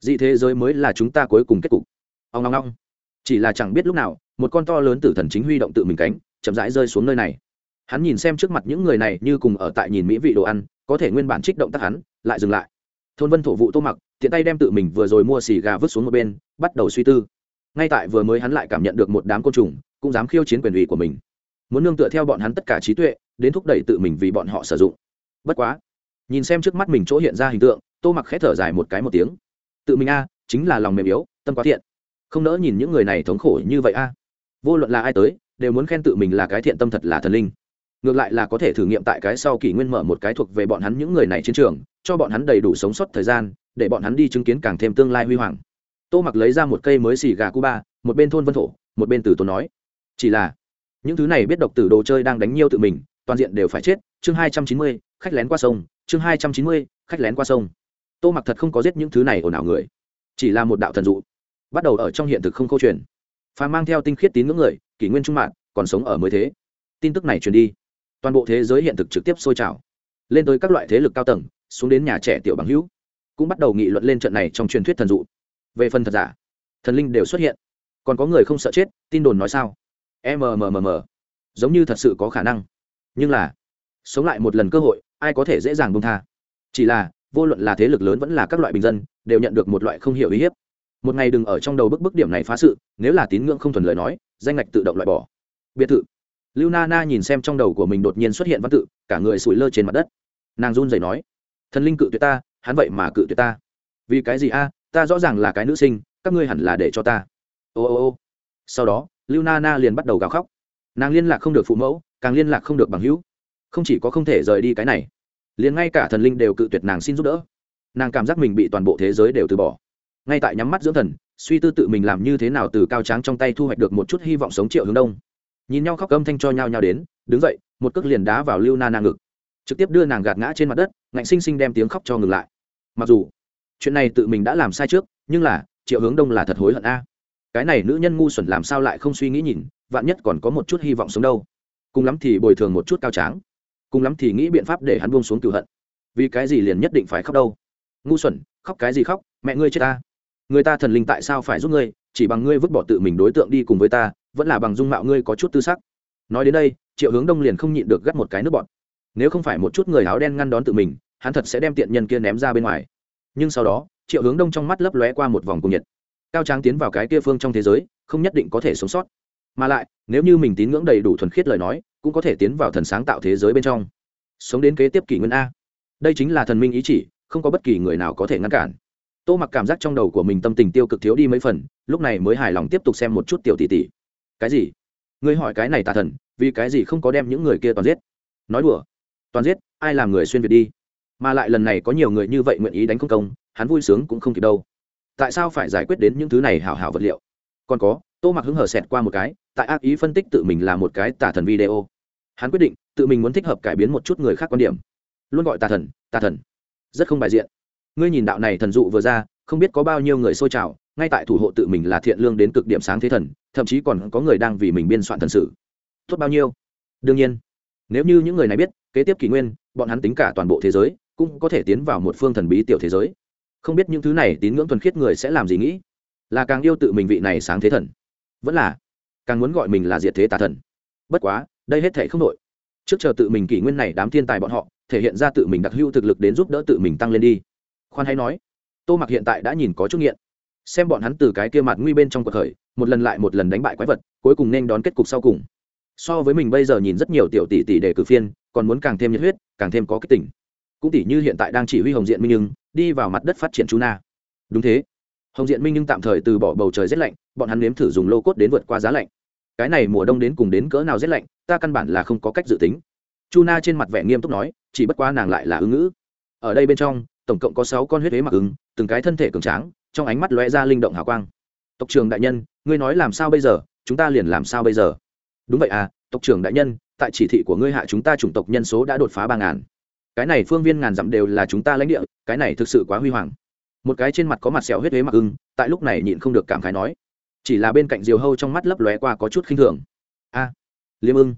dị thế giới mới là chúng ta cuối cùng kết cục. Ông ngong ngong. Chỉ là chẳng biết lúc nào, một con to lớn tử thần chính huy động tự mình cánh, chậm rãi rơi xuống nơi này. Hắn nhìn xem trước mặt những người này như cùng ở tại nhìn mỹ vị đồ ăn, có thể nguyên bản trích động tác hắn, lại dừng lại. Thôn vân thổ vụ tô mặc, tiện tay đem tự mình vừa rồi mua xì gà vứt xuống một bên, bắt đầu suy tư. Ngay tại vừa mới hắn lại cảm nhận được một đám côn trùng, cũng dám khiêu chiến quyền ủy của mình. Muốn nương tựa theo bọn hắn tất cả trí tuệ, đến thúc đẩy tự mình vì bọn họ sử dụng. Bất quá, nhìn xem trước mắt mình chỗ hiện ra hình tượng, tô mặc khẽ thở dài một cái một tiếng tự mình a, chính là lòng mềm yếu, tâm quá thiện. Không nỡ nhìn những người này thống khổ như vậy a. Vô luận là ai tới, đều muốn khen tự mình là cái thiện tâm thật là thần linh. Ngược lại là có thể thử nghiệm tại cái sau kỷ nguyên mở một cái thuộc về bọn hắn những người này chiến trường, cho bọn hắn đầy đủ sống sót thời gian, để bọn hắn đi chứng kiến càng thêm tương lai huy hoàng. Tô mặc lấy ra một cây mới xì gà cuba, một bên thôn vân thổ, một bên tử tốn nói. Chỉ là, những thứ này biết độc tử đồ chơi đang đánh nhiêu tự mình, toàn diện đều phải chết. Chương hai trăm chín mươi, khách lén qua sông. Chương hai trăm chín mươi, khách lén qua sông tô mặc thật không có giết những thứ này ồn ào người, chỉ là một đạo thần dụ, bắt đầu ở trong hiện thực không câu chuyện phà mang theo tinh khiết tín ngưỡng người, kỷ nguyên trung mạng còn sống ở mới thế. Tin tức này truyền đi, toàn bộ thế giới hiện thực trực tiếp sôi trào. Lên tới các loại thế lực cao tầng, xuống đến nhà trẻ tiểu bằng hữu, cũng bắt đầu nghị luận lên trận này trong truyền thuyết thần dụ. Về phần thật giả, thần linh đều xuất hiện. Còn có người không sợ chết, tin đồn nói sao? Mmm giống như thật sự có khả năng. Nhưng là, sống lại một lần cơ hội, ai có thể dễ dàng bông tha? Chỉ là vô luận là thế lực lớn vẫn là các loại bình dân, đều nhận được một loại không hiểu uy hiếp. Một ngày đừng ở trong đầu bức bức điểm này phá sự, nếu là tín ngưỡng không thuần lời nói, danh ngạch tự động loại bỏ. Biệt thự. Lưu na na nhìn xem trong đầu của mình đột nhiên xuất hiện văn tự, cả người sủi lơ trên mặt đất. Nàng run rẩy nói, thần linh cự tuyệt ta, hắn vậy mà cự tuyệt ta. Vì cái gì a? Ta rõ ràng là cái nữ sinh, các ngươi hẳn là để cho ta. Ô ô ô. Sau đó, lưu na na liền bắt đầu gào khóc. Nàng liên lạc không được phụ mẫu, càng liên lạc không được bằng hữu. Không chỉ có không thể rời đi cái này liền ngay cả thần linh đều cự tuyệt nàng xin giúp đỡ. Nàng cảm giác mình bị toàn bộ thế giới đều từ bỏ. Ngay tại nhắm mắt dưỡng thần, suy tư tự mình làm như thế nào từ cao tráng trong tay thu hoạch được một chút hy vọng sống triệu hướng đông. Nhìn nhau khóc âm thanh cho nhau nhau đến, đứng dậy, một cước liền đá vào lưu na na ngực. Trực tiếp đưa nàng gạt ngã trên mặt đất, ngạnh xinh xinh đem tiếng khóc cho ngừng lại. Mặc dù, chuyện này tự mình đã làm sai trước, nhưng là, triệu hướng đông là thật hối hận a. Cái này nữ nhân ngu xuẩn làm sao lại không suy nghĩ nhìn, vạn nhất còn có một chút hy vọng sống đâu. Cùng lắm thì bồi thường một chút cao tráng cùng lắm thì nghĩ biện pháp để hắn buông xuống cựu hận. Vì cái gì liền nhất định phải khóc đâu? Ngu xuẩn, khóc cái gì khóc? Mẹ ngươi chết ta. Người ta thần linh tại sao phải giúp ngươi? Chỉ bằng ngươi vứt bỏ tự mình đối tượng đi cùng với ta, vẫn là bằng dung mạo ngươi có chút tư sắc. Nói đến đây, triệu hướng đông liền không nhịn được gắt một cái nước bọt. Nếu không phải một chút người áo đen ngăn đón tự mình, hắn thật sẽ đem tiện nhân kia ném ra bên ngoài. Nhưng sau đó, triệu hướng đông trong mắt lấp lóe qua một vòng cùng nhiệt. Cao tráng tiến vào cái kia phương trong thế giới, không nhất định có thể sống sót. Mà lại, nếu như mình tín ngưỡng đầy đủ thuần khiết lời nói cũng có thể tiến vào thần sáng tạo thế giới bên trong. Sống đến kế tiếp kỷ nguyên a. Đây chính là thần minh ý chỉ, không có bất kỳ người nào có thể ngăn cản. Tô mặc cảm giác trong đầu của mình tâm tình tiêu cực thiếu đi mấy phần, lúc này mới hài lòng tiếp tục xem một chút tiểu tỷ tỷ. Cái gì? Ngươi hỏi cái này tà thần, vì cái gì không có đem những người kia toàn giết? Nói đùa. Toàn giết, ai làm người xuyên việt đi? Mà lại lần này có nhiều người như vậy nguyện ý đánh không công, hắn vui sướng cũng không kịp đâu. Tại sao phải giải quyết đến những thứ này hảo hảo vật liệu? Còn có, tô mặc hứng hở xẹt qua một cái, tại ác ý phân tích tự mình là một cái tà thần video. Hắn quyết định, tự mình muốn thích hợp cải biến một chút người khác quan điểm. Luôn gọi tà thần tà thần. Rất không bài diện. Ngươi nhìn đạo này thần dụ vừa ra, không biết có bao nhiêu người xôi trào, ngay tại thủ hộ tự mình là thiện lương đến cực điểm sáng thế thần, thậm chí còn có người đang vì mình biên soạn thần sự tốt bao nhiêu? Đương nhiên. Nếu như những người này biết, kế tiếp kỷ nguyên, bọn hắn tính cả toàn bộ thế giới, cũng có thể tiến vào một phương thần bí tiểu thế giới. Không biết những thứ này tín ngưỡng thuần khiết người sẽ làm gì nghĩ là càng yêu tự mình vị này sáng thế thần. Vẫn là, càng muốn gọi mình là diệt thế tà thần. Bất quá, đây hết thể không đội trước chờ tự mình kỷ nguyên này đám thiên tài bọn họ, thể hiện ra tự mình đặc hữu thực lực đến giúp đỡ tự mình tăng lên đi. Khoan hay nói, tô mặc hiện tại đã nhìn có chút nghiện. Xem bọn hắn từ cái kia mặt nguy bên trong cuộc khởi, một lần lại một lần đánh bại quái vật, cuối cùng nên đón kết cục sau cùng. So với mình bây giờ nhìn rất nhiều tiểu tỷ tỷ để cử phiên, còn muốn càng thêm nhiệt huyết, càng thêm có kích tỉnh cũng tỷ như hiện tại đang chỉ huy hồng diện minh nhưng đi vào mặt đất phát triển chú na. Đúng thế hồng diện minh nhưng tạm thời từ bỏ bầu trời rét lạnh, bọn hắn nếm thử dùng lô cốt đến vượt qua giá lạnh. Cái này mùa đông đến cùng đến cỡ nào rét lạnh, ta căn bản là không có cách dự tính. Chu na trên mặt vẻ nghiêm túc nói, chỉ bất quá nàng lại là ứng ngữ. Ở đây bên trong, tổng cộng có sáu con huyết huế mặc ứng, từng cái thân thể cường tráng, trong ánh mắt lóe ra linh động hào quang. Tộc trưởng đại nhân, ngươi nói làm sao bây giờ? Chúng ta liền làm sao bây giờ? Đúng vậy à tộc trưởng đại nhân, tại chỉ thị của ngươi hạ chúng ta chủng tộc nhân số đã đột phá ba ngàn. Cái này phương viên ngàn dặm đều là chúng ta lãnh địa, cái này thực sự quá huy hoàng một cái trên mặt có mặt sẹo huyết huế mặc ưng, tại lúc này nhịn không được cảm khái nói. Chỉ là bên cạnh diều hâu trong mắt lấp lóe qua có chút khinh thường. A, liêm ưng,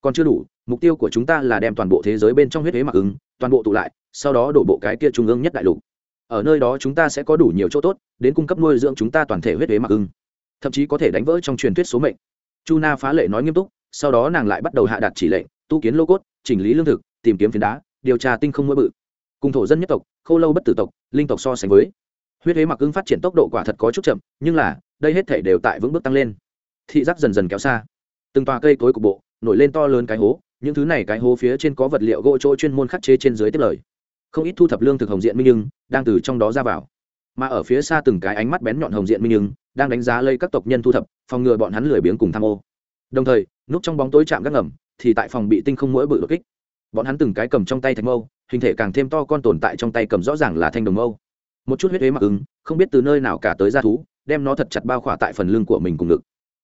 còn chưa đủ, mục tiêu của chúng ta là đem toàn bộ thế giới bên trong huyết huế mặc ưng, toàn bộ tụ lại, sau đó đổ bộ cái kia trung ương nhất đại lục. Ở nơi đó chúng ta sẽ có đủ nhiều chỗ tốt, đến cung cấp nuôi dưỡng chúng ta toàn thể huyết huế mặc ưng. Thậm chí có thể đánh vỡ trong truyền thuyết số mệnh. Chu na phá lệ nói nghiêm túc, sau đó nàng lại bắt đầu hạ đặt chỉ lệnh, tu kiến lô cốt, chỉnh lý lương thực, tìm kiếm phiến đá, điều tra tinh không mỗi bự cùng thổ dân nhất tộc, khô lâu bất tử tộc, linh tộc so sánh với. Huyết huế mặc ưng phát triển tốc độ quả thật có chút chậm, nhưng là, đây hết thể đều tại vững bước tăng lên. Thị giác dần dần kéo xa. Từng tòa cây cối cục bộ, nổi lên to lớn cái hố, những thứ này cái hố phía trên có vật liệu gỗ chỗ chuyên môn khắc chế trên dưới tiết lời. Không ít thu thập lương thực hồng diện minh nhưng đang từ trong đó ra vào. Mà ở phía xa từng cái ánh mắt bén nhọn hồng diện minh nhưng đang đánh giá lây các tộc nhân thu thập, phòng ngừa bọn hắn lười biếng cùng tham ô. Đồng thời, núp trong bóng tối chạm gác ngầm, thì tại phòng bị tinh không mỗi bự đột kích. Bọn hắn từng cái cầm trong tay thạch mâu hình thể càng thêm to con tồn tại trong tay cầm rõ ràng là thanh đồng mâu. Một chút huyết huế mặc ứng không biết từ nơi nào cả tới ra thú đem nó thật chặt bao khỏa tại phần lưng của mình cùng ngực.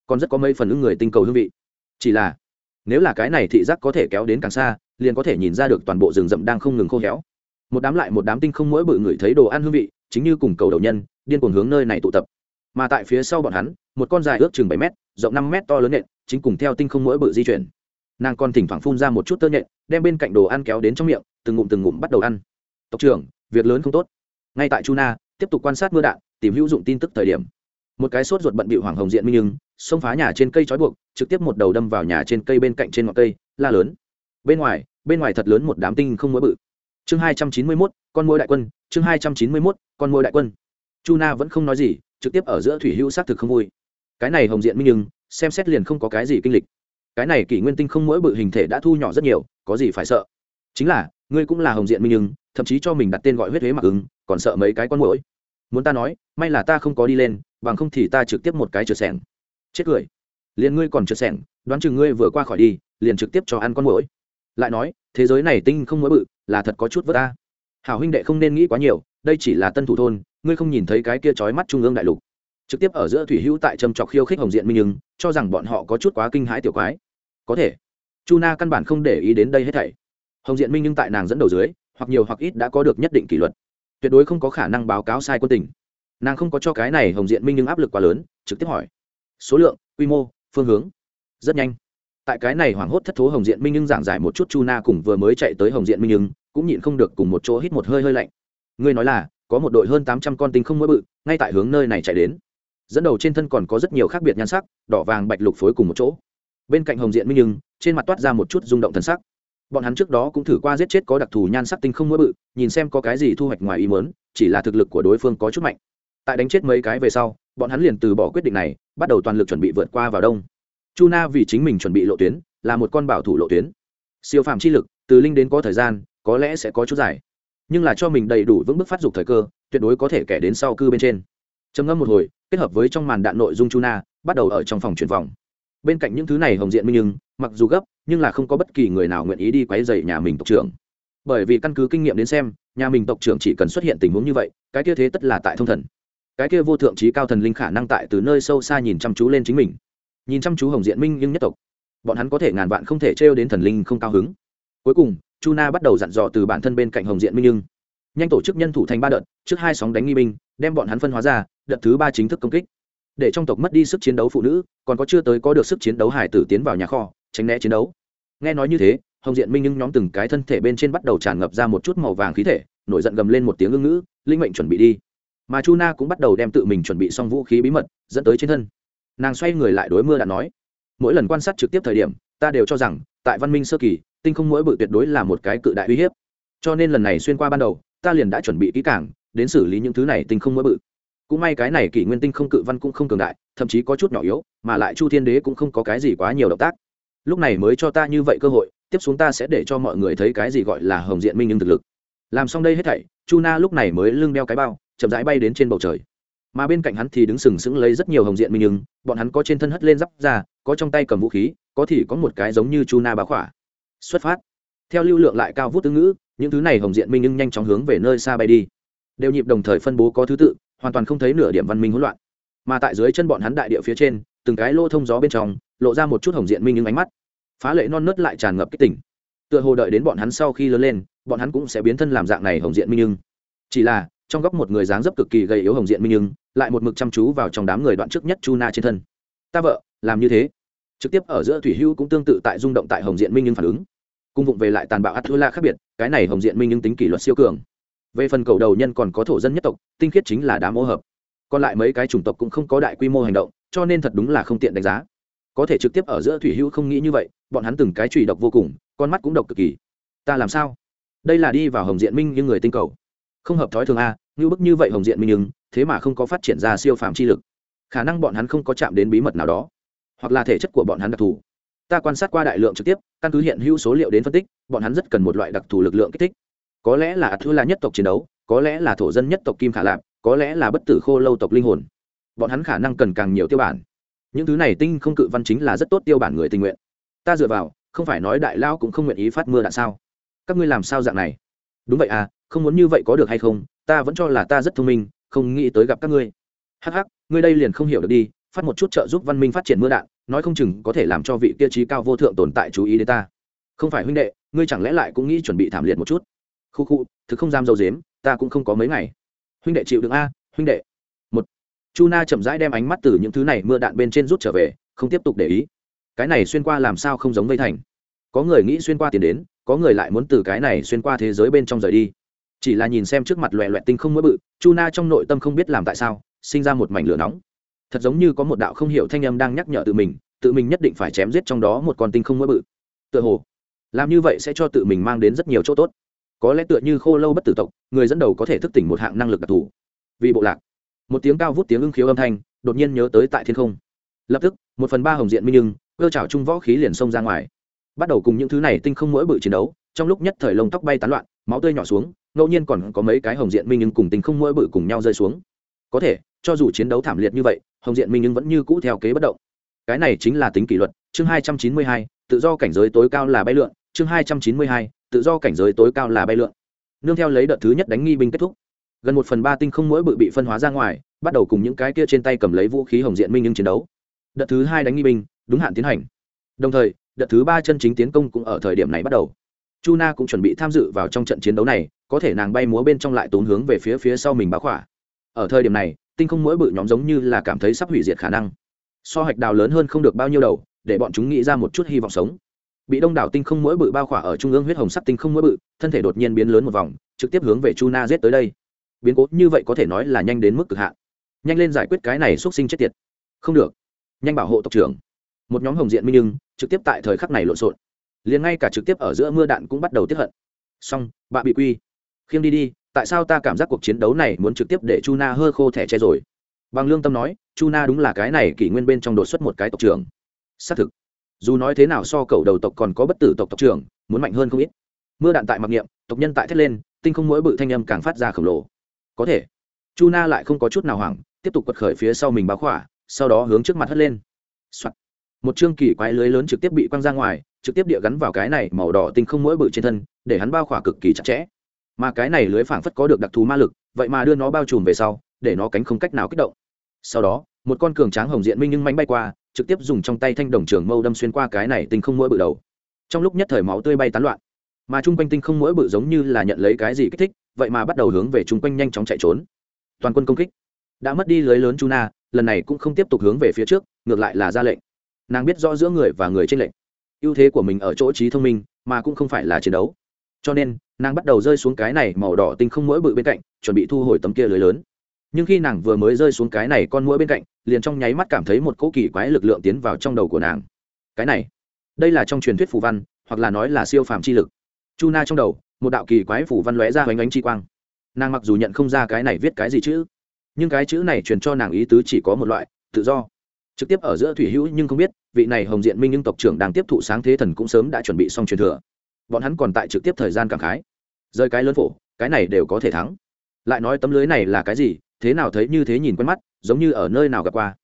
Còn rất có mấy phần ứng người tinh cầu hương vị. Chỉ là nếu là cái này thị giác có thể kéo đến càng xa liền có thể nhìn ra được toàn bộ rừng rậm đang không ngừng khô héo. Một đám lại một đám tinh không mỗi bự người thấy đồ ăn hương vị chính như cùng cầu đầu nhân điên cuồng hướng nơi này tụ tập. Mà tại phía sau bọn hắn một con dài ước chừng bảy mét, rộng năm mét to lớn nện chính cùng theo tinh không mỗi bự di chuyển nàng còn thỉnh thoảng phun ra một chút tơ nhện, đem bên cạnh đồ ăn kéo đến trong miệng, từng ngụm từng ngụm bắt đầu ăn. Tộc trưởng, việc lớn không tốt. Ngay tại chu na, tiếp tục quan sát mưa đạn, tìm hữu dụng tin tức thời điểm. Một cái sốt ruột bận bị hoàng hồng diện minh nhưng xông phá nhà trên cây trói buộc, trực tiếp một đầu đâm vào nhà trên cây bên cạnh trên ngọn cây, la lớn. Bên ngoài bên ngoài thật lớn một đám tinh không mỗi bự. Chương hai trăm chín mươi mốt, con môi đại quân, chương hai trăm chín mươi mốt, con môi đại quân. Chu na vẫn không nói gì, trực tiếp ở giữa thủy hữu xác thực không vui. Cái này hồng diện minh nhưng xem xét liền không có cái gì kinh lịch cái này kỷ nguyên tinh không mỗi bự hình thể đã thu nhỏ rất nhiều, có gì phải sợ? Chính là, ngươi cũng là hồng diện minh nhưng thậm chí cho mình đặt tên gọi huyết huế mặc ứng, còn sợ mấy cái con mũi muốn ta nói, may là ta không có đi lên, bằng không thì ta trực tiếp một cái trượt sẻng. Chết cười. Liền ngươi còn trượt sẻng, đoán chừng ngươi vừa qua khỏi đi, liền trực tiếp cho ăn con mũi lại nói, thế giới này tinh không mỗi bự, là thật có chút vất ta hảo huynh đệ không nên nghĩ quá nhiều, đây chỉ là tân thủ thôn, ngươi không nhìn thấy cái kia trói mắt trung ương đại lục trực tiếp ở giữa thủy hữu tại trầm trọc khiêu khích hồng diện minh nhưng cho rằng bọn họ có chút quá kinh hãi tiểu quái. Có thể, chu na căn bản không để ý đến đây hết thảy. Hồng diện minh nhưng tại nàng dẫn đầu dưới, hoặc nhiều hoặc ít đã có được nhất định kỷ luật. Tuyệt đối không có khả năng báo cáo sai quân tình. Nàng không có cho cái này hồng diện minh nhưng áp lực quá lớn, trực tiếp hỏi. Số lượng, quy mô, phương hướng. Rất nhanh. Tại cái này hoảng hốt thất thố hồng diện minh nhưng giảng giải một chút chu na cùng vừa mới chạy tới hồng diện minh nhưng cũng nhịn không được cùng một chỗ hít một hơi hơi lạnh. Ngươi nói là, có một đội hơn tám trăm con tinh không mỗi bự, ngay tại hướng nơi này chạy đến dẫn đầu trên thân còn có rất nhiều khác biệt nhan sắc, đỏ vàng bạch lục phối cùng một chỗ. Bên cạnh hồng diện minh nhưng trên mặt toát ra một chút rung động thân sắc. Bọn hắn trước đó cũng thử qua giết chết có đặc thù nhan sắc tinh không mỗi bự, nhìn xem có cái gì thu hoạch ngoài ý mớn chỉ là thực lực của đối phương có chút mạnh. Tại đánh chết mấy cái về sau, bọn hắn liền từ bỏ quyết định này, bắt đầu toàn lực chuẩn bị vượt qua vào đông. Chu na vì chính mình chuẩn bị lộ tuyến, là một con bảo thủ lộ tuyến. Siêu phàm chi lực, từ linh đến có thời gian, có lẽ sẽ có chút dài. Nhưng là cho mình đầy đủ vững bước phát dục thời cơ, tuyệt đối có thể kẻ đến sau cư bên trên trầm ngâm một hồi, kết hợp với trong màn đạn nội dung chu na bắt đầu ở trong phòng chuyển vòng. Bên cạnh những thứ này hồng diện minh nhưng mặc dù gấp, nhưng là không có bất kỳ người nào nguyện ý đi quấy dày nhà mình tộc trưởng. Bởi vì căn cứ kinh nghiệm đến xem, nhà mình tộc trưởng chỉ cần xuất hiện tình huống như vậy, cái kia thế tất là tại thông thần. Cái kia vô thượng trí cao thần linh khả năng tại từ nơi sâu xa nhìn chăm chú lên chính mình. Nhìn chăm chú hồng diện minh nhưng nhất tộc, bọn hắn có thể ngàn vạn không thể trêu đến thần linh không cao hứng. Cuối cùng chu na bắt đầu dặn dò từ bản thân bên cạnh hồng diện minh nhưng nhanh tổ chức nhân thủ thành ba đợt, trước hai sóng đánh nghi binh, đem bọn hắn phân hóa ra đợt thứ ba chính thức công kích. Để trong tộc mất đi sức chiến đấu phụ nữ, còn có chưa tới có được sức chiến đấu hải tử tiến vào nhà kho, tránh né chiến đấu. Nghe nói như thế, hồng diện minh nhưng nhóm từng cái thân thể bên trên bắt đầu tràn ngập ra một chút màu vàng khí thể, nổi giận gầm lên một tiếng ngưng ngữ, linh mệnh chuẩn bị đi. Mà chu na cũng bắt đầu đem tự mình chuẩn bị xong vũ khí bí mật, dẫn tới trên thân. Nàng xoay người lại đối mưa đã nói, mỗi lần quan sát trực tiếp thời điểm, ta đều cho rằng, tại văn minh sơ kỳ, tinh không mỗi bự tuyệt đối là một cái cự đại uy hiếp. Cho nên lần này xuyên qua ban đầu, ta liền đã chuẩn bị kỹ càng, đến xử lý những thứ này tinh không mỗi bự cũng may cái này kỷ nguyên tinh không cự văn cũng không cường đại, thậm chí có chút nhỏ yếu, mà lại chu thiên đế cũng không có cái gì quá nhiều động tác. Lúc này mới cho ta như vậy cơ hội, tiếp xuống ta sẽ để cho mọi người thấy cái gì gọi là hồng diện minh nhưng thực lực. Làm xong đây hết thảy, chu na lúc này mới lưng đeo cái bao, chậm rãi bay đến trên bầu trời. Mà bên cạnh hắn thì đứng sừng sững lấy rất nhiều hồng diện minh nhưng, bọn hắn có trên thân hất lên giáp ra có trong tay cầm vũ khí, có thì có một cái giống như chu na bá khỏa. Xuất phát. Theo lưu lượng lại cao vút tư ngữ, những thứ này hồng diện minh nhưng nhanh chóng hướng về nơi xa bay đi. Đều nhịp đồng thời phân bố có thứ tự hoàn toàn không thấy nửa điểm văn minh hỗn loạn. Mà tại dưới chân bọn hắn đại địa phía trên, từng cái lô thông gió bên trong, lộ ra một chút hồng diện minh những ánh mắt. Phá lệ non nớt lại tràn ngập kích tỉnh tựa hồ đợi đến bọn hắn sau khi lớn lên, bọn hắn cũng sẽ biến thân làm dạng này hồng diện minh nhưng. Chỉ là, trong góc một người dáng dấp cực kỳ gầy yếu hồng diện minh nhưng, lại một mực chăm chú vào trong đám người đoạn trước nhất chu na trên thân. Ta vợ, làm như thế. Trực tiếp ở giữa thủy hưu cũng tương tự tại rung động tại hồng diện minh nhưng phản ứng. Cung vụng về lại tàn bạo ắt thua la khác biệt, cái này hồng diện minh nhưng tính kỷ luật siêu cường về phần cầu đầu nhân còn có thổ dân nhất tộc, tinh khiết chính là đám ô hợp. Còn lại mấy cái chủng tộc cũng không có đại quy mô hành động, cho nên thật đúng là không tiện đánh giá. Có thể trực tiếp ở giữa thủy hữu không nghĩ như vậy, bọn hắn từng cái trùy độc vô cùng, con mắt cũng độc cực kỳ. Ta làm sao? Đây là đi vào hồng diện minh như người tinh cầu. Không hợp thói thường a, như bức như vậy hồng diện minh nhưng, thế mà không có phát triển ra siêu phàm chi lực. Khả năng bọn hắn không có chạm đến bí mật nào đó, hoặc là thể chất của bọn hắn đặc thù. Ta quan sát qua đại lượng trực tiếp, căn cứ hiện hữu số liệu đến phân tích, bọn hắn rất cần một loại đặc thù lực lượng kích thích có lẽ là thứ là nhất tộc chiến đấu, có lẽ là thổ dân nhất tộc kim khả lạp, có lẽ là bất tử khô lâu tộc linh hồn. Bọn hắn khả năng cần càng nhiều tiêu bản. Những thứ này tinh không cự văn chính là rất tốt tiêu bản người tình nguyện. Ta dựa vào, không phải nói đại lao cũng không nguyện ý phát mưa đạn sao? Các ngươi làm sao dạng này? Đúng vậy à không muốn như vậy có được hay không? Ta vẫn cho là ta rất thông minh, không nghĩ tới gặp các ngươi. Hắc hắc, ngươi đây liền không hiểu được đi, phát một chút trợ giúp văn minh phát triển mưa đạn, nói không chừng có thể làm cho vị tiêu trí cao vô thượng tồn tại chú ý đến ta. Không phải huynh đệ, ngươi chẳng lẽ lại cũng nghĩ chuẩn bị thảm liệt một chút? Khu khu, thực không dám dâu dếm, ta cũng không có mấy ngày. Huynh đệ chịu đựng a, huynh đệ. Một. Chu na chậm rãi đem ánh mắt từ những thứ này mưa đạn bên trên rút trở về, không tiếp tục để ý. Cái này xuyên qua làm sao không giống vây thành? Có người nghĩ xuyên qua tiền đến, có người lại muốn từ cái này xuyên qua thế giới bên trong rời đi. Chỉ là nhìn xem trước mặt loẹ loẹt tinh không mỗi bự, chu na trong nội tâm không biết làm tại sao, sinh ra một mảnh lửa nóng. Thật giống như có một đạo không hiểu thanh âm đang nhắc nhở tự mình tự mình nhất định phải chém giết trong đó một con tinh không mỗi bự. Tựa hồ, làm như vậy sẽ cho tự mình mang đến rất nhiều chỗ tốt có lẽ tựa như khô lâu bất tử tộc, người dẫn đầu có thể thức tỉnh một hạng năng lực đặc thù. Vì bộ lạc, một tiếng cao vút tiếng ưng khiếu âm thanh, đột nhiên nhớ tới tại thiên không. Lập tức, một phần ba hồng diện minh nhưng cơ trào trung võ khí liền xông ra ngoài. Bắt đầu cùng những thứ này tinh không mỗi bự chiến đấu, trong lúc nhất thời lông tóc bay tán loạn, máu tươi nhỏ xuống, ngẫu nhiên còn có mấy cái hồng diện minh nhưng cùng tinh không mỗi bự cùng nhau rơi xuống. Có thể, cho dù chiến đấu thảm liệt như vậy, hồng diện minh nhưng vẫn như cũ theo kế bất động. Cái này chính là tính kỷ luật, chương hai trăm chín mươi hai, tự do cảnh giới tối cao là bay lượn, chương hai trăm chín mươi hai tự do cảnh giới tối cao là bay lượn. Nương theo lấy đợt thứ nhất đánh nghi binh kết thúc, gần một phần ba tinh không mỗi bự bị phân hóa ra ngoài, bắt đầu cùng những cái kia trên tay cầm lấy vũ khí hồng diện minh nhưng chiến đấu. Đợt thứ hai đánh nghi binh, đúng hạn tiến hành. Đồng thời, đợt thứ ba chân chính tiến công cũng ở thời điểm này bắt đầu. Chu na cũng chuẩn bị tham dự vào trong trận chiến đấu này, có thể nàng bay múa bên trong lại tốn hướng về phía phía sau mình báo khỏa. Ở thời điểm này, tinh không mỗi bự nhóm giống như là cảm thấy sắp hủy diệt khả năng. So hạch đào lớn hơn không được bao nhiêu đầu, để bọn chúng nghĩ ra một chút hy vọng sống bị đông đảo tinh không mỗi bự bao khỏa ở trung ương huyết hồng sắc tinh không mỗi bự, thân thể đột nhiên biến lớn một vòng, trực tiếp hướng về chu na giết tới đây. Biến cố như vậy có thể nói là nhanh đến mức cực hạn. Nhanh lên giải quyết cái này x sinh chết tiệt. Không được. Nhanh bảo hộ tộc trưởng. Một nhóm hồng diện minh nhưng trực tiếp tại thời khắc này lộn xộn. Liền ngay cả trực tiếp ở giữa mưa đạn cũng bắt đầu tiếp hận. Xong bạ bị quy. Khiêng đi đi, tại sao ta cảm giác cuộc chiến đấu này muốn trực tiếp để chu na hơ khô thẻ che rồi? Bằng lương tâm nói, chu na đúng là cái này kỷ nguyên bên trong đột xuất một cái tộc trưởng. Xác thực dù nói thế nào so cầu đầu tộc còn có bất tử tộc tộc trưởng, muốn mạnh hơn không ít. Mưa đạn tại mặc niệm, tộc nhân tại thét lên, tinh không mỗi bự thanh âm càng phát ra khổng lồ. Có thể, chu na lại không có chút nào hoảng, tiếp tục quật khởi phía sau mình báo khỏa, sau đó hướng trước mặt hất lên、Soạn. một chương kỳ quái lưới lớn trực tiếp bị quăng ra ngoài, trực tiếp địa gắn vào cái này màu đỏ tinh không mỗi bự trên thân, để hắn bao khỏa cực kỳ chặt chẽ. Mà cái này lưới phảng phất có được đặc thù ma lực, vậy mà đưa nó bao trùm về sau, để nó cánh không cách nào kích động. Sau đó, một con cường tráng hồng diện minh nhưng manh bay qua trực tiếp dùng trong tay thanh đồng trường mâu đâm xuyên qua cái này tinh không mũi bự đầu. Trong lúc nhất thời máu tươi bay tán loạn, mà chung quanh tinh không mũi bự giống như là nhận lấy cái gì kích thích, vậy mà bắt đầu hướng về chung quanh nhanh chóng chạy trốn. Toàn quân công kích, đã mất đi lưới lớn chu na lần này cũng không tiếp tục hướng về phía trước, ngược lại là ra lệnh. Nàng biết rõ giữa người và người trên lệnh ưu thế của mình ở chỗ trí thông minh, mà cũng không phải là chiến đấu. Cho nên, nàng bắt đầu rơi xuống cái này màu đỏ tinh không mỗi bự bên cạnh, chuẩn bị thu hồi tấm kia lưới lớn nhưng khi nàng vừa mới rơi xuống cái này con mũi bên cạnh, liền trong nháy mắt cảm thấy một cỗ kỳ quái lực lượng tiến vào trong đầu của nàng. Cái này, đây là trong truyền thuyết phù văn, hoặc là nói là siêu phàm chi lực. Chu na trong đầu, một đạo kỳ quái phù văn lóe ra hoành ánh chi quang. Nàng mặc dù nhận không ra cái này viết cái gì chữ, nhưng cái chữ này truyền cho nàng ý tứ chỉ có một loại, tự do. Trực tiếp ở giữa thủy hữu nhưng không biết, vị này hồng diện minh nhưng tộc trưởng đang tiếp thụ sáng thế thần cũng sớm đã chuẩn bị xong truyền thừa. Bọn hắn còn tại trực tiếp thời gian cảm khái. Rơi cái lớn phổ, cái này đều có thể thắng. Lại nói tấm lưới này là cái gì thế nào thấy như thế nhìn quen mắt, giống như ở nơi nào gặp qua.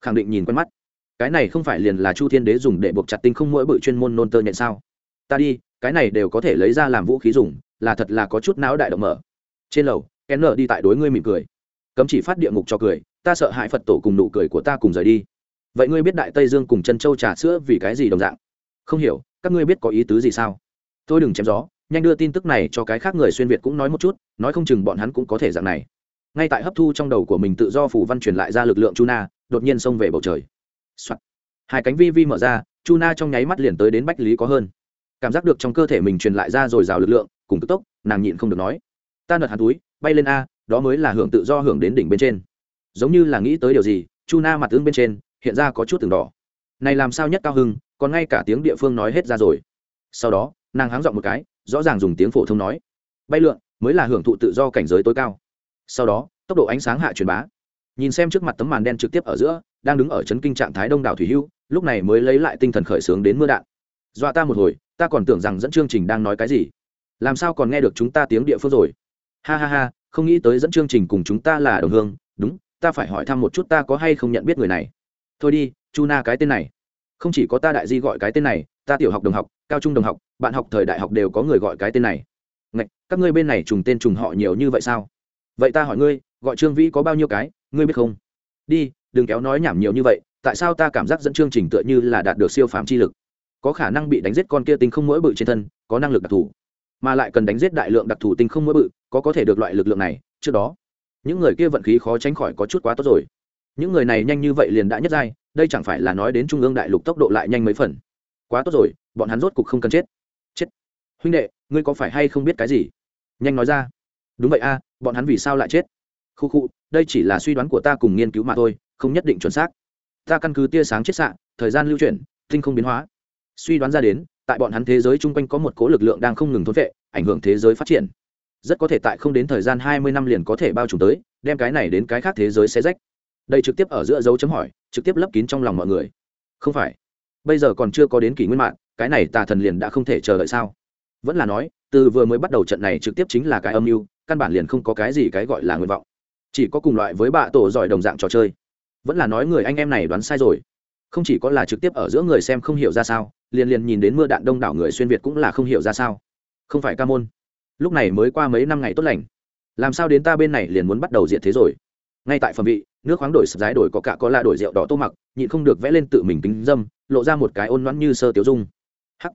Khẳng định nhìn quen mắt. Cái này không phải liền là chu thiên đế dùng để buộc chặt tinh không mỗi bự chuyên môn nôn tơ nhện sao? Ta đi, cái này đều có thể lấy ra làm vũ khí dùng, là thật là có chút não đại động mở. Trên lầu, n đi tại đối ngươi mỉm cười. Cấm chỉ phát địa ngục cho cười, ta sợ hại phật tổ cùng nụ cười của ta cùng rời đi. Vậy ngươi biết đại tây dương cùng chân châu trà sữa vì cái gì đồng dạng? Không hiểu, các ngươi biết có ý tứ gì sao? Tôi đừng chém gió, nhanh đưa tin tức này cho cái khác người xuyên việt cũng nói một chút, nói không chừng bọn hắn cũng có thể dạng này ngay tại hấp thu trong đầu của mình tự do phủ văn truyền lại ra lực lượng chu na, đột nhiên xông về bầu trời、Soạn. hai cánh vi vi mở ra, chu na trong nháy mắt liền tới đến bách lý có hơn. Cảm giác được trong cơ thể mình truyền lại ra rồi rào lực lượng, cùng tức tốc, nàng nhịn không được nói. Ta nợt hạt túi, bay lên a, đó mới là hưởng tự do hưởng đến đỉnh bên trên. Giống như là nghĩ tới điều gì, chu na mặt ứng bên trên, hiện ra có chút từng đỏ. Này làm sao nhất cao hưng, còn ngay cả tiếng địa phương nói hết ra rồi. Sau đó, nàng háng dọn một cái, rõ ràng dùng tiếng phổ thông nói. Bay lượn, mới là hưởng thụ tự do cảnh giới tối cao sau đó, tốc độ ánh sáng hạ truyền bá. Nhìn xem trước mặt tấm màn đen trực tiếp ở giữa, đang đứng ở chấn kinh trạng thái đông đảo thủy hưu, lúc này mới lấy lại tinh thần khởi xướng đến mưa đạn. Dọa ta một hồi, ta còn tưởng rằng dẫn chương trình đang nói cái gì. Làm sao còn nghe được chúng ta tiếng địa phương rồi? Ha ha ha, không nghĩ tới dẫn chương trình cùng chúng ta là đồng hương. Đúng, ta phải hỏi thăm một chút ta có hay không nhận biết người này. Thôi đi, chu na cái tên này. Không chỉ có ta đại di gọi cái tên này, ta tiểu học đồng học, cao trung đồng học, bạn học thời đại học đều có người gọi cái tên này. Ngạch, các ngươi bên này trùng tên trùng họ nhiều như vậy sao? Vậy ta hỏi ngươi, gọi trương vĩ có bao nhiêu cái, ngươi biết không? Đi, đừng kéo nói nhảm nhiều như vậy, tại sao ta cảm giác dẫn chương trình tựa như là đạt được siêu phàm chi lực? Có khả năng bị đánh giết con kia tinh không mỗi bự trên thân, có năng lực đặc thù, mà lại cần đánh giết đại lượng đặc thù tinh không mỗi bự, có có thể được loại lực lượng này, trước đó, những người kia vận khí khó tránh khỏi có chút quá tốt rồi. Những người này nhanh như vậy liền đã nhất giai, đây chẳng phải là nói đến trung ương đại lục tốc độ lại nhanh mấy phần. Quá tốt rồi, bọn hắn rốt cục không cần chết. Chết. Huynh đệ, ngươi có phải hay không biết cái gì? Nhanh nói ra. Đúng vậy a bọn hắn vì sao lại chết? Khu khu, đây chỉ là suy đoán của ta cùng nghiên cứu mà thôi, không nhất định chuẩn xác. Ta căn cứ tia sáng chết xạ, thời gian lưu chuyển, tinh không biến hóa. Suy đoán ra đến, tại bọn hắn thế giới chung quanh có một cố lực lượng đang không ngừng thốn vệ, ảnh hưởng thế giới phát triển. Rất có thể tại không đến thời gian hai mươi năm liền có thể bao trùm tới, đem cái này đến cái khác thế giới xe rách. Đây trực tiếp ở giữa dấu chấm hỏi, trực tiếp lấp kín trong lòng mọi người. Không phải. Bây giờ còn chưa có đến kỷ nguyên mạng, cái này tà thần liền đã không thể chờ đợi sao? Vẫn là nói, từ vừa mới bắt đầu trận này trực tiếp chính là cái âm mưu căn bản liền không có cái gì cái gọi là nguyện vọng. Chỉ có cùng loại với bạ tổ giỏi đồng dạng trò chơi. Vẫn là nói người anh em này đoán sai rồi. Không chỉ có là trực tiếp ở giữa người xem không hiểu ra sao, liền liền nhìn đến mưa đạn đông đảo người xuyên việt cũng là không hiểu ra sao. Không phải ca môn. Lúc này mới qua mấy năm ngày tốt lành. Làm sao đến ta bên này liền muốn bắt đầu diện thế rồi? Ngay tại phẩm vị, nước khoáng đổi sập giái đổi có cả có la đổi rượu đỏ tô mặc, nhịn không được vẽ lên tự mình tính dâm, lộ ra một cái ôn loãn như sơ tiểu dung. Hắc.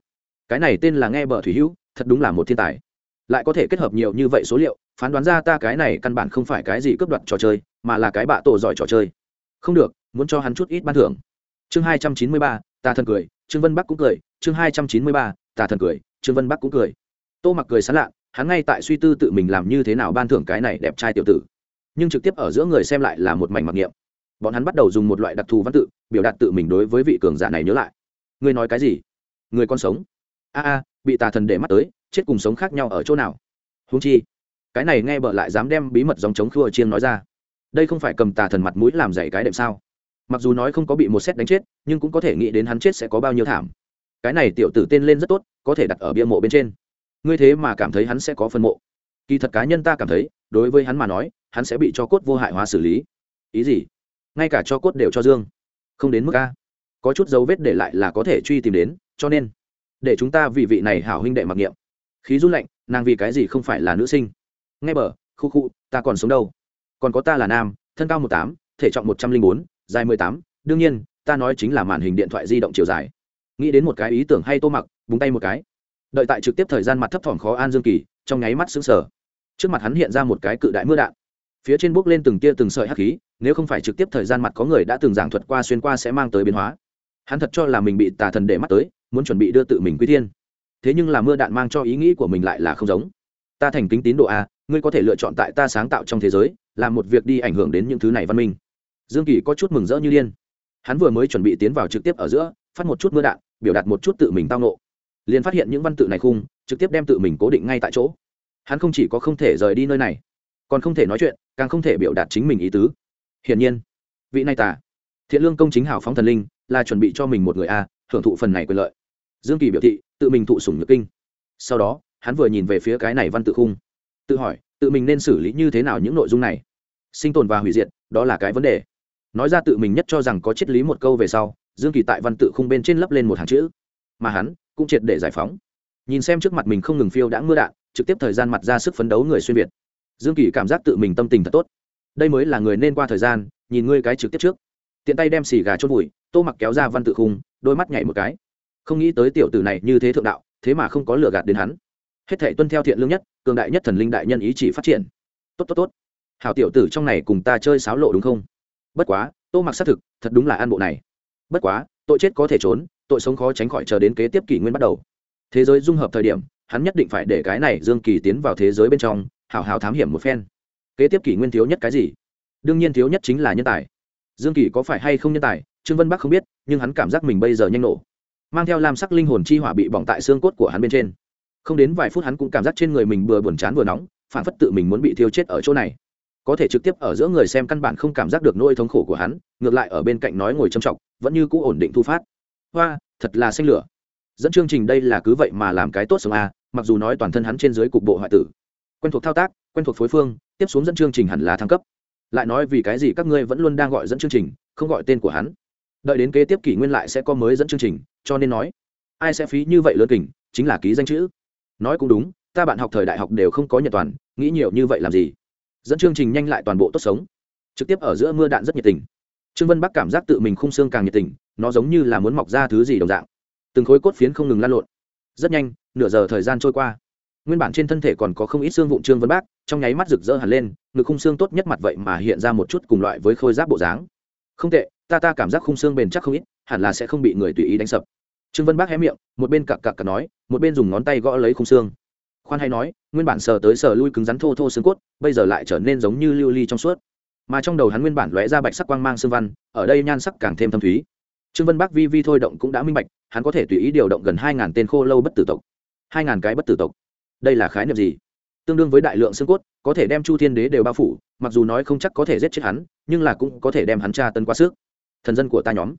Cái này tên là nghe bờ thủy hữu, thật đúng là một thiên tài. Lại có thể kết hợp nhiều như vậy số liệu phán đoán ra ta cái này căn bản không phải cái gì cướp đoạt trò chơi, mà là cái bạ tổ giỏi trò chơi. Không được, muốn cho hắn chút ít ban thưởng. Chương hai trăm chín mươi ba, ta thần cười. Trương vân bắc cũng cười. Chương hai trăm chín mươi ba, ta thần cười. Trương vân bắc cũng cười. Tô mặc cười sán lạ, hắn ngay tại suy tư tự mình làm như thế nào ban thưởng cái này đẹp trai tiểu tử. Nhưng trực tiếp ở giữa người xem lại là một mảnh mặc niệm. Bọn hắn bắt đầu dùng một loại đặc thù văn tự, biểu đạt tự mình đối với vị cường giả này nhớ lại. Ngươi nói cái gì? Người con sống. A a, bị tà thần để mắt tới, chết cùng sống khác nhau ở chỗ nào? Húng chi cái này nghe bợ lại dám đem bí mật dòng chống khua chiêng nói ra. Đây không phải cầm tà thần mặt mũi làm dạy cái đệm sao? Mặc dù nói không có bị một xét đánh chết, nhưng cũng có thể nghĩ đến hắn chết sẽ có bao nhiêu thảm. Cái này tiểu tử tên lên rất tốt, có thể đặt ở bia mộ bên trên. Ngươi thế mà cảm thấy hắn sẽ có phân mộ. Kỳ thật cá nhân ta cảm thấy, đối với hắn mà nói, hắn sẽ bị cho cốt vô hại hóa xử lý. Ý gì? Ngay cả cho cốt đều cho dương. Không đến mức a. Có chút dấu vết để lại là có thể truy tìm đến, cho nên, để chúng ta vì vị này hảo huynh đệ mặc niệm. Khí run lạnh, nàng vì cái gì không phải là nữ sinh? Nghe bờ, khu khu, ta còn sống đâu? Còn có ta là nam, thân cao một tám, thể trọng một trăm linh bốn, dài mười tám. Đương nhiên, ta nói chính là màn hình điện thoại di động chiều dài. Nghĩ đến một cái ý tưởng hay tô mặc, búng tay một cái. Đợi tại trực tiếp thời gian mặt thấp thỏm khó an dương kỳ, trong nháy mắt xứng sở trước mặt hắn hiện ra một cái cự đại mưa đạn. Phía trên bước lên từng tia từng sợi hắc khí, nếu không phải trực tiếp thời gian mặt có người đã từng giảng thuật qua xuyên qua sẽ mang tới biến hóa. Hắn thật cho là mình bị tà thần để mắt tới, muốn chuẩn bị đưa tự mình quy thiên. Thế nhưng là mưa đạn mang cho ý nghĩ của mình lại là không giống. Ta thành kính tín độ a ngươi có thể lựa chọn tại ta sáng tạo trong thế giới, làm một việc đi ảnh hưởng đến những thứ này văn minh. Dương kỳ có chút mừng rỡ như điên. Hắn vừa mới chuẩn bị tiến vào trực tiếp ở giữa, phát một chút mưa đạn, biểu đạt một chút tự mình tao nộ. Liền phát hiện những văn tự này khung, trực tiếp đem tự mình cố định ngay tại chỗ. Hắn không chỉ có không thể rời đi nơi này, còn không thể nói chuyện, càng không thể biểu đạt chính mình ý tứ. Hiển nhiên, vị này tả thiện lương công chính hào phóng thần linh, là chuẩn bị cho mình một người a, hưởng thụ phần này quyền lợi. Dương kỳ biểu thị, tự mình thụ sủng nhược kinh. Sau đó, hắn vừa nhìn về phía cái này văn tự khung tự hỏi, tự mình nên xử lý như thế nào những nội dung này? Sinh tồn và hủy diệt, đó là cái vấn đề. Nói ra tự mình nhất cho rằng có triết lý một câu về sau, dương kỳ tại văn tự khung bên trên lấp lên một hàng chữ. Mà hắn, cũng triệt để giải phóng. Nhìn xem trước mặt mình không ngừng phiêu đã mưa đạn, trực tiếp thời gian mặt ra sức phấn đấu người xuyên việt. Dương kỳ cảm giác tự mình tâm tình thật tốt. Đây mới là người nên qua thời gian, nhìn ngươi cái trực tiếp trước. Tiện tay đem xì gà chốt bụi tô mặc kéo ra văn tự khung, đôi mắt nhảy một cái. Không nghĩ tới tiểu tử này như thế thượng đạo, thế mà không có lừa gạt đến hắn hết thể tuân theo thiện lương nhất, cường đại nhất thần linh đại nhân ý chỉ phát triển. Tốt tốt tốt. Hảo tiểu tử trong này cùng ta chơi sáo lộ đúng không? Bất quá, tô mặc xác thực, thật đúng là an bộ này. Bất quá, tội chết có thể trốn, tội sống khó tránh khỏi chờ đến kế tiếp kỷ nguyên bắt đầu. Thế giới dung hợp thời điểm, hắn nhất định phải để cái này dương kỳ tiến vào thế giới bên trong hào hào thám hiểm một phen. Kế tiếp kỷ nguyên thiếu nhất cái gì? Đương nhiên thiếu nhất chính là nhân tài. Dương kỳ có phải hay không nhân tài, trương vân bắc không biết, nhưng hắn cảm giác mình bây giờ nhanh nổ. Mang theo lam sắc linh hồn chi hỏa bị bỏng tại xương cốt của hắn bên trên không đến vài phút hắn cũng cảm giác trên người mình vừa buồn chán vừa nóng phản phất tự mình muốn bị thiêu chết ở chỗ này. Có thể trực tiếp ở giữa người xem căn bản không cảm giác được nỗi thống khổ của hắn, ngược lại ở bên cạnh nói ngồi trầm trọng vẫn như cũ ổn định thu phát. Hoa, thật là xanh lửa. Dẫn chương trình đây là cứ vậy mà làm cái tốt sống a, mặc dù nói toàn thân hắn trên dưới cục bộ hoại tử. Quen thuộc thao tác, quen thuộc phối phương, tiếp xuống dẫn chương trình hẳn là thăng cấp. Lại nói vì cái gì các ngươi vẫn luôn đang gọi dẫn chương trình, không gọi tên của hắn. Đợi đến kế tiếp kỷ nguyên lại sẽ có mới dẫn chương trình, cho nên nói, ai sẽ phí như vậy lớn kình chính là ký danh chữ nói cũng đúng, ta bạn học thời đại học đều không có nhật toàn, nghĩ nhiều như vậy làm gì? Dẫn chương trình nhanh lại toàn bộ tốt sống. Trực tiếp ở giữa mưa đạn rất nhiệt tình. Trương vân bắc cảm giác tự mình khung xương càng nhiệt tình, nó giống như là muốn mọc ra thứ gì đồng dạng. Từng khối cốt phiến không ngừng lan lộn. Rất nhanh, nửa giờ thời gian trôi qua. Nguyên bản trên thân thể còn có không ít xương vụn trương vân bác trong nháy mắt rực rỡ hẳn lên, ngực khung xương tốt nhất mặt vậy mà hiện ra một chút cùng loại với khôi giáp bộ dáng. Không tệ, ta ta cảm giác khung xương bền chắc không ít, hẳn là sẽ không bị người tùy ý đánh sập trương vân bác hé miệng, một bên cặp cặp cặp nói, một bên dùng ngón tay gõ lấy khung xương. Khoan hay nói, nguyên bản sờ tới sờ lui cứng rắn thô thô xương cốt, bây giờ lại trở nên giống như lưu ly trong suốt. Mà trong đầu hắn nguyên bản lóe ra bạch sắc quang mang xương văn, ở đây nhan sắc càng thêm thâm thúy. Trương vân bắc vi vi thôi động cũng đã minh bạch, hắn có thể tùy ý điều động gần hai ngàn tên khô lâu bất tử tộc. Hai ngàn cái bất tử tộc. Đây là khái niệm gì? Tương đương với đại lượng xương cốt, có thể đem chu thiên đế đều bao phủ, mặc dù nói không chắc có thể giết chết hắn, nhưng là cũng có thể đem hắn tra tân quá sức. Thần dân của ta nhóm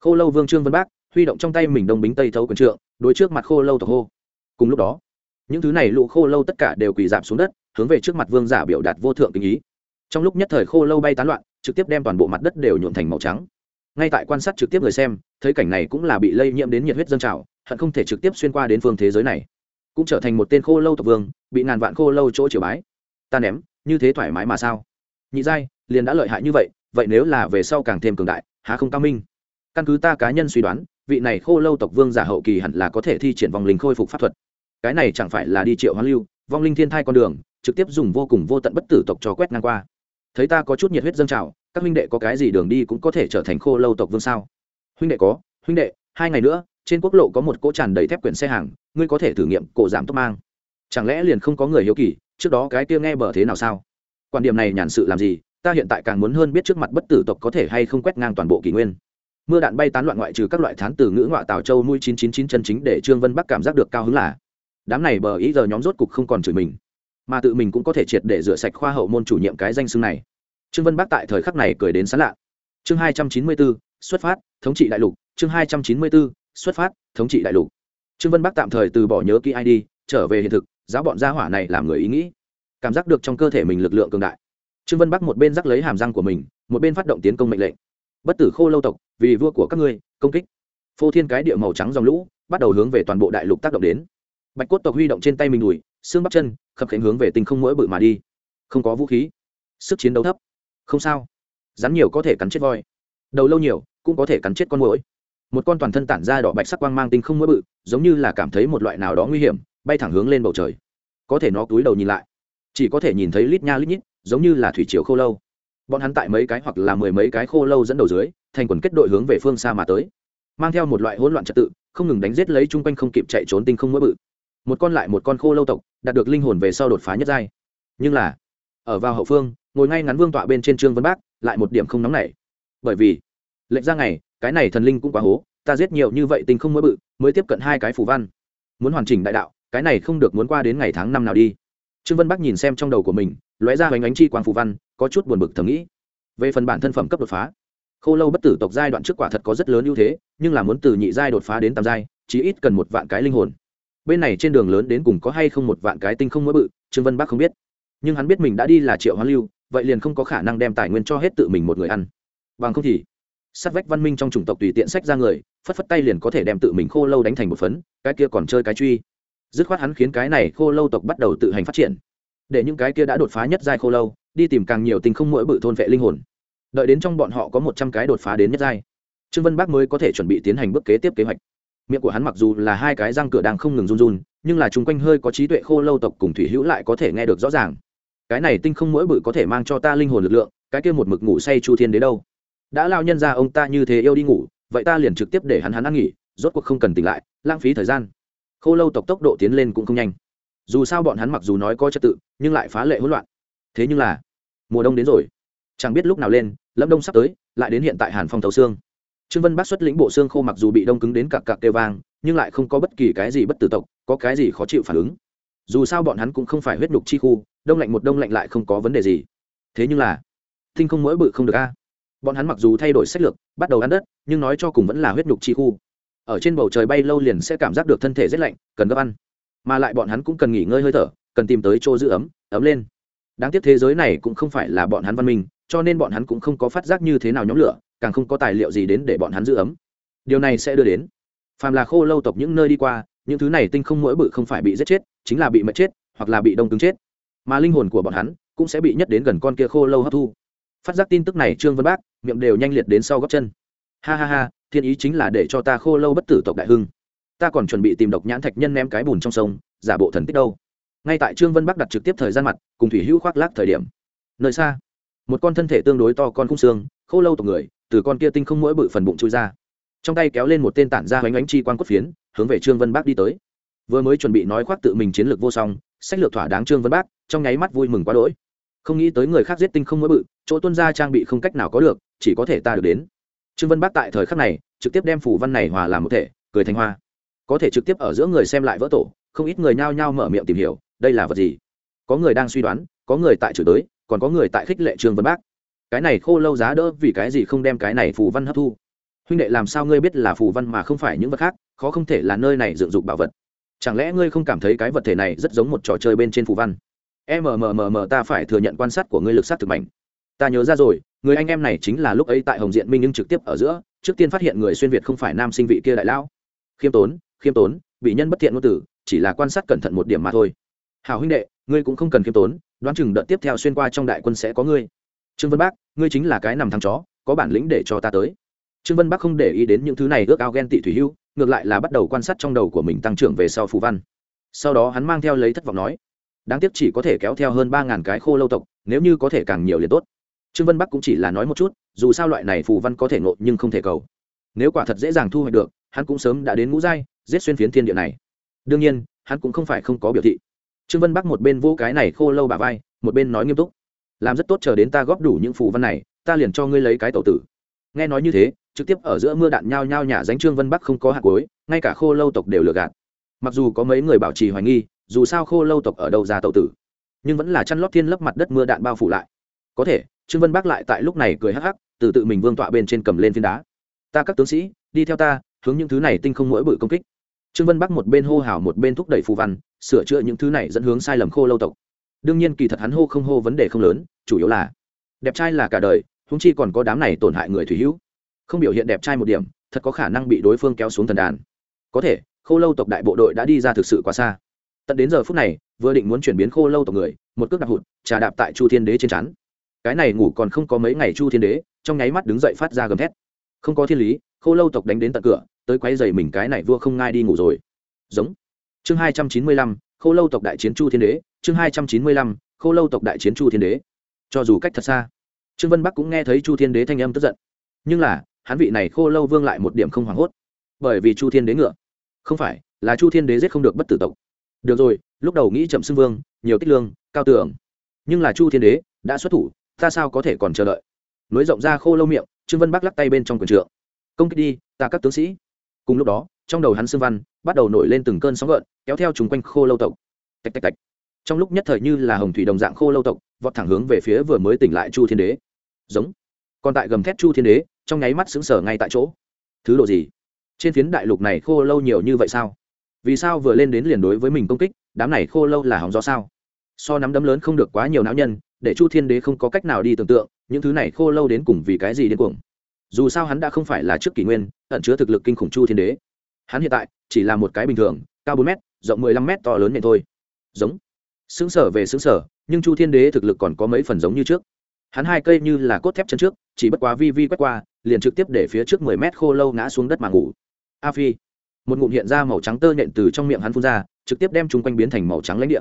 khô lâu vương trương vân bác, huy động trong tay mình đông bính tây thấu quần trượng, đối trước mặt khô lâu tộc hô. Cùng lúc đó, những thứ này lũ khô lâu tất cả đều quỳ giảm xuống đất, hướng về trước mặt vương giả biểu đạt vô thượng kinh ý. Trong lúc nhất thời khô lâu bay tán loạn, trực tiếp đem toàn bộ mặt đất đều nhuộm thành màu trắng. Ngay tại quan sát trực tiếp người xem, thấy cảnh này cũng là bị lây nhiễm đến nhiệt huyết dân trào, hận không thể trực tiếp xuyên qua đến phương thế giới này. Cũng trở thành một tên khô lâu tộc vương, bị ngàn vạn khô lâu chỗ chiều bái. Ta ném, như thế thoải mái mà sao? Nhị giai, liền đã lợi hại như vậy vậy nếu là về sau càng thêm cường đại, há không cao minh? Căn cứ ta cá nhân suy đoán, vị này khô lâu tộc vương giả hậu kỳ hẳn là có thể thi triển vòng linh khôi phục pháp thuật. Cái này chẳng phải là đi triệu hoán lưu, vong linh thiên thai con đường, trực tiếp dùng vô cùng vô tận bất tử tộc cho quét ngang qua. Thấy ta có chút nhiệt huyết dâng trào, các huynh đệ có cái gì đường đi cũng có thể trở thành khô lâu tộc vương sao? Huynh đệ có, huynh đệ, hai ngày nữa, trên quốc lộ có một cỗ tràn đầy thép quyển xe hàng, ngươi có thể thử nghiệm cổ giảm tốc mang. Chẳng lẽ liền không có người hiếu kỳ, trước đó cái kia nghe bờ thế nào sao? Quan điểm này nhàn sự làm gì, ta hiện tại càng muốn hơn biết trước mặt bất tử tộc có thể hay không quét ngang toàn bộ kỷ nguyên mưa đạn bay tán loạn ngoại trừ các loại thán từ ngữ ngoại tào châu nuôi chín chín chín chân chính để trương vân bắc cảm giác được cao hứng là, đám này bờ ý giờ nhóm rốt cục không còn chửi mình, mà tự mình cũng có thể triệt để rửa sạch khoa hậu môn chủ nhiệm cái danh xưng này. Trương vân bắc tại thời khắc này cười đến sán lạ. Chương hai trăm chín mươi bốn, xuất phát, thống trị đại lục. Chương hai trăm chín mươi bốn, xuất phát, thống trị đại lục. Trương vân bắc tạm thời từ bỏ nhớ kỹ id trở về hiện thực, giáo bọn gia hỏa này làm người ý nghĩ, cảm giác được trong cơ thể mình lực lượng cường đại. Trương vân bắc một bên rắc lấy hàm răng của mình, một bên phát động tiến công mệnh lệnh. Bất tử khô lâu tộc vì vua của các ngươi, công kích. Phô thiên cái địa màu trắng dòng lũ, bắt đầu hướng về toàn bộ đại lục tác động đến. Bạch cốt tộc huy động trên tay mình đùi, xương bắp chân, khập khánh hướng về tinh không mỗi bự mà đi. Không có vũ khí, sức chiến đấu thấp. Không sao. Rắn nhiều có thể cắn chết voi. Đầu lâu nhiều, cũng có thể cắn chết con mũi một con toàn thân tản ra đỏ bạch sắc quang mang tinh không mũi bự, giống như là cảm thấy một loại nào đó nguy hiểm, bay thẳng hướng lên bầu trời. Có thể nó túi đầu nhìn lại. Chỉ có thể nhìn thấy lít nha lít nhít, giống như là thủy triều khô lâu bọn hắn tại mấy cái hoặc là mười mấy cái khô lâu dẫn đầu dưới, thành quần kết đội hướng về phương xa mà tới. Mang theo một loại hỗn loạn trật tự, không ngừng đánh giết lấy chung quanh không kịp chạy trốn tinh không mũi bự. Một con lại một con khô lâu tộc, đạt được linh hồn về sau đột phá nhất giai. Nhưng là, ở vào hậu phương, ngồi ngay ngắn vương tọa bên trên trương vân bác, lại một điểm không nóng nảy. Bởi vì lệnh ra ngày, cái này thần linh cũng quá hố, ta giết nhiều như vậy tinh không mới bự, mới tiếp cận hai cái phủ văn. Muốn hoàn chỉnh đại đạo, cái này không được muốn qua đến ngày tháng năm nào đi. Trương vân bắc nhìn xem trong đầu của mình lóe ra hoành ánh chi quang phù văn, có chút buồn bực thầm nghĩ. Về phần bản thân phẩm cấp đột phá, khô lâu bất tử tộc giai đoạn trước quả thật có rất lớn ưu thế, nhưng là muốn từ nhị giai đột phá đến tam giai chí ít cần một vạn cái linh hồn. Bên này trên đường lớn đến cùng có hay không một vạn cái tinh không mỗi bự, trương vân bắc không biết. Nhưng hắn biết mình đã đi là triệu hóa lưu, vậy liền không có khả năng đem tài nguyên cho hết tự mình một người ăn. Bằng không thì, sát vách văn minh trong chủng tộc tùy tiện sách ra người, phất phất tay liền có thể đem tự mình khô lâu đánh thành một phấn, cái kia còn chơi cái truy. Dứt khoát hắn khiến cái này khô lâu tộc bắt đầu tự hành phát triển để những cái kia đã đột phá nhất giai khô lâu, đi tìm càng nhiều tình không mỗi bự thôn vệ linh hồn. Đợi đến trong bọn họ có một trăm cái đột phá đến nhất giai, trương vân bác mới có thể chuẩn bị tiến hành bước kế tiếp kế hoạch. Miệng của hắn mặc dù là hai cái răng cửa đang không ngừng run run, nhưng là chung quanh hơi có trí tuệ khô lâu tộc cùng thủy hữu lại có thể nghe được rõ ràng. Cái này tinh không mỗi bự có thể mang cho ta linh hồn lực lượng, cái kia một mực ngủ say chu thiên đế đâu? Đã lao nhân ra ông ta như thế yêu đi ngủ, vậy ta liền trực tiếp để hắn hắn ăn nghỉ, rốt cuộc không cần tỉnh lại, lãng phí thời gian. Khô lâu tộc tốc độ tiến lên cũng không nhanh dù sao bọn hắn mặc dù nói có trật tự, nhưng lại phá lệ hỗn loạn. Thế nhưng là, mùa đông đến rồi. Chẳng biết lúc nào lên, lâm đông sắp tới, lại đến hiện tại hàn phong thấu xương. Trương vân bác xuất lĩnh bộ xương khô mặc dù bị đông cứng đến cặp cặp kêu vang, nhưng lại không có bất kỳ cái gì bất tử tộc, có cái gì khó chịu phản ứng. Dù sao bọn hắn cũng không phải huyết nhục chi khu, đông lạnh một đông lạnh lại không có vấn đề gì. Thế nhưng là tinh không mỗi bự không được a. Bọn hắn mặc dù thay đổi sách lược, bắt đầu ăn đất, nhưng nói cho cùng vẫn là huyết nhục chi khu. Ở trên bầu trời bay lâu liền sẽ cảm giác được thân thể rét lạnh, cần gấp ăn mà lại bọn hắn cũng cần nghỉ ngơi hơi thở, cần tìm tới chỗ giữ ấm ấm lên. Đáng tiếc thế giới này cũng không phải là bọn hắn văn minh, cho nên bọn hắn cũng không có phát giác như thế nào nhóm lửa, càng không có tài liệu gì đến để bọn hắn giữ ấm. Điều này sẽ đưa đến phàm là khô lâu tộc những nơi đi qua, những thứ này tinh không mỗi bự không phải bị giết chết, chính là bị mất chết, hoặc là bị đông cứng chết. Mà linh hồn của bọn hắn cũng sẽ bị nhất đến gần con kia khô lâu hấp thu. Phát giác tin tức này, trương vân bác miệng đều nhanh liệt đến sau góc chân. Ha ha ha, thiên ý chính là để cho ta khô lâu bất tử tộc đại hưng ta còn chuẩn bị tìm độc nhãn thạch nhân ném cái bùn trong sông, giả bộ thần tích đâu. Ngay tại trương vân bắc đặt trực tiếp thời gian mặt, cùng thủy hữu khoác lác thời điểm. Nơi xa, một con thân thể tương đối to con khung xương, khô lâu tộc người, từ con kia tinh không mỗi bự phần bụng chui ra. Trong tay kéo lên một tên tản ra hoánh ánh chi quan cốt phiến, hướng về trương vân bắc đi tới. Vừa mới chuẩn bị nói khoác tự mình chiến lược vô song, sách lược thỏa đáng trương vân bác trong nháy mắt vui mừng quá đỗi. Không nghĩ tới người khác giết tinh không mỗi bự, chỗ tuân ra trang bị không cách nào có được, chỉ có thể ta được đến. Trương vân bác tại thời khắc này, trực tiếp đem phủ văn này hòa làm một thể, cười thành hoa có thể trực tiếp ở giữa người xem lại vỡ tổ, không ít người nhao nhao mở miệng tìm hiểu, đây là vật gì? Có người đang suy đoán, có người tại chửi tới còn có người tại khích lệ trương vân bác. Cái này khô lâu giá đỡ vì cái gì không đem cái này phù văn hấp thu? Huynh đệ, làm sao ngươi biết là phù văn mà không phải những vật khác? Khó không thể là nơi này dựng dục bảo vật. Chẳng lẽ ngươi không cảm thấy cái vật thể này rất giống một trò chơi bên trên phù văn? Mmm ta phải thừa nhận quan sát của ngươi lực sát thực mạnh. Ta nhớ ra rồi, người anh em này chính là lúc ấy tại hồng diện minh nhưng trực tiếp ở giữa, trước tiên phát hiện người xuyên việt không phải nam sinh vị kia đại lão. Khiêm tốn khiêm tốn, bị nhân bất thiện ngôn tử chỉ là quan sát cẩn thận một điểm mà thôi. Hào huynh đệ, ngươi cũng không cần khiêm tốn, đoán chừng đợt tiếp theo xuyên qua trong đại quân sẽ có ngươi. Trương vân bác, ngươi chính là cái nằm thằng chó, có bản lĩnh để cho ta tới. Trương vân bác không để ý đến những thứ này ước ao ghen tị thủy hưu, ngược lại là bắt đầu quan sát trong đầu của mình tăng trưởng về sau phù văn. Sau đó hắn mang theo lấy thất vọng nói, đáng tiếc chỉ có thể kéo theo hơn ba ngàn cái khô lâu tộc, nếu như có thể càng nhiều liền tốt. Trương vân bắc cũng chỉ là nói một chút, dù sao loại này phù văn có thể nộ nhưng không thể cầu. Nếu quả thật dễ dàng thu hoạch được, hắn cũng sớm đã đến ngũ giai giết xuyên phiến thiên địa này. Đương nhiên, hắn cũng không phải không có biểu thị. Trương vân bắc một bên vô cái này khô lâu bà vai, một bên nói nghiêm túc. Làm rất tốt chờ đến ta góp đủ những phù văn này, ta liền cho ngươi lấy cái tổ tử. Nghe nói như thế, trực tiếp ở giữa mưa đạn nhao nhao nhả dánh trương vân bắc không có hạt cối ngay cả khô lâu tộc đều lừa gạt. Mặc dù có mấy người bảo trì hoài nghi, dù sao khô lâu tộc ở đâu ra tẩu tử. Nhưng vẫn là chăn lót thiên lấp mặt đất mưa đạn bao phủ lại. Có thể, trương vân bắc lại tại lúc này cười hắc hắc, từ tự mình vương tọa bên trên cầm lên viên đá. Ta các tướng sĩ, đi theo ta, hướng những thứ này tinh không mỗi bự công kích trương vân bắc một bên hô hào một bên thúc đẩy phù văn, sửa chữa những thứ này dẫn hướng sai lầm khô lâu tộc. Đương nhiên kỳ thật hắn hô không hô vấn đề không lớn, chủ yếu là đẹp trai là cả đời húng chi còn có đám này tổn hại người thủy hữu. Không biểu hiện đẹp trai một điểm, thật có khả năng bị đối phương kéo xuống thần đàn. Có thể, khô lâu tộc đại bộ đội đã đi ra thực sự quá xa. Tận đến giờ phút này, vừa định muốn chuyển biến khô lâu tộc người, một cước đạp hụt, trà đạp tại chu thiên đế trên chắn cái này ngủ còn không có mấy ngày chu thiên đế, trong nháy mắt đứng dậy phát ra gầm thét. Không có thiên lý, khô lâu tộc đánh đến tận cửa tới quấy rầy mình cái này vua không ngai đi ngủ rồi. Giống. Chương hai trăm chín mươi lăm khô lâu tộc đại chiến chu thiên đế. Chương hai trăm chín mươi lăm khô lâu tộc đại chiến chu thiên đế. Cho dù cách thật xa, trương vân bắc cũng nghe thấy chu thiên đế thanh âm tức giận. Nhưng là, hắn vị này khô lâu vương lại một điểm không hoảng hốt. Bởi vì chu thiên đế ngựa. Không phải, là chu thiên đế giết không được bất tử tộc. Được rồi, lúc đầu nghĩ chậm xưng vương, nhiều tích lương, cao tưởng nhưng là chu thiên đế đã xuất thủ, ta sao có thể còn chờ đợi? Nối rộng ra khô lâu miệng, trương vân bắc lắc tay bên trong quần trượng. Công kích đi, ta các tướng sĩ cùng lúc đó, trong đầu hắn xương văn bắt đầu nổi lên từng cơn sóng gợn, kéo theo chúng quanh khô lâu tộc. Tạch tạch tạch. Trong lúc nhất thời như là hồng thủy đồng dạng khô lâu tộc, vọt thẳng hướng về phía vừa mới tỉnh lại chu thiên đế. Giống. Còn tại gầm thét chu thiên đế, trong nháy mắt xứng sở ngay tại chỗ. Thứ độ gì? Trên phiến đại lục này khô lâu nhiều như vậy sao? Vì sao vừa lên đến liền đối với mình công kích, đám này khô lâu là hỏng do sao? So nắm đấm lớn không được quá nhiều não nhân, để chu thiên đế không có cách nào đi tưởng tượng, những thứ này khô lâu đến cùng vì cái gì đến cuồng dù sao hắn đã không phải là trước kỷ nguyên, ẩn chứa thực lực kinh khủng chu thiên đế. Hắn hiện tại chỉ là một cái bình thường, cao bốn m rộng mười lăm m to lớn này thôi. Giống. Xứng sở về xứng sở nhưng chu thiên đế thực lực còn có mấy phần giống như trước. Hắn hai cây như là cốt thép chân trước, chỉ bất quá vi vi quét qua, liền trực tiếp để phía trước mười mét khô lâu ngã xuống đất mà ngủ. A phi. Một ngụm hiện ra màu trắng tơ nhện từ trong miệng hắn phun ra, trực tiếp đem chung quanh biến thành màu trắng lãnh địa.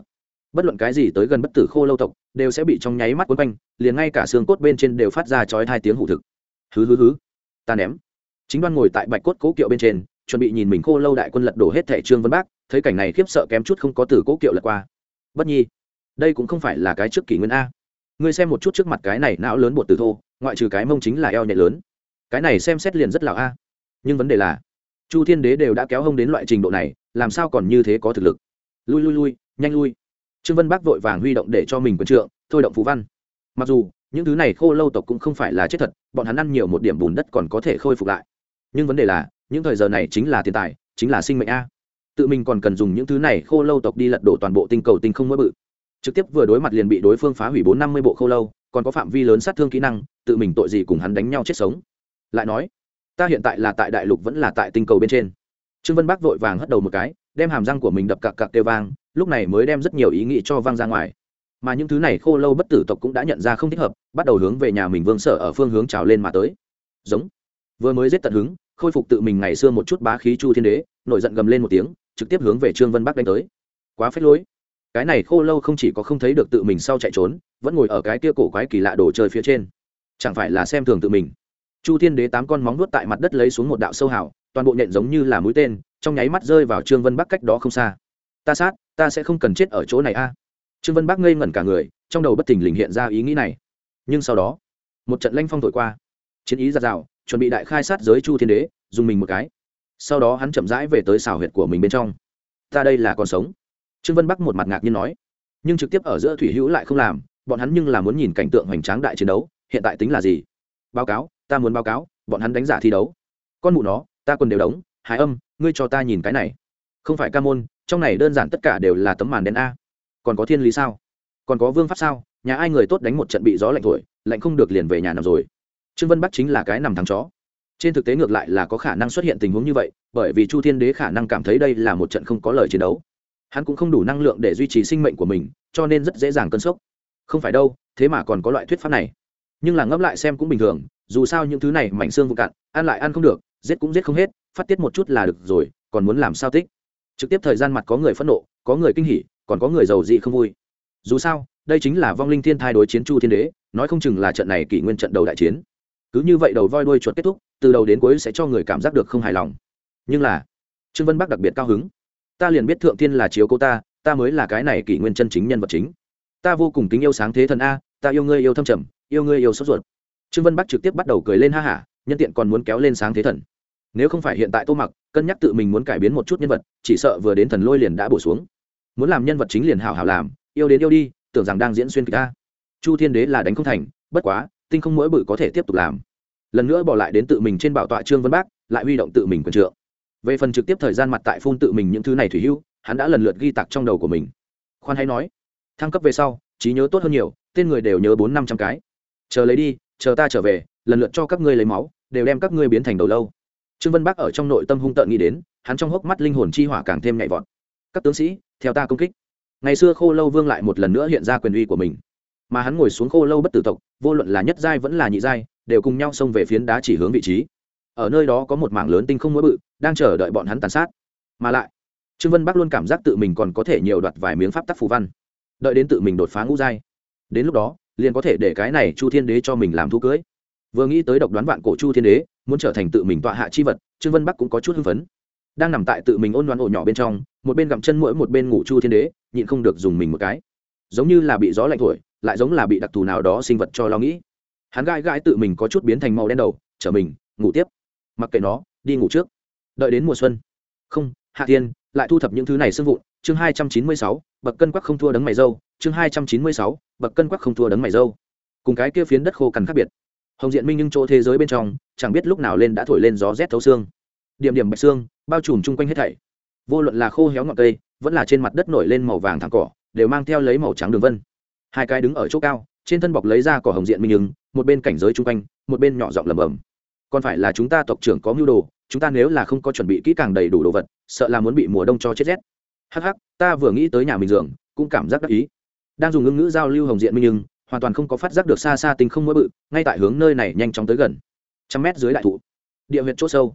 Bất luận cái gì tới gần bất tử khô lâu tộc, đều sẽ bị trong nháy mắt quấn quanh, liền ngay cả xương cốt bên trên đều phát ra chói hai tiếng hủ thực hứ hứ hứ. Ta ném. Chính đoan ngồi tại bạch cốt cố kiệu bên trên, chuẩn bị nhìn mình khô lâu đại quân lật đổ hết thẻ trương vân bác, thấy cảnh này khiếp sợ kém chút không có từ cố kiệu lật qua. Bất nhi, đây cũng không phải là cái trước kỷ nguyên a. Ngươi xem một chút trước mặt cái này não lớn bột từ thô, ngoại trừ cái mông chính là eo nhẹ lớn. Cái này xem xét liền rất là a. Nhưng vấn đề là, chu thiên đế đều đã kéo hông đến loại trình độ này, làm sao còn như thế có thực lực? Lui lui lui, nhanh lui. Trương vân bác vội vàng huy động để cho mình quân trượng, thôi động phú văn. Mặc dù những thứ này khô lâu tộc cũng không phải là chết thật, bọn hắn ăn nhiều một điểm bùn đất còn có thể khôi phục lại. Nhưng vấn đề là, những thời giờ này chính là tiền tài, chính là sinh mệnh a. Tự mình còn cần dùng những thứ này khô lâu tộc đi lật đổ toàn bộ tinh cầu tinh không mỗi bự. Trực tiếp vừa đối mặt liền bị đối phương phá hủy bốn năm mươi bộ khô lâu, còn có phạm vi lớn sát thương kỹ năng, tự mình tội gì cùng hắn đánh nhau chết sống. Lại nói, ta hiện tại là tại đại lục vẫn là tại tinh cầu bên trên. Trương vân bắc vội vàng hất đầu một cái, đem hàm răng của mình đập cặc cặc kêu vang, lúc này mới đem rất nhiều ý nghĩ cho vang ra ngoài mà những thứ này khô lâu bất tử tộc cũng đã nhận ra không thích hợp, bắt đầu hướng về nhà mình vương sở ở phương hướng trào lên mà tới. Giống. Vừa mới giết tận hứng, khôi phục tự mình ngày xưa một chút bá khí chu thiên đế, nổi giận gầm lên một tiếng, trực tiếp hướng về trương vân bắc đánh tới. Quá phết lối. Cái này khô lâu không chỉ có không thấy được tự mình sau chạy trốn, vẫn ngồi ở cái kia cổ quái kỳ lạ đồ chơi phía trên. Chẳng phải là xem thường tự mình. Chu thiên đế tám con móng nuốt tại mặt đất lấy xuống một đạo sâu hào, toàn bộ nhện giống như là mũi tên, trong nháy mắt rơi vào trương vân bắc cách đó không xa. Ta sát, ta sẽ không cần chết ở chỗ này a trương vân bắc ngây ngẩn cả người, trong đầu bất thình lình hiện ra ý nghĩ này. Nhưng sau đó, một trận lanh phong thổi qua. Chiến ý giặt rào, chuẩn bị đại khai sát giới chu thiên đế, dùng mình một cái. Sau đó hắn chậm rãi về tới xào huyệt của mình bên trong. Ta đây là còn sống. Trương vân bắc một mặt ngạc nhiên nói. Nhưng trực tiếp ở giữa thủy hữu lại không làm, bọn hắn nhưng là muốn nhìn cảnh tượng hoành tráng đại chiến đấu, hiện tại tính là gì? Báo cáo, ta muốn báo cáo, bọn hắn đánh giả thi đấu. Con mụ nó, ta quần đều đóng hải âm, ngươi cho ta nhìn cái này. Không phải ca môn, trong này đơn giản tất cả đều là tấm màn đen a còn có thiên lý sao? Còn có vương pháp sao? Nhà ai người tốt đánh một trận bị gió lạnh thổi, lạnh không được liền về nhà nằm rồi. Trương vân bắc chính là cái nằm thắng chó. Trên thực tế ngược lại là có khả năng xuất hiện tình huống như vậy, bởi vì chu thiên đế khả năng cảm thấy đây là một trận không có lời chiến đấu. Hắn cũng không đủ năng lượng để duy trì sinh mệnh của mình, cho nên rất dễ dàng cơn sốc. Không phải đâu, thế mà còn có loại thuyết pháp này. Nhưng là ngẫm lại xem cũng bình thường, dù sao những thứ này mảnh xương vụ cạn, ăn lại ăn không được, giết cũng giết không hết, phát tiết một chút là được rồi, còn muốn làm sao tích? Trực tiếp thời gian mặt có người phẫn nộ, có người kinh hỉ còn có người giàu dị không vui. Dù sao, đây chính là vong linh thiên thai đối chiến chu thiên đế, nói không chừng là trận này kỷ nguyên trận đầu đại chiến. Cứ như vậy đầu voi đuôi chuột kết thúc, từ đầu đến cuối sẽ cho người cảm giác được không hài lòng. Nhưng là, trương vân bắc đặc biệt cao hứng. Ta liền biết thượng thiên là chiếu cô ta ta mới là cái này kỷ nguyên chân chính nhân vật chính. Ta vô cùng kính yêu sáng thế thần a, ta yêu ngươi yêu thâm trầm, yêu ngươi yêu sốt ruột. Trương vân bắc trực tiếp bắt đầu cười lên ha hả, nhân tiện còn muốn kéo lên sáng thế thần. Nếu không phải hiện tại tô mặc, cân nhắc tự mình muốn cải biến một chút nhân vật, chỉ sợ vừa đến thần lôi liền đã bổ xuống muốn làm nhân vật chính liền hảo hảo làm, yêu đến yêu đi, tưởng rằng đang diễn xuyên kịch ta chu thiên đế là đánh không thành, bất quá, tinh không mỗi bự có thể tiếp tục làm. Lần nữa bỏ lại đến tự mình trên bảo tọa trương vân bác, lại huy động tự mình quần trượng. Về phần trực tiếp thời gian mặt tại phun tự mình những thứ này thủy hưu, hắn đã lần lượt ghi tặc trong đầu của mình. Khoan hay nói, thăng cấp về sau, trí nhớ tốt hơn nhiều, tên người đều nhớ bốn năm trăm cái. Chờ lấy đi, chờ ta trở về, lần lượt cho các ngươi lấy máu, đều đem các ngươi biến thành đầu lâu. Trương vân bắc ở trong nội tâm hung tợn nghĩ đến, hắn trong hốc mắt linh hồn chi hỏa càng thêm nhạy vọt. Các tướng sĩ theo ta công kích. Ngày xưa khô lâu vương lại một lần nữa hiện ra quyền uy của mình. Mà hắn ngồi xuống khô lâu bất tử tộc, vô luận là nhất giai vẫn là nhị giai, đều cùng nhau xông về phiến đá chỉ hướng vị trí. Ở nơi đó có một mảng lớn tinh không mỗi bự, đang chờ đợi bọn hắn tàn sát. Mà lại, trương vân bắc luôn cảm giác tự mình còn có thể nhiều đoạt vài miếng pháp tắc phù văn. Đợi đến tự mình đột phá ngũ giai, đến lúc đó, liền có thể để cái này chu thiên đế cho mình làm thú cưới. Vừa nghĩ tới độc đoán vạn cổ chu thiên đế, muốn trở thành tự mình tọa hạ chi vật, trương vân bắc cũng có chút hưng phấn đang nằm tại tự mình ôn đoán ổ nhỏ bên trong một bên gặm chân mũi, một bên ngủ chu thiên đế nhịn không được dùng mình một cái. Giống như là bị gió lạnh thổi lại giống là bị đặc thù nào đó sinh vật cho lo nghĩ. Hắn gai gai tự mình có chút biến thành màu đen đầu chở mình ngủ tiếp. Mặc kệ nó đi ngủ trước. Đợi đến mùa xuân. Không hạ thiên lại thu thập những thứ này sưng vụn. Chương hai trăm chín mươi sáu bậc cân quắc không thua đấng mày dâu. Chương hai trăm chín mươi sáu bậc cân quắc không thua đấng mày dâu. Cùng cái kia phiến đất khô cằn khác biệt. Hồng diện minh nhưng chỗ thế giới bên trong chẳng biết lúc nào lên đã thổi lên gió rét thấu xương. Điểm điểm bạch xương bao trùm chung quanh hết thảy. Vô luận là khô héo ngọn cây, vẫn là trên mặt đất nổi lên màu vàng thẳng cỏ, đều mang theo lấy màu trắng đường vân. Hai cái đứng ở chỗ cao, trên thân bọc lấy ra cỏ hồng diện minh ứng một bên cảnh giới chung quanh, một bên nhỏ giọng lầm bầm còn phải là chúng ta tộc trưởng có mưu đồ, chúng ta nếu là không có chuẩn bị kỹ càng đầy đủ đồ vật, sợ là muốn bị mùa đông cho chết rét. Hắc hắc, ta vừa nghĩ tới nhà mình giường, cũng cảm giác đắc ý. Đang dùng ngưng ngữ giao lưu hồng diện minh nhưng hoàn toàn không có phát giác được xa xa tinh không mỗi bự, ngay tại hướng nơi này nhanh chóng tới gần. Trăm mét dưới đại thụ. Địa huyện chỗ sâu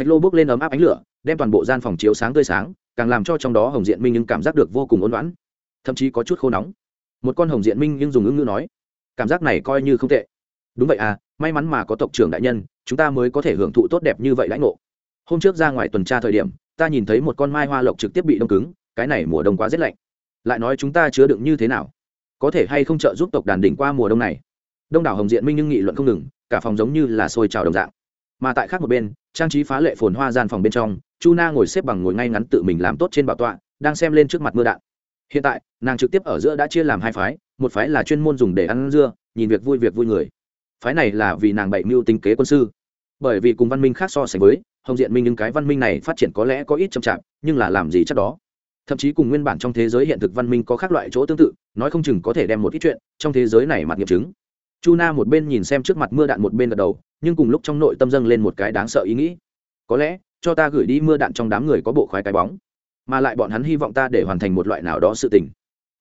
thạch lô bước lên ấm áp ánh lửa, đem toàn bộ gian phòng chiếu sáng tươi sáng, càng làm cho trong đó hồng diện minh nhưng cảm giác được vô cùng ôn loãn thậm chí có chút khô nóng. Một con hồng diện minh nhưng dùng ngữ ngữ nói, cảm giác này coi như không tệ. Đúng vậy à may mắn mà có tộc trưởng đại nhân, chúng ta mới có thể hưởng thụ tốt đẹp như vậy lãnh ngộ. Hôm trước ra ngoài tuần tra thời điểm, ta nhìn thấy một con mai hoa lộc trực tiếp bị đông cứng, cái này mùa đông quá rét lạnh. Lại nói chúng ta chứa đựng như thế nào? Có thể hay không trợ giúp tộc đàn đỉnh qua mùa đông này? Đông đảo hồng diện minh nhưng nghị luận không ngừng, cả phòng giống như là sôi trào đồng dạng. Mà tại khác một bên trang trí phá lệ phồn hoa gian phòng bên trong, chu na ngồi xếp bằng ngồi ngay ngắn tự mình làm tốt trên bảo tọa, đang xem lên trước mặt mưa đạn. Hiện tại, nàng trực tiếp ở giữa đã chia làm hai phái, một phái là chuyên môn dùng để ăn dưa, nhìn việc vui việc vui người. Phái này là vì nàng bậy mưu tính kế quân sư. Bởi vì cùng văn minh khác so sánh với, hồng diện minh những cái văn minh này phát triển có lẽ có ít chậm chạp, nhưng là làm gì chắc đó. Thậm chí cùng nguyên bản trong thế giới hiện thực văn minh có khác loại chỗ tương tự, nói không chừng có thể đem một ít chuyện trong thế giới này mặt nghiệm chứng chu na một bên nhìn xem trước mặt mưa đạn một bên gật đầu, nhưng cùng lúc trong nội tâm dâng lên một cái đáng sợ ý nghĩ. Có lẽ, cho ta gửi đi mưa đạn trong đám người có bộ khoái cái bóng, mà lại bọn hắn hy vọng ta để hoàn thành một loại nào đó sự tình.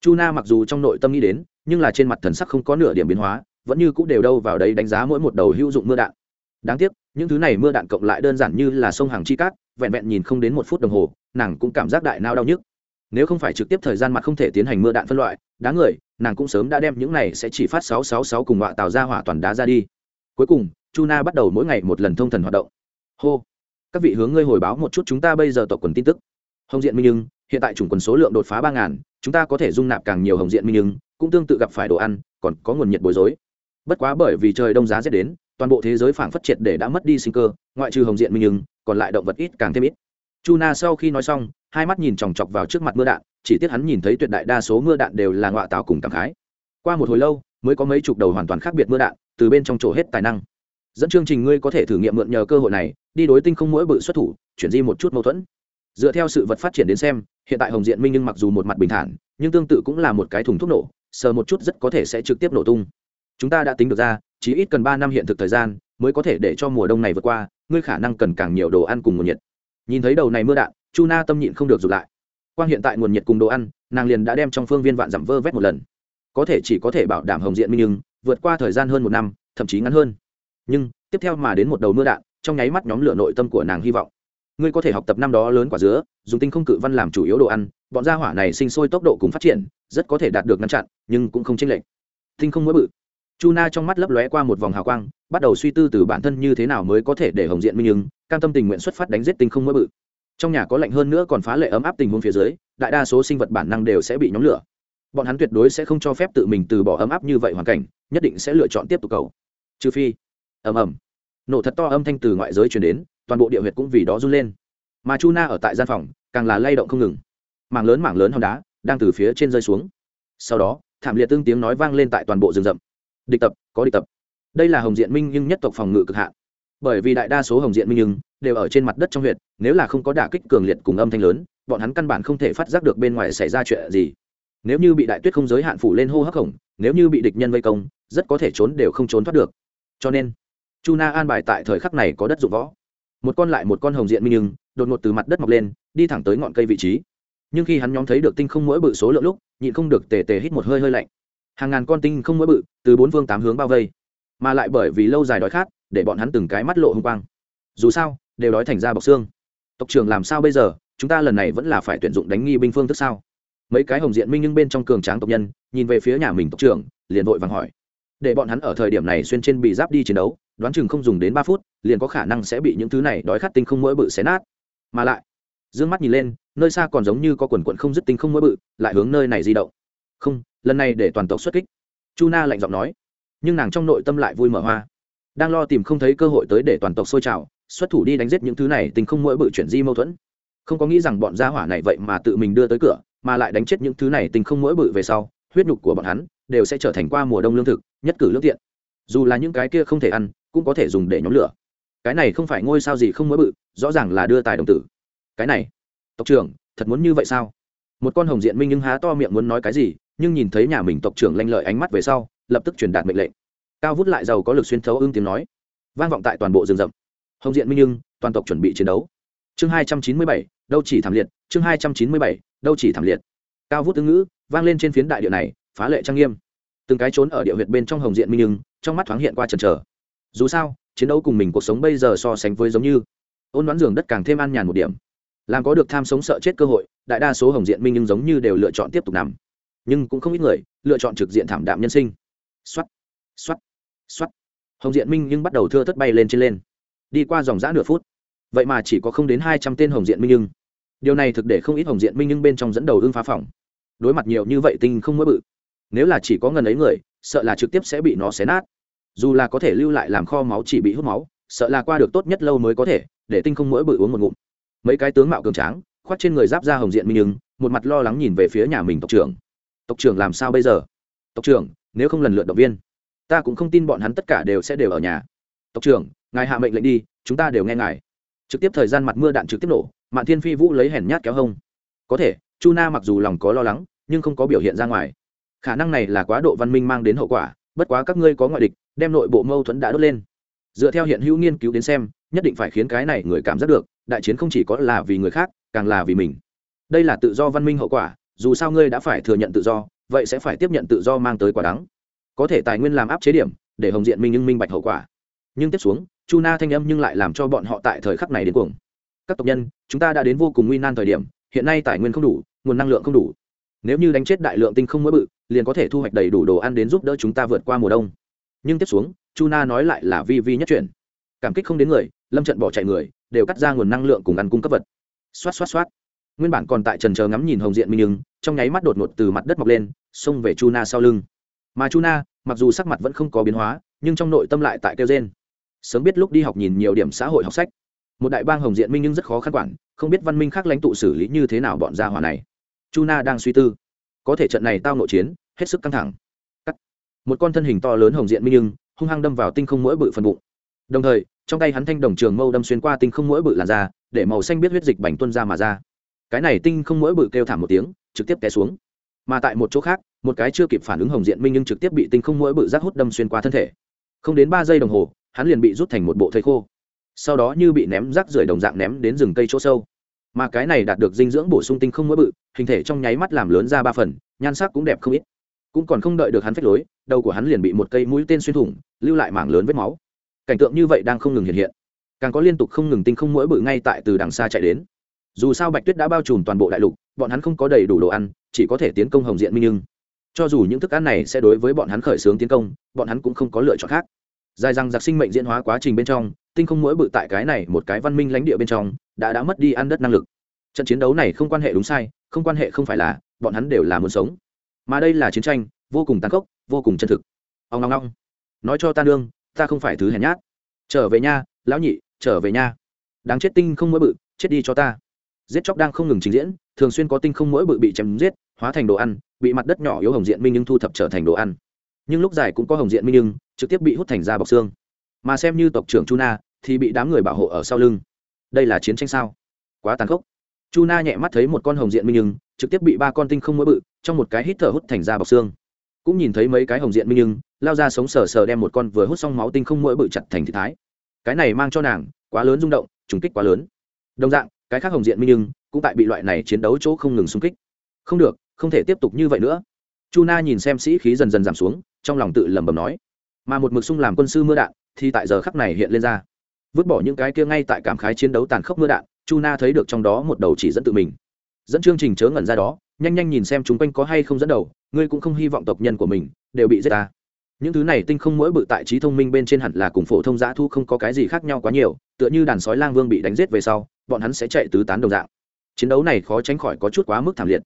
Chu na mặc dù trong nội tâm nghĩ đến, nhưng là trên mặt thần sắc không có nửa điểm biến hóa, vẫn như cũng đều đâu vào đấy đánh giá mỗi một đầu hữu dụng mưa đạn. Đáng tiếc, những thứ này mưa đạn cộng lại đơn giản như là sông hàng chi cát, vẹn vẹn nhìn không đến một phút đồng hồ, nàng cũng cảm giác đại nao đau nhức nếu không phải trực tiếp thời gian mặt không thể tiến hành mưa đạn phân loại đáng người, nàng cũng sớm đã đem những này sẽ chỉ phát sáu sáu sáu cùng họa tạo ra hỏa toàn đá ra đi. Cuối cùng, chu na bắt đầu mỗi ngày một lần thông thần hoạt động. Hô! Các vị hướng ngươi hồi báo một chút chúng ta bây giờ tộc quần tin tức. Hồng diện minh nhưng hiện tại chủng quần số lượng đột phá ba ngàn, chúng ta có thể dung nạp càng nhiều hồng diện minh nhưng cũng tương tự gặp phải đồ ăn, còn có nguồn nhiệt bối rối. Bất quá bởi vì trời đông giá rét đến, toàn bộ thế giới phảng phất triệt để đã mất đi sinh cơ, ngoại trừ hồng diện minh nhưng còn lại động vật ít càng thêm ít chu na sau khi nói xong, hai mắt nhìn chòng chọc vào trước mặt mưa đạn, chỉ tiếc hắn nhìn thấy tuyệt đại đa số mưa đạn đều là ngọa tạo cùng cảm khái. Qua một hồi lâu, mới có mấy chục đầu hoàn toàn khác biệt mưa đạn, từ bên trong chỗ hết tài năng. Dẫn chương trình ngươi có thể thử nghiệm mượn nhờ cơ hội này, đi đối tinh không mỗi bự xuất thủ, chuyển di một chút mâu thuẫn. Dựa theo sự vật phát triển đến xem, hiện tại hồng diện minh nhưng mặc dù một mặt bình thản, nhưng tương tự cũng là một cái thùng thuốc nổ, sờ một chút rất có thể sẽ trực tiếp nổ tung. Chúng ta đã tính được ra, chỉ ít cần ba năm hiện thực thời gian, mới có thể để cho mùa đông này vượt qua, ngươi khả năng cần càng nhiều đồ ăn cùng nguồn nhiệt nhìn thấy đầu này mưa đạn, chu na tâm nhịn không được rụt lại. Quan hiện tại nguồn nhiệt cùng đồ ăn, nàng liền đã đem trong phương viên vạn giảm vơ vét một lần. Có thể chỉ có thể bảo đảm hồng diện minh nhưng vượt qua thời gian hơn một năm, thậm chí ngắn hơn. Nhưng, tiếp theo mà đến một đầu mưa đạn, trong nháy mắt nhóm lửa nội tâm của nàng hy vọng. Ngươi có thể học tập năm đó lớn quả dứa, dùng tinh không cự văn làm chủ yếu đồ ăn, bọn gia hỏa này sinh sôi tốc độ cùng phát triển, rất có thể đạt được ngăn chặn, nhưng cũng không chênh lệch. Tinh không mỗi bự. Chu na trong mắt lấp lóe qua một vòng hào quang bắt đầu suy tư từ bản thân như thế nào mới có thể để hồng diện minh ứng cam tâm tình nguyện xuất phát đánh giết tinh không mỡ bự. Trong nhà có lạnh hơn nữa còn phá lệ ấm áp tình huống phía dưới, đại đa số sinh vật bản năng đều sẽ bị nhóm lửa. Bọn hắn tuyệt đối sẽ không cho phép tự mình từ bỏ ấm áp như vậy hoàn cảnh, nhất định sẽ lựa chọn tiếp tục cầu. Trừ phi, ầm ầm, nổ thật to âm thanh từ ngoại giới truyền đến, toàn bộ địa huyệt cũng vì đó run lên. Mà chu na ở tại gian phòng, càng là lay động không ngừng. Mảng lớn mảng lớn hòn đá đang từ phía trên rơi xuống. Sau đó, thảm liệt tương tiếng nói vang lên tại toàn bộ rừng rậm. Địch tập, có địch tập đây là hồng diện minh nhưng nhất tộc phòng ngự cực hạn. Bởi vì đại đa số hồng diện minh nhưng đều ở trên mặt đất trong huyện nếu là không có đả kích cường liệt cùng âm thanh lớn, bọn hắn căn bản không thể phát giác được bên ngoài xảy ra chuyện gì. Nếu như bị đại tuyết không giới hạn phủ lên hô hấp khổng, nếu như bị địch nhân vây công, rất có thể trốn đều không trốn thoát được. Cho nên, chu na an bài tại thời khắc này có đất dụng võ. Một con lại một con hồng diện minh nhưng đột ngột từ mặt đất mọc lên, đi thẳng tới ngọn cây vị trí. Nhưng khi hắn nhóm thấy được tinh không mỗi bự số lượng lúc, nhịn không được tề tề hít một hơi hơi lạnh. Hàng ngàn con tinh không mỗi bự, từ bốn phương tám hướng bao vây mà lại bởi vì lâu dài đói khát, để bọn hắn từng cái mắt lộ hung quang. Dù sao, đều đói thành ra bọc xương. Tộc trưởng làm sao bây giờ? Chúng ta lần này vẫn là phải tuyển dụng đánh nghi binh phương thức sao? Mấy cái hồng diện minh nhưng bên trong cường tráng tộc nhân, nhìn về phía nhà mình tộc trưởng, liền vội vàng hỏi. Để bọn hắn ở thời điểm này xuyên trên bị giáp đi chiến đấu, đoán chừng không dùng đến ba phút, liền có khả năng sẽ bị những thứ này đói khát tinh không mỗi bự xé nát. Mà lại d ư ơ n g mắt nhìn lên, nơi xa còn giống như có quần quận không dứt tinh không mỗi bự, lại hướng nơi này di động. Không, lần này để toàn tộc xuất kích. Chu na lạnh giọng nói nhưng nàng trong nội tâm lại vui mở hoa. Đang lo tìm không thấy cơ hội tới để toàn tộc sôi trào, xuất thủ đi đánh giết những thứ này, tình không mỗi bự chuyển di mâu thuẫn. Không có nghĩ rằng bọn gia hỏa này vậy mà tự mình đưa tới cửa, mà lại đánh chết những thứ này tình không mỗi bự về sau, huyết nhục của bọn hắn đều sẽ trở thành qua mùa đông lương thực, nhất cử lương tiện. Dù là những cái kia không thể ăn, cũng có thể dùng để nhóm lửa. Cái này không phải ngôi sao gì không mỗi bự, rõ ràng là đưa tài đồng tử. Cái này, tộc trưởng, thật muốn như vậy sao? Một con hồng diện minh nhưng há to miệng muốn nói cái gì, nhưng nhìn thấy nhà mình tộc trưởng lanh lợi ánh mắt về sau lập tức truyền đạt mệnh lệnh. Cao vút lại giàu có lực xuyên thấu ưng tiếng nói. Vang vọng tại toàn bộ rừng rậm. Hồng diện minh nhưng, toàn tộc chuẩn bị chiến đấu. Chương hai trăm chín mươi bảy, đâu chỉ thảm liệt, chương hai trăm chín mươi bảy, đâu chỉ thảm liệt. Cao vút tương ngữ, vang lên trên phiến đại địa này, phá lệ trang nghiêm. Từng cái trốn ở địa huyệt bên trong hồng diện minh nhưng, trong mắt thoáng hiện qua trần trở dù sao, chiến đấu cùng mình cuộc sống bây giờ so sánh với giống như, ôn đoán giường đất càng thêm an nhàn một điểm. Làm có được tham sống sợ chết cơ hội, đại đa số hồng diện minh nhưng giống như đều lựa chọn tiếp tục nằm. Nhưng cũng không ít người lựa chọn trực diện thảm đạm nhân sinh x o á t x o á t x o á t hồng diện minh nhưng bắt đầu thưa thất bay lên trên lên. Đi qua dòng g ã nửa phút. Vậy mà chỉ có không đến hai trăm tên hồng diện minh nhưng. Điều này thực để không ít hồng diện minh nhưng bên trong dẫn đầu ưng phá phòng. Đối mặt nhiều như vậy tinh không mới bự. Nếu là chỉ có ngần ấy người, sợ là trực tiếp sẽ bị nó xé nát. Dù là có thể lưu lại làm kho máu chỉ bị hút máu, sợ là qua được tốt nhất lâu mới có thể, để tinh không mỗi bự uống một ngụm. Mấy cái tướng mạo cường tráng, khoác trên người giáp ra hồng diện minh nhưng, một mặt lo lắng nhìn về phía nhà mình tộc trưởng. Tộc trưởng làm sao bây giờ? Tộc trưởng nếu không lần lượt động viên, ta cũng không tin bọn hắn tất cả đều sẽ đều ở nhà. Tộc trưởng, ngài hạ mệnh lệnh đi, chúng ta đều nghe ngài. Trực tiếp thời gian mặt mưa đạn trực tiếp nổ, mạn thiên phi vũ lấy hèn nhát kéo hông. Có thể, chu na mặc dù lòng có lo lắng, nhưng không có biểu hiện ra ngoài. Khả năng này là quá độ văn minh mang đến hậu quả, bất quá các ngươi có ngoại địch, đem nội bộ mâu thuẫn đã đốt lên. Dựa theo hiện hữu nghiên cứu đến xem, nhất định phải khiến cái này người cảm giác được, đại chiến không chỉ có là vì người khác, càng là vì mình. Đây là tự do văn minh hậu quả, dù sao ngươi đã phải thừa nhận tự do vậy sẽ phải tiếp nhận tự do mang tới quả đắng. Có thể tài nguyên làm áp chế điểm, để hồng diện minh nhưng minh bạch hậu quả. Nhưng tiếp xuống, chu na thanh âm nhưng lại làm cho bọn họ tại thời khắc này đến cuồng. Các tộc nhân, chúng ta đã đến vô cùng nguy nan thời điểm, hiện nay tài nguyên không đủ, nguồn năng lượng không đủ. Nếu như đánh chết đại lượng tinh không mỗi bự, liền có thể thu hoạch đầy đủ đồ ăn đến giúp đỡ chúng ta vượt qua mùa đông. Nhưng tiếp xuống, chu na nói lại là vi vi nhất chuyển cảm kích không đến người, lâm trận bỏ chạy người, đều cắt ra nguồn năng lượng cùng ăn cung cấp vật. Xoát xoát xoát. Nguyên bản còn tại trần chờ ngắm nhìn hồng diện minh nhưng trong nháy mắt đột ngột từ mặt đất mọc lên, xông về chu na sau lưng. Mà chu na, mặc dù sắc mặt vẫn không có biến hóa, nhưng trong nội tâm lại tại kêu gen sớm biết lúc đi học nhìn nhiều điểm xã hội học sách. Một đại bang hồng diện minh nhưng rất khó khăn quản, không biết văn minh khác lãnh tụ xử lý như thế nào bọn gia hỏa này. Chu na đang suy tư. Có thể trận này tao nội chiến, hết sức căng thẳng. Cắt. một con thân hình to lớn hồng diện minh nhưng, hung hăng đâm vào tinh không mỗi bự phần bụng. Đồng thời, trong tay hắn thanh đồng trường mâu đâm xuyên qua tinh không mỗi bự làn ra để màu xanh biết huyết dịch bành tuân ra mà ra. Cái này tinh không mỗi bự kêu thảm một tiếng trực tiếp té xuống. Mà tại một chỗ khác, một cái chưa kịp phản ứng hồng diện minh nhưng trực tiếp bị tinh không mỗi bự rác hút đâm xuyên qua thân thể. Không đến ba giây đồng hồ, hắn liền bị rút thành một bộ thây khô. Sau đó như bị ném rác rưởi đồng dạng ném đến rừng cây chỗ sâu. Mà cái này đạt được dinh dưỡng bổ sung tinh không mỗi bự, hình thể trong nháy mắt làm lớn ra ba phần, nhan sắc cũng đẹp không ít. Cũng còn không đợi được hắn phách lối, đầu của hắn liền bị một cây mũi tên xuyên thủng, lưu lại mảng lớn vết máu. Cảnh tượng như vậy đang không ngừng hiện hiện. Càng có liên tục không ngừng tinh không mỗi bự ngay tại từ đằng xa chạy đến dù sao bạch tuyết đã bao trùm toàn bộ đại lục, bọn hắn không có đầy đủ đồ ăn, chỉ có thể tiến công hồng diện minh nhưng cho dù những thức ăn này sẽ đối với bọn hắn khởi xướng tiến công, bọn hắn cũng không có lựa chọn khác. Dài rằng giặc sinh mệnh diễn hóa quá trình bên trong, tinh không mỗi bự tại cái này một cái văn minh lãnh địa bên trong, đã đã mất đi ăn đất năng lực. Trận chiến đấu này không quan hệ đúng sai, không quan hệ không phải là, bọn hắn đều là muốn sống. Mà đây là chiến tranh, vô cùng tàn khốc, vô cùng chân thực. Ông ngong ngong nói cho ta nương, ta không phải thứ hèn nhát. Trở về nha, lão nhị, trở về nha. Đáng chết tinh không mỗi bự, chết đi cho ta giết chóc đang không ngừng trình diễn, thường xuyên có tinh không mỗi bự bị chém giết, hóa thành đồ ăn, bị mặt đất nhỏ yếu hồng diện minh nhưng thu thập trở thành đồ ăn. Nhưng lúc dài cũng có hồng diện minh nhưng, trực tiếp bị hút thành da bọc xương. Mà xem như tộc trưởng chu na thì bị đám người bảo hộ ở sau lưng. Đây là chiến tranh sao? Quá tàn khốc. Chu na nhẹ mắt thấy một con hồng diện minh nhưng, trực tiếp bị ba con tinh không mỗi bự, trong một cái hít thở hút thành ra bọc xương. Cũng nhìn thấy mấy cái hồng diện minh nhưng, lao ra sống sờ sờ đem một con vừa hút xong máu tinh không mỗi bự chặt thành thị thái. Cái này mang cho nàng quá lớn rung động, trùng kích quá lớn. Đồng dạng cái khác hồng diện minh nhưng cũng tại bị loại này chiến đấu chỗ không ngừng xung kích. Không được, không thể tiếp tục như vậy nữa. Chu na nhìn xem sĩ khí dần dần giảm xuống, trong lòng tự lẩm bẩm nói, mà một mực sung làm quân sư mưa đạn thì tại giờ khắc này hiện lên ra. Vứt bỏ những cái kia ngay tại cảm khái chiến đấu tàn khốc mưa đạn, chu na thấy được trong đó một đầu chỉ dẫn tự mình. Dẫn chương trình chớ ngẩn ra đó, nhanh nhanh nhìn xem chúng quanh có hay không dẫn đầu, ngươi cũng không hy vọng tộc nhân của mình đều bị giết ta những thứ này tinh không mỗi bự tại trí thông minh bên trên hẳn là cùng phổ thông giã thu không có cái gì khác nhau quá nhiều, tựa như đàn sói lang vương bị đánh giết về sau, bọn hắn sẽ chạy tứ tán đồng dạng. Chiến đấu này khó tránh khỏi có chút quá mức thảm liệt.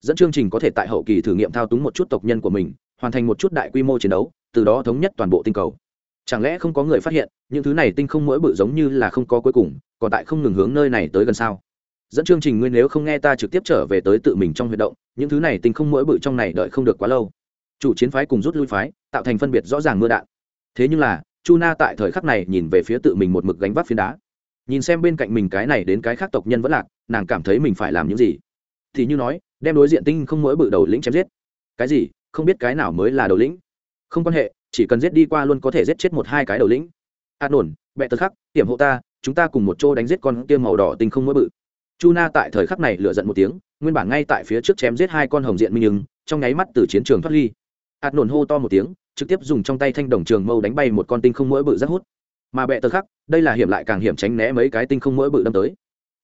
Dẫn chương trình có thể tại hậu kỳ thử nghiệm thao túng một chút tộc nhân của mình, hoàn thành một chút đại quy mô chiến đấu, từ đó thống nhất toàn bộ tinh cầu. Chẳng lẽ không có người phát hiện, những thứ này tinh không mỗi bự giống như là không có cuối cùng, còn tại không ngừng hướng nơi này tới gần sao? Dẫn chương trình ngươi nếu không nghe ta trực tiếp trở về tới tự mình trong huy động, những thứ này tinh không mỗi bự trong này đợi không được quá lâu chủ chiến phái cùng rút lui phái, tạo thành phân biệt rõ ràng mưa đạn. Thế nhưng là, chu na tại thời khắc này nhìn về phía tự mình một mực gánh vác phiến đá. Nhìn xem bên cạnh mình cái này đến cái khác tộc nhân vẫn lạc, nàng cảm thấy mình phải làm những gì? Thì như nói, đem đối diện tinh không mỗi bự đầu lĩnh chém giết. Cái gì? Không biết cái nào mới là đầu lĩnh? Không quan hệ, chỉ cần giết đi qua luôn có thể giết chết một hai cái đầu lĩnh. An ổn bẹ tật khắc tiềm hộ ta, chúng ta cùng một chỗ đánh giết con kia màu đỏ tinh không mỗi bự. Chu na tại thời khắc này lựa giận một tiếng, nguyên bản ngay tại phía trước chém giết hai con hồng diện minh nhưng trong nháy mắt từ chiến trường thoát ly ạt nổn hô to một tiếng, trực tiếp dùng trong tay thanh đồng trường mâu đánh bay một con tinh không mỗi bự rất hút. Mà bẹ tờ khắc, đây là hiểm lại càng hiểm tránh né mấy cái tinh không mỗi bự đâm tới.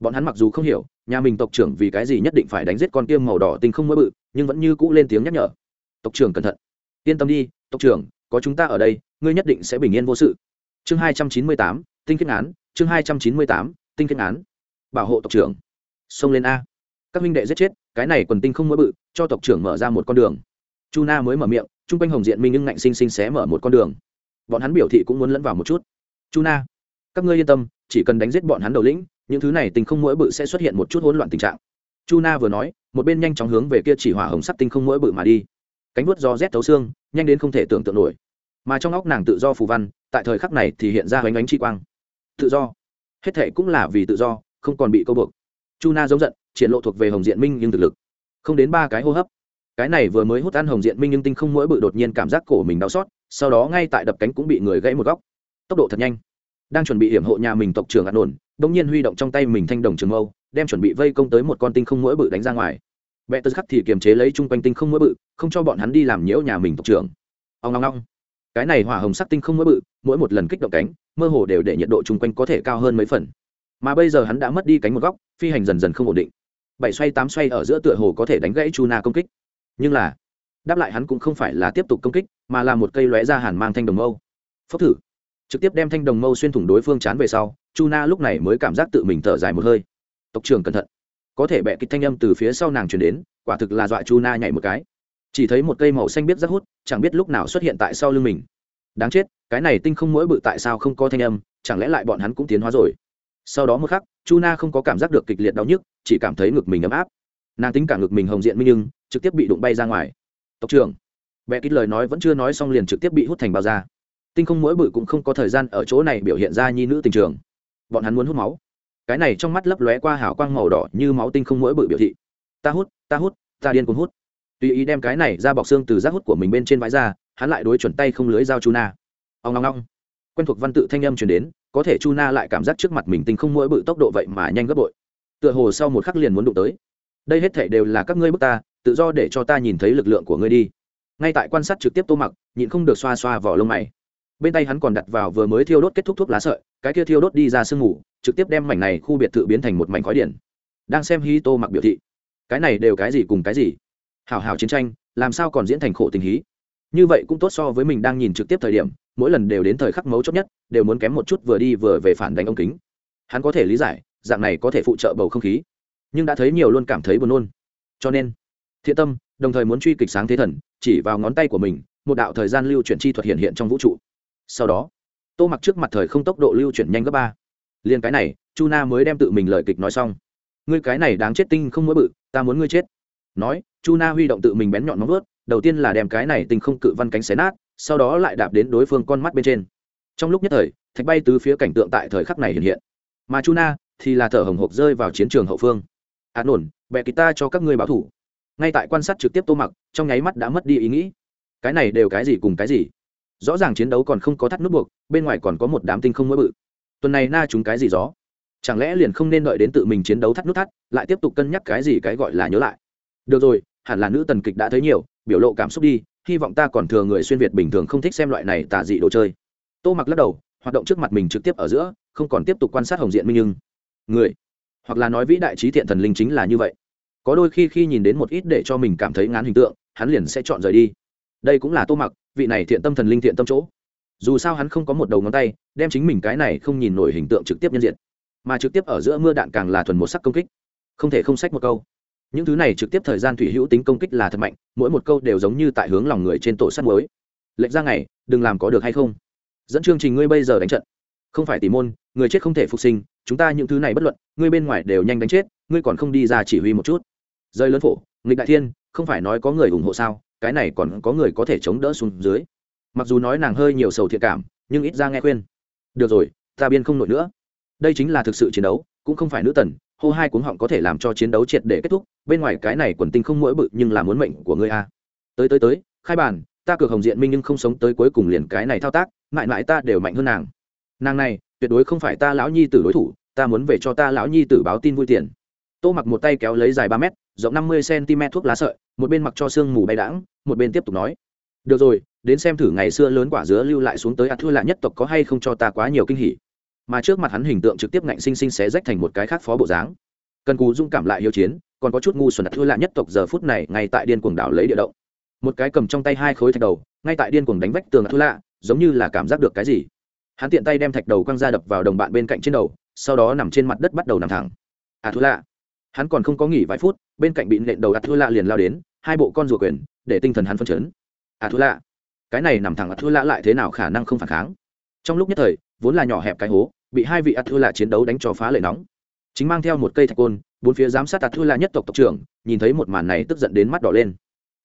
Bọn hắn mặc dù không hiểu, nhà mình tộc trưởng vì cái gì nhất định phải đánh giết con tiêm màu đỏ tinh không mỗi bự, nhưng vẫn như cũ lên tiếng nhắc nhở. Tộc trưởng cẩn thận. Yên tâm đi, tộc trưởng, có chúng ta ở đây, ngươi nhất định sẽ bình yên vô sự. Chương hai trăm chín mươi tám, tinh kết án, chương hai trăm chín mươi tám, tinh kết án. Bảo hộ tộc trưởng. Xông lên a. Các minh đệ giết chết, cái này quần tinh không mỗi bự, cho tộc trưởng mở ra một con đường chu na mới mở miệng, chung quanh hồng diện minh nhưng ngạnh sinh sinh xé mở một con đường. Bọn hắn biểu thị cũng muốn lẫn vào một chút. Chu na, các ngươi yên tâm, chỉ cần đánh giết bọn hắn đầu lĩnh, những thứ này tinh không mỗi bự sẽ xuất hiện một chút hỗn loạn tình trạng. Chu na vừa nói, một bên nhanh chóng hướng về kia chỉ hỏa hồng sắc tinh không mỗi bự mà đi. Cánh vuốt do rét thấu xương, nhanh đến không thể tưởng tượng nổi. Mà trong óc nàng tự do phù văn, tại thời khắc này thì hiện ra hoành ánh chi quang. Tự do. Hết thệ cũng là vì tự do, không còn bị câu buộc. Chu na giống giận, triển lộ thuộc về hồng diện minh nhưng thực lực. Không đến ba cái hô hấp cái này vừa mới hút ăn hồng diện minh nhưng tinh không mỗi bự đột nhiên cảm giác cổ mình đau xót, sau đó ngay tại đập cánh cũng bị người gãy một góc. Tốc độ thật nhanh. Đang chuẩn bị hiểm hộ nhà mình tộc trưởng ăn ổn đ ỗ n g nhiên huy động trong tay mình thanh đồng trường mâu, đem chuẩn bị vây công tới một con tinh không mỗi bự đánh ra ngoài. Vẽ tớ khắc thì kiềm chế lấy chung quanh tinh không mỗi bự, không cho bọn hắn đi làm nhiễu nhà mình tộc trưởng. Ông long long cái này hỏa hồng sắc tinh không mỗi bự, mỗi một lần kích động cánh, mơ hồ đều để nhiệt độ chung quanh có thể cao hơn mấy phần. Mà bây giờ hắn đã mất đi cánh một góc, phi hành dần dần không ổn định. Bảy xoay tám xoay ở giữa tựa hồ có thể đánh gãy chu na công kích nhưng là, đáp lại hắn cũng không phải là tiếp tục công kích, mà là một cây lóe ra hàn mang thanh đồng mâu. Phốc thử. Trực tiếp đem thanh đồng mâu xuyên thủng đối phương chán về sau, chu na lúc này mới cảm giác tự mình thở dài một hơi. Tộc trưởng cẩn thận. Có thể bẹ kịch thanh âm từ phía sau nàng chuyển đến, quả thực là dọa chu na nhảy một cái. Chỉ thấy một cây màu xanh biết rất hút, chẳng biết lúc nào xuất hiện tại sau lưng mình. Đáng chết, cái này tinh không mỗi bự tại sao không có thanh âm, chẳng lẽ lại bọn hắn cũng tiến hóa rồi? Sau đó một khắc, chu na không có cảm giác được kịch liệt đau nhức, chỉ cảm thấy ngực mình ấm áp nàng tính cả ngực mình hồng diện minh nhưng trực tiếp bị đụng bay ra ngoài tộc trưởng bẹ kít lời nói vẫn chưa nói xong liền trực tiếp bị hút thành bao da tinh không mỗi bự cũng không có thời gian ở chỗ này biểu hiện ra nhi nữ tình trường bọn hắn muốn hút máu cái này trong mắt lấp lóe qua hào quang màu đỏ như máu tinh không mỗi bự biểu thị ta hút ta hút ta điên cuồng hút tùy ý đem cái này ra bọc xương từ rác hút của mình bên trên vãi ra hắn lại đối chuẩn tay không lưới dao chu na ông long long quen thuộc văn tự thanh âm chuyển đến có thể chu na lại cảm giác trước mặt mình tinh không mỗi bự tốc độ vậy mà nhanh gấp bội tựa hồ sau một khắc liền muốn đụng tới đây hết thể đều là các ngươi bức ta, tự do để cho ta nhìn thấy lực lượng của ngươi đi. Ngay tại quan sát trực tiếp tô mặc, nhịn không được xoa xoa vỏ lông mày. Bên tay hắn còn đặt vào vừa mới thiêu đốt kết thúc thuốc lá sợi, cái kia thiêu đốt đi ra sương ngủ trực tiếp đem mảnh này khu biệt thự biến thành một mảnh khói điện. đang xem hí tô mặc biểu thị. Cái này đều cái gì cùng cái gì? Hào hào chiến tranh, làm sao còn diễn thành khổ tình hí? Như vậy cũng tốt so với mình đang nhìn trực tiếp thời điểm, mỗi lần đều đến thời khắc mấu chốt nhất, đều muốn kém một chút vừa đi vừa về phản đánh ông kính. Hắn có thể lý giải, dạng này có thể phụ trợ bầu không khí nhưng đã thấy nhiều luôn cảm thấy buồn nôn. Cho nên, thiện tâm đồng thời muốn truy kịch sáng thế thần, chỉ vào ngón tay của mình, một đạo thời gian lưu chuyển chi thuật hiện hiện trong vũ trụ. Sau đó, tô mặc trước mặt thời không tốc độ lưu chuyển nhanh gấp ba. Liền cái này, chu na mới đem tự mình lời kịch nói xong. Ngươi cái này đáng chết tinh không mỗi bự, ta muốn ngươi chết. Nói, chu na huy động tự mình bén nhọn móng vớt đầu tiên là đem cái này tinh không cự văn cánh xé nát, sau đó lại đạp đến đối phương con mắt bên trên. Trong lúc nhất thời, thạch bay từ phía cảnh tượng tại thời khắc này hiện hiện. Mà chu na thì là thở hồng hộc rơi vào chiến trường hậu phương. À, án ổn bẹ kỳ ta cho các ngươi báo thủ. Ngay tại quan sát trực tiếp tô mặc, trong nháy mắt đã mất đi ý nghĩ. Cái này đều cái gì cùng cái gì? Rõ ràng chiến đấu còn không có thắt nút buộc, bên ngoài còn có một đám tinh không mỗi bự. Tuần này na chúng cái gì gió? Chẳng lẽ liền không nên đợi đến tự mình chiến đấu thắt nút thắt, lại tiếp tục cân nhắc cái gì cái gọi là nhớ lại? Được rồi, hẳn là nữ tần kịch đã thấy nhiều, biểu lộ cảm xúc đi, hy vọng ta còn thừa người xuyên việt bình thường không thích xem loại này tà dị đồ chơi. Tô mặc lắc đầu, hoạt động trước mặt mình trực tiếp ở giữa, không còn tiếp tục quan sát hồng diện minh nhưng người hoặc là nói vĩ đại trí thiện thần linh chính là như vậy. Có đôi khi khi nhìn đến một ít để cho mình cảm thấy ngán hình tượng, hắn liền sẽ chọn rời đi. Đây cũng là tô mặc, vị này thiện tâm thần linh thiện tâm chỗ. Dù sao hắn không có một đầu ngón tay, đem chính mình cái này không nhìn nổi hình tượng trực tiếp nhân diện. Mà trực tiếp ở giữa mưa đạn càng là thuần một sắc công kích. Không thể không sách một câu. Những thứ này trực tiếp thời gian thủy hữu tính công kích là thật mạnh, mỗi một câu đều giống như tại hướng lòng người trên tổ sắt mới lệnh ra ngày, đừng làm có được hay không? Dẫn chương trình ngươi bây giờ đánh trận không phải tỉ môn, người chết không thể phục sinh, chúng ta những thứ này bất luận, ngươi bên ngoài đều nhanh đánh chết, ngươi còn không đi ra chỉ huy một chút. Rơi lớn phổ, nghịch đại thiên, không phải nói có người ủng hộ sao, cái này còn có người có thể chống đỡ xuống dưới. Mặc dù nói nàng hơi nhiều sầu thiện cảm, nhưng ít ra nghe khuyên. Được rồi, ta biên không nổi nữa. Đây chính là thực sự chiến đấu, cũng không phải nữ tần, hô hai cuống họng có thể làm cho chiến đấu triệt để kết thúc, bên ngoài cái này quần tinh không mỗi bự nhưng là muốn mệnh của ngươi a. Tới tới tới, khai bàn ta cược hồng diện minh nhưng không sống tới cuối cùng liền cái này thao tác, mãi mãi ta đều mạnh hơn nàng nàng này, tuyệt đối không phải ta lão nhi tử đối thủ, ta muốn về cho ta lão nhi tử báo tin vui tiền. Tô mặc một tay kéo lấy dài ba mét, rộng năm mươi cm thuốc lá sợi, một bên mặc cho sương mù bay đãng, một bên tiếp tục nói. Được rồi, đến xem thử ngày xưa lớn quả dứa lưu lại xuống tới à, ạt thua lạ nhất tộc có hay không cho ta quá nhiều kinh hỉ. Mà trước mặt hắn hình tượng trực tiếp ngạnh sinh sinh xé rách thành một cái khác phó bộ dáng. Cần cù dung cảm lại hiếu chiến, còn có chút ngu xuẩn à, ạt thua lạ nhất tộc giờ phút này ngay tại điên cuồng đảo lấy địa động. Một cái cầm trong tay hai khối thạch đầu, ngay tại điên cuồng đánh vách tường à, ạt thua lạ giống như là cảm giác được cái gì hắn tiện tay đem thạch đầu quăng ra đập vào đồng bạn bên cạnh trên đầu, sau đó nằm trên mặt đất bắt đầu nằm thẳng. A thua lạ hắn còn không có nghỉ vài phút, bên cạnh bị nện đầu a thua lạ liền lao đến, hai bộ con rùa quyền, để tinh thần hắn phân chấn. A thua lạ cái này nằm thẳng a thua lạ lại thế nào khả năng không phản kháng? Trong lúc nhất thời, vốn là nhỏ hẹp cái hố, bị hai vị a thua lạ chiến đấu đánh cho phá lệ nóng. Chính mang theo một cây thạch côn, bốn phía giám sát a thua lạ nhất tộc tộc trưởng, nhìn thấy một màn này tức giận đến mắt đỏ lên.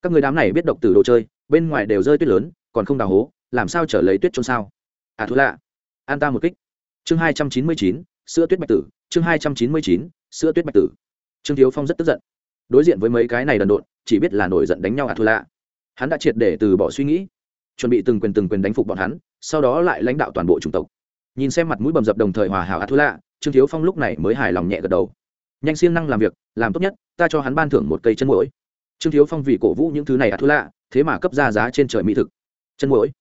Các người đám này biết độc từ đồ chơi, bên ngoài đều rơi tuyết lớn, còn không đào hố, làm sao trở lấy tuyết trôn sao? À thú lạ. An ta một kích. Chương hai trăm chín mươi chín, sữa tuyết bạch tử. Chương hai trăm chín mươi chín, sữa tuyết bạch tử. Trương thiếu phong rất tức giận. Đối diện với mấy cái này đần độn, chỉ biết là nổi giận đánh nhau à thú lạ. Hắn đã triệt để từ bỏ suy nghĩ, chuẩn bị từng quyền từng quyền đánh phục bọn hắn, sau đó lại lãnh đạo toàn bộ chủng tộc. Nhìn xem mặt mũi bầm dập đồng thời hòa hảo à, A Thu lạ, trương thiếu phong lúc này mới hài lòng nhẹ gật đầu. Nhanh siêng năng làm việc, làm tốt nhất, ta cho hắn ban thưởng một cây chân mũi trương thiếu phong vì cổ vũ những thứ này à, A Thu lạ, thế mà cấp ra giá trên trời mỹ thực. Chân mũi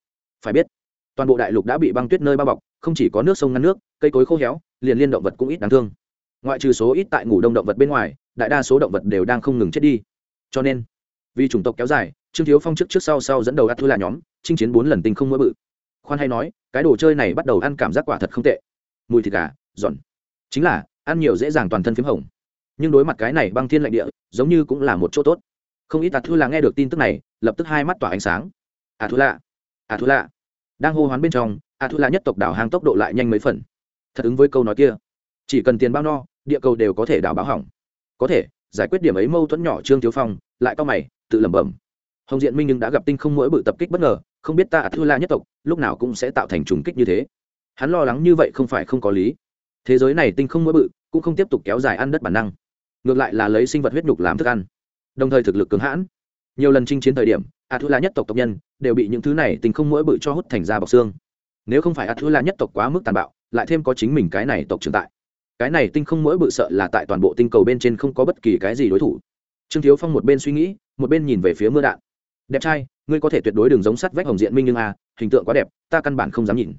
phải biết toàn bộ đại lục đã bị băng tuyết nơi bao bọc, không chỉ có nước sông ngăn nước, cây cối khô héo, liền liên động vật cũng ít đáng thương. Ngoại trừ số ít tại ngủ đông động vật bên ngoài, đại đa số động vật đều đang không ngừng chết đi. Cho nên, vì chủng tộc kéo dài, trương thiếu phong trước trước sau sau dẫn đầu ắt thua là nhóm, chinh chiến bốn lần tinh không mỗi bự. Khoan hay nói, cái đồ chơi này bắt đầu ăn cảm giác quả thật không tệ. Mùi thịt gà, giòn. Chính là, ăn nhiều dễ dàng toàn thân p h í m hồng. Nhưng đối mặt cái này băng thiên lạnh địa, giống như cũng là một chỗ tốt. Không ít ạt thư là nghe được tin tức này, lập tức hai mắt tỏa ánh sáng. À thua lạ à thua lạ đang hô hoán bên trong a thua la nhất tộc đảo hang tốc độ lại nhanh mấy phần. Thật ứng với câu nói kia. Chỉ cần tiền bao no, địa cầu đều có thể đảo báo hỏng. Có thể, giải quyết điểm ấy mâu thuẫn nhỏ trương thiếu phong, lại cao mày, tự lẩm bẩm. Hồng diện minh nhưng đã gặp tinh không mỗi bự tập kích bất ngờ, không biết ta a thu la nhất tộc, lúc nào cũng sẽ tạo thành trùng kích như thế. Hắn lo lắng như vậy không phải không có lý. Thế giới này tinh không mỗi bự, cũng không tiếp tục kéo dài ăn đất bản năng. Ngược lại là lấy sinh vật huyết nhục làm thức ăn. Đồng thời thực lực cứng hãn. Nhiều lần chinh chiến thời điểm a thu la nhất tộc tộc nhân đều bị những thứ này tinh không mỗi bự cho hút thành ra bọc xương. Nếu không phải a thu la nhất tộc quá mức tàn bạo lại thêm có chính mình cái này tộc trưởng tại. Cái này tinh không mỗi bự sợ là tại toàn bộ tinh cầu bên trên không có bất kỳ cái gì đối thủ. Trương thiếu phong một bên suy nghĩ một bên nhìn về phía mưa đạn. Đẹp trai ngươi có thể tuyệt đối đường giống sắt vách hồng diện minh nhưng a à, hình tượng quá đẹp ta căn bản không dám nhìn.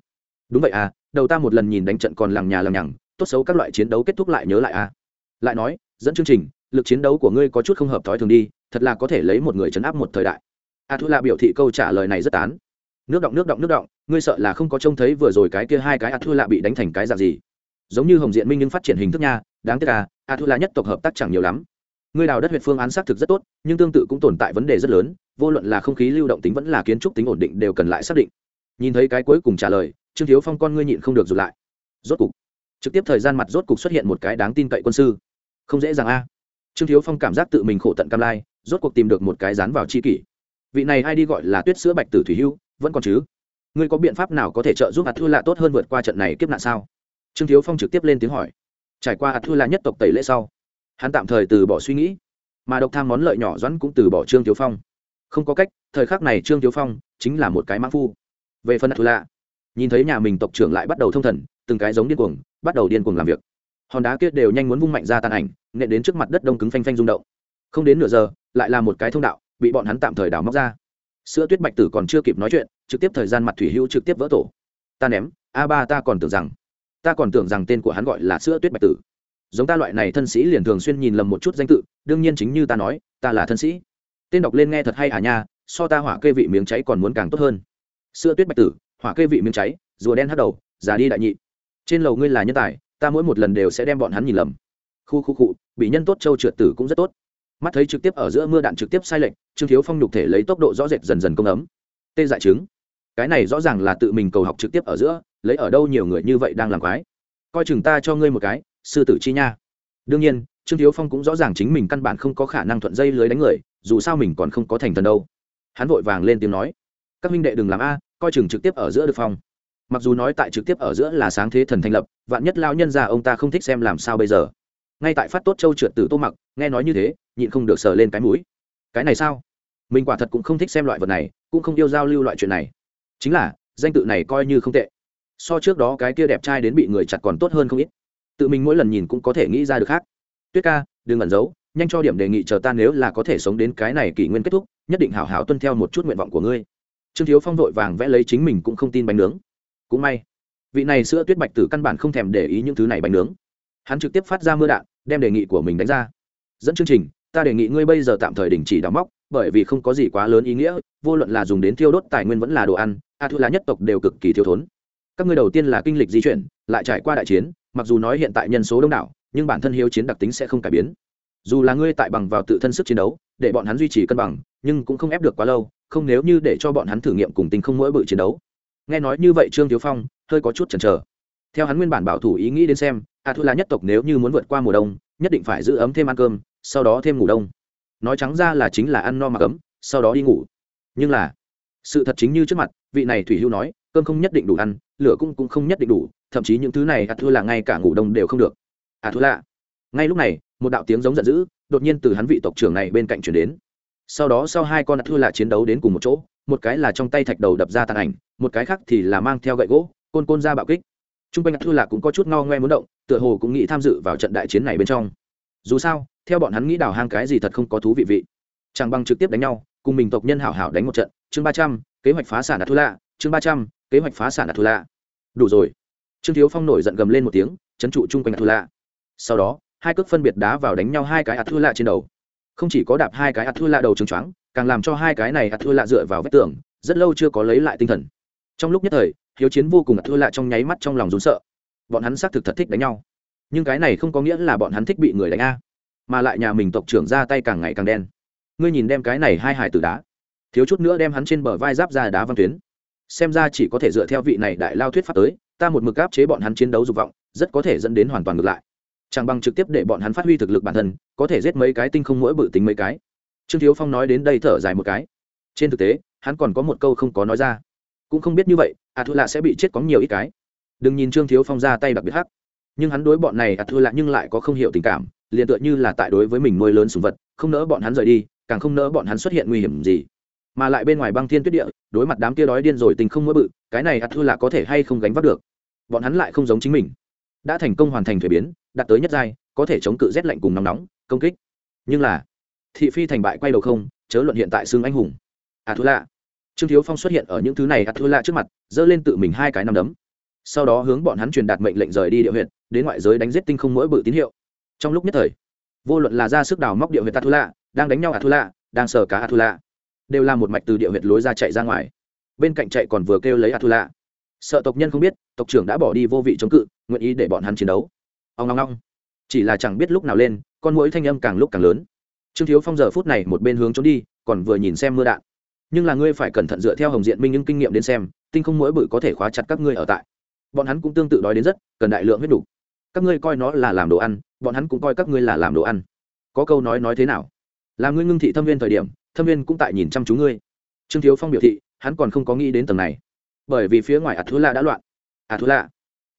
Đúng vậy à đầu ta một lần nhìn đánh trận còn lằng nhà lằng nhằng tốt xấu các loại chiến đấu kết thúc lại nhớ lại à. Lại nói dẫn chương trình lực chiến đấu của ngươi có chút không hợp thói thường đi thật là có thể lấy một người chấn áp một thời đại a thu la biểu thị câu trả lời này rất tán. Nước động nước động nước động, ngươi sợ là không có trông thấy vừa rồi cái kia hai cái a thu la bị đánh thành cái dạng gì. Giống như hồng diện minh nhưng phát triển hình thức nha, đáng tiếc à a thu la nhất tộc hợp tác chẳng nhiều lắm. Ngươi đào đất Huyệt phương án xác thực rất tốt, nhưng tương tự cũng tồn tại vấn đề rất lớn, vô luận là không khí lưu động tính vẫn là kiến trúc tính ổn định đều cần lại xác định. Nhìn thấy cái cuối cùng trả lời, trương thiếu phong con ngươi nhịn không được rụt lại. Rốt cục, trực tiếp thời gian mặt rốt cục xuất hiện một cái đáng tin cậy quân sư. Không dễ dàng a. Trương thiếu phong cảm giác tự mình khổ tận cam lai, rốt cuộc tìm được một cái dán vào chi kỷ vị này ai đi gọi là tuyết sữa bạch tử thủy hưu, vẫn còn chứ? Ngươi có biện pháp nào có thể trợ giúp hạt thư lạ tốt hơn vượt qua trận này kiếp nạn sao? Trương thiếu phong trực tiếp lên tiếng hỏi. Trải qua hạt thư lạ nhất tộc tẩy lễ sau, hắn tạm thời từ bỏ suy nghĩ, mà độc tham món lợi nhỏ doãn cũng từ bỏ trương thiếu phong. Không có cách, thời khắc này trương thiếu phong chính là một cái mã phu. Về phần thù lạ nhìn thấy nhà mình tộc trưởng lại bắt đầu thông thần, từng cái giống điên cuồng, bắt đầu điên cuồng làm việc. Hòn đá kia đều nhanh muốn vung mạnh ra tàn ảnh, nện đến trước mặt đất đông cứng phanh phanh rung động. Không đến nửa giờ, lại là một cái thông đạo bị bọn hắn tạm thời đào móc ra. Sữa tuyết bạch tử còn chưa kịp nói chuyện, trực tiếp thời gian mặt thủy hữu trực tiếp vỡ tổ. Ta ném, a ba ta còn tưởng rằng, ta còn tưởng rằng tên của hắn gọi là sữa tuyết bạch tử. Giống ta loại này thân sĩ liền thường xuyên nhìn lầm một chút danh tự, đương nhiên chính như ta nói, ta là thân sĩ. Tên đọc lên nghe thật hay à nha, so ta hỏa kê vị miếng cháy còn muốn càng tốt hơn. Sữa tuyết bạch tử, hỏa kê vị miếng cháy, rùa đen hắt đầu, già đi đại nhị. Trên lầu ngươi là nhân tài, ta mỗi một lần đều sẽ đem bọn hắn nhìn lầm. Khu khu cụ bị nhân tốt châu trượt tử cũng rất tốt mắt thấy trực tiếp ở giữa mưa đạn trực tiếp sai lệch, trương thiếu phong nhục thể lấy tốc độ rõ rệt dần dần công ấm. Tê dại chứng cái này rõ ràng là tự mình cầu học trực tiếp ở giữa, lấy ở đâu nhiều người như vậy đang làm quái. Coi chừng ta cho ngươi một cái, sư tử chi nha. Đương nhiên, trương thiếu phong cũng rõ ràng chính mình căn bản không có khả năng thuận dây lưới đánh người, dù sao mình còn không có thành thần đâu. Hắn vội vàng lên tiếng nói, các minh đệ đừng làm a, coi chừng trực tiếp ở giữa được phong. Mặc dù nói tại trực tiếp ở giữa là sáng thế thần thành lập, vạn nhất lao nhân già ông ta không thích xem làm sao bây giờ ngay tại phát tốt châu trượt từ tô mặc, nghe nói như thế, nhịn không được sờ lên cái mũi. Cái này sao? Mình quả thật cũng không thích xem loại vật này, cũng không yêu giao lưu loại chuyện này. Chính là, danh tự này coi như không tệ. So trước đó cái kia đẹp trai đến bị người chặt còn tốt hơn không ít. Tự mình mỗi lần nhìn cũng có thể nghĩ ra được khác. Tuyết ca, đừng ẩn giấu, nhanh cho điểm đề nghị chờ ta nếu là có thể sống đến cái này kỷ nguyên kết thúc, nhất định hảo hảo tuân theo một chút nguyện vọng của ngươi. Trương thiếu phong vội vàng vẽ lấy chính mình cũng không tin bánh nướng. Cũng may, vị này sữa tuyết bạch tử căn bản không thèm để ý những thứ này bánh nướng hắn trực tiếp phát ra mưa đạn, đem đề nghị của mình đánh ra. Dẫn chương trình, ta đề nghị ngươi bây giờ tạm thời đình chỉ đóng móc, bởi vì không có gì quá lớn ý nghĩa, vô luận là dùng đến thiêu đốt tài nguyên vẫn là đồ ăn a thu lá nhất tộc đều cực kỳ thiếu thốn. Các ngươi đầu tiên là kinh lịch di chuyển, lại trải qua đại chiến, mặc dù nói hiện tại nhân số đông đảo, nhưng bản thân hiếu chiến đặc tính sẽ không cải biến. Dù là ngươi tại bằng vào tự thân sức chiến đấu, để bọn hắn duy trì cân bằng, nhưng cũng không ép được quá lâu, không nếu như để cho bọn hắn thử nghiệm cùng tình không mỗi bự chiến đấu. Nghe nói như vậy trương thiếu phong hơi có chút chần chờ. Theo hắn nguyên bản bảo thủ ý nghĩ đến xem a thu là nhất tộc nếu như muốn vượt qua mùa đông, nhất định phải giữ ấm thêm ăn cơm, sau đó thêm ngủ đông. Nói trắng ra là chính là ăn no mặc ấm, sau đó đi ngủ. Nhưng là, sự thật chính như trước mặt, vị này thủy hưu nói, cơm không nhất định đủ ăn, lửa cũng cũng không nhất định đủ, thậm chí những thứ này a thu là ngay cả ngủ đông đều không được. A thu lạ ngay lúc này, một đạo tiếng giống giận dữ, đột nhiên từ hắn vị tộc trưởng này bên cạnh chuyển đến. Sau đó sau hai con a thu lạ chiến đấu đến cùng một chỗ, một cái là trong tay thạch đầu đập ra tàn ảnh, một cái khác thì là mang theo gậy gỗ, côn côn ra bạo kích t r u n g quanh thư thu lạ cũng có chút ngao ngoe muốn động, tựa hồ cũng nghĩ tham dự vào trận đại chiến này bên trong. Dù sao, theo bọn hắn nghĩ đào hang cái gì thật không có thú vị vị. Chẳng bằng trực tiếp đánh nhau, cùng mình tộc nhân hảo hảo đánh một trận. Chương ba trăm, kế hoạch phá sản a thu lạ chương ba trăm, kế hoạch phá sản a thu lạ đủ rồi. Trương thiếu phong nổi giận gầm lên một tiếng, chấn trụ chung quanh a thu lạ sau đó, hai cước phân biệt đá vào đánh nhau hai cái ạt thua lạ trên đầu. Không chỉ có đạp hai cái ạt thua lạ đầu trứng choáng, càng làm cho hai cái này ạt thua lạ dựa vào vết tường, rất lâu chưa có lấy lại tinh thần trong lúc nhất thời, hiếu chiến vô cùng thua lạ trong nháy mắt trong lòng rốn sợ. Bọn hắn xác thực thật thích đánh nhau. Nhưng cái này không có nghĩa là bọn hắn thích bị người đánh a. Mà lại nhà mình tộc trưởng ra tay càng ngày càng đen. Ngươi nhìn đem cái này hai hải tử đá. Thiếu chút nữa đem hắn trên bờ vai giáp ra đá văn tuyến. Xem ra chỉ có thể dựa theo vị này đại lao thuyết pháp tới, ta một mực áp chế bọn hắn chiến đấu dục vọng, rất có thể dẫn đến hoàn toàn ngược lại. Chẳng bằng trực tiếp để bọn hắn phát huy thực lực bản thân, có thể giết mấy cái tinh không mỗi bự tính mấy cái. Trương thiếu phong nói đến đây thở dài một cái. Trên thực tế, hắn còn có một câu không có nói ra cũng không biết như vậy a thua lạ sẽ bị chết có nhiều ít cái. Đừng nhìn trương thiếu phong ra tay đặc biệt hắc. Nhưng hắn đối bọn này a thua lạ nhưng lại có không hiểu tình cảm, liền tựa như là tại đối với mình nuôi lớn sùng vật, không nỡ bọn hắn rời đi, càng không nỡ bọn hắn xuất hiện nguy hiểm gì. Mà lại bên ngoài băng thiên tuyết địa, đối mặt đám kia đói điên rồi tình không mỗi bự, cái này a thua lạ có thể hay không gánh vác được? Bọn hắn lại không giống chính mình. Đã thành công hoàn thành thuế biến, đạt tới nhất giai, có thể chống cự rét lạnh cùng nóng nóng, công kích. Nhưng là, thị phi thành bại quay đầu không, chớ luận hiện tại xương anh hùng. À thua lạ trương thiếu phong xuất hiện ở những thứ này à lạ trước mặt, giơ lên tự mình hai cái nằm đấm. Sau đó hướng bọn hắn truyền đạt mệnh lệnh rời đi địa huyện đến ngoại giới đánh giết tinh không mỗi bự tín hiệu. Trong lúc nhất thời, vô luận là ra sức đào móc địa huyện à thua lạ đang đánh nhau à lạ đang sờ cá à lạ đều là một mạch từ địa huyện lối ra chạy ra ngoài. Bên cạnh chạy còn vừa kêu lấy à lạ sợ tộc nhân không biết, tộc trưởng đã bỏ đi vô vị chống cự, nguyện ý để bọn hắn chiến đấu. Ông long long chỉ là chẳng biết lúc nào lên, con mũi thanh âm càng lúc càng lớn. Trương thiếu phong giờ phút này một bên hướng trốn đi, còn vừa nhìn xem mưa đạn nhưng là ngươi phải cẩn thận dựa theo hồng diện minh những kinh nghiệm đến xem, tinh không mỗi bự có thể khóa chặt các ngươi ở tại. Bọn hắn cũng tương tự đói đến rất, cần đại lượng huyết đủ. Các ngươi coi nó là làm đồ ăn, bọn hắn cũng coi các ngươi là làm đồ ăn. Có câu nói nói thế nào? Là ngươi ngưng thị thâm viên thời điểm, thâm viên cũng tại nhìn chăm chú ngươi. Trương thiếu phong biểu thị, hắn còn không có nghĩ đến tầng này. Bởi vì phía ngoài ạt thua lạ đã loạn. Ạt thua lạ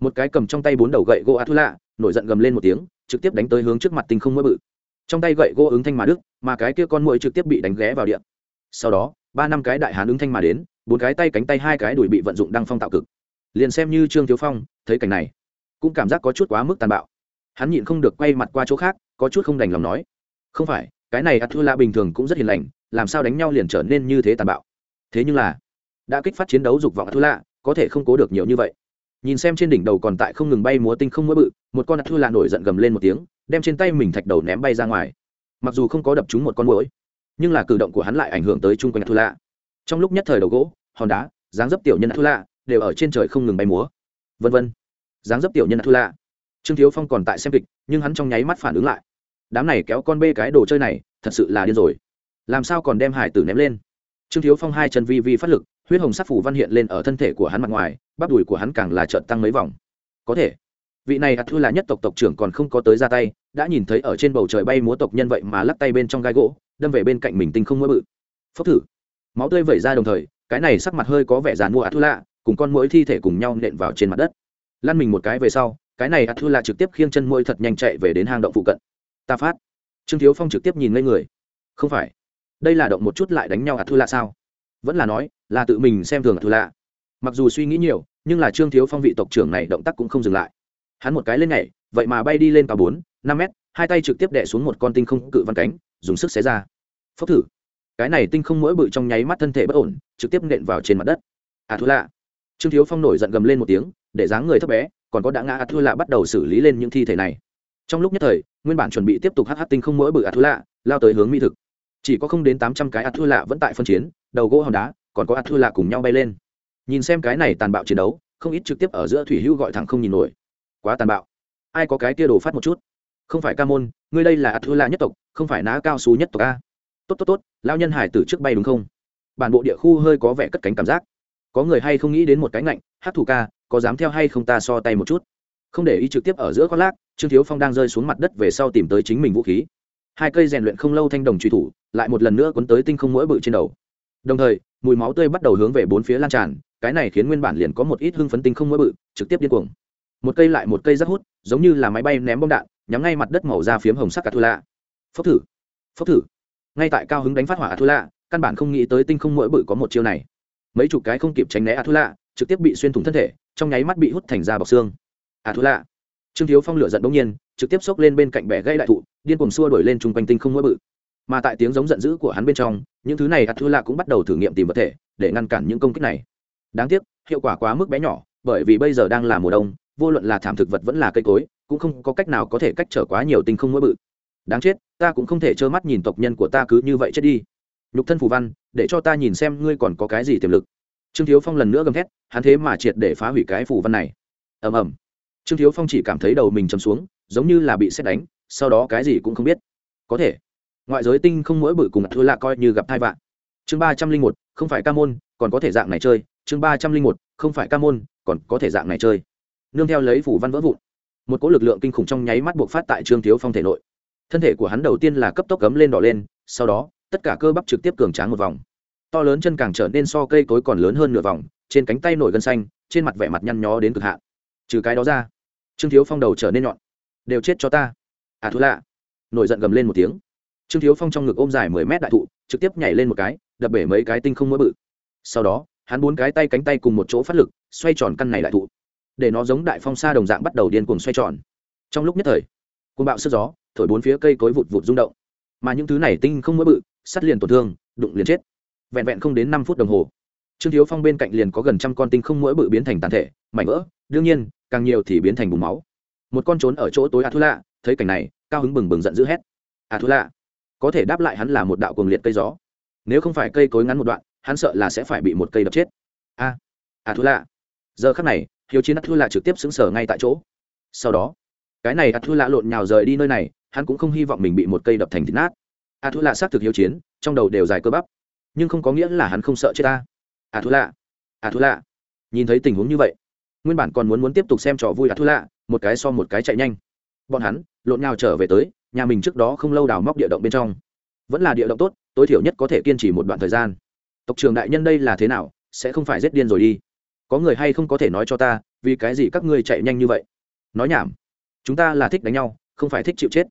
một cái cầm trong tay bốn đầu gậy gỗ ạt thua lạ nổi giận gầm lên một tiếng, trực tiếp đánh tới hướng trước mặt tinh không mỗi bự trong tay gậy gỗ ứng thanh mà đức mà cái kia con mũi trực tiếp bị đánh ghé vào điện. Sau đó ba năm cái đại hán ứng thanh mà đến, bốn cái tay cánh tay hai cái đùi bị vận dụng đăng phong tạo cực. Liền xem như trương thiếu phong, thấy cảnh này, cũng cảm giác có chút quá mức tàn bạo. Hắn nhịn không được quay mặt qua chỗ khác, có chút không đành lòng nói, không phải, cái này ắt thua lạ bình thường cũng rất hiền lành, làm sao đánh nhau liền trở nên như thế tàn bạo? Thế nhưng là, đã kích phát chiến đấu dục vọng ắt thua lạ có thể không cố được nhiều như vậy. Nhìn xem trên đỉnh đầu còn tại không ngừng bay múa tinh không mỗi bự, một con ắt thua lạ nổi giận gầm lên một tiếng, đem trên tay mình thạch đầu ném bay ra ngoài. Mặc dù không có đập trúng một con mũi nhưng là cử động của hắn lại ảnh hưởng tới chung quanh thu lạ trong lúc nhất thời đầu gỗ, hòn đá, dáng dấp tiểu nhân thu lạ đều ở trên trời không ngừng bay múa. Vân vân. Dáng dấp tiểu nhân thu lạ trương thiếu phong còn tại xem kịch, nhưng hắn trong nháy mắt phản ứng lại. Đám này kéo con bê cái đồ chơi này, thật sự là điên rồi. Làm sao còn đem hải tử ném lên? Trương thiếu phong hai chân vi vi phát lực, huyết hồng sắc phủ văn hiện lên ở thân thể của hắn mặt ngoài, bắp đùi của hắn càng là trợn tăng mấy vòng. Có thể, vị này ạt thư là nhất tộc tộc trưởng còn không có tới ra tay, đã nhìn thấy ở trên bầu trời bay múa tộc nhân vậy mà lắc tay bên trong gai gỗ đâm về bên cạnh mình tinh không mũi bự. Phốc thử. Máu tươi vẩy ra đồng thời, cái này sắc mặt hơi có vẻ dàn mua hạt thư lạ cùng con mũi thi thể cùng nhau nện vào trên mặt đất. Lăn mình một cái về sau, cái này hạt thư lạ trực tiếp khiêng chân mũi thật nhanh chạy về đến hang động phụ cận. Ta phát. Trương thiếu phong trực tiếp nhìn ngây người. Không phải. Đây là động một chút lại đánh nhau hạt thư lạ sao? Vẫn là nói, là tự mình xem thường hạt thư lạ mặc dù suy nghĩ nhiều, nhưng là trương thiếu phong vị tộc trưởng này động tác cũng không dừng lại. Hắn một cái lên nhảy, vậy mà bay đi lên cao bốn, năm mét hai tay trực tiếp đẻ xuống một con tinh không cự văn cánh, dùng sức xé ra. Phốc thử. Cái này tinh không mỗi bự trong nháy mắt thân thể bất ổn, trực tiếp nện vào trên mặt đất. À thua lạ trương thiếu phong nổi giận gầm lên một tiếng, để dáng người thấp bé, còn có đã ngã à thua lạ bắt đầu xử lý lên những thi thể này. Trong lúc nhất thời, nguyên bản chuẩn bị tiếp tục hh tinh không mỗi bự à thua lạ lao tới hướng mỹ thực. Chỉ có không đến tám trăm cái à thua lạ vẫn tại phân chiến, đầu gỗ hòn đá, còn có à thua lạ cùng nhau bay lên. Nhìn xem cái này tàn bạo chiến đấu, không ít trực tiếp ở giữa thủy hữu gọi thẳng không nhìn nổi. Quá tàn bạo. Ai có cái kia đồ phát một chút? Không phải ca môn, ngươi đây là ắt la nhất tộc, không phải ná cao su nhất tộc a. Tốt tốt tốt lao nhân hải tử trước bay đúng không? Bản bộ địa khu hơi có vẻ cất cánh cảm giác. Có người hay không nghĩ đến một cái ngạnh, hát thủ ca, có dám theo hay không ta so tay một chút? Không để ý trực tiếp ở giữa khoác lác, trương thiếu phong đang rơi xuống mặt đất về sau tìm tới chính mình vũ khí. Hai cây rèn luyện không lâu thanh đồng truy thủ, lại một lần nữa quấn tới tinh không mỗi bự trên đầu. Đồng thời, mùi máu tươi bắt đầu hướng về bốn phía lan tràn, cái này khiến nguyên bản liền có một ít hưng phấn tinh không mỗi bự, trực tiếp điên cuồng. Một cây lại một cây rất hút, giống như là máy bay ném bom đạn nhắm ngay mặt đất màu da phiếm hồng sắc cà thu lạ phốc thử phốc thử. Ngay tại cao hứng đánh phát hỏa a thu lạ căn bản không nghĩ tới tinh không mỗi bự có một chiêu này. Mấy chục cái không kịp tránh né a thu lạ trực tiếp bị xuyên thủng thân thể, trong nháy mắt bị hút thành da bọc xương. A thu lạ trương thiếu phong lửa giận bỗng nhiên, trực tiếp xốc lên bên cạnh bẻ gây đại thụ, điên cuồng xua đuổi lên chung quanh tinh không mỗi bự mà tại tiếng giống giận dữ của hắn bên trong, những thứ này a thu lạ cũng bắt đầu thử nghiệm tìm vật thể, để ngăn cản những công kích này. Đáng tiếc, hiệu quả quá mức bé nhỏ, bởi vì bây giờ đang là mùa đông vô luận là thảm thực vật vẫn là cây cối, cũng không có cách nào có thể cách trở quá nhiều tinh không mỗi bự. Đáng chết, ta cũng không thể trơ mắt nhìn tộc nhân của ta cứ như vậy chết đi. Nhục thân phù văn, để cho ta nhìn xem ngươi còn có cái gì tiềm lực. Trương thiếu phong lần nữa gầm thét, hắn thế mà triệt để phá hủy cái phù văn này. Ầm ầm. Trương thiếu phong chỉ cảm thấy đầu mình chầm xuống, giống như là bị xét đánh, sau đó cái gì cũng không biết. Có thể, ngoại giới tinh không mỗi bự cùng thua lạ coi như gặp thai vạn chương ba trăm linh một, không phải ca môn, còn có thể dạng này chơi. Chương ba trăm linh một, không phải ca môn, còn có thể dạng này chơi nương theo lấy phủ văn vỡ vụn. Một cỗ lực lượng kinh khủng trong nháy mắt buộc phát tại trương thiếu phong thể nội. Thân thể của hắn đầu tiên là cấp tốc cấm lên đỏ lên, sau đó, tất cả cơ bắp trực tiếp cường tráng một vòng. To lớn chân càng trở nên so cây cối còn lớn hơn nửa vòng, trên cánh tay nổi gân xanh, trên mặt vẻ mặt nhăn nhó đến cực hạn. Trừ cái đó ra, trương thiếu phong đầu trở nên nhọn. Đều chết cho ta. À thú lạ. Nổi giận gầm lên một tiếng. Trương thiếu phong trong ngực ôm dài mười mét đại thụ, trực tiếp nhảy lên một cái, đập bể mấy cái tinh không mỗi bự. Sau đó, hắn bốn cái tay cánh tay cùng một chỗ phát lực, xoay tròn căn này đại thụ để nó giống đại phong sa đồng dạng bắt đầu điên cuồng xoay tròn. Trong lúc nhất thời côn bạo sức gió thổi bốn phía cây cối vụt vụt rung động. Mà những thứ này tinh không mỗi bự, sắt liền tổn thương, đụng liền chết. Vẹn vẹn không đến năm phút đồng hồ, trương thiếu phong bên cạnh liền có gần trăm con tinh không mỗi bự biến thành tàn thể, mảnh vỡ, đương nhiên, càng nhiều thì biến thành bùn máu. Một con trốn ở chỗ tối a thu lạ thấy cảnh này, cao hứng bừng bừng giận dữ hét. A thu lạ có thể đáp lại hắn là một đạo cuồng liệt cây gió. Nếu không phải cây cối ngắn một đoạn, hắn sợ là sẽ phải bị một cây đập chết. A a thu lạ giờ khắc này hiếu chiến ắt thu lạ trực tiếp xứng sở ngay tại chỗ. Sau đó, cái này ắt thu lạ lộn nhào rời đi nơi này, hắn cũng không hy vọng mình bị một cây đập thành thịt nát. Ắt thu lạ xác thực hiếu chiến, trong đầu đều dài cơ bắp. Nhưng không có nghĩa là hắn không sợ chết ta. Ắt thu lạ ắt thu lạ nhìn thấy tình huống như vậy, nguyên bản còn muốn muốn tiếp tục xem trò vui ắt thu lạ một cái so một cái chạy nhanh. Bọn hắn lộn nhào trở về tới, nhà mình trước đó không lâu đào móc địa động bên trong. Vẫn là địa động tốt, tối thiểu nhất có thể kiên trì một đoạn thời gian. Tộc trường đại nhân đây là thế nào, sẽ không phải rét điên rồi đi có người hay không có thể nói cho ta, vì cái gì các ngươi chạy nhanh như vậy? Nói nhảm. Chúng ta là thích đánh nhau, không phải thích chịu chết.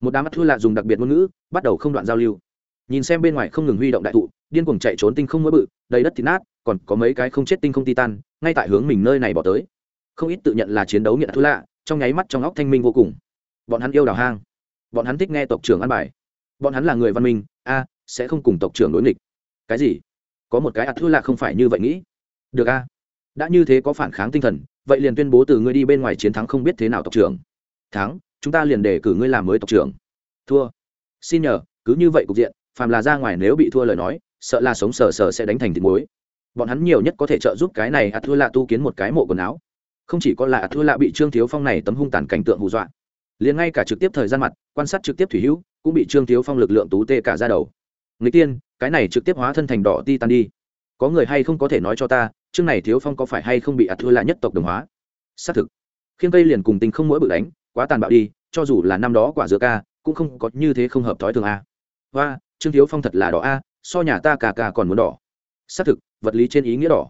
Một đám mắt thua lạ dùng đặc biệt ngôn ngữ, bắt đầu không đoạn giao lưu. Nhìn xem bên ngoài không ngừng huy động đại thụ, điên cuồng chạy trốn tinh không mỗi bự, đầy đất thịt nát, còn có mấy cái không chết tinh không titan, ngay tại hướng mình nơi này bỏ tới. Không ít tự nhận là chiến đấu nghiện thú lạ, trong nháy mắt trong óc thanh minh vô cùng. Bọn hắn yêu đào hang. Bọn hắn thích nghe tộc trưởng ăn bài. Bọn hắn là người văn minh, a, sẽ không cùng tộc trưởng đối nghịch. Cái gì? Có một cái ạt thua lạ không phải như vậy nghĩ. Được a đã như thế có phản kháng tinh thần, vậy liền tuyên bố từ ngươi đi bên ngoài chiến thắng không biết thế nào tộc trưởng. Thắng, chúng ta liền để cử ngươi làm mới tộc trưởng. Thua. Xin nhờ, cứ như vậy cục diện, phàm là ra ngoài nếu bị thua lời nói, sợ là sống sờ sờ sẽ đánh thành thịt muối. Bọn hắn nhiều nhất có thể trợ giúp cái này ạt thua lạ tu kiến một cái mộ quần áo. Không chỉ có là ạt thua lạ bị trương thiếu phong này tấm hung tàn cảnh tượng hù dọa, liền ngay cả trực tiếp thời gian mặt, quan sát trực tiếp thủy hữu, cũng bị trương thiếu phong lực lượng tú tê cả ra đầu. Người tiên, cái này trực tiếp hóa thân thành đỏ ti tan đi. Có người hay không có thể nói cho ta chương này thiếu phong có phải hay không bị ạt thua là nhất tộc đồng hóa? Xác thực. Khiêng cây liền cùng tình không mỗi bự đánh, quá tàn bạo đi, cho dù là năm đó quả dừa ca, cũng không có như thế không hợp thói thường a. Và trương thiếu phong thật là đỏ a, so nhà ta cả ca còn muốn đỏ. Xác thực, vật lý trên ý nghĩa đỏ.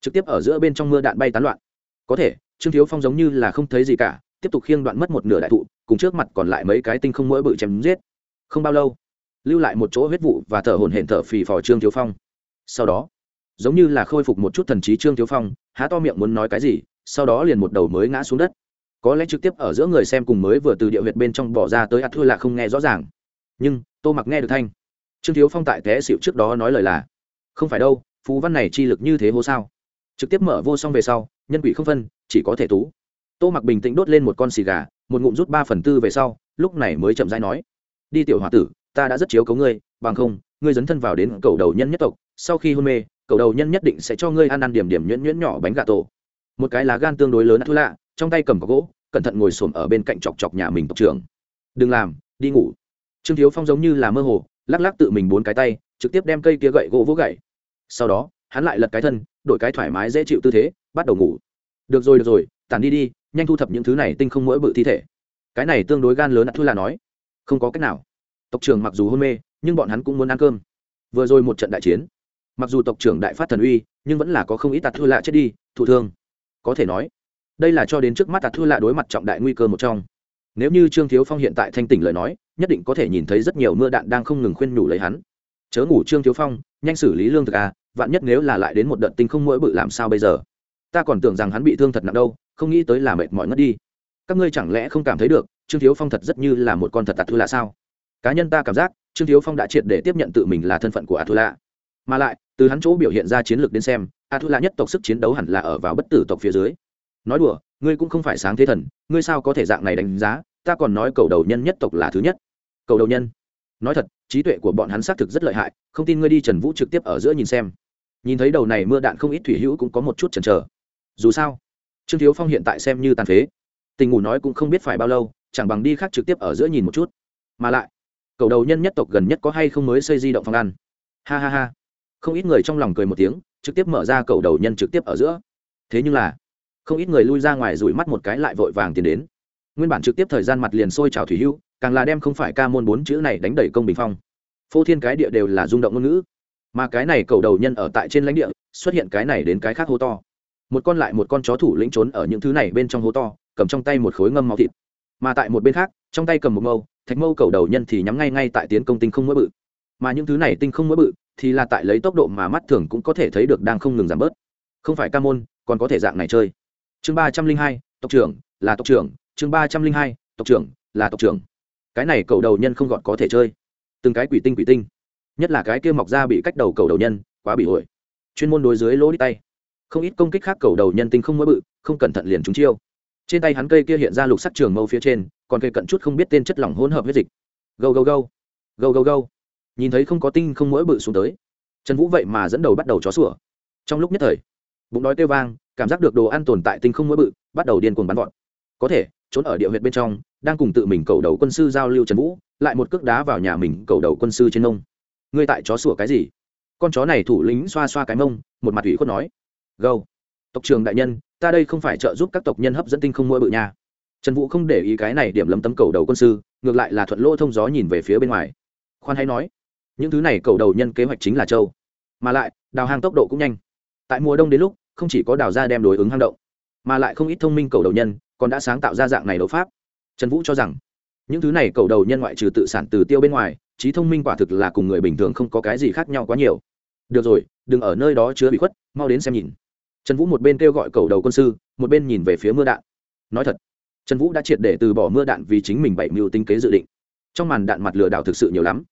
Trực tiếp ở giữa bên trong mưa đạn bay tán loạn. Có thể, trương thiếu phong giống như là không thấy gì cả, tiếp tục khiêng đoạn mất một nửa đại thụ, cùng trước mặt còn lại mấy cái tinh không mỗi bự chém giết. Không bao lâu, lưu lại một chỗ huyết vụ và thở hồn hển thở phì phò trương thiếu phong. Sau đó giống như là khôi phục một chút thần trí trương thiếu phong, há to miệng muốn nói cái gì, sau đó liền một đầu mới ngã xuống đất. Có lẽ trực tiếp ở giữa người xem cùng mới vừa từ địa huyệt bên trong bỏ ra tới ạt thua là không nghe rõ ràng. Nhưng, tô mặc nghe được thanh. Trương thiếu phong tại té xịu trước đó nói lời là, không phải đâu, phú văn này chi lực như thế hô sao? Trực tiếp mở vô xong về sau, nhân quỷ không phân, chỉ có thể tú. Tô mặc bình tĩnh đốt lên một con xì gà, một ngụm rút ba phần tư về sau, lúc này mới chậm rãi nói, đi tiểu h o a tử, ta đã rất chiếu cấu ngươi, bằng không, ngươi dấn thân vào đến cầu đầu nhân nhất tộc, sau khi hôn mê cầu đầu nhân nhất định sẽ cho ngươi ăn ăn điểm điểm nhuyễn nhuyễn nhỏ bánh gà tổ. Một cái lá gan tương đối lớn thứ lạ, trong tay cầm có gỗ, cẩn thận ngồi xổm ở bên cạnh chọc chọc nhà mình tộc trưởng. Đừng làm, đi ngủ. Trương thiếu phong giống như là mơ hồ, lắc lắc tự mình bốn cái tay, trực tiếp đem cây kia gậy gỗ vỗ gậy. Sau đó, hắn lại lật cái thân, đổi cái thoải mái dễ chịu tư thế, bắt đầu ngủ. Được rồi được rồi, tản đi đi, nhanh thu thập những thứ này tinh không mỗi bự thi thể. Cái này tương đối gan lớn thu là nói. Không có cách nào. Tộc trưởng mặc dù hôn mê, nhưng bọn hắn cũng muốn ăn cơm. Vừa rồi một trận đại chiến mặc dù tộc trưởng đại phát thần uy, nhưng vẫn là có không ít tạt thua lạ chết đi, thụ thương. Có thể nói, đây là cho đến trước mắt tạt thua lạ đối mặt trọng đại nguy cơ một trong. Nếu như trương thiếu phong hiện tại thanh tỉnh lời nói, nhất định có thể nhìn thấy rất nhiều mưa đạn đang không ngừng khuyên nhủ lấy hắn. Chớ ngủ trương thiếu phong, nhanh xử lý lương thực à vạn nhất nếu là lại đến một đợt tinh không mỗi bự làm sao bây giờ? Ta còn tưởng rằng hắn bị thương thật nặng đâu, không nghĩ tới là mệt mỏi ngất đi. Các ngươi chẳng lẽ không cảm thấy được, trương thiếu phong thật rất như là một con thật tạt thua lạ sao? Cá nhân ta cảm giác, trương thiếu phong đã triệt để tiếp nhận tự mình là thân phận của a thua lạ mà lại từ hắn chỗ biểu hiện ra chiến lược đến xem a thu lạ nhất tộc sức chiến đấu hẳn là ở vào bất tử tộc phía dưới. Nói đùa, ngươi cũng không phải sáng thế thần, ngươi sao có thể dạng này đánh giá, ta còn nói cầu đầu nhân nhất tộc là thứ nhất. Cầu đầu nhân. Nói thật, trí tuệ của bọn hắn xác thực rất lợi hại, không tin ngươi đi trần vũ trực tiếp ở giữa nhìn xem. Nhìn thấy đầu này mưa đạn không ít thủy hữu cũng có một chút chần chờ. Dù sao, trương thiếu phong hiện tại xem như tàn phế. Tình ngủ nói cũng không biết phải bao lâu, chẳng bằng đi khác trực tiếp ở giữa nhìn một chút. Mà lại, cầu đầu nhân nhất tộc gần nhất có hay không mới xây di động phòng ăn? Ha ha ha không ít người trong lòng cười một tiếng, trực tiếp mở ra cầu đầu nhân trực tiếp ở giữa. Thế nhưng là, không ít người lui ra ngoài rủi mắt một cái lại vội vàng tiến đến. Nguyên bản trực tiếp thời gian mặt liền sôi trào thủy hưu, càng là đem không phải ca môn bốn chữ này đánh đẩy công bình phong. Phô thiên cái địa đều là rung động ngôn ngữ. Mà cái này cầu đầu nhân ở tại trên lãnh địa, xuất hiện cái này đến cái khác hô to. Một con lại một con chó thủ lĩnh trốn ở những thứ này bên trong hố to, cầm trong tay một khối ngâm máu thịt. Mà tại một bên khác, trong tay cầm một mâu, thạch mâu cầu đầu nhân thì nhắm ngay ngay tại tiến công tinh không mỗi bự. Mà những thứ này tinh không mỗi bự thì là tại lấy tốc độ mà mắt thường cũng có thể thấy được đang không ngừng giảm bớt. Không phải ca môn, còn có thể dạng này chơi. Chương ba trăm linh hai, tộc trưởng, là tộc trưởng. Chương ba trăm linh hai, tộc trưởng, là tộc trưởng. Cái này cầu đầu nhân không gọn có thể chơi. Từng cái quỷ tinh quỷ tinh. Nhất là cái kia mọc ra bị cách đầu cầu đầu nhân, quá bị ổi chuyên môn đối dưới lỗ đi tay. Không ít công kích khác cầu đầu nhân tinh không mới bự, không cẩn thận liền trúng chiêu. Trên tay hắn cây kia hiện ra lục sắc trường mâu phía trên, còn cây cận chút không biết tên chất lỏng hỗn hợp huyết dịch. Gâu gâu gâu. Gâu gâu gâu nhìn thấy không có tinh không mỗi bự xuống tới. Trần vũ vậy mà dẫn đầu bắt đầu chó sủa. Trong lúc nhất thời, bụng đói kêu vang, cảm giác được đồ ăn tồn tại tinh không mỗi bự, bắt đầu điên cuồng bắn vọt. Có thể, trốn ở địa huyệt bên trong, đang cùng tự mình cầu đầu quân sư giao lưu trần vũ, lại một cước đá vào nhà mình cầu đầu quân sư trên nông ngươi tại chó sủa cái gì? Con chó này thủ lĩnh xoa xoa cái mông, một mặt ủy khuất nói. Gâu. Tộc trường đại nhân, ta đây không phải trợ giúp các tộc nhân hấp dẫn tinh không mỗi bự nha. Trần vũ không để ý cái này điểm lấm tấm cầu đầu quân sư, ngược lại là thuận lỗ thông gió nhìn về phía bên ngoài. Khoan hay nói những thứ này cầu đầu nhân kế hoạch chính là châu. Mà lại, đào hang tốc độ cũng nhanh. Tại mùa đông đến lúc, không chỉ có đào ra đem đối ứng hang động, mà lại không ít thông minh cầu đầu nhân còn đã sáng tạo ra dạng này đấu pháp. Trần vũ cho rằng, những thứ này cầu đầu nhân ngoại trừ tự sản từ tiêu bên ngoài, trí thông minh quả thực là cùng người bình thường không có cái gì khác nhau quá nhiều. Được rồi, đừng ở nơi đó chứa bị khuất, mau đến xem nhìn. Trần vũ một bên kêu gọi cầu đầu quân sư, một bên nhìn về phía mưa đạn. Nói thật, trần vũ đã triệt để từ bỏ mưa đạn vì chính mình bảy mưu tinh kế dự định. Trong màn đạn mặt lừa đảo thực sự nhiều lắm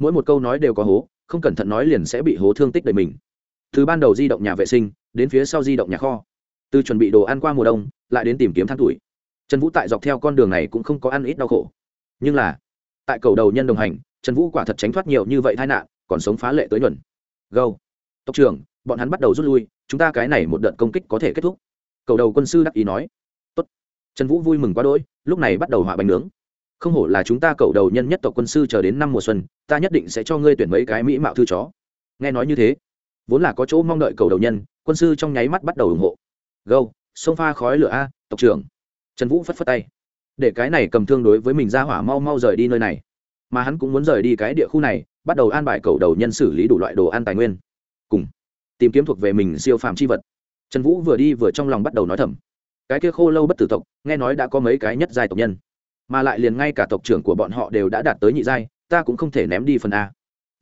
mỗi một câu nói đều có hố, không cẩn thận nói liền sẽ bị hố thương tích đầy mình. Từ ban đầu di động nhà vệ sinh, đến phía sau di động nhà kho. Từ chuẩn bị đồ ăn qua mùa đông, lại đến tìm kiếm than tuổi. Trần vũ tại dọc theo con đường này cũng không có ăn ít đau khổ. Nhưng là, tại cầu đầu nhân đồng hành, trần vũ quả thật tránh thoát nhiều như vậy tai nạn, còn sống phá lệ tới nhuần gâu tộc trưởng, bọn hắn bắt đầu rút lui, chúng ta cái này một đợt công kích có thể kết thúc. Cầu đầu quân sư đắc ý nói. Tốt. trần vũ vui mừng quá đỗi, lúc này bắt đầu họa bánh nướng không hổ là chúng ta cầu đầu nhân nhất tộc quân sư chờ đến năm mùa xuân, ta nhất định sẽ cho ngươi tuyển mấy cái mỹ mạo thư chó. Nghe nói như thế, vốn là có chỗ mong đợi cầu đầu nhân, quân sư trong nháy mắt bắt đầu ủng hộ. Gâu sông pha khói lửa a, tộc trưởng. Trần vũ phất phất tay. Để cái này cầm thương đối với mình ra hỏa mau mau rời đi nơi này. Mà hắn cũng muốn rời đi cái địa khu này, bắt đầu an bài cầu đầu nhân xử lý đủ loại đồ ăn tài nguyên. Cùng tìm kiếm thuộc về mình siêu phàm c h i vật. Trần vũ vừa đi vừa trong lòng bắt đầu nói thầm. Cái kia khô lâu bất tử tộc, nghe nói đã có mấy cái nhất giai tộc nhân mà lại liền ngay cả tộc trưởng của bọn họ đều đã đạt tới nhị giai, ta cũng không thể ném đi phần a.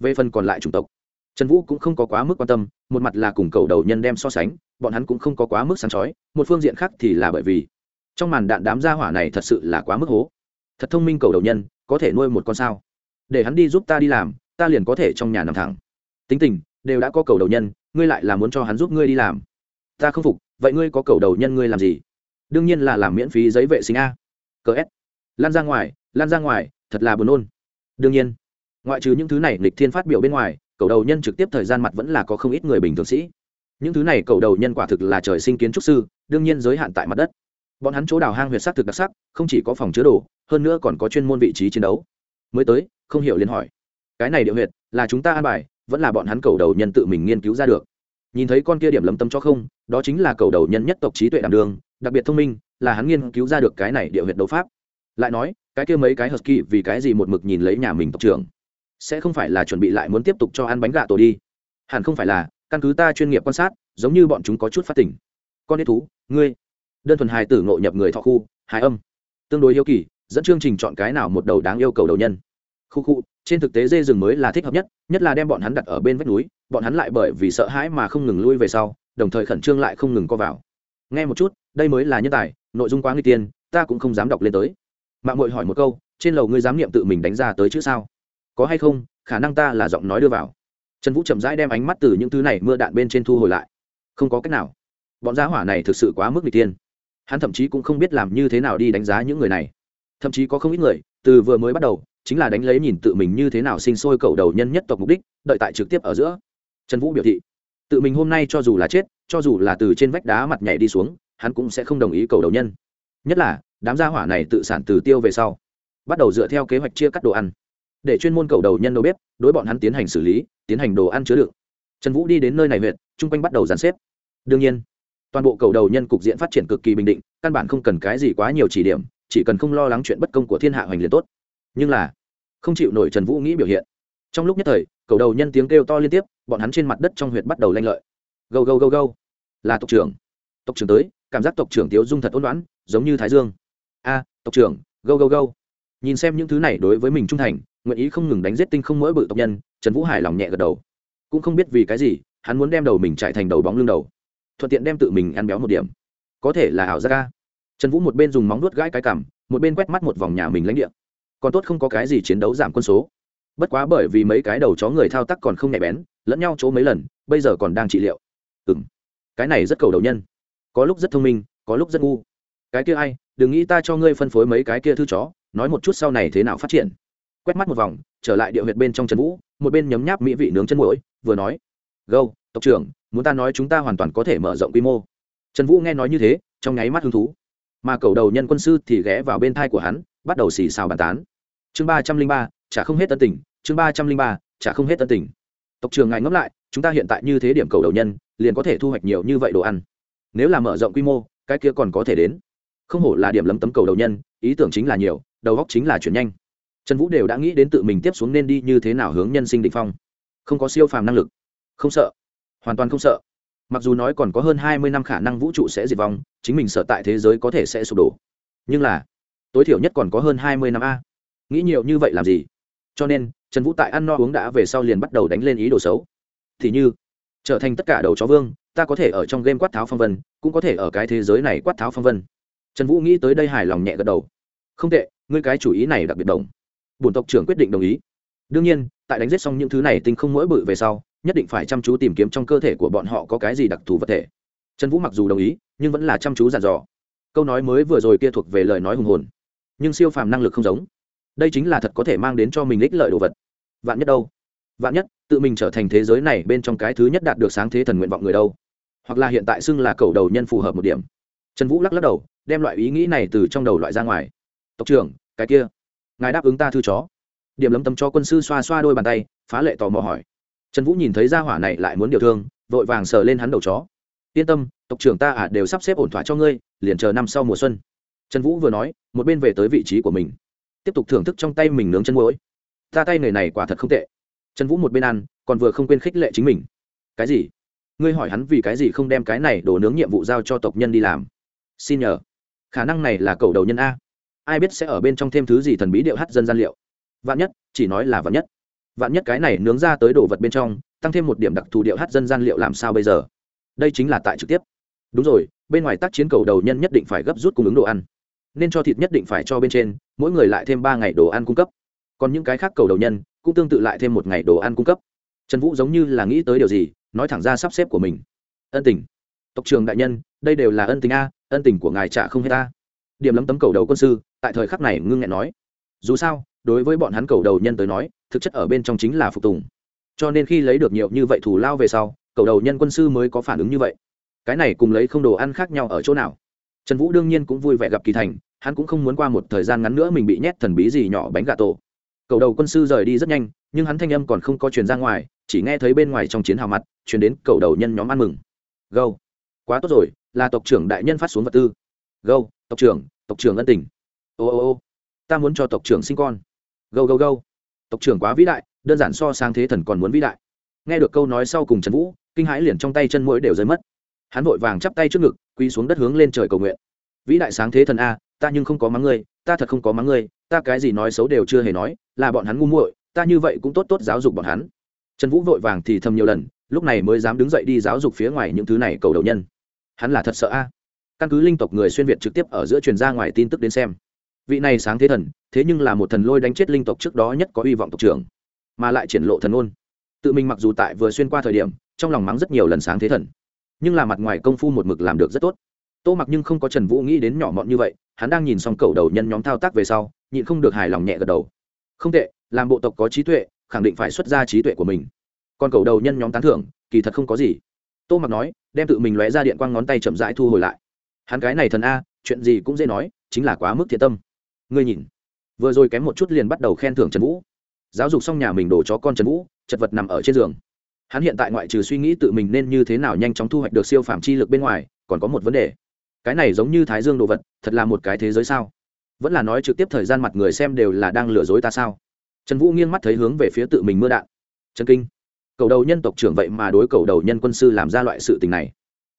Về phần còn lại chủng tộc, trần vũ cũng không có quá mức quan tâm, một mặt là cùng cầu đầu nhân đem so sánh, bọn hắn cũng không có quá mức sáng chói, một phương diện khác thì là bởi vì trong màn đạn đám gia hỏa này thật sự là quá mức hố. Thật thông minh cầu đầu nhân, có thể nuôi một con sao? Để hắn đi giúp ta đi làm, ta liền có thể trong nhà nằm thẳng. Tính tình, đều đã có cầu đầu nhân, ngươi lại là muốn cho hắn giúp ngươi đi làm. Ta không phục, vậy ngươi có cầu đầu nhân ngươi làm gì? Đương nhiên là làm miễn phí giấy vệ sinh a. Cờ s lan ra ngoài, lan ra ngoài, thật là buồn nôn. Đương nhiên, ngoại trừ những thứ này lịch thiên phát biểu bên ngoài, cầu đầu nhân trực tiếp thời gian mặt vẫn là có không ít người bình thường sĩ. Những thứ này cầu đầu nhân quả thực là trời sinh kiến trúc sư, đương nhiên giới hạn tại mặt đất. Bọn hắn chỗ đào hang huyệt sắc thực đặc sắc, không chỉ có phòng chứa đồ, hơn nữa còn có chuyên môn vị trí chiến đấu. Mới tới, không hiểu liền hỏi, cái này địa huyệt là chúng ta an bài, vẫn là bọn hắn cầu đầu nhân tự mình nghiên cứu ra được? Nhìn thấy con kia điểm lấm tấm cho không, đó chính là cầu đầu nhân nhất tộc trí tuệ đảm đường, đặc biệt thông minh, là hắn nghiên cứu ra được cái này địa huyệt đấu pháp lại nói, cái kia mấy cái husky vì cái gì một mực nhìn lấy nhà mình tộc trưởng? Sẽ không phải là chuẩn bị lại muốn tiếp tục cho ăn bánh gà tổ đi. Hẳn không phải là, căn cứ ta chuyên nghiệp quan sát, giống như bọn chúng có chút phát tỉnh con đế thú, ngươi. Đơn thuần hài tử ngộ nhập người thọ khu, hài âm. Tương đối yêu kỳ, dẫn chương trình chọn cái nào một đầu đáng yêu cầu đầu nhân. Khu khu, trên thực tế dê rừng mới là thích hợp nhất nhất là đem bọn hắn đặt ở bên vách núi, bọn hắn lại bởi vì sợ hãi mà không ngừng lui về sau, đồng thời khẩn trương lại không ngừng co vào. Nghe một chút, đây mới là nhân tài, nội dung quá nguy tiên, ta cũng không dám đọc lên tới mạng mội hỏi một câu, trên lầu ngươi dám niệm tự mình đánh ra tới chữ sao? Có hay không? Khả năng ta là giọng nói đưa vào. Trần vũ chậm rãi đem ánh mắt từ những thứ này mưa đạn bên trên thu hồi lại. Không có cách nào. Bọn giá hỏa này thực sự quá mức n g tiên hắn thậm chí cũng không biết làm như thế nào đi đánh giá những người này. Thậm chí có không ít người, từ vừa mới bắt đầu, chính là đánh lấy nhìn tự mình như thế nào sinh sôi cầu đầu nhân nhất tộc mục đích, đợi tại trực tiếp ở giữa. Trần vũ biểu thị, tự mình hôm nay cho dù là chết, cho dù là từ trên vách đá mặt nhảy đi xuống, hắn cũng sẽ không đồng ý cầu đầu nhân. Nhất là đám gia hỏa này tự sản từ tiêu về sau, bắt đầu dựa theo kế hoạch chia cắt đồ ăn. Để chuyên môn cầu đầu nhân đầu bếp, đối bọn hắn tiến hành xử lý, tiến hành đồ ăn chứa đựng. Trần vũ đi đến nơi này huyện, chung quanh bắt đầu dàn xếp. Đương nhiên, toàn bộ cầu đầu nhân cục diện phát triển cực kỳ bình định, căn bản không cần cái gì quá nhiều chỉ điểm, chỉ cần không lo lắng chuyện bất công của thiên hạ hoành liền tốt. Nhưng là, không chịu nổi trần vũ nghĩ biểu hiện. Trong lúc nhất thời, cầu đầu nhân tiếng kêu to liên tiếp, bọn hắn trên mặt đất trong huyện bắt đầu lanh lợi. Gâu gâu gâu gâu. Là tộc trưởng. Tộc trưởng tới, cảm giác tộc trưởng tiếu dung thật ôn đoán giống như thái dương a, tộc trưởng, go go go. nhìn xem những thứ này đối với mình trung thành, nguyện ý không ngừng đánh giết tinh không mỗi bự tộc nhân, trần vũ hải lòng nhẹ gật đầu. Cũng không biết vì cái gì, hắn muốn đem đầu mình chạy thành đầu bóng lưng đầu. Thuận tiện đem tự mình ăn béo một điểm. Có thể là ảo giác ca trần vũ một bên dùng móng nuốt gãi cái cằm, một bên quét mắt một vòng nhà mình lãnh địa. Còn tốt không có cái gì chiến đấu giảm quân số. Bất quá bởi vì mấy cái đầu chó người thao tác còn không nhạy bén, lẫn nhau chỗ mấy lần, bây giờ còn đang trị liệu. Ừ m cái này rất cầu đầu nhân. Có lúc rất thông minh, có lúc rất ngu. Cái kia ai đừng nghĩ ta cho ngươi phân phối mấy cái kia thư chó, nói một chút sau này thế nào phát triển. Quét mắt một vòng, trở lại địa huyệt bên trong trần vũ, một bên nhấm nháp mỹ vị nướng chân mũi vừa nói, gâu, tộc trưởng, muốn ta nói chúng ta hoàn toàn có thể mở rộng quy mô. Trần vũ nghe nói như thế, trong nháy mắt hứng thú. Mà cầu đầu nhân quân sư thì ghé vào bên thai của hắn, bắt đầu xì xào bàn tán. Chương ba trăm linh ba, chả không hết tân tình, chương ba trăm linh ba, chả không hết tân tình. Tộc trường ngài ngẫm lại, chúng ta hiện tại như thế điểm cầu đầu nhân, liền có thể thu hoạch nhiều như vậy đồ ăn. Nếu là mở rộng quy mô, cái kia còn có thể đến không hổ là điểm lấm tấm cầu đầu nhân, ý tưởng chính là nhiều, đầu góc chính là chuyển nhanh. Trần vũ đều đã nghĩ đến tự mình tiếp xuống nên đi như thế nào hướng nhân sinh định phong. Không có siêu phàm năng lực. Không sợ. Hoàn toàn không sợ. Mặc dù nói còn có hơn hai mươi năm khả năng vũ trụ sẽ diệt vong, chính mình sợ tại thế giới có thể sẽ sụp đổ. Nhưng là, tối thiểu nhất còn có hơn hai mươi năm a. Nghĩ nhiều như vậy làm gì? Cho nên, trần vũ tại ăn no uống đã về sau liền bắt đầu đánh lên ý đồ xấu. Thì như, trở thành tất cả đầu chó vương, ta có thể ở trong game quát tháo phong vân, cũng có thể ở cái thế giới này quát tháo phong vân trần vũ nghĩ tới đây hài lòng nhẹ gật đầu. Không tệ, ngươi cái chủ ý này đặc biệt đồng. Bổn tộc trưởng quyết định đồng ý. Đương nhiên, tại đánh giết xong những thứ này tinh không mỗi bự về sau, nhất định phải chăm chú tìm kiếm trong cơ thể của bọn họ có cái gì đặc thù vật thể. Trần vũ mặc dù đồng ý, nhưng vẫn là chăm chú dàn dò. Câu nói mới vừa rồi kia thuộc về lời nói hùng hồn. Nhưng siêu phàm năng lực không giống. Đây chính là thật có thể mang đến cho mình ích lợi đồ vật. Vạn nhất đâu? Vạn nhất, tự mình trở thành thế giới này bên trong cái thứ nhất đạt được sáng thế thần nguyện vọng người đâu? Hoặc là hiện tại xưng là cầu đầu nhân phù hợp một điểm. Trần vũ lắc lắc đầu đem loại ý nghĩ này từ trong đầu loại ra ngoài. Tộc trưởng, cái kia, ngài đáp ứng ta thư chó. Điểm lấm tấm cho quân sư xoa xoa đôi bàn tay, phá lệ tò mò hỏi. Trần vũ nhìn thấy ra hỏa này lại muốn điều thương, vội vàng sờ lên hắn đầu chó. Yên tâm, tộc trưởng ta à đều sắp xếp ổn thỏa cho ngươi, liền chờ năm sau mùa xuân. Trần vũ vừa nói, một bên về tới vị trí của mình. Tiếp tục thưởng thức trong tay mình nướng chân mũi ta tay người này quả thật không tệ. Trần vũ một bên ăn, còn vừa không quên khích lệ chính mình. Cái gì? Ngươi hỏi hắn vì cái gì không đem cái này đổ nướng nhiệm vụ giao cho tộc nhân đi làm? Xin nhờ khả năng này là cầu đầu nhân a. Ai biết sẽ ở bên trong thêm thứ gì thần bí điệu hát dân gian liệu. Vạn nhất, chỉ nói là vạn nhất. Vạn nhất cái này nướng ra tới đồ vật bên trong, tăng thêm một điểm đặc thù điệu hát dân gian liệu làm sao bây giờ? Đây chính là tại trực tiếp. Đúng rồi, bên ngoài tác chiến cầu đầu nhân nhất định phải gấp rút cung ứng đồ ăn. Nên cho thịt nhất định phải cho bên trên, mỗi người lại thêm ba ngày đồ ăn cung cấp. Còn những cái khác cầu đầu nhân, cũng tương tự lại thêm một ngày đồ ăn cung cấp. Trần vũ giống như là nghĩ tới điều gì, nói thẳng ra sắp xếp của mình. Ân tình tộc trường đại nhân, đây đều là ân tình a, ân tình của ngài trả không hết ta. Điểm lấm tấm cầu đầu quân sư, tại thời khắc này ngưng nghẹn nói. Dù sao, đối với bọn hắn cầu đầu nhân tới nói, thực chất ở bên trong chính là phục tùng. Cho nên khi lấy được nhiều như vậy thù lao về sau, cầu đầu nhân quân sư mới có phản ứng như vậy. Cái này cùng lấy không đồ ăn khác nhau ở chỗ nào? Trần vũ đương nhiên cũng vui vẻ gặp kỳ thành, hắn cũng không muốn qua một thời gian ngắn nữa mình bị nhét thần bí gì nhỏ bánh gà tổ. Cầu đầu quân sư rời đi rất nhanh, nhưng hắn thanh âm còn không có truyền ra ngoài, chỉ nghe thấy bên ngoài trong chiến hào mặt, truyền đến cầu đầu nhân nhóm ăn mừng. Gâu quá tốt rồi, là tộc trưởng đại nhân phát xuống vật tư. Gâu tộc trưởng tộc trưởng ân tình. Ô ô ô, ta muốn cho tộc trưởng sinh con. Gâu gâu gâu tộc trưởng quá vĩ đại, đơn giản so sang thế thần còn muốn vĩ đại. Nghe được câu nói sau cùng trần vũ, kinh hãi liền trong tay chân mũi đều rơi mất. Hắn vội vàng chắp tay trước ngực quy xuống đất hướng lên trời cầu nguyện. Vĩ đại sáng thế thần a, ta nhưng không có mắng ngươi, ta thật không có mắng ngươi, ta cái gì nói xấu đều chưa hề nói, là bọn hắn ngu muội, ta như vậy cũng tốt tốt giáo dục bọn hắn. Trần vũ vội vàng thì thầm nhiều lần, lúc này mới dám đứng dậy đi giáo dục phía ngoài những thứ này cầu đầu nhân hắn là thật sợ a. Căn cứ linh tộc người xuyên việt trực tiếp ở giữa truyền ra ngoài tin tức đến xem, vị này sáng thế thần, thế nhưng là một thần lôi đánh chết linh tộc trước đó nhất có hy vọng tộc trưởng, mà lại triển lộ thần ôn. Tự mình mặc dù tại vừa xuyên qua thời điểm, trong lòng mắng rất nhiều lần sáng thế thần, nhưng là mặt ngoài công phu một mực làm được rất tốt. Tô mặc nhưng không có trần vũ nghĩ đến nhỏ mọn như vậy, hắn đang nhìn xong cầu đầu nhân nhóm thao tác về sau, nhịn không được hài lòng nhẹ gật đầu. Không tệ, làm bộ tộc có trí tuệ, khẳng định phải xuất ra trí tuệ của mình. Còn cầu đầu nhân nhóm tán thưởng, kỳ thật không có gì tô mặc nói, đem tự mình lóe ra điện quang ngón tay chậm rãi thu hồi lại. Hắn cái này thần a, chuyện gì cũng dễ nói, chính là quá mức thiệt tâm. Ngươi nhìn, vừa rồi kém một chút liền bắt đầu khen thưởng trần vũ. Giáo dục xong nhà mình đổ chó con trần vũ, chật vật nằm ở trên giường. Hắn hiện tại ngoại trừ suy nghĩ tự mình nên như thế nào nhanh chóng thu hoạch được siêu phạm chi lực bên ngoài, còn có một vấn đề. Cái này giống như thái dương đồ vật, thật là một cái thế giới sao? Vẫn là nói trực tiếp thời gian mặt người xem đều là đang lừa dối ta sao? Trần vũ nghiêng mắt thấy hướng về phía tự mình mưa đạn. Trần kinh cầu đầu nhân tộc trưởng vậy mà đối cầu đầu nhân quân sư làm ra loại sự tình này.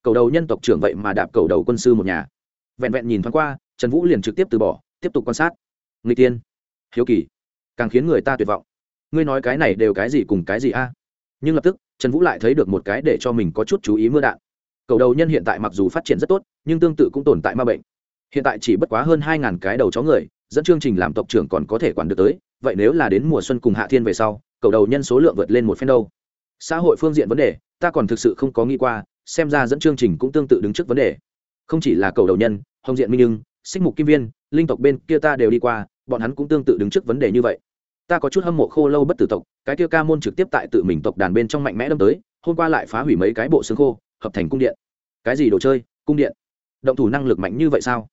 Cầu đầu nhân tộc trưởng vậy mà đạp cầu đầu quân sư một nhà. Vẹn vẹn nhìn thoáng qua, trần vũ liền trực tiếp từ bỏ, tiếp tục quan sát. Người tiên hiếu kỳ, càng khiến người ta tuyệt vọng. Ngươi nói cái này đều cái gì cùng cái gì a? Nhưng lập tức, trần vũ lại thấy được một cái để cho mình có chút chú ý mưa đạn. Cầu đầu nhân hiện tại mặc dù phát triển rất tốt, nhưng tương tự cũng tồn tại ma bệnh. Hiện tại chỉ bất quá hơn hai ngàn cái đầu chó người, dẫn chương trình làm tộc trưởng còn có thể quản được tới, vậy nếu là đến mùa xuân cùng hạ thiên về sau, cầu đầu nhân số lượng vượt lên một phen đâu? Xã hội phương diện vấn đề, ta còn thực sự không có nghĩ qua, xem ra dẫn chương trình cũng tương tự đứng trước vấn đề. Không chỉ là cầu đầu nhân, hồng diện minh nhưng xích mục kim viên, linh tộc bên kia ta đều đi qua, bọn hắn cũng tương tự đứng trước vấn đề như vậy. Ta có chút hâm mộ khô lâu bất tử tộc, cái kia ca môn trực tiếp tại tự mình tộc đàn bên trong mạnh mẽ đâm tới, hôm qua lại phá hủy mấy cái bộ xương khô, hợp thành cung điện. Cái gì đồ chơi? Cung điện. Động thủ năng lực mạnh như vậy sao?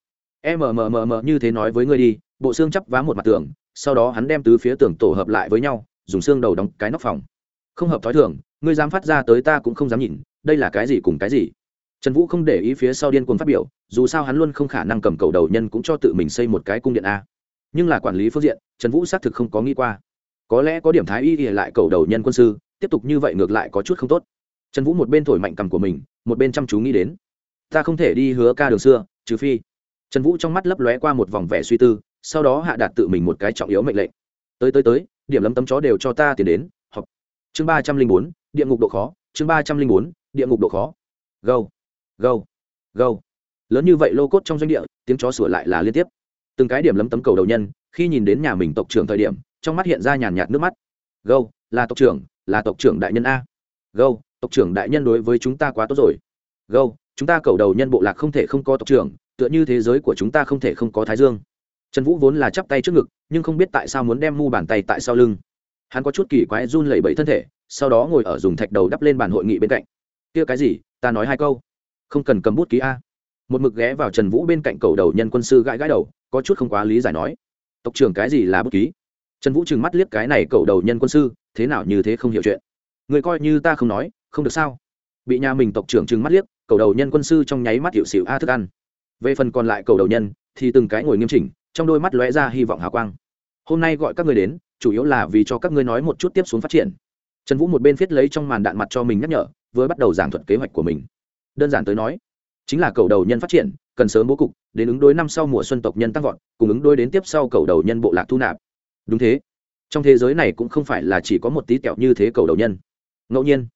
Mmmmm như thế nói với ngươi đi, bộ xương chắp vá một mặt tường, sau đó hắn đem tứ phía tường tổ hợp lại với nhau, dùng xương đầu đóng cái nóc phòng không hợp thói thường, ngươi dám phát ra tới ta cũng không dám nhìn, đây là cái gì cùng cái gì? Trần vũ không để ý phía sau điên cuồng phát biểu, dù sao hắn luôn không khả năng cầm cầu đầu nhân cũng cho tự mình xây một cái cung điện a. Nhưng là quản lý phương diện, trần vũ xác thực không có nghĩ qua. Có lẽ có điểm thái y ỉa lại cầu đầu nhân quân sư, tiếp tục như vậy ngược lại có chút không tốt. Trần vũ một bên thổi mạnh cầm của mình, một bên chăm chú nghĩ đến. Ta không thể đi hứa ca đường xưa, trừ phi. Trần vũ trong mắt lấp lóe qua một vòng vẻ suy tư, sau đó hạ đạt tự mình một cái trọng yếu mệnh lệnh. Tới tới tới, điểm lấm tấm chó đều cho ta tiền đến chương ba trăm linh bốn, địa ngục độ khó. Chương ba trăm linh bốn, địa ngục độ khó. Gâu gâu gâu lớn như vậy lô cốt trong doanh địa, tiếng chó sửa lại là liên tiếp. Từng cái điểm lấm tấm cầu đầu nhân, khi nhìn đến nhà mình tộc trưởng thời điểm, trong mắt hiện ra nhàn nhạt nước mắt. Gâu là tộc trưởng, là tộc trưởng đại nhân a. Gâu tộc trưởng đại nhân đối với chúng ta quá tốt rồi. Gâu chúng ta cầu đầu nhân bộ lạc không thể không có tộc trưởng, tựa như thế giới của chúng ta không thể không có thái dương. Trần vũ vốn là chắp tay trước ngực, nhưng không biết tại sao muốn đem mu bàn tay tại sau lưng hắn có chút kỳ quái run lẩy bẩy thân thể, sau đó ngồi ở dùng thạch đầu đắp lên bàn hội nghị bên cạnh. Kia cái gì? Ta nói hai câu. Không cần cầm bút ký a. Một mực ghé vào trần vũ bên cạnh cầu đầu nhân quân sư gãi gãi đầu, có chút không quá lý giải nói. Tộc trưởng cái gì là bút ký? Trần vũ trừng mắt liếc cái này cầu đầu nhân quân sư, thế nào như thế không hiểu chuyện? Người coi như ta không nói, không được sao? Bị nhà mình tộc trưởng trừng mắt liếc, cầu đầu nhân quân sư trong nháy mắt hiệu xịu a thức ăn. Về phần còn lại cầu đầu nhân, thì từng cái ngồi nghiêm chỉnh, trong đôi mắt lóe ra hy vọng hào quang. Hôm nay gọi các người đến chủ yếu là vì cho các ngươi nói một chút tiếp xuống phát triển. Trần vũ một bên viết lấy trong màn đạn mặt cho mình nhắc nhở, vừa bắt đầu giảng thuật kế hoạch của mình. Đơn giản tới nói, chính là cầu đầu nhân phát triển, cần sớm bố cục, đến ứng đối năm sau mùa xuân tộc nhân tăng vọt, cùng ứng đối đến tiếp sau cầu đầu nhân bộ lạc thu nạp. Đúng thế. Trong thế giới này cũng không phải là chỉ có một tí kẹo như thế cầu đầu nhân. Ngẫu nhiên,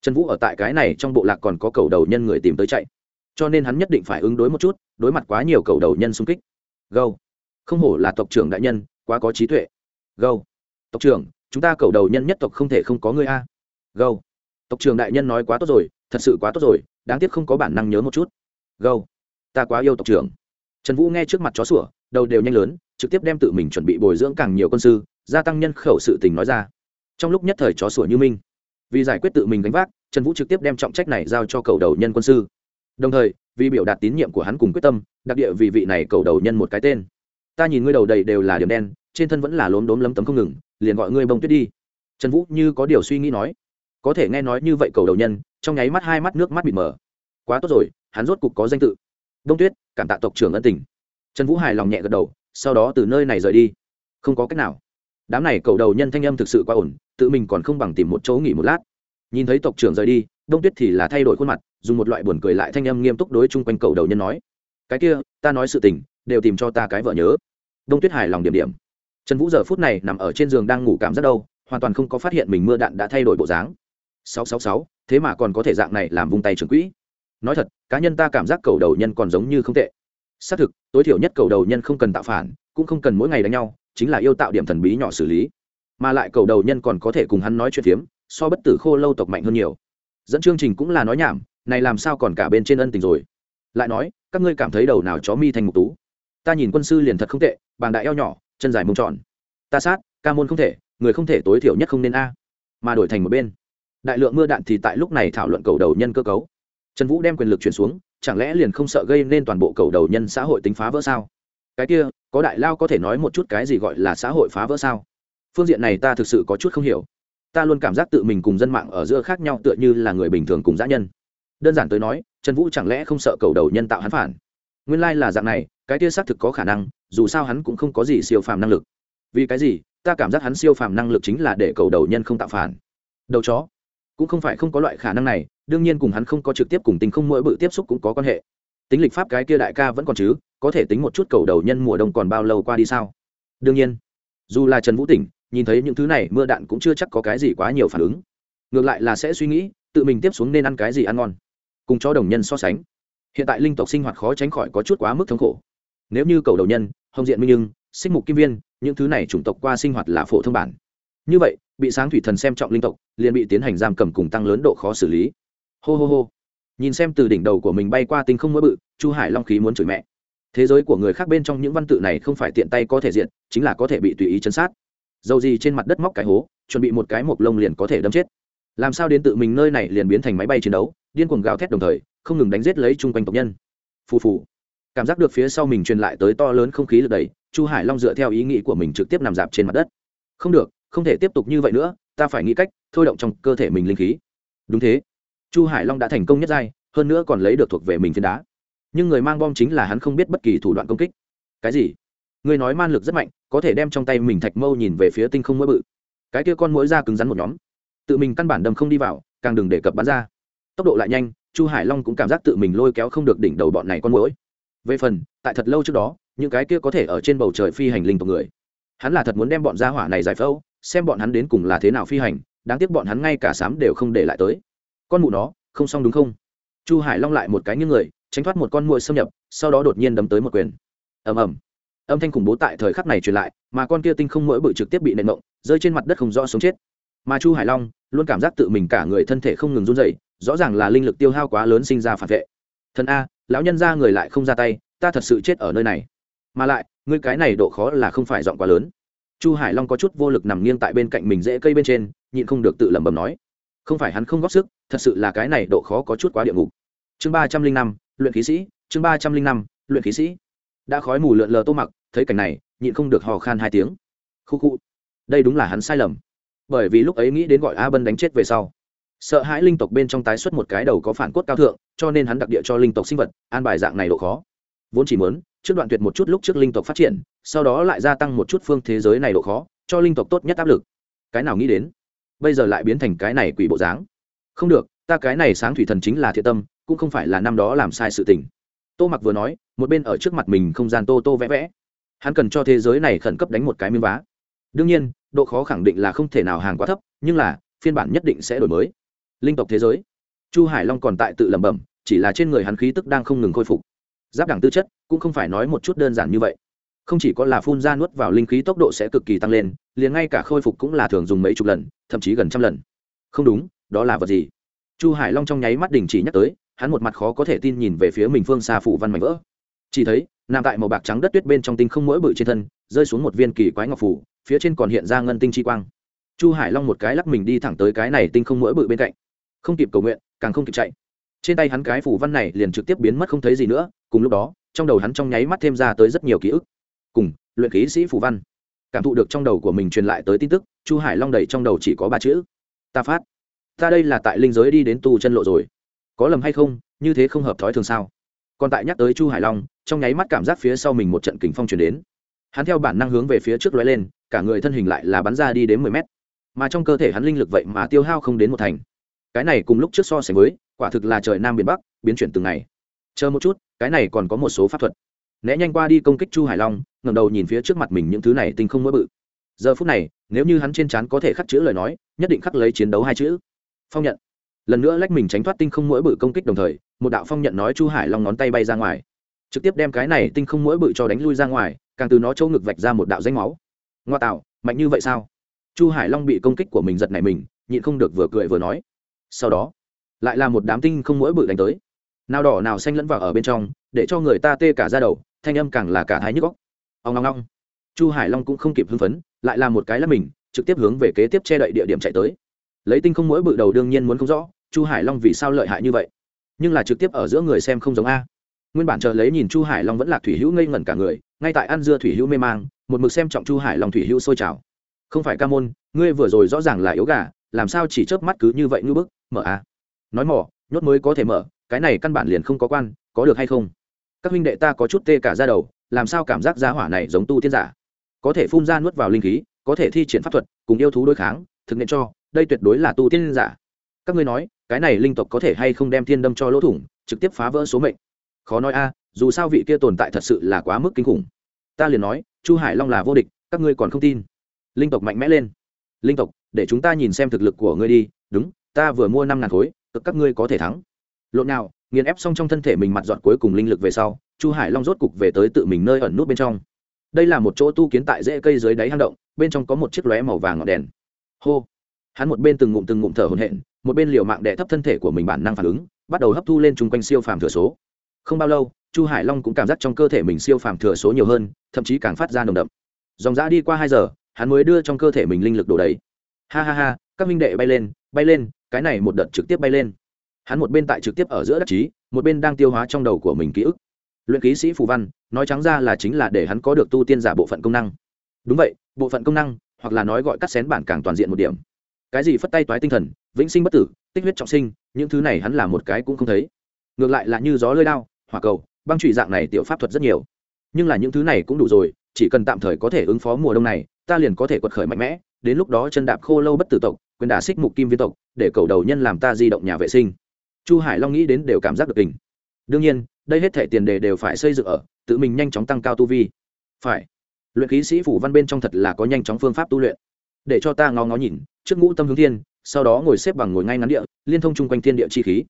trần vũ ở tại cái này trong bộ lạc còn có cầu đầu nhân người tìm tới chạy. Cho nên hắn nhất định phải ứng đối một chút, đối mặt quá nhiều cầu đầu nhân xung kích. Gâu. Không hổ là tộc trưởng đại nhân, quá có trí tuệ. Gâu tộc trưởng, chúng ta cầu đầu nhân nhất tộc không thể không có người a. Gâu tộc trưởng đại nhân nói quá tốt rồi, thật sự quá tốt rồi, đáng tiếc không có bản năng nhớ một chút. Gâu ta quá yêu tộc trưởng. Trần vũ nghe trước mặt chó sủa, đầu đều nhanh lớn, trực tiếp đem tự mình chuẩn bị bồi dưỡng càng nhiều quân sư, gia tăng nhân khẩu sự tình nói ra. Trong lúc nhất thời chó sủa như minh. Vì giải quyết tự mình gánh vác, trần vũ trực tiếp đem trọng trách này giao cho cầu đầu nhân quân sư. Đồng thời, vì biểu đạt tín nhiệm của hắn cùng quyết tâm, đặc địa vì vị này cầu đầu nhân một cái tên. Ta nhìn ngươi đầu đầy đều là điểm đen trên thân vẫn là lốm đốm lấm tấm không ngừng, liền gọi ngươi bông tuyết đi. Trần vũ như có điều suy nghĩ nói. Có thể nghe nói như vậy cầu đầu nhân, trong nháy mắt hai mắt nước mắt bị mờ. Quá tốt rồi, hắn rốt cục có danh tự. Đông tuyết, cảm tạ tộc trưởng ân tình. Trần vũ hài lòng nhẹ gật đầu, sau đó từ nơi này rời đi. Không có cách nào. Đám này cầu đầu nhân thanh âm thực sự quá ổn tự mình còn không bằng tìm một chỗ nghỉ một lát. Nhìn thấy tộc trưởng rời đi, đông tuyết thì là thay đổi khuôn mặt, dùng một loại buồn cười lại thanh âm nghiêm túc đối chung quanh cầu đầu nhân nói. Cái kia, ta nói sự tình, đều tìm cho ta cái vợ nhớ. Đông tuyết hài lòng điểm điểm trần vũ giờ phút này nằm ở trên giường đang ngủ cảm rất đâu hoàn toàn không có phát hiện mình mưa đạn đã thay đổi bộ dáng. Sáu sáu sáu, thế mà còn có thể dạng này làm vung tay trưởng quỹ. Nói thật, cá nhân ta cảm giác cầu đầu nhân còn giống như không tệ. Xác thực, tối thiểu nhất cầu đầu nhân không cần tạo phản, cũng không cần mỗi ngày đánh nhau, chính là yêu tạo điểm thần bí nhỏ xử lý. Mà lại cầu đầu nhân còn có thể cùng hắn nói chuyện phiếm, so bất tử khô lâu tộc mạnh hơn nhiều. Dẫn chương trình cũng là nói nhảm, này làm sao còn cả bên trên ân tình rồi. Lại nói, các ngươi cảm thấy đầu nào chó mi thành mục tú? Ta nhìn quân sư liền thật không tệ bàn đại eo nhỏ chân dài mông tròn. Ta sát, ca môn không thể, người không thể tối thiểu nhất không nên a. Mà đổi thành một bên. Đại lượng mưa đạn thì tại lúc này thảo luận cầu đầu nhân cơ cấu. Trần vũ đem quyền lực chuyển xuống, chẳng lẽ liền không sợ gây nên toàn bộ cầu đầu nhân xã hội tính phá vỡ sao? Cái kia, có đại lao có thể nói một chút cái gì gọi là xã hội phá vỡ sao? Phương diện này ta thực sự có chút không hiểu. Ta luôn cảm giác tự mình cùng dân mạng ở giữa khác nhau tựa như là người bình thường cùng dã nhân. Đơn giản tới nói, trần vũ chẳng lẽ không sợ cầu đầu nhân tạo hắn phản? Nguyên lai、like、là dạng này, cái kia xác thực có khả năng dù sao hắn cũng không có gì siêu phàm năng lực. Vì cái gì? Ta cảm giác hắn siêu phàm năng lực chính là để cầu đầu nhân không tạo phản. Đầu chó. Cũng không phải không có loại khả năng này, đương nhiên cùng hắn không có trực tiếp cùng tình không mỗi bự tiếp xúc cũng có quan hệ. Tính lịch pháp cái kia đại ca vẫn còn chứ, có thể tính một chút cầu đầu nhân mùa đông còn bao lâu qua đi sao? Đương nhiên. Dù là trần vũ tỉnh, nhìn thấy những thứ này, mưa đạn cũng chưa chắc có cái gì quá nhiều phản ứng. Ngược lại là sẽ suy nghĩ, tự mình tiếp xuống nên ăn cái gì ăn ngon. Cùng cho đồng nhân so sánh. Hiện tại linh tộc sinh hoạt khó tránh khỏi có chút quá mức thống khổ nếu như cầu đầu nhân, hồng diện minh nhưng xích mục kim viên, những thứ này chủng tộc qua sinh hoạt là phổ thông bản. Như vậy, bị sáng thủy thần xem trọng linh tộc, liền bị tiến hành giam cầm cùng tăng lớn độ khó xử lý. Hô hô hô. Nhìn xem từ đỉnh đầu của mình bay qua tinh không mỡ bự, chu hải long khí muốn chửi mẹ. Thế giới của người khác bên trong những văn tự này không phải tiện tay có thể diện chính là có thể bị tùy ý chấn sát. Dầu gì trên mặt đất móc cái hố, chuẩn bị một cái mộc lông liền có thể đâm chết. Làm sao đến tự mình nơi này liền biến thành máy bay chiến đấu, điên cuồng gào thét đồng thời, không ngừng đánh giết lấy chung quanh tộc nhân. Phù phù cảm giác được phía sau mình truyền lại tới to lớn không khí lực đẩy, chu hải long dựa theo ý nghĩ của mình trực tiếp nằm dạp trên mặt đất. Không được không thể tiếp tục như vậy nữa ta phải nghĩ cách thôi động trong cơ thể mình linh khí. Đúng thế. Chu hải long đã thành công nhất giai hơn nữa còn lấy được thuộc về mình phiến đá. Nhưng người mang bom chính là hắn không biết bất kỳ thủ đoạn công kích. Cái gì? Người nói man lực rất mạnh có thể đem trong tay mình thạch mâu nhìn về phía tinh không mỗi bự. Cái kia con mũi ra cứng rắn một nhóm. Tự mình căn bản đâm không đi vào càng đừng đề cập bắn ra. Tốc độ lại nhanh chu hải long cũng cảm giác tự mình lôi kéo không được đỉnh đầu bọn này con mũi về phần, tại thật lâu trước đó, những cái kia có thể ở trên bầu trời phi hành linh tộc người, hắn là thật muốn đem bọn gia hỏa này giải phẫu, xem bọn hắn đến cùng là thế nào phi hành, đáng tiếc bọn hắn ngay cả sám đều không để lại tới. Con mụ nó, không xong đúng không? Chu hải long lại một cái như người, tránh thoát một con muỗi xâm nhập, sau đó đột nhiên đấm tới một quyền. Ầm ầm. Âm thanh khủng bố tại thời khắc này truyền lại, mà con kia tinh không mỗi bự trực tiếp bị nện mộng rơi trên mặt đất không rõ sống chết. Mà chu hải long luôn cảm giác tự mình cả người thân thể không ngừng run dậy rõ ràng là linh lực tiêu hao quá lớn sinh ra phản vệ. Thần a lão nhân ra người lại không ra tay, ta thật sự chết ở nơi này. Mà lại, ngươi cái này độ khó là không phải dọn quá lớn. Chu hải long có chút vô lực nằm nghiêng tại bên cạnh mình dễ cây bên trên, nhịn không được tự lẩm bẩm nói. Không phải hắn không góp sức, thật sự là cái này độ khó có chút quá địa ngục. Chương ba trăm linh năm, luyện khí sĩ, chương ba trăm linh năm, luyện khí sĩ. Đã khói mù lượn lờ tô mặc, thấy cảnh này, nhịn không được hò khan hai tiếng. Khu khu, đây đúng là hắn sai lầm. Bởi vì lúc ấy nghĩ đến gọi a bân đánh chết về sau sợ hãi linh tộc bên trong tái xuất một cái đầu có phản cốt cao thượng, cho nên hắn đặc địa cho linh tộc sinh vật, an bài dạng này độ khó. Vốn chỉ muốn, trước đoạn tuyệt một chút lúc trước linh tộc phát triển, sau đó lại gia tăng một chút phương thế giới này độ khó, cho linh tộc tốt nhất áp lực. Cái nào nghĩ đến, bây giờ lại biến thành cái này quỷ bộ dáng. Không được, ta cái này sáng thủy thần chính là thiện tâm, cũng không phải là năm đó làm sai sự tình. Tô mặc vừa nói, một bên ở trước mặt mình không gian tô tô vẽ vẽ. Hắn cần cho thế giới này khẩn cấp đánh một cái miếng vá. Đương nhiên, độ khó khẳng định là không thể nào hàng quá thấp, nhưng là, phiên bản nhất định sẽ đổi mới linh tộc thế giới. Chu hải long còn tại tự lẩm bẩm, chỉ là trên người hắn khí tức đang không ngừng khôi phục. Giáp đẳng tư chất cũng không phải nói một chút đơn giản như vậy. Không chỉ có là phun ra nuốt vào linh khí tốc độ sẽ cực kỳ tăng lên, liền ngay cả khôi phục cũng là thường dùng mấy chục lần, thậm chí gần trăm lần. Không đúng, đó là vật gì? Chu hải long trong nháy mắt đình chỉ nhắc tới, hắn một mặt khó có thể tin nhìn về phía mình phương xa phủ văn mảnh vỡ. Chỉ thấy, nằm tại màu bạc trắng đất tuyết bên trong tinh không mỗi bự trên thân, rơi xuống một viên kỳ quái ngọc phủ, phía trên còn hiện ra ngân tinh chi quang. Chu hải long một cái lắc mình đi thẳng tới cái này tinh không mỗi bự bên cạnh không kịp cầu nguyện, càng không kịp chạy. Trên tay hắn cái phủ văn này liền trực tiếp biến mất không thấy gì nữa, cùng lúc đó, trong đầu hắn trong nháy mắt thêm ra tới rất nhiều ký ức. Cùng, luyện khí sĩ phủ văn. Cảm thụ được trong đầu của mình truyền lại tới tin tức, chu hải long đầy trong đầu chỉ có ba chữ. Ta phát. Ta đây là tại linh giới đi đến tu chân lộ rồi. Có lầm hay không, như thế không hợp thói thường sao? Còn tại nhắc tới chu hải long, trong nháy mắt cảm giác phía sau mình một trận kính phong truyền đến. Hắn theo bản năng hướng về phía trước lóe lên, cả người thân hình lại là bắn ra đi đến mười mét. Mà trong cơ thể hắn linh lực vậy mà tiêu hao không đến một thành cái này cùng lúc trước so sánh với, quả thực là trời nam biển bắc, biến chuyển từng ngày. Chờ một chút, cái này còn có một số pháp thuật. Né nhanh qua đi công kích chu hải long, ngẩng đầu nhìn phía trước mặt mình những thứ này tinh không mỗi bự. Giờ phút này, nếu như hắn trên trán có thể khắc chữ lời nói, nhất định khắc lấy chiến đấu hai chữ. Phong nhận. Lần nữa lách mình tránh thoát tinh không mỗi bự công kích đồng thời, một đạo phong nhận nói chu hải long ngón tay bay ra ngoài. Trực tiếp đem cái này tinh không mỗi bự cho đánh lui ra ngoài, càng từ nó chỗ ngực vạch ra một đạo danh máu. Ngoa tạo, mạnh như vậy sao? Chu hải long bị công kích của mình giật này mình, nhịn không được vừa cười vừa nói sau đó lại là một đám tinh không mỗi bự đánh tới. Nào đỏ nào xanh lẫn vào ở bên trong, để cho người ta tê cả ra đầu, thanh âm càng là cả thái nhức góc ông ngong ngong chu hải long cũng không kịp hưng phấn, lại là một cái là mình, trực tiếp hướng về kế tiếp che đậy địa điểm chạy tới. Lấy tinh không mỗi bự đầu đương nhiên muốn không rõ, chu hải long vì sao lợi hại như vậy? Nhưng là trực tiếp ở giữa người xem không giống a. Nguyên bản chờ lấy nhìn chu hải long vẫn là thủy hữu ngây ngẩn cả người, ngay tại ăn dưa thủy hữu mê mang, một mực xem trọng chu hải long thủy hữu sôi trào. Không phải ca môn, ngươi vừa rồi rõ ràng là yếu gà, làm sao chỉ chớp mắt cứ như vậy như bức? Mở à, nói mỏ nhốt mới có thể mở cái này căn bản liền không có quan có được hay không? Các huynh đệ ta có chút tê cả ra đầu làm sao cảm giác giá hỏa này giống tu tiên giả? Có thể phun ra nuốt vào linh khí có thể thi triển pháp thuật cùng yêu thú đối kháng thực hiện cho đây tuyệt đối là tu tiên giả. Các ngươi nói cái này linh tộc có thể hay không đem thiên đâm cho lỗ thủng trực tiếp phá vỡ số mệnh? Khó nói a dù sao vị kia tồn tại thật sự là quá mức kinh khủng. Ta liền nói chu hải long là vô địch các ngươi còn không tin. Linh tộc mạnh mẽ lên. Linh tộc để chúng ta nhìn xem thực lực của ngươi đi đúng ta vừa mua năm ngàn khối, cực các ngươi có thể thắng. Lộn nào, nghiền ép xong trong thân thể mình mặt dọn cuối cùng linh lực về sau, chu hải long rốt cục về tới tự mình nơi ẩn nút bên trong. Đây là một chỗ tu kiến tại rễ cây dưới đáy hang động, bên trong có một chiếc lóe màu vàng ngọn đèn. Hô! Hắn một bên từng ngụm từng ngụm thở hổn hển, một bên liều mạng đè thấp thân thể của mình bản năng phản ứng, bắt đầu hấp thu lên chung quanh siêu phàm thừa số. Không bao lâu, chu hải long cũng cảm giác trong cơ thể mình siêu phàm thừa số nhiều hơn, thậm chí càng phát ra nồng đậm. Dòng dã đi qua hai giờ, hắn mới đưa trong cơ thể mình linh lực đổ đầy. Ha ha ha, các minh đệ bay lên bay lên cái này một đợt trực tiếp bay lên. Hắn một bên tại trực tiếp ở giữa đắc chí, một bên đang tiêu hóa trong đầu của mình ký ức. Luyện ký sĩ phù văn, nói trắng ra là chính là để hắn có được tu tiên giả bộ phận công năng. Đúng vậy, bộ phận công năng, hoặc là nói gọi cắt xén bản càng toàn diện một điểm. Cái gì phất tay toái tinh thần, vĩnh sinh bất tử, tích huyết trọng sinh, những thứ này hắn là một cái cũng không thấy. Ngược lại là như gió lơi đao, hỏa cầu, băng trụy dạng này tiểu pháp thuật rất nhiều. Nhưng là những thứ này cũng đủ rồi, chỉ cần tạm thời có thể ứng phó mùa đông này, ta liền có thể quật khởi mạnh mẽ, đến lúc đó chân đạp khô lâu bất tử tộc quyền đả xích mục kim viên tộc, để cầu đầu nhân làm ta di động nhà vệ sinh. Chu hải long nghĩ đến đều cảm giác được tình. Đương nhiên, đây hết thể tiền đề đều phải xây dựng ở, tự mình nhanh chóng tăng cao tu vi. Phải. Luyện khí sĩ phủ văn bên trong thật là có nhanh chóng phương pháp tu luyện. Để cho ta ngó ngó nhìn, trước ngũ tâm hướng thiên, sau đó ngồi xếp bằng ngồi ngay ngắn địa, liên thông chung quanh thiên địa chi khí.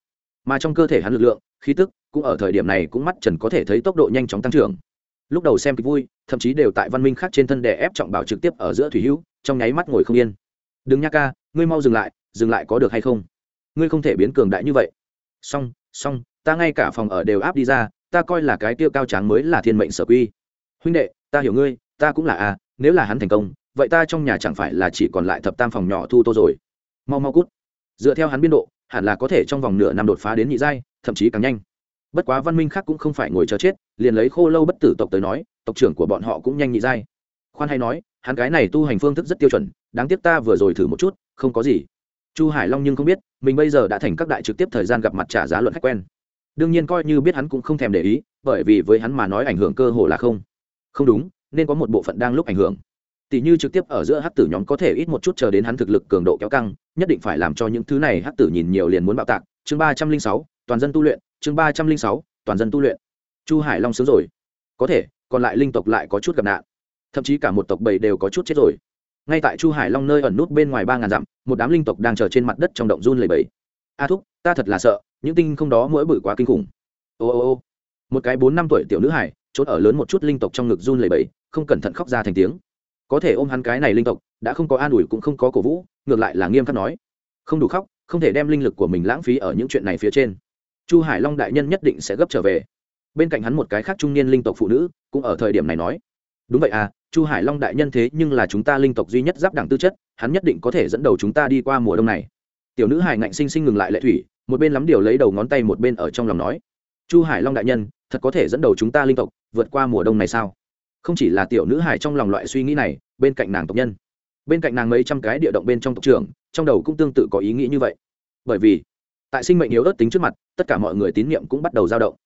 Mà trong cơ thể hắn lực lượng, khí tức, cũng ở thời điểm này cũng mắt trần có thể thấy tốc độ nhanh chóng tăng trưởng. Lúc đầu xem kịch vui, thậm chí đều tại văn minh khác trên thân đè ép trọng bảo trực tiếp ở giữa thủy hữu, trong nháy mắt ngồi không yên. Đừng nha ca ngươi mau dừng lại dừng lại có được hay không? Ngươi không thể biến cường đại như vậy. Xong xong, ta ngay cả phòng ở đều áp đi ra, ta coi là cái tiêu cao tráng mới là thiên mệnh sở quy. Huynh đệ, ta hiểu ngươi, ta cũng là a nếu là hắn thành công, vậy ta trong nhà chẳng phải là chỉ còn lại thập tam phòng nhỏ thu tô rồi? Mau mau cút. Dựa theo hắn biên độ, hẳn là có thể trong vòng nửa năm đột phá đến nhị giai, thậm chí càng nhanh. Bất quá văn minh khác cũng không phải ngồi chờ chết, liền lấy khô lâu bất tử tộc tới nói, tộc trưởng của bọn họ cũng nhanh nhị giai. Khoan hay nói, hắn cái này tu hành phương thức rất tiêu chuẩn đáng tiếc ta vừa rồi thử một chút, không có gì. Chu hải long nhưng không biết, mình bây giờ đã thành các đại trực tiếp thời gian gặp mặt trả giá luận khách quen. Đương nhiên coi như biết hắn cũng không thèm để ý, bởi vì với hắn mà nói ảnh hưởng cơ hồ là không. Không đúng, nên có một bộ phận đang lúc ảnh hưởng. Tỷ như trực tiếp ở giữa hát tử nhóm có thể ít một chút chờ đến hắn thực lực cường độ kéo căng, nhất định phải làm cho những thứ này hát tử nhìn nhiều liền muốn bạo tạc. Chương ba trăm linh sáu, toàn dân tu luyện. Chương ba trăm linh sáu, toàn dân tu luyện. Chu hải long sướng rồi. Có thể, còn lại linh tộc lại có chút gặp nạn. Thậm chí cả một tộc bầy đều có chút chết rồi ngay tại chu hải long nơi ẩn nút bên ngoài ba ngàn dặm, một đám linh tộc đang chờ trên mặt đất trong động run lầy bẫy a thúc, ta thật là sợ, những tinh không đó mỗi bự quá kinh khủng. Ô ô ô. Một cái bốn năm tuổi tiểu nữ hải trốn ở lớn một chút linh tộc trong ngực run lầy bẫy không cẩn thận khóc ra thành tiếng. Có thể ôm hắn cái này linh tộc, đã không có an ủi cũng không có cổ vũ, ngược lại là nghiêm khắc nói. Không đủ khóc, không thể đem linh lực của mình lãng phí ở những chuyện này phía trên. Chu hải long đại nhân nhất định sẽ gấp trở về. Bên cạnh hắn một cái khác trung niên linh tộc phụ nữ, cũng ở thời điểm này nói đúng vậy à chu hải long đại nhân thế nhưng là chúng ta linh tộc duy nhất giáp đẳng tư chất, hắn nhất định có thể dẫn đầu chúng ta đi qua mùa đông này. Tiểu nữ hải ngạnh sinh sinh ngừng lại lệ thủy, một bên lắm điều lấy đầu ngón tay một bên ở trong lòng nói. Chu hải long đại nhân, thật có thể dẫn đầu chúng ta linh tộc vượt qua mùa đông này sao? Không chỉ là tiểu nữ hải trong lòng loại suy nghĩ này, bên cạnh nàng tộc nhân. Bên cạnh nàng mấy trăm cái địa động bên trong tộc trường trong đầu cũng tương tự có ý nghĩ như vậy. Bởi vì, tại sinh mệnh yếu ớt tính trước mặt, tất cả mọi người tín nhiệm cũng bắt đầu dao động.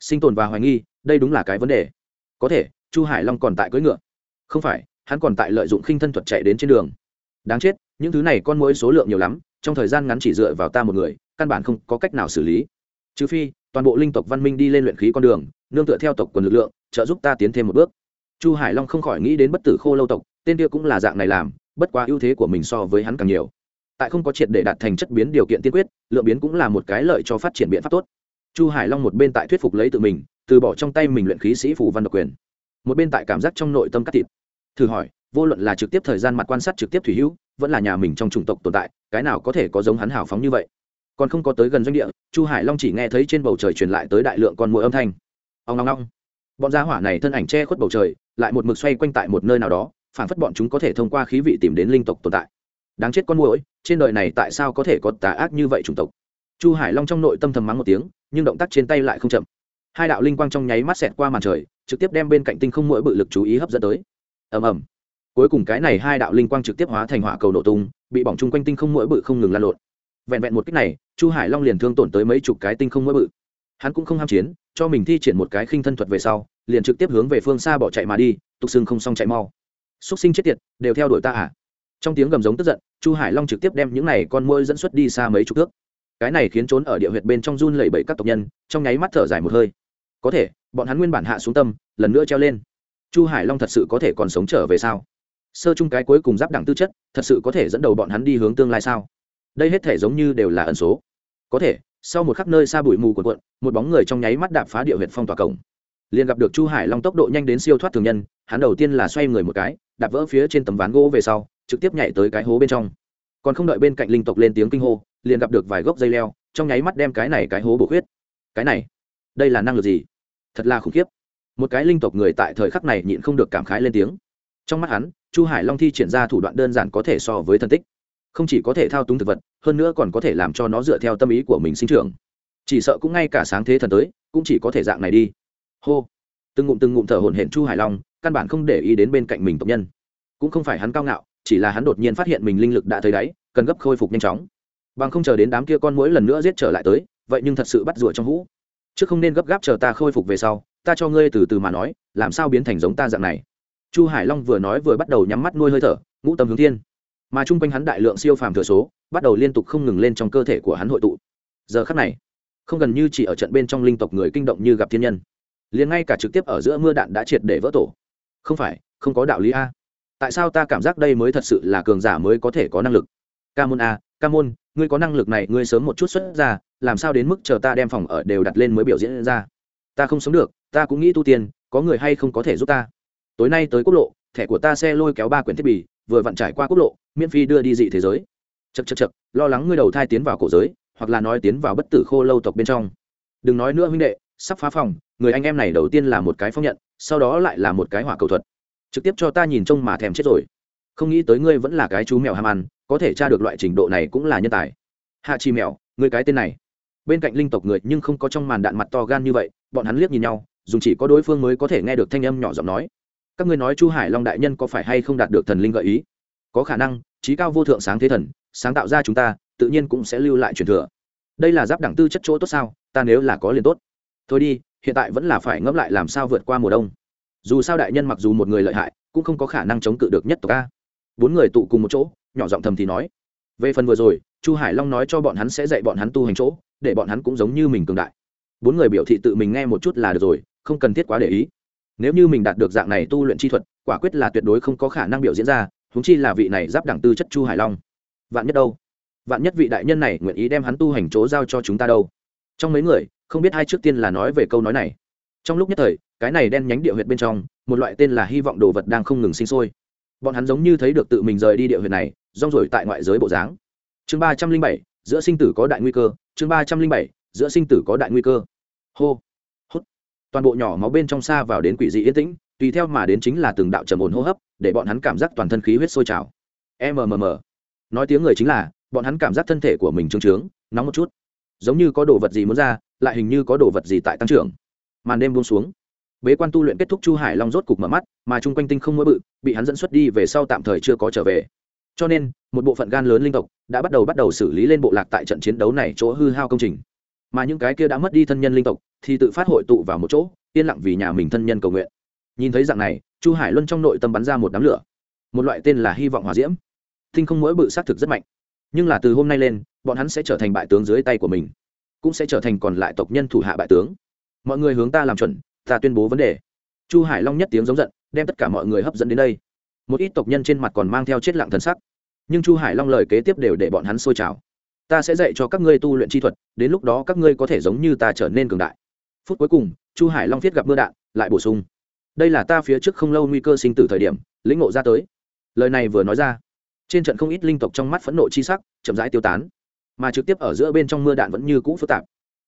Sinh tồn và hoài nghi, đây đúng là cái vấn đề. Có thể chu hải long còn tại cưỡi ngựa. Không phải, hắn còn tại lợi dụng khinh thân thuật chạy đến trên đường. Đáng chết, những thứ này con mỗi số lượng nhiều lắm, trong thời gian ngắn chỉ dựa vào ta một người, căn bản không có cách nào xử lý. Trừ phi, toàn bộ linh tộc văn minh đi lên luyện khí con đường, nương tựa theo tộc quần lực lượng, trợ giúp ta tiến thêm một bước. Chu hải long không khỏi nghĩ đến bất tử khô lâu tộc, tên kia cũng là dạng này làm, bất quá ưu thế của mình so với hắn càng nhiều. Tại không có triệt để đạt thành chất biến điều kiện tiên quyết, lượng biến cũng là một cái lợi cho phát triển biện pháp tốt. Chu hải long một bên tại thuyết phục lấy tự mình, từ bỏ trong tay mình luyện khí sĩ phủ văn độc quyền một bên tại cảm giác trong nội tâm cắt thịt. Thử hỏi, vô luận là trực tiếp thời gian mặt quan sát trực tiếp thủy hữu, vẫn là nhà mình trong chủng tộc tồn tại, cái nào có thể có giống hắn hào phóng như vậy? Còn không có tới gần doanh địa, chu hải long chỉ nghe thấy trên bầu trời truyền lại tới đại lượng con mũi âm thanh. Ông long long bọn gia hỏa này thân ảnh che khuất bầu trời, lại một mực xoay quanh tại một nơi nào đó, phản phất bọn chúng có thể thông qua khí vị tìm đến linh tộc tồn tại. Đáng chết con mũi trên đời này tại sao có thể có tà ác như vậy chủng tộc? Chu hải long trong nội tâm thầm mắng một tiếng, nhưng động tác trên tay lại không chậm. Hai đạo linh quang trong nháy mắt xẹt qua màn trời trực tiếp đem bên cạnh tinh không mỗi bự lực chú ý hấp dẫn tới. Ầm ầm. Cuối cùng cái này hai đạo linh quang trực tiếp hóa thành hỏa cầu nổ tung, bị bỏng chung quanh tinh không mỗi bự không ngừng lan lộn. Vẹn vẹn một cách này, chu hải long liền thương tổn tới mấy chục cái tinh không mỗi bự. Hắn cũng không ham chiến, cho mình thi triển một cái khinh thân thuật về sau, liền trực tiếp hướng về phương xa bỏ chạy mà đi, tục xưng không xong chạy mau. Xúc sinh chết tiệt, đều theo đuổi ta à? Trong tiếng gầm giống tức giận, chu hải long trực tiếp đem những này con môi dẫn xuất đi xa mấy chục thước. Cái này khiến trốn ở địa huyệt bên trong run lẩy bẩy các tộc nhân, trong nháy mắt thở dài một hơi. Có thể bọn hắn nguyên bản hạ xuống tâm, lần nữa treo lên. Chu hải long thật sự có thể còn sống trở về sao? Sơ chung cái cuối cùng giáp đẳng tư chất, thật sự có thể dẫn đầu bọn hắn đi hướng tương lai sao? Đây hết thể giống như đều là ẩn số. Có thể, sau một khắc nơi xa bụi mù của quận một bóng người trong nháy mắt đạp phá địa huyện phong tỏa cổng. Liền gặp được chu hải long tốc độ nhanh đến siêu thoát thường nhân, hắn đầu tiên là xoay người một cái, đạp vỡ phía trên tấm ván gỗ về sau, trực tiếp nhảy tới cái hố bên trong. Còn không đợi bên cạnh linh tộc lên tiếng kinh hô, liền gặp được vài gốc dây leo, trong nháy mắt đem cái này cái hố bổ khuyết. Cái này, đây là năng lực gì? Thật là khủng khiếp. Một cái linh tộc người tại thời khắc này nhịn không được cảm khái lên tiếng. Trong mắt hắn, chu hải long thi triển ra thủ đoạn đơn giản có thể so với thân tích. Không chỉ có thể thao túng thực vật, hơn nữa còn có thể làm cho nó dựa theo tâm ý của mình sinh trưởng. Chỉ sợ cũng ngay cả sáng thế thần tới, cũng chỉ có thể dạng này đi. Hô. Từng ngụm từng ngụm thở hổn hển chu hải long, căn bản không để ý đến bên cạnh mình tộc nhân. Cũng không phải hắn cao ngạo, chỉ là hắn đột nhiên phát hiện mình linh lực đã tới đáy, cần gấp khôi phục nhanh chóng. Bằng không chờ đến đám kia con mỗi lần nữa giết trở lại tới, vậy nhưng thật sự bắt rủa trong hũ chứ không nên gấp gáp chờ ta khôi phục về sau, ta cho ngươi từ từ mà nói, làm sao biến thành giống ta dạng này. Chu hải long vừa nói vừa bắt đầu nhắm mắt nuôi hơi thở, ngũ tâm hướng thiên. Mà chung quanh hắn đại lượng siêu phàm thừa số, bắt đầu liên tục không ngừng lên trong cơ thể của hắn hội tụ. Giờ khắc này, không gần như chỉ ở trận bên trong linh tộc người kinh động như gặp thiên nhân. Liền ngay cả trực tiếp ở giữa mưa đạn đã triệt để vỡ tổ. Không phải, không có đạo lý a. Tại sao ta cảm giác đây mới thật sự là cường giả mới có thể có năng lực? Ca môn a, ca môn, ngươi có năng lực này, ngươi sớm một chút xuất ra làm sao đến mức chờ ta đem phòng ở đều đặt lên mới biểu diễn ra? Ta không sống được, ta cũng nghĩ tu tiền có người hay không có thể giúp ta? Tối nay tới quốc lộ, thẻ của ta xe lôi kéo ba quyển thiết bị, vừa vặn trải qua quốc lộ, miễn phí đưa đi dị thế giới. Chật chật chật lo lắng ngươi đầu thai tiến vào cổ giới, hoặc là nói tiến vào bất tử khô lâu tộc bên trong. Đừng nói nữa huynh đệ, sắp phá phòng, người anh em này đầu tiên là một cái phong nhận, sau đó lại là một cái hỏa cầu thuật. Trực tiếp cho ta nhìn trông mà thèm chết rồi. Không nghĩ tới ngươi vẫn là cái chú mèo ham ăn, có thể tra được loại trình độ này cũng là nhân tài. Hạ chi mèo, ngươi cái tên này bên cạnh linh tộc người nhưng không có trong màn đạn mặt to gan như vậy, bọn hắn liếc nhìn nhau, dùng chỉ có đối phương mới có thể nghe được thanh âm nhỏ giọng nói. Các ngươi nói chu hải long đại nhân có phải hay không đạt được thần linh gợi ý? Có khả năng trí cao vô thượng sáng thế thần, sáng tạo ra chúng ta, tự nhiên cũng sẽ lưu lại truyền thừa. Đây là giáp đẳng tư chất chỗ tốt sao, ta nếu là có liền tốt. Thôi đi, hiện tại vẫn là phải ngẫm lại làm sao vượt qua mùa đông. Dù sao đại nhân mặc dù một người lợi hại, cũng không có khả năng chống cự được nhất tộc a. Bốn người tụ cùng một chỗ, nhỏ giọng thầm thì nói. Về phần vừa rồi, chu hải long nói cho bọn hắn sẽ dạy bọn hắn tu hành chỗ để bọn hắn cũng giống như mình cường đại. Bốn người biểu thị tự mình nghe một chút là được rồi, không cần thiết quá để ý. Nếu như mình đạt được dạng này tu luyện chi thuật, quả quyết là tuyệt đối không có khả năng biểu diễn ra húng chi là vị này giáp đẳng tư chất chu hải long. Vạn nhất đâu? Vạn nhất vị đại nhân này nguyện ý đem hắn tu hành chỗ giao cho chúng ta đâu? Trong mấy người, không biết hai trước tiên là nói về câu nói này. Trong lúc nhất thời, cái này đen nhánh địa huyệt bên trong, một loại tên là hy vọng đồ vật đang không ngừng sinh sôi. Bọn hắn giống như thấy được tự mình rời đi địa huyệt này, rong rổi tại ngoại giới bộ dáng. Chương ba trăm linh bảy giữa sinh tử có đại nguy cơ, chương ba trăm linh bảy, giữa sinh tử có đại nguy cơ. Hô, hút. Toàn bộ nhỏ máu bên trong xa vào đến quỷ dị yên tĩnh, tùy theo mà đến chính là từng đạo trầm ổn hô hấp, để bọn hắn cảm giác toàn thân khí huyết sôi trào. Mmm nói tiếng người chính là, bọn hắn cảm giác thân thể của mình trương trướng, nóng một chút. Giống như có đồ vật gì muốn ra, lại hình như có đồ vật gì tại tăng trưởng. Màn đêm buông xuống. Bế quan tu luyện kết thúc chu hải long rốt cục mở mắt, mà chung quanh tinh không mỗi bự, bị hắn dẫn xuất đi về sau tạm thời chưa có trở về. Cho nên một bộ phận gan lớn linh tộc đã bắt đầu bắt đầu xử lý lên bộ lạc tại trận chiến đấu này chỗ hư hao công trình. Mà những cái kia đã mất đi thân nhân linh tộc thì tự phát hội tụ vào một chỗ, yên lặng vì nhà mình thân nhân cầu nguyện. Nhìn thấy dạng này, chu hải luân trong nội tâm bắn ra một đám lửa. Một loại tên là hy vọng hòa diễm. Thinh không mỗi bự xác thực rất mạnh. Nhưng là từ hôm nay lên, bọn hắn sẽ trở thành bại tướng dưới tay của mình, cũng sẽ trở thành còn lại tộc nhân thủ hạ bại tướng. Mọi người hướng ta làm chuẩn, ta tuyên bố vấn đề. Chu hải long nhất tiếng giống giận, đem tất cả mọi người hấp dẫn đến đây. Một ít tộc nhân trên mặt còn mang theo chết lặng thần sắc nhưng chu hải long lời kế tiếp đều để bọn hắn sôi trào. Ta sẽ dạy cho các ngươi tu luyện chi thuật, đến lúc đó các ngươi có thể giống như ta trở nên cường đại. Phút cuối cùng, chu hải long viết gặp mưa đạn, lại bổ sung. Đây là ta phía trước không lâu nguy cơ sinh tử thời điểm, lĩnh ngộ ra tới. Lời này vừa nói ra, trên trận không ít linh tộc trong mắt phẫn nộ chi sắc, chậm rãi tiêu tán. Mà trực tiếp ở giữa bên trong mưa đạn vẫn như cũ phức tạp.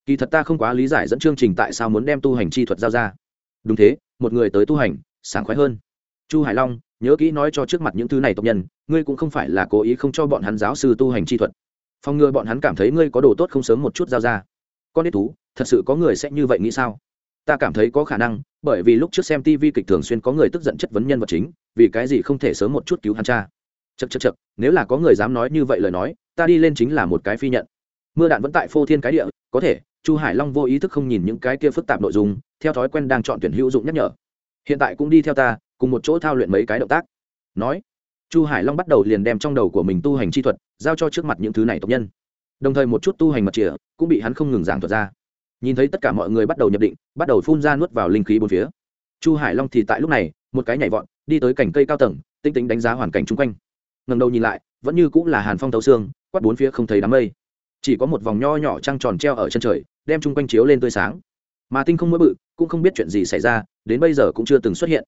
Kỳ thật ta không quá lý giải dẫn chương trình tại sao muốn đem tu hành chi thuật giao ra. Đúng thế, một người tới tu hành, sảng khoái hơn. Chu hải long nhớ kỹ nói cho trước mặt những thứ này tộc nhân, ngươi cũng không phải là cố ý không cho bọn hắn giáo sư tu hành chi thuật. Phòng ngừa bọn hắn cảm thấy ngươi có đồ tốt không sớm một chút giao ra. Con ít thú, thật sự có người sẽ như vậy nghĩ sao? Ta cảm thấy có khả năng, bởi vì lúc trước xem tv kịch thường xuyên có người tức giận chất vấn nhân vật chính, vì cái gì không thể sớm một chút cứu hắn cha? Chật chật chật nếu là có người dám nói như vậy lời nói, ta đi lên chính là một cái phi nhận. Mưa đạn vẫn tại phô thiên cái địa, có thể, chu hải long vô ý thức không nhìn những cái kia phức tạp nội dung, theo thói quen đang chọn tuyển hữu dụng nhắc nhở. Hiện tại cũng đi theo ta cùng một chỗ thao luyện mấy cái động tác. Nói, chu hải long bắt đầu liền đem trong đầu của mình tu hành chi thuật giao cho trước mặt những thứ này tộc nhân. Đồng thời một chút tu hành mật chìa cũng bị hắn không ngừng giảng thuật ra. Nhìn thấy tất cả mọi người bắt đầu nhập định, bắt đầu phun ra nuốt vào linh khí bốn phía. Chu hải long thì tại lúc này, một cái nhảy vọt, đi tới cành cây cao tầng, tinh tính đánh giá hoàn cảnh chung quanh. Ngầm đầu nhìn lại, vẫn như cũng là hàn phong thấu xương, quát bốn phía không thấy đám mây. Chỉ có một vòng nho nhỏ trăng tròn treo ở chân trời, đem chung quanh chiếu lên tươi sáng. Mà tinh không mới bự, cũng không biết chuyện gì xảy ra, đến bây giờ cũng chưa từng xuất hiện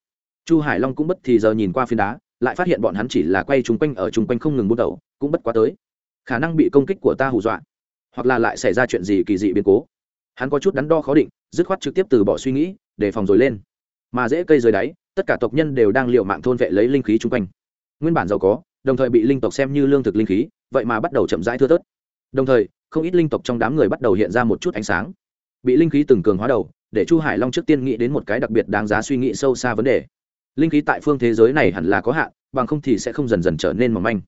chu hải long cũng bất thì giờ nhìn qua phiến đá, lại phát hiện bọn hắn chỉ là quay chung quanh ở chung quanh không ngừng bút đầu, cũng bất quá tới. Khả năng bị công kích của ta hù dọa, hoặc là lại xảy ra chuyện gì kỳ dị biến cố. Hắn có chút đắn đo khó định, dứt khoát trực tiếp từ bỏ suy nghĩ để phòng rồi lên. Mà dễ cây dưới đáy, tất cả tộc nhân đều đang l mạng thôn vệ lấy linh khí chung quanh. Nguyên bản giàu có, đồng thời bị linh tộc xem như lương thực linh khí, vậy mà bắt đầu chậm rãi thưa tớt đồng thời, không ít linh tộc trong đám người bắt đầu hiện ra một chút ánh sáng. Bị linh khí từng cường hóa đầu, để chu hải long trước tiên nghĩ đến một cái đặc biệt đáng giá suy nghĩ sâu xa vấn đề linh khí tại phương thế giới này hẳn là có hạn, bằng không thì sẽ không dần dần trở nên mỏng manh.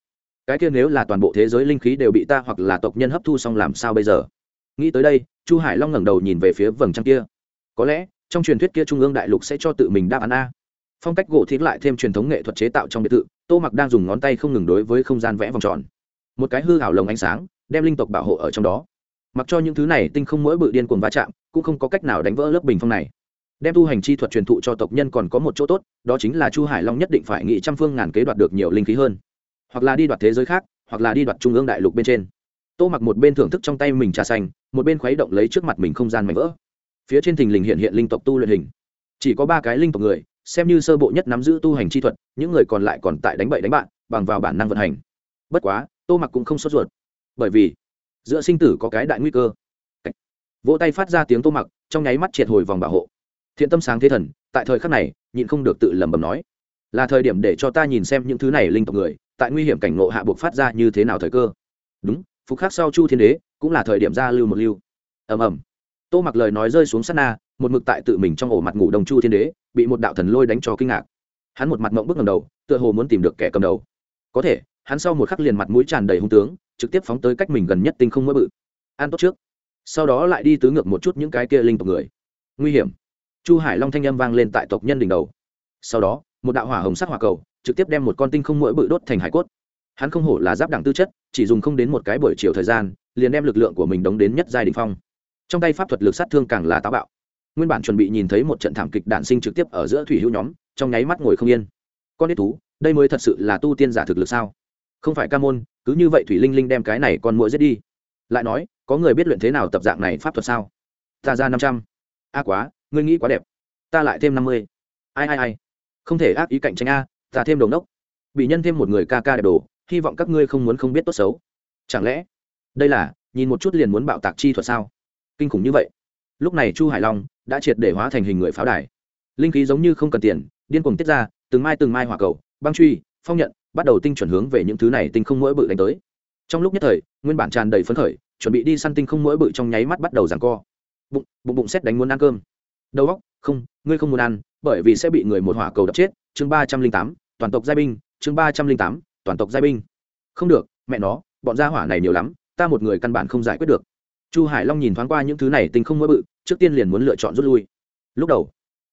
Cái kia nếu là toàn bộ thế giới linh khí đều bị ta hoặc là tộc nhân hấp thu xong làm sao bây giờ? Nghĩ tới đây, chu hải long ngẩng đầu nhìn về phía vầng trăng kia. Có lẽ, trong truyền thuyết kia trung ương đại lục sẽ cho tự mình đáp án a. Phong cách gỗ thiết lại thêm truyền thống nghệ thuật chế tạo trong biệt thự, tô mặc đang dùng ngón tay không ngừng đối với không gian vẽ vòng tròn. Một cái hư hảo lồng ánh sáng, đem linh tộc bảo hộ ở trong đó. Mặc cho những thứ này tinh không mỗi bự điên cuồng va chạm, cũng không có cách nào đánh vỡ lớp bình phong này đem tu hành chi thuật truyền thụ cho tộc nhân còn có một chỗ tốt, đó chính là chu hải long nhất định phải nghị trăm phương ngàn kế đoạt được nhiều linh khí hơn. Hoặc là đi đoạt thế giới khác, hoặc là đi đoạt trung ương đại lục bên trên. Tô mặc một bên thưởng thức trong tay mình trà xanh, một bên khuấy động lấy trước mặt mình không gian mảnh vỡ. Phía trên thình lình hiện hiện linh tộc tu luyện hình. Chỉ có ba cái linh tộc người, xem như sơ bộ nhất nắm giữ tu hành chi thuật, những người còn lại còn tại đánh bậy đánh bạn, bằng vào bản năng vận hành. Bất quá, tô mặc cũng không sốt ruột. Bởi vì, giữa sinh tử có cái đại nguy cơ. Vỗ tay phát ra tiếng tô mặc, trong nháy mắt triệt hồi vòng bảo hộ thiện tâm sáng thế thần, tại thời khắc này, nhịn không được tự lẩm bẩm nói, là thời điểm để cho ta nhìn xem những thứ này linh tộc người, tại nguy hiểm cảnh ngộ hạ buộc phát ra như thế nào thời cơ. Đúng, phục khắc sau chu thiên đế, cũng là thời điểm ra lưu một lưu. Ầm ầm. Tô mặc lời nói rơi xuống sát na, một mực tại tự mình trong ổ mặt ngủ đồng chu thiên đế, bị một đạo thần lôi đánh cho kinh ngạc. Hắn một mặt mộng bước ngầm đầu, tựa hồ muốn tìm được kẻ cầm đầu. Có thể, hắn sau một khắc liền mặt mũi tràn đầy hung tướng, trực tiếp phóng tới cách mình gần nhất tinh không mỡ bự. An tốt trước. Sau đó lại đi tứ ngược một chút những cái kia linh tộc người. Nguy hiểm chu hải long thanh â m vang lên tại tộc nhân đỉnh đầu. Sau đó, một đạo hỏa hồng sắc hỏa cầu trực tiếp đem một con tinh không mũi bự đốt thành hải cốt. Hắn không hổ là giáp đẳng tư chất, chỉ dùng không đến một cái buổi chiều thời gian, liền đem lực lượng của mình đóng đến nhất giai đình phong. Trong tay pháp thuật lực sát thương càng là táo bạo. Nguyên bản chuẩn bị nhìn thấy một trận thảm kịch đạn sinh trực tiếp ở giữa thủy hữu nhóm, trong nháy mắt ngồi không yên. Con ít thú, đây mới thật sự là tu tiên giả thực lực sao? Không phải ca môn, cứ như vậy thủy linh linh đem cái này con mũi giết đi. Lại nói, có người biết luyện thế nào tập dạng này pháp thuật sao? Ta ra năm trăm. A quá ngươi nghĩ quá đẹp. Ta lại thêm năm mươi. Ai ai ai? Không thể ác ý cạnh tranh a, ta thêm đồ đốc bị nhân thêm một người ca ca đẹp đồ, hy vọng các ngươi không muốn không biết tốt xấu. Chẳng lẽ đây là, nhìn một chút liền muốn bạo tạc chi thuật sao? Kinh khủng như vậy. Lúc này chu hải long đã triệt để hóa thành hình người pháo đài. Linh khí giống như không cần tiền, điên cuồng tiết ra, từng mai từng mai hỏa cầu, băng truy, phong nhận, bắt đầu tinh chuẩn hướng về những thứ này tinh không mỗi bự đánh tới. Trong lúc nhất thời, nguyên bản tràn đầy phấn khởi, chuẩn bị đi săn tinh không mỗi bự trong nháy mắt bắt đầu giằng co. Bụng bụng bụng xét đánh muốn ăn cơm đầu óc, không, ngươi không muốn ăn, bởi vì sẽ bị người một hỏa cầu đập chết. Chương ba trăm linh tám, toàn tộc giai binh. Chương ba trăm linh tám, toàn tộc giai binh. Không được, mẹ nó, bọn gia hỏa này nhiều lắm, ta một người căn bản không giải quyết được. Chu hải long nhìn thoáng qua những thứ này tình không mỗi bự, trước tiên liền muốn lựa chọn rút lui. Lúc đầu,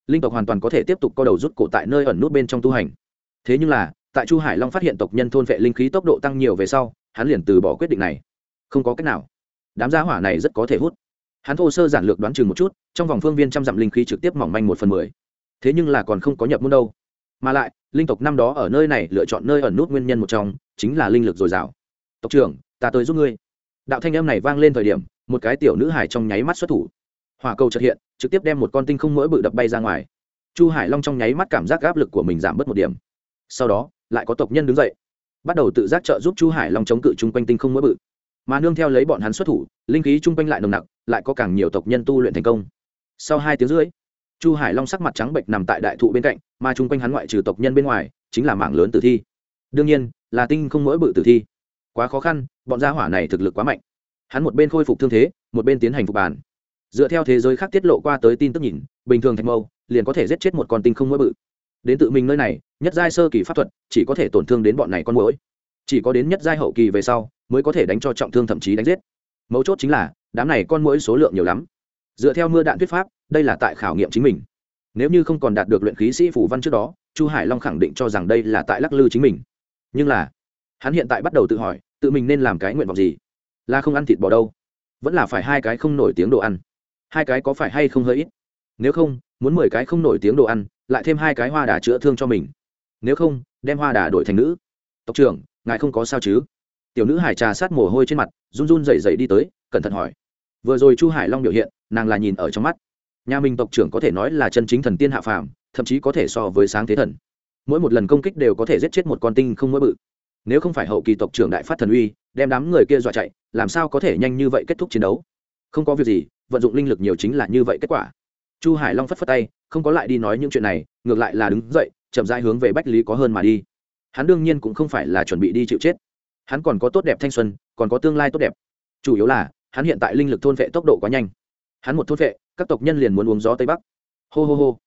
linh tộc hoàn toàn có thể tiếp tục co đầu rút cổ tại nơi ẩn nút bên trong tu hành. Thế nhưng là, tại chu hải long phát hiện tộc nhân thôn vệ linh khí tốc độ tăng nhiều về sau, hắn liền từ bỏ quyết định này. Không có cách nào. Đám gia hỏa này rất có thể hút hắn thô sơ giản lược đoán chừng một chút, trong vòng phương viên trăm dặm linh khí trực tiếp mỏng manh một phần mười. Thế nhưng là còn không có nhập môn đâu. Mà lại, linh tộc năm đó ở nơi này lựa chọn nơi ẩn nút nguyên nhân một trong, chính là linh lực dồi dào. Tộc trưởng, ta tới giúp ngươi. Đạo thanh âm này vang lên thời điểm, một cái tiểu nữ hải trong nháy mắt xuất thủ. Hỏa cầu trật hiện, trực tiếp đem một con tinh không mỗi bự đập bay ra ngoài. Chu hải long trong nháy mắt cảm giác áp lực của mình giảm bớt một điểm. Sau đó, lại có tộc nhân đứng dậy, bắt đầu tự giác trợ giúp chu hải long chống cự chung quanh tinh không mỗi bự. Mà nương theo lấy bọn hắn xuất thủ, linh khí chung quanh lại nồng nặc lại có càng nhiều tộc nhân tu luyện thành công. Sau hai tiếng rưỡi, chu hải long sắc mặt trắng bệnh nằm tại đại thụ bên cạnh, mà chung quanh hắn ngoại trừ tộc nhân bên ngoài, chính là mảng lớn tử thi. Đương nhiên, là tinh không mỗi bự tử thi. Quá khó khăn, bọn gia hỏa này thực lực quá mạnh. Hắn một bên khôi phục thương thế, một bên tiến hành phục bàn. Dựa theo thế giới khác tiết lộ qua tới tin tức nhìn, bình thường thạch mâu, liền có thể giết chết một con tinh không mỗi bự. Đến tự mình nơi này, nhất giai sơ kỳ pháp thuật, chỉ có thể tổn thương đến bọn này con mũi chỉ có đến nhất giai hậu kỳ về sau, mới có thể đánh cho trọng thương thậm chí đánh giết. Mấu chốt chính là đám này con mũi số lượng nhiều lắm. Dựa theo mưa đạn thuyết pháp, đây là tại khảo nghiệm chính mình. Nếu như không còn đạt được luyện khí sĩ phủ văn trước đó, chu hải long khẳng định cho rằng đây là tại lắc lư chính mình. Nhưng là, hắn hiện tại bắt đầu tự hỏi, tự mình nên làm cái nguyện vọng gì? Là không ăn thịt bò đâu? Vẫn là phải hai cái không nổi tiếng đồ ăn. Hai cái có phải hay không hơi ít? Nếu không, muốn mười cái không nổi tiếng đồ ăn, lại thêm hai cái hoa đà chữa thương cho mình. Nếu không, đem hoa đà đổi thành nữ. Tộc trưởng, ngài không có sao chứ? Tiểu nữ hải trà sát mồ hôi trên mặt, run run dậy dậy đi tới cẩn thận hỏi. Vừa rồi chu hải long biểu hiện, nàng là nhìn ở trong mắt. Nhà mình tộc trưởng có thể nói là chân chính thần tiên hạ phàm, thậm chí có thể so với sáng thế thần. Mỗi một lần công kích đều có thể giết chết một con tinh không mỗi bự. Nếu không phải hậu kỳ tộc trưởng đại phát thần uy, đem đám người kia dọa chạy, làm sao có thể nhanh như vậy kết thúc chiến đấu? Không có việc gì, vận dụng linh lực nhiều chính là như vậy kết quả. Chu hải long phất phất tay, không có lại đi nói những chuyện này, ngược lại là đứng dậy, chậm rãi hướng về bách lý có hơn mà đi. Hắn đương nhiên cũng không phải là chuẩn bị đi chịu chết. Hắn còn có tốt đẹp thanh xuân, còn có tương lai tốt đẹp. Chủ yếu là hắn hiện tại linh lực thôn vệ tốc độ quá nhanh. Hắn một thôn vệ, các tộc nhân liền muốn uống gió tây bắc. Hô hô hô.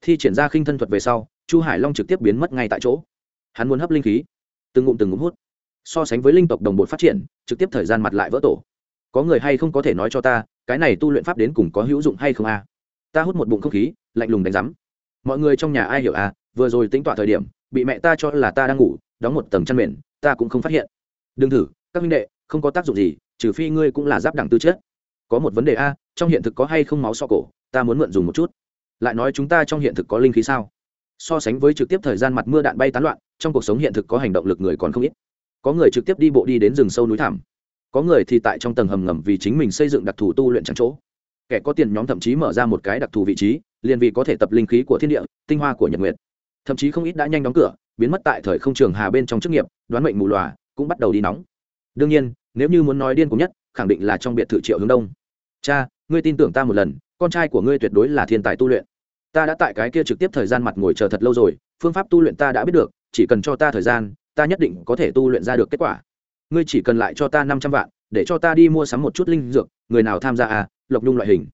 Thi triển ra khinh thân thuật về sau, chu hải long trực tiếp biến mất ngay tại chỗ. Hắn muốn hấp linh khí. Từng ngụm từng ngụm hút. So sánh với linh tộc đồng bột phát triển, trực tiếp thời gian mặt lại vỡ tổ. Có người hay không có thể nói cho ta, cái này tu luyện pháp đến cùng có hữu dụng hay không a? Ta hút một bụng không khí, lạnh lùng đánh rắm mọi người trong nhà ai hiểu à vừa rồi tính tỏa thời điểm, bị mẹ ta cho là ta đang ngủ, đóng một tầng chăn mền, ta cũng không phát hiện. Đừng thử, các minh đệ, không có tác dụng gì trừ phi ngươi cũng là giáp đẳng tư chất. Có một vấn đề a, trong hiện thực có hay không máu so cổ? Ta muốn mượn dùng một chút. Lại nói chúng ta trong hiện thực có linh khí sao? So sánh với trực tiếp thời gian mặt mưa đạn bay tán loạn, trong cuộc sống hiện thực có hành động lực người còn không ít. Có người trực tiếp đi bộ đi đến rừng sâu núi thảm có người thì tại trong tầng hầm ngầm vì chính mình xây dựng đặc thù tu luyện trắng chỗ. Kẻ có tiền nhóm thậm chí mở ra một cái đặc thù vị trí, liền vì có thể tập linh khí của thiên địa, tinh hoa của nhật nguyệt. Thậm chí không ít đã nhanh đóng cửa, biến mất tại thời không trường hà bên trong chức nghiệp, đoán mệnh mù lòa, cũng bắt đầu đi nóng. Đương nhiên nếu như muốn nói điên cùng nhất, khẳng định là trong biệt thự triệu hướng đông. Cha, ngươi tin tưởng ta một lần, con trai của ngươi tuyệt đối là thiên tài tu luyện. Ta đã tại cái kia trực tiếp thời gian mặt ngồi chờ thật lâu rồi, phương pháp tu luyện ta đã biết được, chỉ cần cho ta thời gian, ta nhất định có thể tu luyện ra được kết quả. Ngươi chỉ cần lại cho ta năm trăm vạn, để cho ta đi mua sắm một chút linh dược, người nào tham gia à lộc nhung loại hình.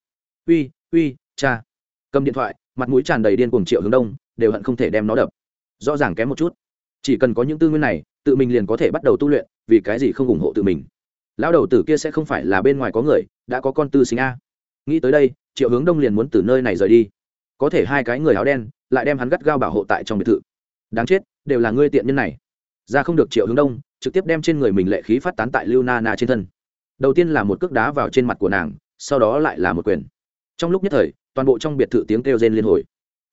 Uy uy, cha. Cầm điện thoại, mặt mũi tràn đầy điên cuồng triệu hướng đông, đều hận không thể đem nó đập. Rõ ràng kém một chút. Chỉ cần có những tư nguyên này tự mình liền có thể bắt đầu tu luyện, vì cái gì không ủng hộ tự mình? Lão đầu tử kia sẽ không phải là bên ngoài có người, đã có con tư sinh a. Nghĩ tới đây, triệu hướng đông liền muốn từ nơi này rời đi. Có thể hai cái người áo đen, lại đem hắn gắt gao bảo hộ tại trong biệt thự. Đáng chết, đều là ngươi tiện nhân này. Ra không được triệu hướng đông, trực tiếp đem trên người mình lệ khí phát tán tại lưu na na trên thân. Đầu tiên là một cước đá vào trên mặt của nàng, sau đó lại là một quyền. Trong lúc nhất thời, toàn bộ trong biệt thự tiếng kêu rên liên hồi.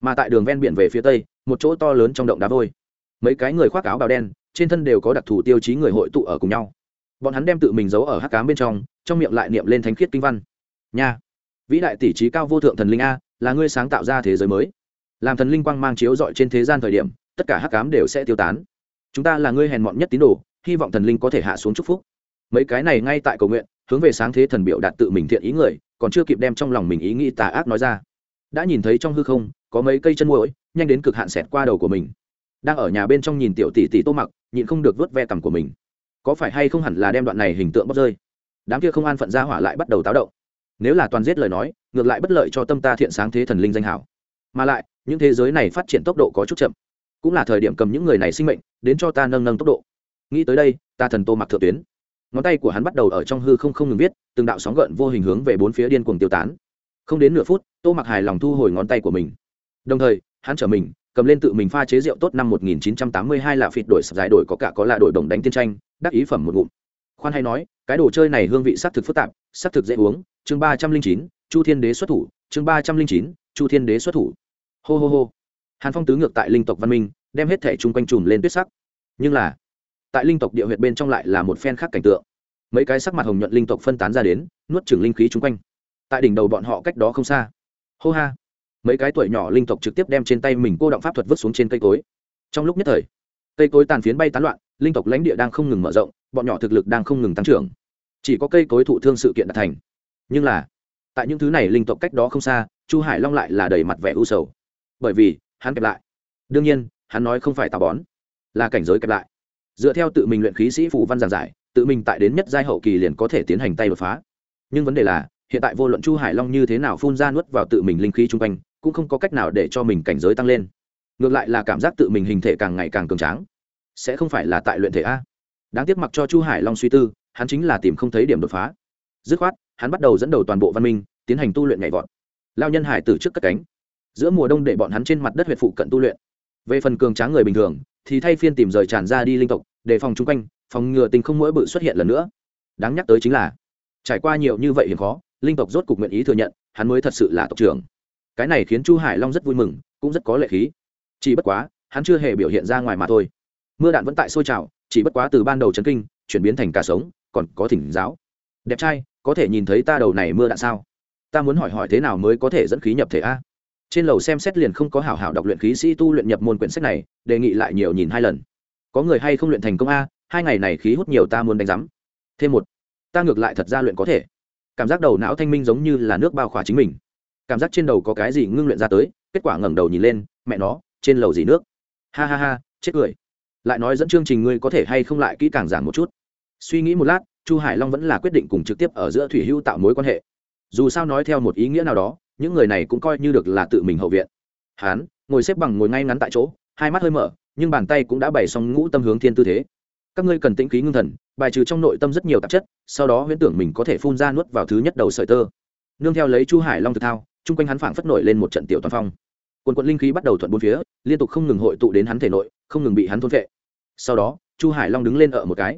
Mà tại đường ven biển về phía tây, một chỗ to lớn trong động đá vôi. Mấy cái người khoác áo bào đen trên thân đều có đặc thù tiêu chí người hội tụ ở cùng nhau. Bọn hắn đem tự mình giấu ở hắc cám bên trong trong miệng lại niệm lên thánh khiết kinh văn. Nha, vĩ đại tỷ trí cao vô thượng thần linh a, là ngươi sáng tạo ra thế giới mới. Làm thần linh quang mang chiếu dọi trên thế gian thời điểm, tất cả hắc cám đều sẽ tiêu tán. Chúng ta là ngươi hèn mọn nhất tín đồ, hy vọng thần linh có thể hạ xuống chúc phúc. Mấy cái này ngay tại cầu nguyện, hướng về sáng thế thần biểu đạt tự mình thiện ý người, còn chưa kịp đem trong lòng mình ý nghĩ tà ác nói ra. Đã nhìn thấy trong hư không, có mấy cây chân mũi nhanh đến cực hạn xẹt qua đầu của mình đang ở nhà bên trong nhìn tiểu tỷ tỷ tô mặc, nhịn không được vớt ve cằm của mình. Có phải hay không hẳn là đem đoạn này hình tượng bóc rơi? Đám kia không an phận ra hỏa lại bắt đầu táo động. Nếu là toàn giết lời nói, ngược lại bất lợi cho tâm ta thiện sáng thế thần linh danh hảo. Mà lại, những thế giới này phát triển tốc độ có chút chậm. Cũng là thời điểm cầm những người này sinh mệnh, đến cho ta nâng nâng tốc độ. Nghĩ tới đây, ta thần tô mặc thượng tuyến. Ngón tay của hắn bắt đầu ở trong hư không không ngừng viết, từng đạo sóng gợn vô hình hướng về bốn phía điên cuồng tiêu tán. Không đến nửa phút, tô mặc hài lòng thu hồi ngón tay của mình. Đồng thời, hắn trở mình cầm lên tự mình pha chế rượu tốt năm 1982 là phịt đổi sập giải đổi có cả có là đổi đồng đánh tiên tranh, đắc ý phẩm một ngụm. Khoan hay nói, cái đồ chơi này hương vị sắc thực phức tạp, sắc thực dễ uống. Chương ba trăm linh chín, chu thiên đế xuất thủ. Chương ba trăm linh chín, chu thiên đế xuất thủ. Hô hô hô. Hàn phong tứ ngược tại linh tộc văn minh, đem hết thể chung quanh trùm lên tuyết sắc. Nhưng là, tại linh tộc địa huyệt bên trong lại là một phen khác cảnh tượng. Mấy cái sắc mặt hồng nhuận linh tộc phân tán ra đến, nuốt chửng linh khí chung quanh. Tại đỉnh đầu bọn họ cách đó không xa. Hô ha mấy cái tuổi nhỏ linh tộc trực tiếp đem trên tay mình cô động pháp thuật vứt xuống trên cây cối. Trong lúc nhất thời, cây cối tàn phiến bay tán loạn, linh tộc lãnh địa đang không ngừng mở rộng, bọn nhỏ thực lực đang không ngừng tăng trưởng. Chỉ có cây cối thụ thương sự kiện đã thành. Nhưng là, tại những thứ này linh tộc cách đó không xa, chu hải long lại là đầy mặt vẻ u sầu. Bởi vì, hắn kẹp lại. Đương nhiên, hắn nói không phải tà bón, là cảnh giới kẹp lại. Dựa theo tự mình luyện khí sĩ phù văn giảng giải, tự mình tại đến nhất giai hậu kỳ liền có thể tiến hành tay đột phá. Nhưng vấn đề là, hiện tại vô luận chu hải long như thế nào phun ra nuốt vào tự mình linh khí chung quanh cũng không có cách nào để cho mình cảnh giới tăng lên. Ngược lại là cảm giác tự mình hình thể càng ngày càng cường tráng. Sẽ không phải là tại luyện thể a. Đáng tiếc mặc cho chu hải long suy tư, hắn chính là tìm không thấy điểm đột phá. Dứt khoát, hắn bắt đầu dẫn đầu toàn bộ văn minh, tiến hành tu luyện nhảy vọt. Lao nhân hải từ trước cất cánh. Giữa mùa đông để bọn hắn trên mặt đất huyện phụ cận tu luyện. Về phần cường tráng người bình thường, thì thay phiên tìm rời tràn ra đi linh tộc để phòng chung quanh, phòng ngừa tình không mỗi bự xuất hiện lần nữa. Đáng nhắc tới chính là, trải qua nhiều như vậy hiểm khó, linh tộc rốt cục nguyện ý thừa nhận, hắn mới thật sự là tộc trưởng cái này khiến chu hải long rất vui mừng, cũng rất có lệ khí. Chỉ bất quá, hắn chưa hề biểu hiện ra ngoài mà thôi. Mưa đạn vẫn tại sôi trào, chỉ bất quá từ ban đầu chấn kinh, chuyển biến thành cả sống, còn có thỉnh giáo. Đẹp trai, có thể nhìn thấy ta đầu này mưa đạn sao? Ta muốn hỏi hỏi thế nào mới có thể dẫn khí nhập thể a? Trên lầu xem xét liền không có hảo hảo đọc luyện khí sĩ tu luyện nhập môn quyển sách này, đề nghị lại nhiều nhìn hai lần. Có người hay không luyện thành công a? Hai ngày này khí hút nhiều ta muốn đánh giám. Thêm một, ta ngược lại thật ra luyện có thể. Cảm giác đầu não thanh minh giống như là nước bao khỏa chính mình cảm giác trên đầu có cái gì ngưng luyện ra tới, kết quả ngẩng đầu nhìn lên, mẹ nó, trên lầu gì nước. Ha ha ha, chết cười. Lại nói dẫn chương trình ngươi có thể hay không lại kỹ càng giảng một chút. Suy nghĩ một lát, chu hải long vẫn là quyết định cùng trực tiếp ở giữa thủy hưu tạo mối quan hệ. Dù sao nói theo một ý nghĩa nào đó, những người này cũng coi như được là tự mình hậu viện. Hán, ngồi xếp bằng ngồi ngay ngắn tại chỗ, hai mắt hơi mở, nhưng bàn tay cũng đã bày xong ngũ tâm hướng thiên tư thế. Các ngươi cần tĩnh khí ngưng thần, bài trừ trong nội tâm rất nhiều tạp chất, sau đó huyễn tưởng mình có thể phun ra nuốt vào thứ nhất đầu sợi tơ. Nương theo lấy chu hải long thực thao chung quanh hắn phảng phất nổi lên một trận tiểu toàn phong. Quần quận linh khí bắt đầu thuận bốn phía, liên tục không ngừng hội tụ đến hắn thể nội, không ngừng bị hắn thôn vệ sau đó, chu hải long đứng lên ở một cái.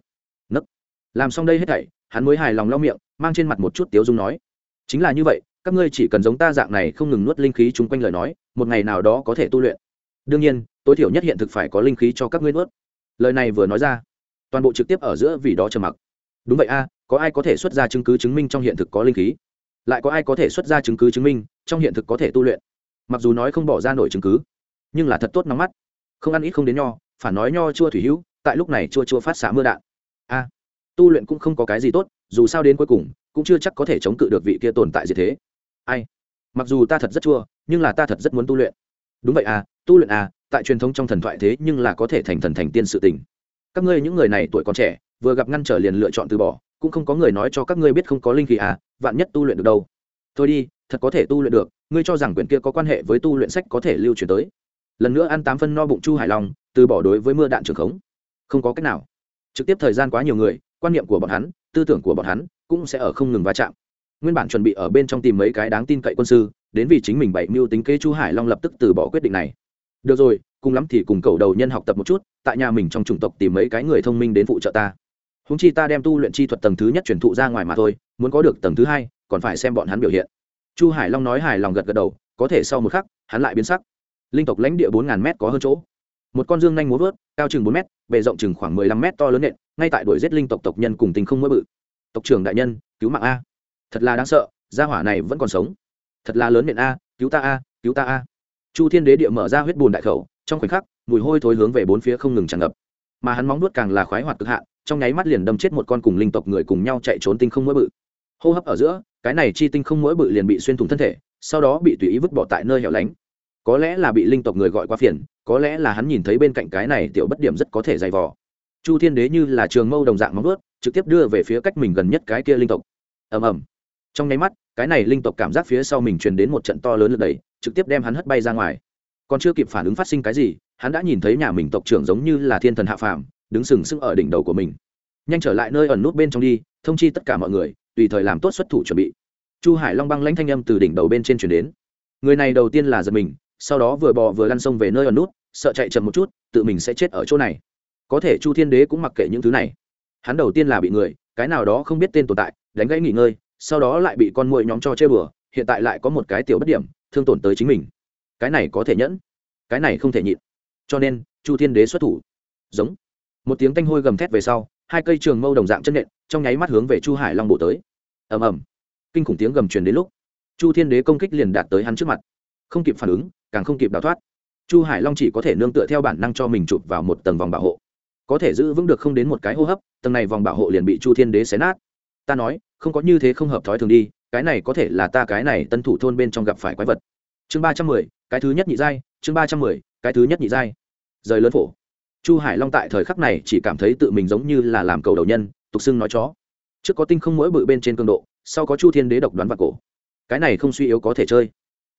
Nấc. Làm xong đây hết thảy, hắn mới hài lòng lau miệng, mang trên mặt một chút tiếu dung nói. Chính là như vậy, các ngươi chỉ cần giống ta dạng này không ngừng nuốt linh khí chung quanh lời nói, một ngày nào đó có thể tu luyện. Đương nhiên, tối thiểu nhất hiện thực phải có linh khí cho các ngươi nuốt. Lời này vừa nói ra, toàn bộ trực tiếp ở giữa vì đó trầm mặc. Đúng vậy a, có ai có thể xuất ra chứng cứ chứng minh trong hiện thực có linh khí? Lại có ai có thể xuất ra chứng cứ chứng minh, trong hiện thực có thể tu luyện. Mặc dù nói không bỏ ra nổi chứng cứ, nhưng là thật tốt nóng mắt. Không ăn ít không đến nho, phản nói nho chua thủy hữu, tại lúc này chua chua phát xả mưa đạn. A, tu luyện cũng không có cái gì tốt, dù sao đến cuối cùng, cũng chưa chắc có thể chống cự được vị kia tồn tại gì thế. Ai, mặc dù ta thật rất chua, nhưng là ta thật rất muốn tu luyện. Đúng vậy à tu luyện à tại truyền thống trong thần thoại thế nhưng là có thể thành thần thành tiên sự tình. Các ngươi những người này tuổi còn trẻ, vừa gặp ngăn trở liền lựa chọn từ bỏ cũng không có người nói cho các ngươi biết không có linh khí à vạn nhất tu luyện được đâu. Thôi đi, thật có thể tu luyện được, ngươi cho rằng quyển kia có quan hệ với tu luyện sách có thể lưu truyền tới. Lần nữa ăn tám phân no bụng chu hải long, từ bỏ đối với mưa đạn trường khống. Không có cách nào. Trực tiếp thời gian quá nhiều người, quan niệm của bọn hắn, tư tưởng của bọn hắn cũng sẽ ở không ngừng va chạm. Nguyên bản chuẩn bị ở bên trong tìm mấy cái đáng tin cậy quân sư, đến vì chính mình bảy mưu tính kế chu hải long lập tức từ bỏ quyết định này. Được rồi, cùng lắm thì cùng cầu đầu nhân học tập một chút, tại nhà mình trong chủng tộc tìm mấy cái người thông minh đến phụ trợ ta húng chi ta đem tu luyện chi thuật tầng thứ nhất truyền thụ ra ngoài mà thôi, muốn có được tầng thứ hai, còn phải xem bọn hắn biểu hiện. Chu hải long nói hài lòng gật gật đầu, có thể sau một khắc, hắn lại biến sắc. Linh tộc lãnh địa bốn ngàn m có hơn chỗ. Một con dương nhanh múa vớt, cao chừng bốn m bề rộng chừng khoảng mười lăm m to lớn nện, ngay tại đuổi giết linh tộc tộc nhân cùng tình không mỗi bự. Tộc trưởng đại nhân, cứu mạng a. Thật là đáng sợ, gia hỏa này vẫn còn sống. Thật là lớn nện a, cứu ta a, cứu ta a. Chu thiên đế địa mở ra huyết bùn đại khẩu, trong khoảnh khắc, mùi hôi thối hướng về bốn phía không ngừng tràn ngập. Mà hắn móng nuốt càng là khoái hoạt cực hạn trong nháy mắt liền đâm chết một con cùng linh tộc người cùng nhau chạy trốn tinh không mỗi bự. Hô hấp ở giữa, cái này chi tinh không mỗi bự liền bị xuyên thủng thân thể, sau đó bị tùy ý vứt bỏ tại nơi hẻo lánh. Có lẽ là bị linh tộc người gọi qua phiền, có lẽ là hắn nhìn thấy bên cạnh cái này tiểu bất điểm rất có thể dày vò. Chu thiên đế như là trường mâu đồng dạng móng nuốt trực tiếp đưa về phía cách mình gần nhất cái kia linh tộc. Ầm ầm. Trong nháy mắt, cái này linh tộc cảm giác phía sau mình truyền đến một trận to lớn lực đẩy, trực tiếp đem hắn hất bay ra ngoài. Còn chưa kịp phản ứng phát sinh cái gì, hắn đã nhìn thấy nhà mình tộc trưởng giống như là thiên thần hạ phàm đứng sừng sững ở đỉnh đầu của mình. Nhanh trở lại nơi ẩn nút bên trong đi, thông chi tất cả mọi người, tùy thời làm tốt xuất thủ chuẩn bị. Chu hải long băng lãnh thanh âm từ đỉnh đầu bên trên chuyển đến. Người này đầu tiên là giật mình, sau đó vừa bò vừa lăn sông về nơi ẩn nút, sợ chạy chậm một chút, tự mình sẽ chết ở chỗ này. Có thể chu thiên đế cũng mặc kệ những thứ này. Hắn đầu tiên là bị người, cái nào đó không biết tên tồn tại, đánh gãy nghỉ ngơi, sau đó lại bị con muội nhóm cho chơi bừa, hiện tại lại có một cái tiểu bất điểm, thương tổn tới chính mình. Cái này có thể nhẫn, cái này không thể nhịn. Cho nên, chu thiên đế xuất thủ. Giống một tiếng tanh hôi gầm thét về sau, hai cây trường mâu đồng dạng chân nện, trong nháy mắt hướng về chu hải long bổ tới. Ầm ầm. Kinh khủng tiếng gầm truyền đến lúc, chu thiên đế công kích liền đạt tới hắn trước mặt. Không kịp phản ứng, càng không kịp đào thoát. Chu hải long chỉ có thể nương tựa theo bản năng cho mình chụp vào một tầng vòng bảo hộ. Có thể giữ vững được không đến một cái hô hấp, tầng này vòng bảo hộ liền bị chu thiên đế xé nát. Ta nói, không có như thế không hợp thói thường đi, cái này có thể là ta cái này tân thủ thôn bên trong gặp phải quái vật. Chương ba trăm mười, cái thứ nhất nhị giai, chương ba trăm mười, cái thứ nhất nhị giai. Rời lớn phổ chu hải long tại thời khắc này chỉ cảm thấy tự mình giống như là làm cầu đầu nhân, tục xưng nói chó. Trước có tinh không mỗi bự bên trên cường độ, sau có chu thiên đế độc đoán và cổ. Cái này không suy yếu có thể chơi.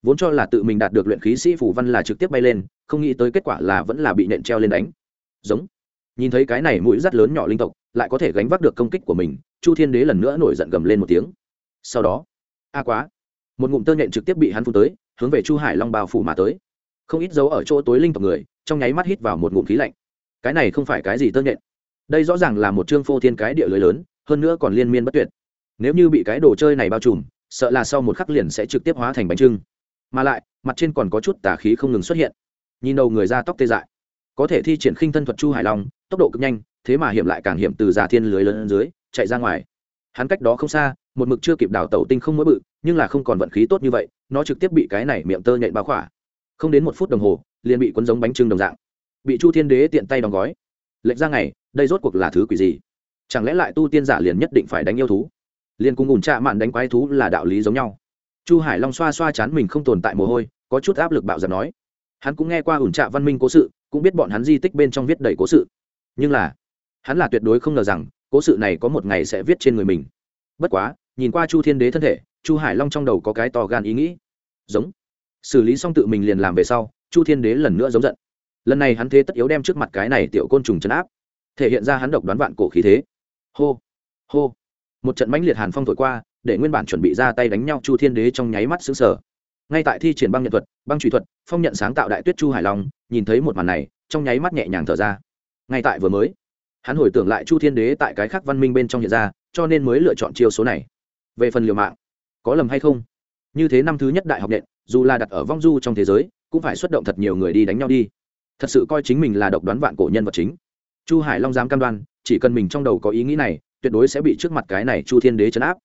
Vốn cho là tự mình đạt được luyện khí sĩ phủ văn là trực tiếp bay lên, không nghĩ tới kết quả là vẫn là bị nện treo lên đánh. Giống. Nhìn thấy cái này mũi rất lớn nhỏ linh tộc, lại có thể gánh vác được công kích của mình, chu thiên đế lần nữa nổi giận gầm lên một tiếng. Sau đó, a quá. Một ngụm tơ nhện trực tiếp bị hắn phun tới, hướng về chu hải long bao phủ mà tới. Không ít dấu ở chỗ tối linh tộc người, trong nháy mắt hít vào một ngụm khí lạnh cái này không phải cái gì tơ nhện. Đây rõ ràng là một chương phô thiên cái địa lưới lớn, hơn nữa còn liên miên bất tuyệt. Nếu như bị cái đồ chơi này bao trùm, sợ là sau một khắc liền sẽ trực tiếp hóa thành bánh trưng. Mà lại, mặt trên còn có chút tà khí không ngừng xuất hiện. Nhìn đầu người ra tóc tê dại. Có thể thi triển khinh thân thuật chu hải long, tốc độ cực nhanh, thế mà hiểm lại càng hiểm từ già thiên lưới lớn dưới, chạy ra ngoài. Hắn cách đó không xa, một mực chưa kịp đào tẩu tinh không mỗi bự, nhưng là không còn vận khí tốt như vậy, nó trực tiếp bị cái này miệng tơ nhện bao khỏa. Không đến một phút đồng hồ, liền bị cuốn giống bánh trưng đồng dạng bị chu thiên đế tiện tay đóng gói. Lệnh ra ngày, đây rốt cuộc là thứ quỷ gì? Chẳng lẽ lại tu tiên giả liền nhất định phải đánh yêu thú? Liền cùng ủn trạ mạn đánh quái thú là đạo lý giống nhau. Chu hải long xoa xoa chán mình không tồn tại mồ hôi, có chút áp lực bạo giật nói. Hắn cũng nghe qua ủn trạ văn minh cố sự, cũng biết bọn hắn di tích bên trong viết đầy cố sự. Nhưng là, hắn là tuyệt đối không ngờ rằng, cố sự này có một ngày sẽ viết trên người mình. Bất quá, nhìn qua chu thiên đế thân thể, chu hải long trong đầu có cái to gan ý nghĩ. Giống. Xử lý xong tự mình liền làm về sau, chu thiên đế lần nữa giống giận lần này hắn thế tất yếu đem trước mặt cái này tiểu côn trùng chấn áp, thể hiện ra hắn độc đoán vạn cổ khí thế. Hô hô. Một trận mãnh liệt hàn phong thổi qua, để nguyên bản chuẩn bị ra tay đánh nhau chu thiên đế trong nháy mắt xứng sở ngay tại thi triển băng nhận thuật, băng truy thuật, phong nhận sáng tạo đại tuyết chu hải long, nhìn thấy một màn này, trong nháy mắt nhẹ nhàng thở ra. Ngay tại vừa mới, hắn hồi tưởng lại chu thiên đế tại cái khác văn minh bên trong hiện ra, cho nên mới lựa chọn chiêu số này. Về phần liều mạng, có lầm hay không? Như thế năm thứ nhất đại học nện, dù là đặt ở vong du trong thế giới, cũng phải xuất động thật nhiều người đi đánh nhau đi thật sự coi chính mình là độc đoán vạn cổ nhân vật chính. Chu hải long dám cam đoan, chỉ cần mình trong đầu có ý nghĩ này, tuyệt đối sẽ bị trước mặt cái này chu thiên đế chấn áp.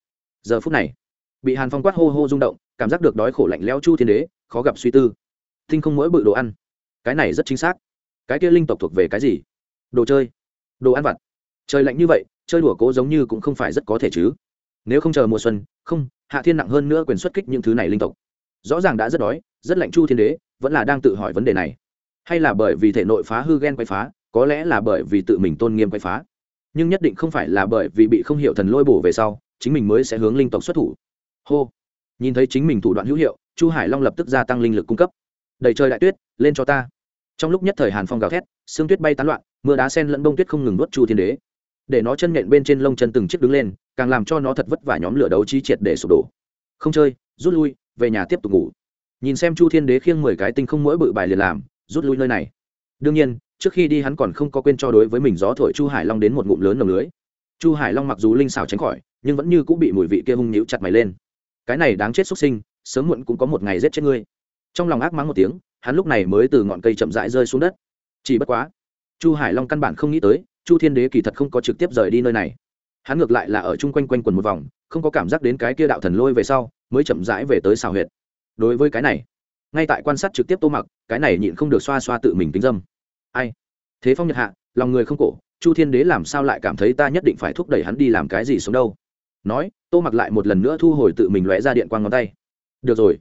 Giờ phút này, bị hàn phong quát hô hô rung động, cảm giác được đói khổ lạnh lẽo chu thiên đế, khó gặp suy tư. Thinh không mỗi bự đồ ăn. Cái này rất chính xác. Cái kia linh tộc thuộc về cái gì? Đồ chơi. Đồ ăn vặt. Trời lạnh như vậy, chơi đùa cố giống như cũng không phải rất có thể chứ. Nếu không chờ mùa xuân, không, hạ thiên nặng hơn nữa quyền xuất kích những thứ này linh tộc. Rõ ràng đã rất đói, rất lạnh chu thiên đế, vẫn là đang tự hỏi vấn đề này hay là bởi vì thể nội phá hư ghen quay phá, có lẽ là bởi vì tự mình tôn nghiêm quay phá. Nhưng nhất định không phải là bởi vì bị không hiểu thần lôi bổ về sau, chính mình mới sẽ hướng linh tộc xuất thủ. Hô. Nhìn thấy chính mình thủ đoạn hữu hiệu, chu hải long lập tức gia tăng linh lực cung cấp. Đầy trời đại tuyết, lên cho ta. Trong lúc nhất thời hàn phong gào thét, xương tuyết bay tán loạn, mưa đá sen lẫn bông tuyết không ngừng nuốt chu thiên đế. Để nó chân nện bên trên lông chân từng chiếc đứng lên, càng làm cho nó thật vất vả nhóm lửa đấu chi triệt để sụp đổ. Không chơi, rút lui, về nhà tiếp tục ngủ. Nhìn xem chu thiên đế khiêng mười cái tinh không mỗi bự bài liền làm rút lui nơi này. Đương nhiên, trước khi đi hắn còn không có quên cho đối với mình gió thổi chu hải long đến một ngụm lớn nồng lưới. Chu hải long mặc dù linh xảo tránh khỏi, nhưng vẫn như cũng bị mùi vị kia hung nhíu chặt mày lên. Cái này đáng chết xuất sinh, sớm muộn cũng có một ngày giết chết ngươi. Trong lòng ác mắng một tiếng, hắn lúc này mới từ ngọn cây chậm rãi rơi xuống đất. Chỉ bất quá, chu hải long căn bản không nghĩ tới, chu thiên đế kỳ thật không có trực tiếp rời đi nơi này. Hắn ngược lại là ở chung quanh quanh quần một vòng, không có cảm giác đến cái kia đạo thần lôi về sau, mới chậm rãi về tới xào huyệt. Đối với cái này ngay tại quan sát trực tiếp tô mặc, cái này nhịn không được xoa xoa tự mình tính dâm. Ai? Thế phong nhật hạ, lòng người không cổ, chu thiên đế làm sao lại cảm thấy ta nhất định phải thúc đẩy hắn đi làm cái gì xuống đâu? Nói, tô mặc lại một lần nữa thu hồi tự mình lóe ra điện quang ngón tay. Được rồi.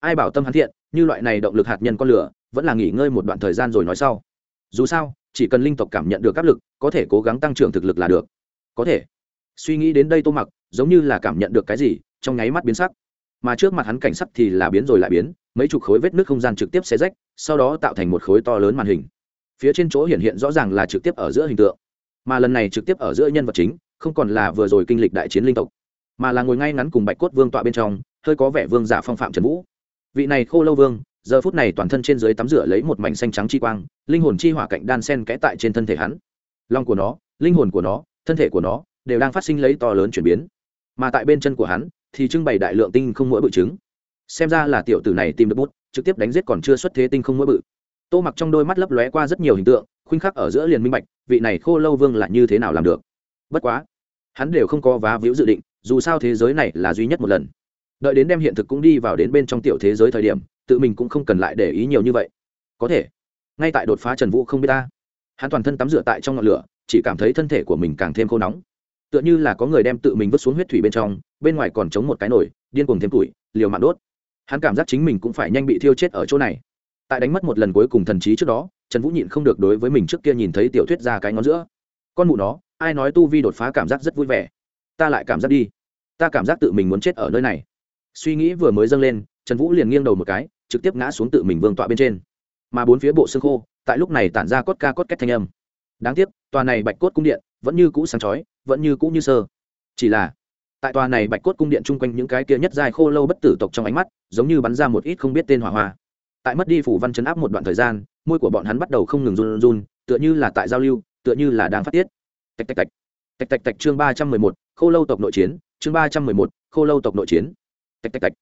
Ai bảo tâm hắn thiện, như loại này động lực hạt nhân con lửa, vẫn là nghỉ ngơi một đoạn thời gian rồi nói sau. Dù sao, chỉ cần linh tộc cảm nhận được áp lực, có thể cố gắng tăng trưởng thực lực là được. Có thể. Suy nghĩ đến đây tô mặc, giống như là cảm nhận được cái gì, trong nháy mắt biến sắc. Mà trước mặt hắn cảnh sắc thì là biến rồi lại biến mấy chục khối vết nước không gian trực tiếp xé rách, sau đó tạo thành một khối to lớn màn hình. Phía trên chỗ hiện hiện rõ ràng là trực tiếp ở giữa hình tượng, mà lần này trực tiếp ở giữa nhân vật chính, không còn là vừa rồi kinh lịch đại chiến linh tộc, mà là ngồi ngay ngắn cùng bạch cốt vương tọa bên trong, hơi có vẻ vương giả phong phạm trần vũ. Vị này khô lâu vương, giờ phút này toàn thân trên dưới tắm rửa lấy một mảnh xanh trắng chi quang, linh hồn chi hỏa cạnh đan sen kẽ tại trên thân thể hắn. Long của nó, linh hồn của nó, thân thể của nó đều đang phát sinh lấy to lớn chuyển biến, mà tại bên chân của hắn thì trưng bày đại lượng tinh không mỗi bự trứng xem ra là tiểu tử này tìm được bút, trực tiếp đánh giết còn chưa xuất thế tinh không mỗi bự. Tô mặc trong đôi mắt lấp lóe qua rất nhiều hình tượng, khuynh khắc ở giữa liền minh bạch, vị này khô lâu vương là như thế nào làm được. Bất quá, hắn đều không có vá víu dự định, dù sao thế giới này là duy nhất một lần. Đợi đến đem hiện thực cũng đi vào đến bên trong tiểu thế giới thời điểm, tự mình cũng không cần lại để ý nhiều như vậy. Có thể, ngay tại đột phá trần vũ không biết ta. Hắn toàn thân tắm rửa tại trong ngọn lửa, chỉ cảm thấy thân thể của mình càng thêm khô nóng. Tựa như là có người đem tự mình vứt xuống huyết thủy bên trong, bên ngoài còn chống một cái nồi, điên cuồng thêm tuổi, liều mạng đốt hắn cảm giác chính mình cũng phải nhanh bị thiêu chết ở chỗ này. Tại đánh mất một lần cuối cùng thần trí trước đó, trần vũ nhịn không được đối với mình trước kia nhìn thấy tiểu thuyết ra cái ngón giữa. Con mụ nó, ai nói tu vi đột phá cảm giác rất vui vẻ? Ta lại cảm giác đi. Ta cảm giác tự mình muốn chết ở nơi này. Suy nghĩ vừa mới dâng lên, trần vũ liền nghiêng đầu một cái, trực tiếp ngã xuống tự mình vương tọa bên trên. Mà bốn phía bộ xương khô, tại lúc này tản ra cốt ca cốt két thanh âm. Đáng tiếc, tòa này bạch cốt cung điện vẫn như cũ sáng chói, vẫn như cũ như sơ. Chỉ là tại tòa này bạch cốt cung điện chung quanh những cái kia nhất dài khô lâu bất tử tộc trong ánh mắt, giống như bắn ra một ít không biết tên hỏa hoa. Tại mất đi phủ văn chấn áp một đoạn thời gian, môi của bọn hắn bắt đầu không ngừng run run, tựa như là tại giao lưu, tựa như là đang phát tiết. Tạch tạch tạch. Tạch tạch tạch chương ba trăm mười một, khô lâu tộc nội chiến, chương ba trăm mười một, khô lâu tộc nội chiến. Tạch tạch tạch.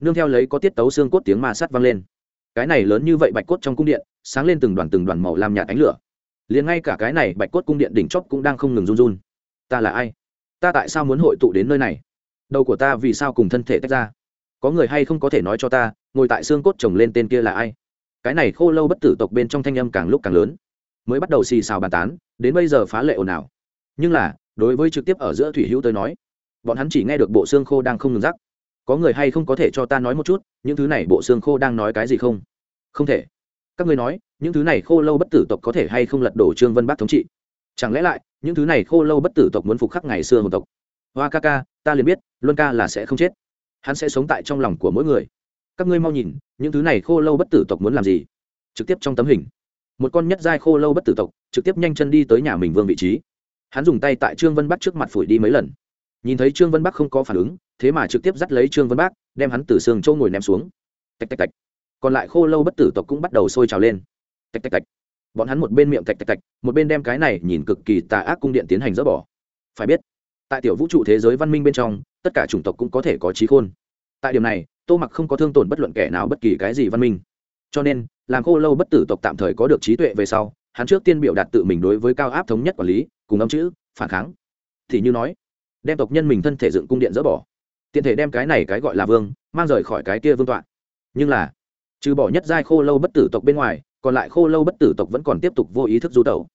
Nương theo lấy có tiết tấu xương cốt tiếng ma sát vang lên. Cái này lớn như vậy bạch cốt trong cung điện, sáng lên từng đoàn từng đoàn màu lam nhạt ánh lửa. Liền ngay cả cái này bạch cốt cung điện đỉnh chóp cũng đang không ngừng run run. Ta là ai? Ta tại sao muốn hội tụ đến nơi này? Đầu của ta vì sao cùng thân thể tách ra? Có người hay không có thể nói cho ta, ngồi tại xương cốt chồng lên tên kia là ai? Cái này khô lâu bất tử tộc bên trong thanh âm càng lúc càng lớn. Mới bắt đầu xì xào bàn tán, đến bây giờ phá lệ ồn ào. Nhưng là, đối với trực tiếp ở giữa thủy hữu tới nói, bọn hắn chỉ nghe được bộ xương khô đang không ngừng rắc. Có người hay không có thể cho ta nói một chút, những thứ này bộ xương khô đang nói cái gì không? Không thể. Các ngươi nói, những thứ này khô lâu bất tử tộc có thể hay không lật đổ trương vân bác thống trị? Chẳng lẽ lại, những thứ này khô lâu bất tử tộc muốn phục khắc ngày xưa hồn tộc? Hoa ca ca, ta liền biết, luân ca là sẽ không chết. Hắn sẽ sống tại trong lòng của mỗi người. Các ngươi mau nhìn, những thứ này khô lâu bất tử tộc muốn làm gì? Trực tiếp trong tấm hình. Một con nhất giai khô lâu bất tử tộc, trực tiếp nhanh chân đi tới nhà mình vương vị trí. Hắn dùng tay tại trương vân bắc trước mặt phủi đi mấy lần. Nhìn thấy trương vân bắc không có phản ứng, thế mà trực tiếp dắt lấy trương vân bắc, đem hắn từ xương châu ngồi ném xuống. Tạch tạch tạch. Còn lại khô lâu bất tử tộc cũng bắt đầu sôi trào lên. Tạch tạch tạch bọn hắn một bên miệng tạch tạch tạch một bên đem cái này nhìn cực kỳ tà ác cung điện tiến hành dỡ bỏ. Phải biết, tại tiểu vũ trụ thế giới văn minh bên trong, tất cả chủng tộc cũng có thể có trí khôn. Tại điểm này, tô mặc không có thương tổn bất luận kẻ nào bất kỳ cái gì văn minh. Cho nên, làm khô lâu bất tử tộc tạm thời có được trí tuệ về sau, hắn trước tiên biểu đạt tự mình đối với cao áp thống nhất quản lý, cùng âm chữ, phản kháng. Thì như nói, đem tộc nhân mình thân thể dựng cung điện dỡ bỏ. Tiện thể đem cái này cái gọi là vương, mang rời khỏi cái kia vương tọa. Nhưng là, trừ bỏ nhất giai khô lâu bất tử tộc bên ngoài còn lại khô lâu bất tử tộc vẫn còn tiếp tục vô ý thức du tẩu.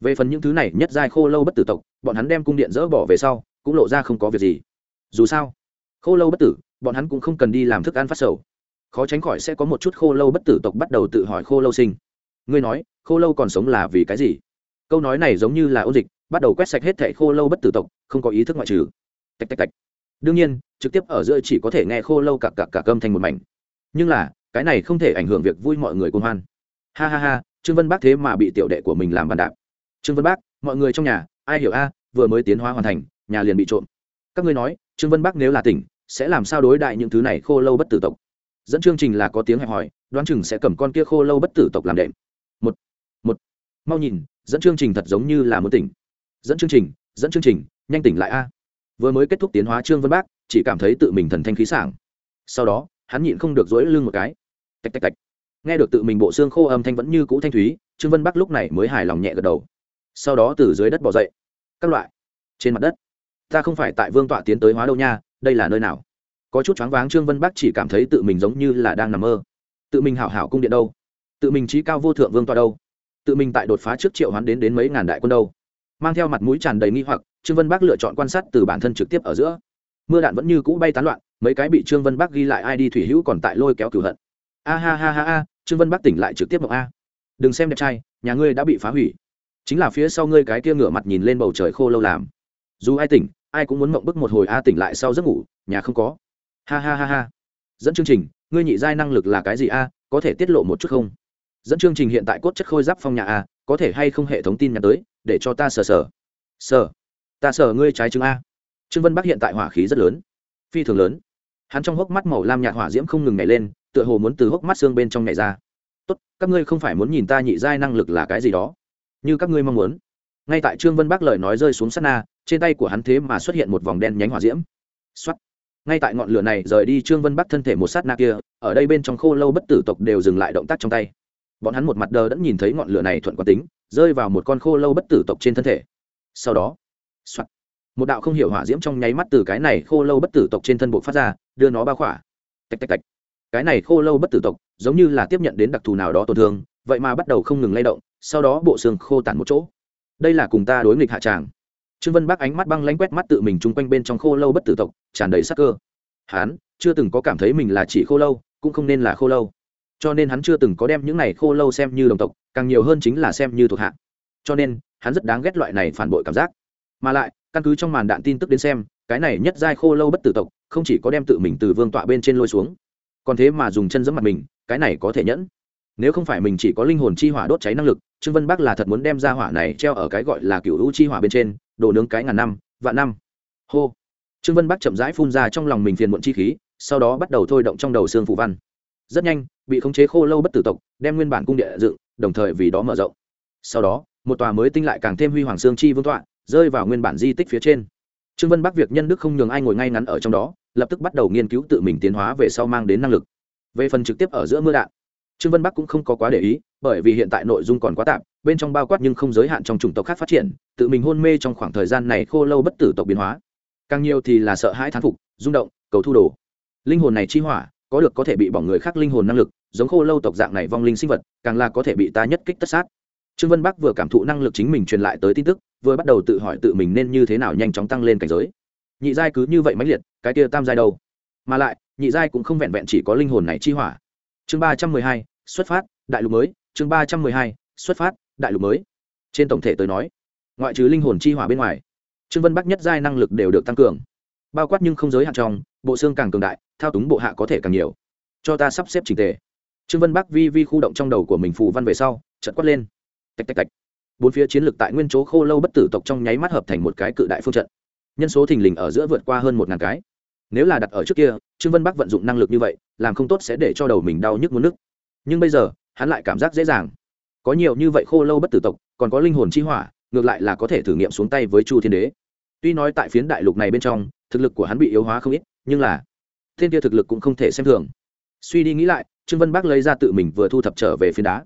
Về phần những thứ này nhất giai khô lâu bất tử tộc, bọn hắn đem cung điện dỡ bỏ về sau, cũng lộ ra không có việc gì. Dù sao, khô lâu bất tử, bọn hắn cũng không cần đi làm thức ăn phát sầu. Khó tránh khỏi sẽ có một chút khô lâu bất tử tộc bắt đầu tự hỏi khô lâu sinh. Ngươi nói, khô lâu còn sống là vì cái gì? Câu nói này giống như là ôn dịch, bắt đầu quét sạch hết thẻ khô lâu bất tử tộc, không có ý thức ngoại trừ. Tạch tạch tạch. Đương nhiên, trực tiếp ở giữa chỉ có thể nghe khô lâu cặp cặp cả cơm thành một mảnh. Nhưng là, cái này không thể ảnh hưởng việc vui mọi người cùng hoan ha ha ha, trương vân bác thế mà bị tiểu đệ của mình làm bàn đạp. Trương vân bác, mọi người trong nhà, ai hiểu a, vừa mới tiến hóa hoàn thành, nhà liền bị trộm. Các ngươi nói, trương vân bác nếu là tỉnh, sẽ làm sao đối đại những thứ này khô lâu bất tử tộc? Dẫn chương trình là có tiếng hẹp hỏi đoán chừng sẽ cầm con kia khô lâu bất tử tộc làm đệm. Một một. Mau nhìn, dẫn chương trình thật giống như là muốn tỉnh. Dẫn chương trình, dẫn chương trình, nhanh tỉnh lại a. Vừa mới kết thúc tiến hóa trương vân bác, chỉ cảm thấy tự mình thần thanh khí sảng. Sau đó, hắn nhịn không được dỗi lưng một cái. Tạch tạch tạch nghe được tự mình bộ xương khô âm thanh vẫn như cũ thanh thúy, trương vân bắc lúc này mới hài lòng nhẹ gật đầu. Sau đó từ dưới đất bỏ dậy. Các loại, trên mặt đất, ta không phải tại vương tọa tiến tới hóa đâu nha, đây là nơi nào? Có chút choáng váng, trương vân bắc chỉ cảm thấy tự mình giống như là đang nằm mơ. Tự mình hảo hảo cung điện đâu? Tự mình trí cao vô thượng vương tọa đâu? Tự mình tại đột phá trước triệu hoán đến đến mấy ngàn đại quân đâu? Mang theo mặt mũi tràn đầy nghi hoặc, trương vân bắc lựa chọn quan sát từ bản thân trực tiếp ở giữa. Mưa đạn vẫn như cũ bay tán loạn, mấy cái bị trương vân bắc ghi lại ai đi thủy hữu còn tại lôi kéo cửu hận a ha ha ha a trương vân bắc tỉnh lại trực tiếp mộng a. Đừng xem đẹp trai, nhà ngươi đã bị phá hủy. Chính là phía sau ngươi cái kia ngửa mặt nhìn lên bầu trời khô lâu làm. Dù ai tỉnh, ai cũng muốn mộng bức một hồi a tỉnh lại sau giấc ngủ, nhà không có. Ha ha ha ha. Dẫn chương trình, ngươi nhị giai năng lực là cái gì a, có thể tiết lộ một chút không? Dẫn chương trình hiện tại cốt chất khôi giáp phong nhà a, có thể hay không hệ thống tin nhắn tới, để cho ta sờ sờ. Sờ. Ta sờ ngươi trái trứng a. Trương vân bắc hiện tại hỏa khí rất lớn. Phi thường lớn. Hắn trong hốc mắt màu lam nhạt hỏa diễm không ngừng nhảy lên tựa hồ muốn từ hốc mắt xương bên trong nhảy ra. Tốt các ngươi không phải muốn nhìn ta nhị giai năng lực là cái gì đó như các ngươi mong muốn. Ngay tại trương vân bắc lời nói rơi xuống sát na trên tay của hắn thế mà xuất hiện một vòng đen nhánh hỏa diễm. Xuất ngay tại ngọn lửa này rời đi trương vân bắc thân thể một sát na kia ở đây bên trong khô lâu bất tử tộc đều dừng lại động tác trong tay. Bọn hắn một mặt đờ đẫn nhìn thấy ngọn lửa này thuận quán tính rơi vào một con khô lâu bất tử tộc trên thân thể. Sau đó soạt, một đạo không hiểu hỏa diễm trong nháy mắt từ cái này khô lâu bất tử tộc trên thân bộ phát ra đưa nó bao khỏa. Tạch tạch tạch cái này khô lâu bất tử tộc, giống như là tiếp nhận đến đặc thù nào đó tổn thương, vậy mà bắt đầu không ngừng lay động, sau đó bộ xương khô tản một chỗ. Đây là cùng ta đối nghịch hạ tràng. Trương vân bác ánh mắt băng lanh quét mắt tự mình chung quanh bên trong khô lâu bất tử tộc, tràn đầy sắc cơ. Hắn chưa từng có cảm thấy mình là chỉ khô lâu, cũng không nên là khô lâu. Cho nên hắn chưa từng có đem những này khô lâu xem như đồng tộc, càng nhiều hơn chính là xem như thuộc hạ. Cho nên, hắn rất đáng ghét loại này phản bội cảm giác. Mà lại, căn cứ trong màn đạn tin tức đến xem, cái này nhất giai khô lâu bất tử tộc, không chỉ có đem tự mình từ vương tọa bên trên lôi xuống còn thế mà dùng chân giẫm mặt mình, cái này có thể nhẫn. Nếu không phải mình chỉ có linh hồn chi hỏa đốt cháy năng lực, trương vân bắc là thật muốn đem ra hỏa này treo ở cái gọi là cựu u chi hỏa bên trên đổ nướng cái ngàn năm, vạn năm. Hô. Trương vân bắc chậm rãi phun ra trong lòng mình phiền muộn chi khí, sau đó bắt đầu thôi động trong đầu xương phù văn. Rất nhanh, bị khống chế khô lâu bất tử tộc, đem nguyên bản cung địa dựng, đồng thời vì đó mở rộng. Sau đó, một tòa mới tinh lại càng thêm huy hoàng xương chi vương tọa, rơi vào nguyên bản di tích phía trên. Trương vân bắc việc nhân đức không nhường ai ngồi ngay ngắn ở trong đó lập tức bắt đầu nghiên cứu tự mình tiến hóa về sau mang đến năng lực. Về phần trực tiếp ở giữa mưa đạn, trương vân bắc cũng không có quá để ý, bởi vì hiện tại nội dung còn quá tạm bên trong bao quát nhưng không giới hạn trong chủng tộc khác phát triển, tự mình hôn mê trong khoảng thời gian này khô lâu bất tử tộc biến hóa. Càng nhiều thì là sợ hãi thán phục, rung động, cầu thu đồ. Linh hồn này chi hỏa, có được có thể bị bỏng người khác linh hồn năng lực, giống khô lâu tộc dạng này vong linh sinh vật, càng là có thể bị ta nhất kích tất sát. Trương vân bắc vừa cảm thụ năng lực chính mình truyền lại tới tin tức, vừa bắt đầu tự hỏi tự mình nên như thế nào nhanh chóng tăng lên cảnh giới nhị giai cứ như vậy mãnh liệt, cái kia tam giai đâu? Mà lại, nhị giai cũng không vẹn vẹn chỉ có linh hồn này chi hỏa. Chương ba trăm mười hai, xuất phát, đại lục mới. Chương ba trăm mười hai, xuất phát, đại lục mới. Trên tổng thể tới nói, ngoại trừ linh hồn chi hỏa bên ngoài, trương vân bắc nhất giai năng lực đều được tăng cường. Bao quát nhưng không giới hạn trong, bộ xương càng cường đại, thao túng bộ hạ có thể càng nhiều. Cho ta sắp xếp trình tề. Trương vân bắc vi vi khu động trong đầu của mình phù văn về sau chật quát lên. Tạch tạch tạch. Bốn phía chiến lược tại nguyên chỗ khô lâu bất tử tộc trong nháy mắt hợp thành một cái cự đại phương trận nhân số thình lình ở giữa vượt qua hơn một ngàn cái. Nếu là đặt ở trước kia, trương vân bắc vận dụng năng lực như vậy, làm không tốt sẽ để cho đầu mình đau nhức muốn nức. Nhưng bây giờ, hắn lại cảm giác dễ dàng. Có nhiều như vậy khô lâu bất tử tộc, còn có linh hồn chi hỏa, ngược lại là có thể thử nghiệm xuống tay với chu thiên đế. Tuy nói tại phiến đại lục này bên trong, thực lực của hắn bị yếu hóa không ít, nhưng là, thiên kia thực lực cũng không thể xem thường. Suy đi nghĩ lại, trương vân bắc lấy ra tự mình vừa thu thập trở về phiến đá.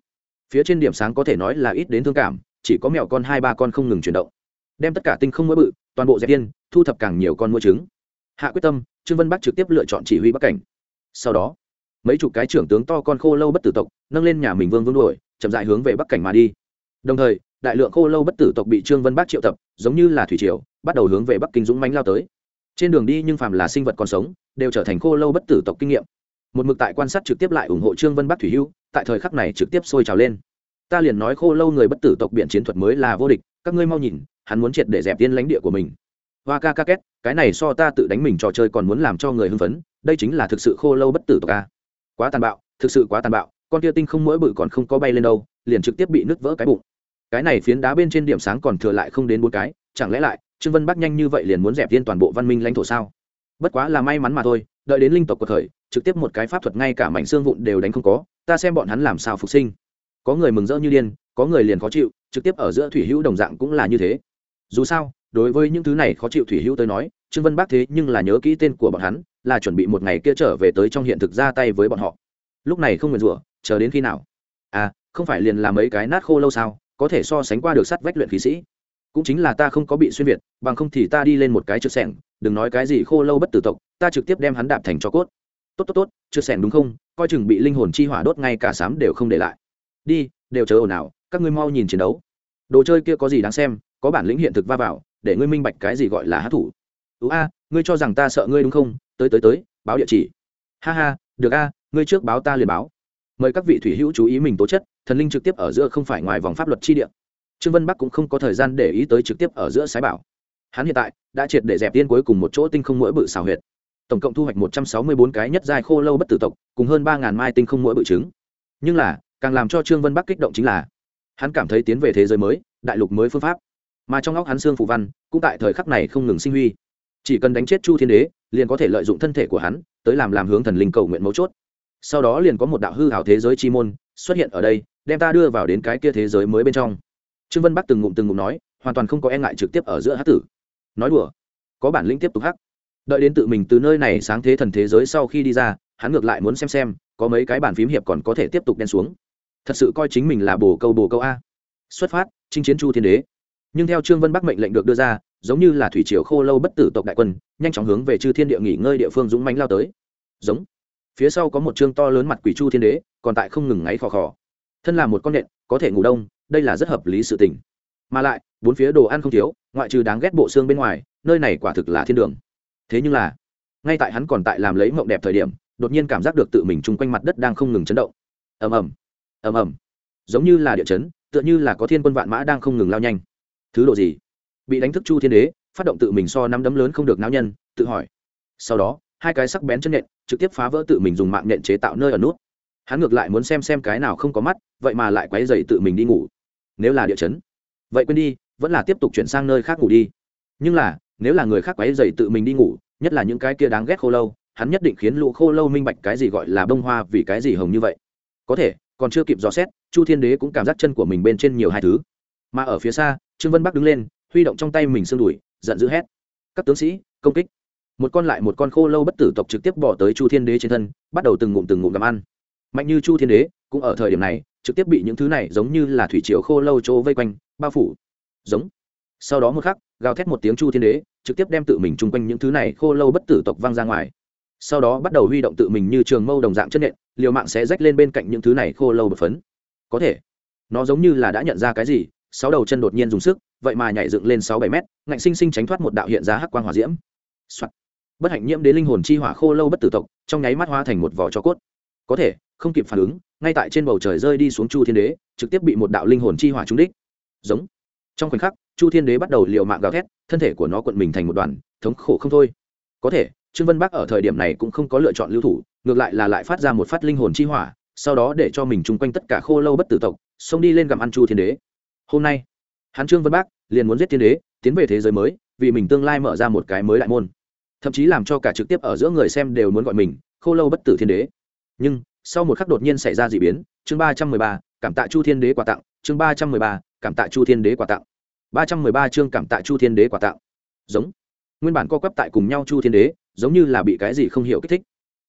Phía trên điểm sáng có thể nói là ít đến thương cảm, chỉ có mẹo con hai ba con không ngừng chuyển động đem tất cả tinh không mỗi bự, toàn bộ dẹp tiên thu thập càng nhiều con mua trứng. Hạ quyết tâm, trương vân bắc trực tiếp lựa chọn chỉ huy bắc cảnh. Sau đó, mấy chục cái trưởng tướng to con khô lâu bất tử tộc nâng lên nhà mình vương vương đuổi, chậm dại hướng về bắc cảnh mà đi. Đồng thời, đại lượng khô lâu bất tử tộc bị trương vân bắc triệu tập, giống như là thủy triều, bắt đầu hướng về bắc kinh dũng mánh lao tới. Trên đường đi nhưng phàm là sinh vật còn sống, đều trở thành khô lâu bất tử tộc kinh nghiệm. Một mực tại quan sát trực tiếp lại ủng hộ trương vân bắc thủy hưu, tại thời khắc này trực tiếp sôi trào lên. Ta liền nói khô lâu người bất tử tộc biện chiến thuật mới là vô địch, các ngươi mau nhìn hắn muốn triệt để dẹp tiên lãnh địa của mình. Hoa ca ca két, cái này so ta tự đánh mình trò chơi còn muốn làm cho người hưng phấn, đây chính là thực sự khô lâu bất tử tộc ca quá tàn bạo, thực sự quá tàn bạo, con tia tinh không mỗi bự còn không có bay lên đâu, liền trực tiếp bị nứt vỡ cái bụng. Cái này phiến đá bên trên điểm sáng còn thừa lại không đến bốn cái, chẳng lẽ lại, trương vân bắc nhanh như vậy liền muốn dẹp tiên toàn bộ văn minh lãnh thổ sao? Bất quá là may mắn mà thôi, đợi đến linh tộc của thời trực tiếp một cái pháp thuật ngay cả mảnh xương vụn đều đánh không có, ta xem bọn hắn làm sao phục sinh. Có người mừng rỡ như điên, có người liền khó chịu, trực tiếp ở giữa thủy hữu đồng dạng cũng là như thế dù sao, đối với những thứ này khó chịu thủy hữu tới nói, trương vân bác thế nhưng là nhớ kỹ tên của bọn hắn, là chuẩn bị một ngày kia trở về tới trong hiện thực ra tay với bọn họ. Lúc này không nguyền rủa, chờ đến khi nào? À không phải liền làm mấy cái nát khô lâu sao, có thể so sánh qua được sắt vách luyện khí sĩ. Cũng chính là ta không có bị xuyên việt, bằng không thì ta đi lên một cái chữ sẻng, đừng nói cái gì khô lâu bất tử tộc, ta trực tiếp đem hắn đạp thành cho cốt. Tốt tốt tốt chữ sẻng đúng không? Coi chừng bị linh hồn chi hỏa đốt ngay cả sám đều không để lại. Đi, đều chờ ồn ào, các ngươi mau nhìn chiến đấu. Đồ chơi kia có gì đáng xem? Có bản lĩnh hiện thực va vào, để ngươi minh bạch cái gì gọi là hát thủ. Ú a, ngươi cho rằng ta sợ ngươi đúng không? Tới tới tới, báo địa chỉ. Ha ha, được a, ngươi trước báo ta liền báo. Mời các vị thủy hữu chú ý mình tố chất, thần linh trực tiếp ở giữa không phải ngoài vòng pháp luật chi địa. Trương vân bắc cũng không có thời gian để ý tới trực tiếp ở giữa sái bảo. Hắn hiện tại đã triệt để dẹp tiên cuối cùng một chỗ tinh không mỗi bự xào huyệt. Tổng cộng thu hoạch một trăm sáu mươi bốn cái nhất giai khô lâu bất tử tộc, cùng hơn ba ngàn mai tinh không mỗi bự trứng nhưng là, càng làm cho trương vân bắc kích động chính là, hắn cảm thấy tiến về thế giới mới, đại lục mới phương pháp mà trong óc hắn xương phù văn cũng tại thời khắc này không ngừng sinh huy. Chỉ cần đánh chết chu thiên đế, liền có thể lợi dụng thân thể của hắn tới làm làm hướng thần linh cầu nguyện mấu chốt. Sau đó liền có một đạo hư hảo thế giới chi môn xuất hiện ở đây, đem ta đưa vào đến cái kia thế giới mới bên trong. Trương vân bắc từng ngụm từng ngụm nói, hoàn toàn không có e ngại trực tiếp ở giữa hát tử. Nói đùa, có bản lĩnh tiếp tục hắc. Đợi đến tự mình từ nơi này sáng thế thần thế giới sau khi đi ra, hắn ngược lại muốn xem xem có mấy cái bản phím hiệp còn có thể tiếp tục đen xuống. Thật sự coi chính mình là bồ câu bồ câu a. Xuất phát, chinh chiến chu thiên đế nhưng theo trương vân bắc mệnh lệnh được đưa ra giống như là thủy triều khô lâu bất tử tộc đại quân nhanh chóng hướng về chư thiên địa nghỉ ngơi địa phương dũng mánh lao tới giống phía sau có một chương to lớn mặt quỷ chu thiên đế còn tại không ngừng ngáy khò khò thân là một con nện có thể ngủ đông đây là rất hợp lý sự tình mà lại bốn phía đồ ăn không thiếu ngoại trừ đáng ghét bộ xương bên ngoài nơi này quả thực là thiên đường thế nhưng là ngay tại hắn còn tại làm lấy mộng đẹp thời điểm đột nhiên cảm giác được tự mình chung quanh mặt đất đang không ngừng chấn động ầm ầm ầm ầm giống như là địa chấn tựa như là có thiên quân vạn mã đang không ngừng lao nhanh thứ độ gì? Bị đánh thức chu thiên đế, phát động tự mình so năm đấm lớn không được náo nhân, tự hỏi. Sau đó, hai cái sắc bén chân nện, trực tiếp phá vỡ tự mình dùng mạng nện chế tạo nơi ở nút. Hắn ngược lại muốn xem xem cái nào không có mắt, vậy mà lại quấy dậy tự mình đi ngủ. Nếu là địa chấn, vậy quên đi, vẫn là tiếp tục chuyển sang nơi khác ngủ đi. Nhưng là, nếu là người khác quấy dậy tự mình đi ngủ, nhất là những cái kia đáng ghét khô lâu, hắn nhất định khiến lũ khô lâu minh bạch cái gì gọi là bông hoa vì cái gì hồng như vậy. Có thể, còn chưa kịp dò xét, chu thiên đế cũng cảm giác chân của mình bên trên nhiều hai thứ. Mà ở phía xa trương vân bắc đứng lên, huy động trong tay mình xương đùi, giận dữ hét. Các tướng sĩ, công kích. Một con lại một con khô lâu bất tử tộc trực tiếp bỏ tới chu thiên đế trên thân, bắt đầu từng ngụm từng ngụm gặm ăn. Mạnh như chu thiên đế, cũng ở thời điểm này, trực tiếp bị những thứ này giống như là thủy triều khô lâu chỗ vây quanh, bao phủ. Giống. Sau đó một khắc, gào thét một tiếng chu thiên đế, trực tiếp đem tự mình chung quanh những thứ này khô lâu bất tử tộc văng ra ngoài. Sau đó bắt đầu huy động tự mình như trường mâu đồng dạng chân nện, liều mạng sẽ rách lên bên cạnh những thứ này khô lâu bật phấn. Có thể, nó giống như là đã nhận ra cái gì sáu đầu chân đột nhiên dùng sức, vậy mà nhảy dựng lên sáu bảy mét, ngạnh sinh sinh tránh thoát một đạo hiện ra hắc quang hỏa diễm、Soạn. bất hạnh nhiễm đến linh hồn chi hỏa khô lâu bất tử tộc, trong nháy mắt hóa thành một vỏ cho cốt. Có thể, không kịp phản ứng, ngay tại trên bầu trời rơi đi xuống chu thiên đế, trực tiếp bị một đạo linh hồn chi hỏa trúng đích. Giống. Trong khoảnh khắc, chu thiên đế bắt đầu liều mạng gào thét, thân thể của nó quận mình thành một đoàn, thống khổ không thôi. Có thể, trương vân bắc ở thời điểm này cũng không có lựa chọn lưu thủ, ngược lại là lại phát ra một phát linh hồn chi hỏa, sau đó để cho mình chung quanh tất cả khô lâu bất tử tộc, xông đi lên gặm ăn chu thiên đế hôm nay, hắn trương vân Bác liền muốn giết thiên đế, tiến về thế giới mới, vì mình tương lai mở ra một cái mới đại môn. Thậm chí làm cho cả trực tiếp ở giữa người xem đều muốn gọi mình, khô lâu bất tử thiên đế. Nhưng, sau một khắc đột nhiên xảy ra d ị biến, chương ba trăm mười ba, cảm tạ chu thiên đế quà tặng, chương ba trăm mười ba, cảm tạ chu thiên đế quà tặng. ba trăm mười ba chương cảm tạ chu thiên đế quà tặng. Giống, nguyên bản co quắp tại cùng nhau chu thiên đế, giống như là bị cái gì không hiểu kích thích.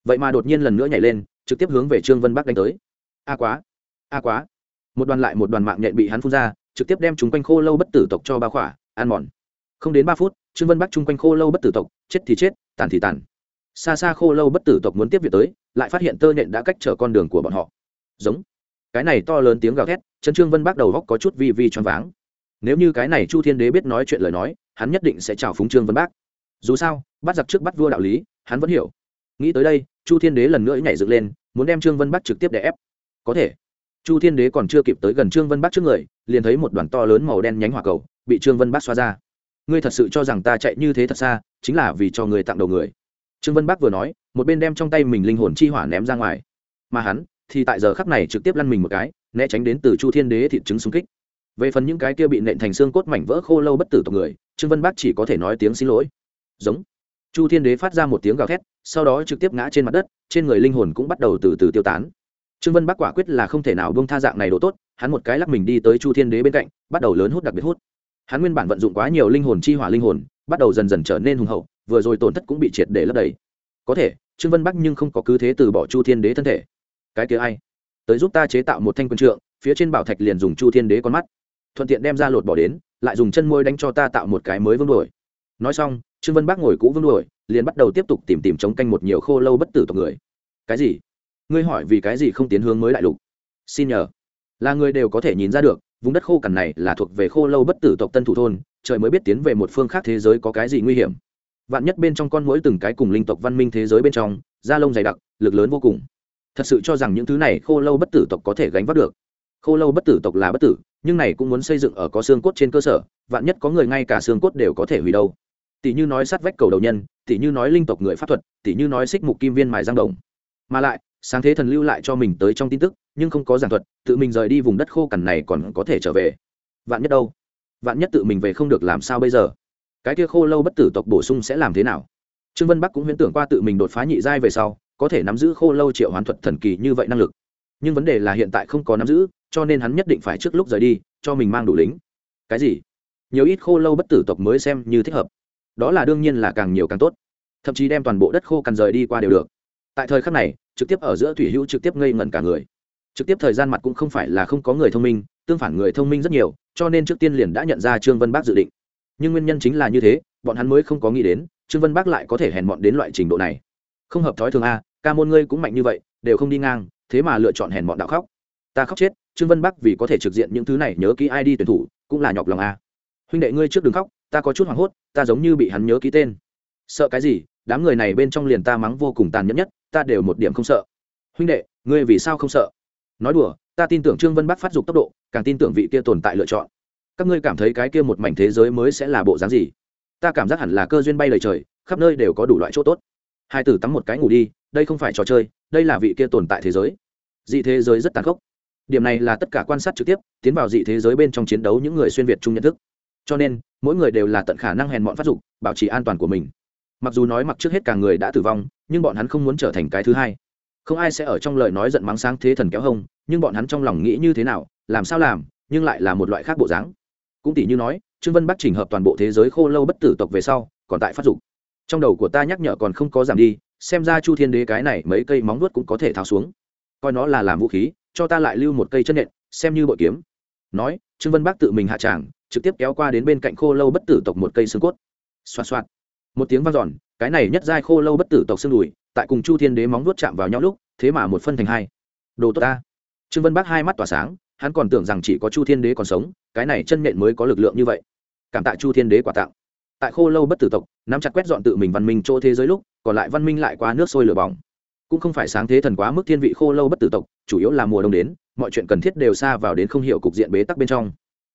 Vậy mà đột nhiên lần nữa nhảy lên, trực tiếp hướng về trương vân bắc đánh tới. A quá a quá. Một đoàn lại một đoàn mạng nhện bị hắn phun ra trực tiếp đem chúng quanh khô lâu bất tử tộc cho ba khỏa, ăn mòn. Không đến ba phút, trương vân bắc chung quanh khô lâu bất tử tộc, chết thì chết, tàn thì tàn. Xa xa khô lâu bất tử tộc muốn tiếp việc tới, lại phát hiện tơ nhện đã cách trở con đường của bọn họ. Giống. Cái này to lớn tiếng gào thét, chân trương vân bắc đầu góc có chút vi vi choáng váng. Nếu như cái này chu thiên đế biết nói chuyện lời nói, hắn nhất định sẽ chào phúng trương vân bác. Dù sao, bắt giặc trước bắt vua đạo lý, hắn vẫn hiểu. Nghĩ tới đây, chu thiên đế lần nữa nhảy dựng lên, muốn đem trương vân bắc trực tiếp để ép. Có thể chu thiên đế còn chưa kịp tới gần trương vân bắc trước người, liền thấy một đoàn to lớn màu đen nhánh hỏa cầu bị trương vân bắc xoa ra. Ngươi thật sự cho rằng ta chạy như thế thật xa, chính là vì cho người tặng đầu người. Trương vân bắc vừa nói, một bên đem trong tay mình linh hồn chi hỏa ném ra ngoài. Mà hắn thì tại giờ khắc này trực tiếp lăn mình một cái, né tránh đến từ chu thiên đế thịt trứng xung kích. Về phần những cái kia bị nện thành xương cốt mảnh vỡ khô lâu bất tử tộc người, trương vân bắc chỉ có thể nói tiếng xin lỗi. Giống. Chu thiên đế phát ra một tiếng gào thét, sau đó trực tiếp ngã trên mặt đất, trên người linh hồn cũng bắt đầu từ từ tiêu tán trương vân bắc quả quyết là không thể nào bông tha dạng này đồ tốt, hắn một cái lắc mình đi tới chu thiên đế bên cạnh, bắt đầu lớn hút đặc biệt hút. Hắn nguyên bản vận dụng quá nhiều linh hồn chi hỏa linh hồn, bắt đầu dần dần trở nên hùng hậu, vừa rồi tổn thất cũng bị triệt để lấp đầy. Có thể, trương vân bắc nhưng không có cứ thế từ bỏ chu thiên đế thân thể. Cái kia ai? Tới giúp ta chế tạo một thanh quân trượng, phía trên bảo thạch liền dùng chu thiên đế con mắt. Thuận tiện đem ra lột bỏ đến, lại dùng chân môi đánh cho ta tạo một cái mới vương đuổi. Nói xong, trương vân Bắc ngồi cũ vương đuổi, liền bắt đầu tiếp tục tìm tìm chống canh một nhiều khô lâu bất tử tộc người. Cái gì? Ngươi hỏi vì cái gì không tiến hướng mới đại lục? Xin nhờ. Là người đều có thể nhìn ra được, vùng đất khô cằn này là thuộc về khô lâu bất tử tộc tân thủ thôn, trời mới biết tiến về một phương khác thế giới có cái gì nguy hiểm. Vạn nhất bên trong con mỗi từng cái cùng linh tộc văn minh thế giới bên trong, da lông dày đặc, lực lớn vô cùng. Thật sự cho rằng những thứ này khô lâu bất tử tộc có thể gánh vác được. Khô lâu bất tử tộc là bất tử, nhưng này cũng muốn xây dựng ở có xương cốt trên cơ sở, vạn nhất có người ngay cả xương cốt đều có thể hủy đâu. Tỷ như nói sát vách cầu đầu nhân, tỷ như nói linh tộc người pháp thuật, tỷ như nói xích mục kim viên mài giang đồng. Mà lại sáng thế thần lưu lại cho mình tới trong tin tức, nhưng không có giảng thuật, tự mình rời đi vùng đất khô cằn này còn có thể trở về. Vạn nhất đâu? Vạn nhất tự mình về không được làm sao bây giờ? Cái kia khô lâu bất tử tộc bổ sung sẽ làm thế nào? Trương vân bắc cũng huyễn tưởng qua tự mình đột phá nhị giai về sau, có thể nắm giữ khô lâu triệu hoán thuật thần kỳ như vậy năng lực. Nhưng vấn đề là hiện tại không có nắm giữ, cho nên hắn nhất định phải trước lúc rời đi, cho mình mang đủ lính. Cái gì? Nhiều ít khô lâu bất tử tộc mới xem như thích hợp. Đó là đương nhiên là càng nhiều càng tốt. Thậm chí đem toàn bộ đất khô cằn rời đi qua đều được tại thời khắc này, trực tiếp ở giữa thủy hữu trực tiếp ngây ngẩn cả người. Trực tiếp thời gian mặt cũng không phải là không có người thông minh, tương phản người thông minh rất nhiều, cho nên trước tiên liền đã nhận ra trương vân bác dự định. Nhưng nguyên nhân chính là như thế, bọn hắn mới không có nghĩ đến, trương vân bác lại có thể hèn mọn đến loại trình độ này. Không hợp thói thường a, ca môn ngươi cũng mạnh như vậy, đều không đi ngang, thế mà lựa chọn hèn mọn đạo khóc. Ta khóc chết, trương vân bắc vì có thể trực diện những thứ này nhớ ký ai đi tuyển thủ, cũng là nhọc lòng a. Huynh đệ ngươi trước đừng khóc, ta có chút hoảng hốt, ta giống như bị hắn nhớ ký tên. Sợ cái gì, đám người này bên trong liền ta mắng vô cùng tàn nhẫn nhất ta đều một điểm không sợ. Huynh đệ, ngươi vì sao không sợ? Nói đùa, ta tin tưởng trương vân bắc phát dục tốc độ, càng tin tưởng vị kia tồn tại lựa chọn. Các ngươi cảm thấy cái kia một mảnh thế giới mới sẽ là bộ dáng gì? Ta cảm giác hẳn là cơ duyên bay lời trời, khắp nơi đều có đủ loại chỗ tốt. Hai tử tắm một cái ngủ đi, đây không phải trò chơi, đây là vị kia tồn tại thế giới. Dị thế giới rất tàn khốc. Điểm này là tất cả quan sát trực tiếp, tiến vào dị thế giới bên trong chiến đấu những người xuyên việt chung nhận thức. Cho nên, mỗi người đều là tận khả năng hèn mọn phát dục, bảo trì an toàn của mình. Mặc dù nói mặc trước hết cả người đã tử vong nhưng bọn hắn không muốn trở thành cái thứ hai. Không ai sẽ ở trong lời nói giận mắng sáng thế thần kéo hông, nhưng bọn hắn trong lòng nghĩ như thế nào, làm sao làm, nhưng lại là một loại khác bộ dáng. Cũng tỷ như nói, trương vân bắc trình hợp toàn bộ thế giới khô lâu bất tử tộc về sau, còn tại phát dục. Trong đầu của ta nhắc nhở còn không có giảm đi, xem ra chu thiên đế cái này mấy cây móng nuốt cũng có thể tháo xuống. Coi nó là làm vũ khí, cho ta lại lưu một cây chân nện, xem như bội kiếm. Nói, trương vân bắc tự mình hạ tràng, trực tiếp kéo qua đến bên cạnh khô lâu bất tử tộc một cây xương cốt. Xoa xoa một tiếng vang dọn cái này nhất giai khô lâu bất tử tộc xương đùi, tại cùng chu thiên đế móng nuốt chạm vào nhau lúc, thế mà một phân thành hai. Đồ tốt ta. Trương vân bắc hai mắt tỏa sáng, hắn còn tưởng rằng chỉ có chu thiên đế còn sống, cái này chân nện mới có lực lượng như vậy. Cảm tạ chu thiên đế quả tặng. Tại khô lâu bất tử tộc, nắm chặt quét dọn tự mình văn minh chỗ thế giới lúc, còn lại văn minh lại qua nước sôi lửa bỏng. Cũng không phải sáng thế thần quá mức thiên vị khô lâu bất tử tộc, chủ yếu là mùa đông đến, mọi chuyện cần thiết đều xa vào đến không hiểu cục diện bế tắc bên trong.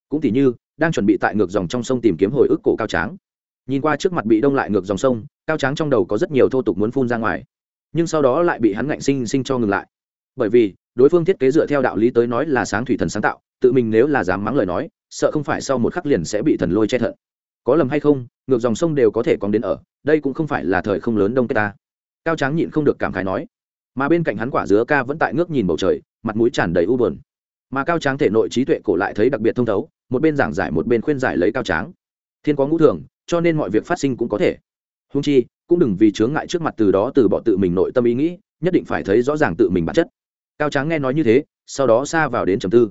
Cũng tỉ như, đang chuẩn bị tại ngược dòng trong sông tìm kiếm hồi ức cổ cao tráng nhìn qua trước mặt bị đông lại ngược dòng sông, cao tráng trong đầu có rất nhiều thô tục muốn phun ra ngoài. Nhưng sau đó lại bị hắn ngạnh sinh sinh cho ngừng lại. Bởi vì, đối phương thiết kế dựa theo đạo lý tới nói là sáng thủy thần sáng tạo, tự mình nếu là dám mắng lời nói, sợ không phải sau một khắc liền sẽ bị thần lôi che thận. Có lầm hay không, ngược dòng sông đều có thể còn đến ở, đây cũng không phải là thời không lớn đông kết ta. Cao tráng nhịn không được cảm khái nói. Mà bên cạnh hắn quả dứa ca vẫn tại ngước nhìn bầu trời, mặt mũi tràn đầy u buồn. Mà cao tráng thể nội trí tuệ cổ lại thấy đặc biệt thông thấu, một bên giảng giải một bên khuyên giải lấy cao tráng. Thiên có ngũ thường cho nên mọi việc phát sinh cũng có thể. Húng chi, cũng đừng vì chướng ngại trước mặt từ đó từ bỏ tự mình nội tâm ý nghĩ, nhất định phải thấy rõ ràng tự mình bản chất. Cao tráng nghe nói như thế, sau đó xa vào đến trầm tư.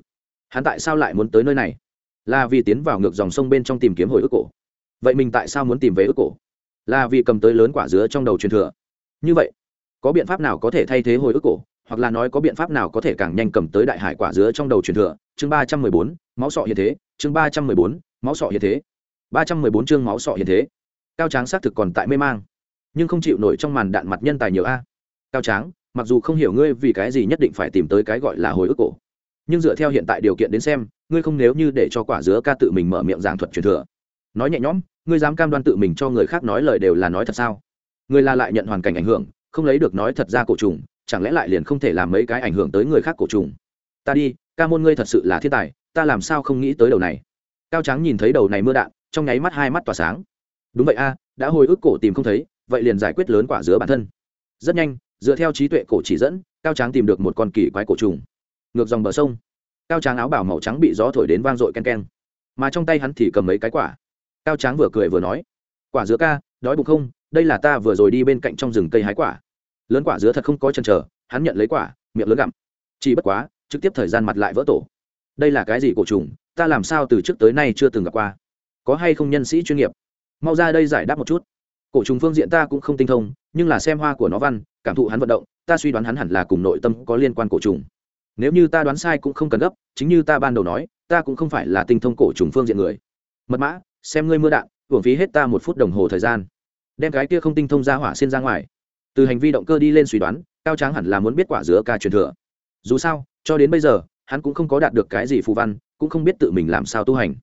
Hắn tại sao lại muốn tới nơi này? Là vì tiến vào ngược dòng sông bên trong tìm kiếm hồi ức cổ. Vậy mình tại sao muốn tìm về ức cổ? Là vì cầm tới lớn quả dứa trong đầu truyền thừa. Như vậy, có biện pháp nào có thể thay thế hồi ức cổ, hoặc là nói có biện pháp nào có thể càng nhanh cầm tới đại hải quả dứa trong đầu truyền thừa? Chương ba trăm mười bốn, máu sọ hiện thế. Chương ba trăm mười bốn, máu sọ hiện thế ba trăm mười bốn chương máu sọ hiện thế. Cao tráng xác thực còn tại mê mang, nhưng không chịu nổi trong màn đạn mặt nhân tài nhiều a. Cao tráng, mặc dù không hiểu ngươi vì cái gì nhất định phải tìm tới cái gọi là hồi ức cổ, nhưng dựa theo hiện tại điều kiện đến xem, ngươi không nếu như để cho quả dứa ca tự mình mở miệng giảng thuật truyền thừa. Nói nhẹ nhõm, ngươi dám cam đoan tự mình cho người khác nói lời đều là nói thật sao? Ngươi là lại nhận hoàn cảnh ảnh hưởng, không lấy được nói thật ra cổ trùng, chẳng lẽ lại liền không thể làm mấy cái ảnh hưởng tới người khác cổ trùng? Ta đi, ca môn ngươi thật sự là thiên tài, ta làm sao không nghĩ tới đầu này? Cao Tráng nhìn thấy đầu này mưa đạn trong nháy mắt hai mắt tỏa sáng. Đúng vậy a, đã hồi ức cổ tìm không thấy, vậy liền giải quyết lớn quả dứa bản thân. Rất nhanh, dựa theo trí tuệ cổ chỉ dẫn, cao tráng tìm được một con kỳ quái cổ trùng. Ngược dòng bờ sông, cao tráng áo bảo màu trắng bị gió thổi đến vang dội ken ken. Mà trong tay hắn thì cầm mấy cái quả. Cao tráng vừa cười vừa nói, quả dứa ca, đói bụng không? Đây là ta vừa rồi đi bên cạnh trong rừng cây hái quả. Lớn quả dứa thật không có chân trở hắn nhận lấy quả, miệng lớn gặm. Chỉ bất quá, trực tiếp thời gian mặt lại vỡ tổ. Đây là cái gì cổ trùng? Ta làm sao từ trước tới nay chưa từng gặp qua? Có hay không nhân sĩ chuyên nghiệp? Mau ra đây giải đáp một chút. Cổ trùng phương diện ta cũng không tinh thông, nhưng là xem hoa của nó văn, cảm thụ hắn vận động, ta suy đoán hắn hẳn là cùng nội tâm có liên quan cổ trùng. Nếu như ta đoán sai cũng không cần gấp, chính như ta ban đầu nói, ta cũng không phải là tinh thông cổ trùng phương diện người. Mật mã, xem ngươi mưa đạn, hưởng phí hết ta một phút đồng hồ thời gian. Đem cái kia không tinh thông ra hỏa xin ra ngoài. Từ hành vi động cơ đi lên suy đoán, cao tráng hẳn là muốn biết quả dứa ca truyền thừa. Dù sao, cho đến bây giờ, hắn cũng không có đạt được cái gì phù văn, cũng không biết tự mình làm sao tu hành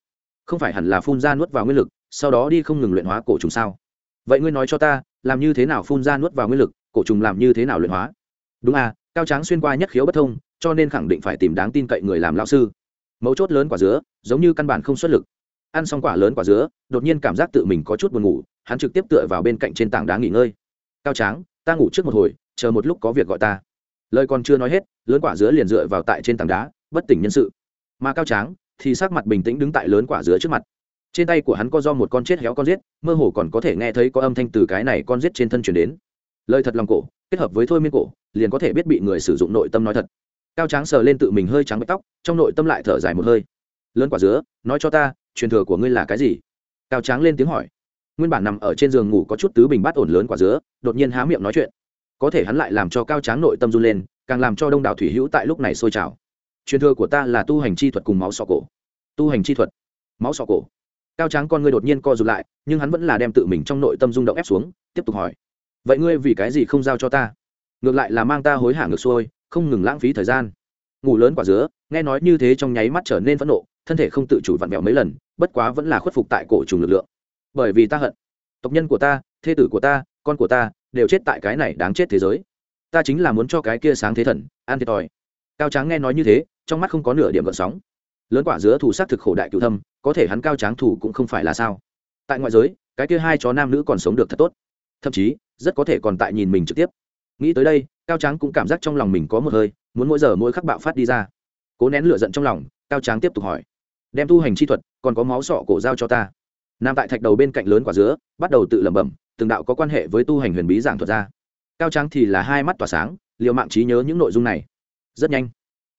không phải hẳn là phun ra nuốt vào nguyên lực, sau đó đi không ngừng luyện hóa cổ trùng sao? Vậy ngươi nói cho ta, làm như thế nào phun ra nuốt vào nguyên lực, cổ trùng làm như thế nào luyện hóa? Đúng à cao tráng xuyên qua nhất khiếu bất thông, cho nên khẳng định phải tìm đáng tin cậy người làm lao sư. Mấu chốt lớn quả dứa, giống như căn bản không xuất lực. Ăn xong quả lớn quả dứa, đột nhiên cảm giác tự mình có chút buồn ngủ, hắn trực tiếp tựa vào bên cạnh trên tảng đá nghỉ ngơi. Cao tráng, ta ngủ trước một hồi, chờ một lúc có việc gọi ta. Lời còn chưa nói hết, lớn quả dứa liền dựa vào tại trên tảng đá, bất tỉnh nhân sự. Mà cao tráng thì sắc mặt bình tĩnh đứng tại lớn quả dứa trước mặt. Trên tay của hắn có do một con chết héo con giết, mơ hồ còn có thể nghe thấy có âm thanh từ cái này con giết trên thân chuyển đến. Lời thật lòng cổ, kết hợp với thôi miên cổ, liền có thể biết bị người sử dụng nội tâm nói thật. Cao tráng sờ lên tự mình hơi trắng bạch tóc, trong nội tâm lại thở dài một hơi. Lớn quả dứa, nói cho ta, truyền thừa của ngươi là cái gì? Cao tráng lên tiếng hỏi. Nguyên bản nằm ở trên giường ngủ có chút tứ bình bát ổn lớn quả dứa, đột nhiên há miệng nói chuyện. Có thể hắn lại làm cho cao tráng nội tâm run lên, càng làm cho đông đảo thủy hữu tại lúc này sôi trào truyền thừa của ta là tu hành chi thuật cùng máu sọ cổ. Tu hành chi thuật, máu sọ cổ. Cao tráng con ngươi đột nhiên co rụt lại, nhưng hắn vẫn là đem tự mình trong nội tâm rung động ép xuống, tiếp tục hỏi, vậy ngươi vì cái gì không giao cho ta? Ngược lại là mang ta hối hả ngược xuôi, không ngừng lãng phí thời gian. Ngủ lớn quả dứa, nghe nói như thế trong nháy mắt trở nên phẫn nộ, thân thể không tự chủ vặn vẹo mấy lần, bất quá vẫn là khuất phục tại cổ trùng lực lượng. Bởi vì ta hận, tộc nhân của ta, thê tử của ta, con của ta đều chết tại cái này đáng chết thế giới. Ta chính là muốn cho cái kia sáng thế thần, an thiệt thòi cao tráng nghe nói như thế, trong mắt không có nửa điểm gợn sóng. Lớn quả dứa thủ s thực khổ đại cựu thâm, có thể hắn cao tráng thủ cũng không phải là sao. Tại ngoại giới, cái kia hai chó nam nữ còn sống được thật tốt. Thậm chí, rất có thể còn tại nhìn mình trực tiếp. Nghĩ tới đây, cao tráng cũng cảm giác trong lòng mình có một hơi, muốn mỗi giờ mỗi khắc bạo phát đi ra. Cố nén lửa giận trong lòng, cao tráng tiếp tục hỏi. Đem tu hành chi thuật, còn có máu sọ cổ giao cho ta. Nam tại thạch đầu bên cạnh lớn quả dứa, bắt đầu tự lẩm bẩm, từng đạo có quan hệ với tu hành huyền bí giảng thuật ra. Cao tráng thì là hai mắt tỏa sáng liệu mạng trí nhớ những nội dung này rất nhanh.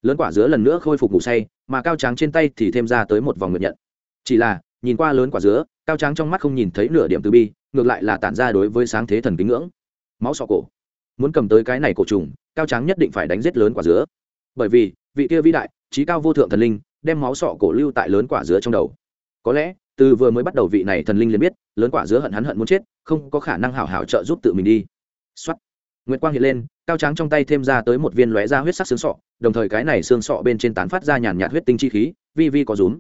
Lớn quả dứa lần nữa khôi phục ngủ say, mà cao tráng trên tay thì thêm ra tới một vòng nguyện nhận. Chỉ là, nhìn qua lớn quả dứa, cao tráng trong mắt không nhìn thấy nửa điểm từ bi, ngược lại là tản ra đối với sáng thế thần kính ngưỡng. Máu sọ cổ. Muốn cầm tới cái này cổ trùng, cao tráng nhất định phải đánh giết lớn quả dứa. Bởi vì, vị kia vĩ đại trí cao vô thượng thần linh, đem máu sọ cổ lưu tại lớn quả dứa trong đầu. Có lẽ, từ vừa mới bắt đầu vị này thần linh liền biết, lớn quả dứa hận hắn hận muốn chết, không có khả năng hảo hảo trợ giúp tự mình đi. Xuất nguyệt quang hiện lên cao tráng trong tay thêm ra tới một viên lóe ra huyết sắc xương sọ, đồng thời cái này xương sọ bên trên tán phát ra nhàn nhạt huyết tinh chi khí, vi vi có rúm.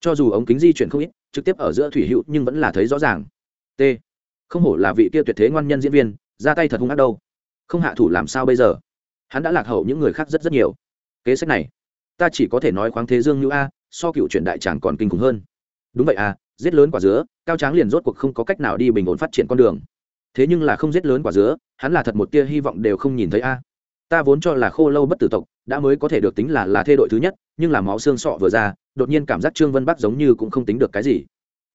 Cho dù ống kính di chuyển không ít, trực tiếp ở giữa thủy hữu nhưng vẫn là thấy rõ ràng. T. Không hổ là vị kia tuyệt thế ngoan nhân diễn viên, ra tay thật hung ác đâu. Không hạ thủ làm sao bây giờ? Hắn đã lạc hậu những người khác rất rất nhiều. Kế sách này, ta chỉ có thể nói khoáng thế dương như a, so cựu truyền đại tràng còn kinh khủng hơn. Đúng vậy à giết lớn quả dứa, cao tráng liền rốt cuộc không có cách nào đi bình ổn phát triển con đường thế nhưng là không giết lớn quả dứa, hắn là thật một tia hy vọng đều không nhìn thấy a. Ta vốn cho là khô lâu bất tử tộc đã mới có thể được tính là là thê đội thứ nhất, nhưng là máu xương sọ vừa ra, đột nhiên cảm giác trương vân bắc giống như cũng không tính được cái gì.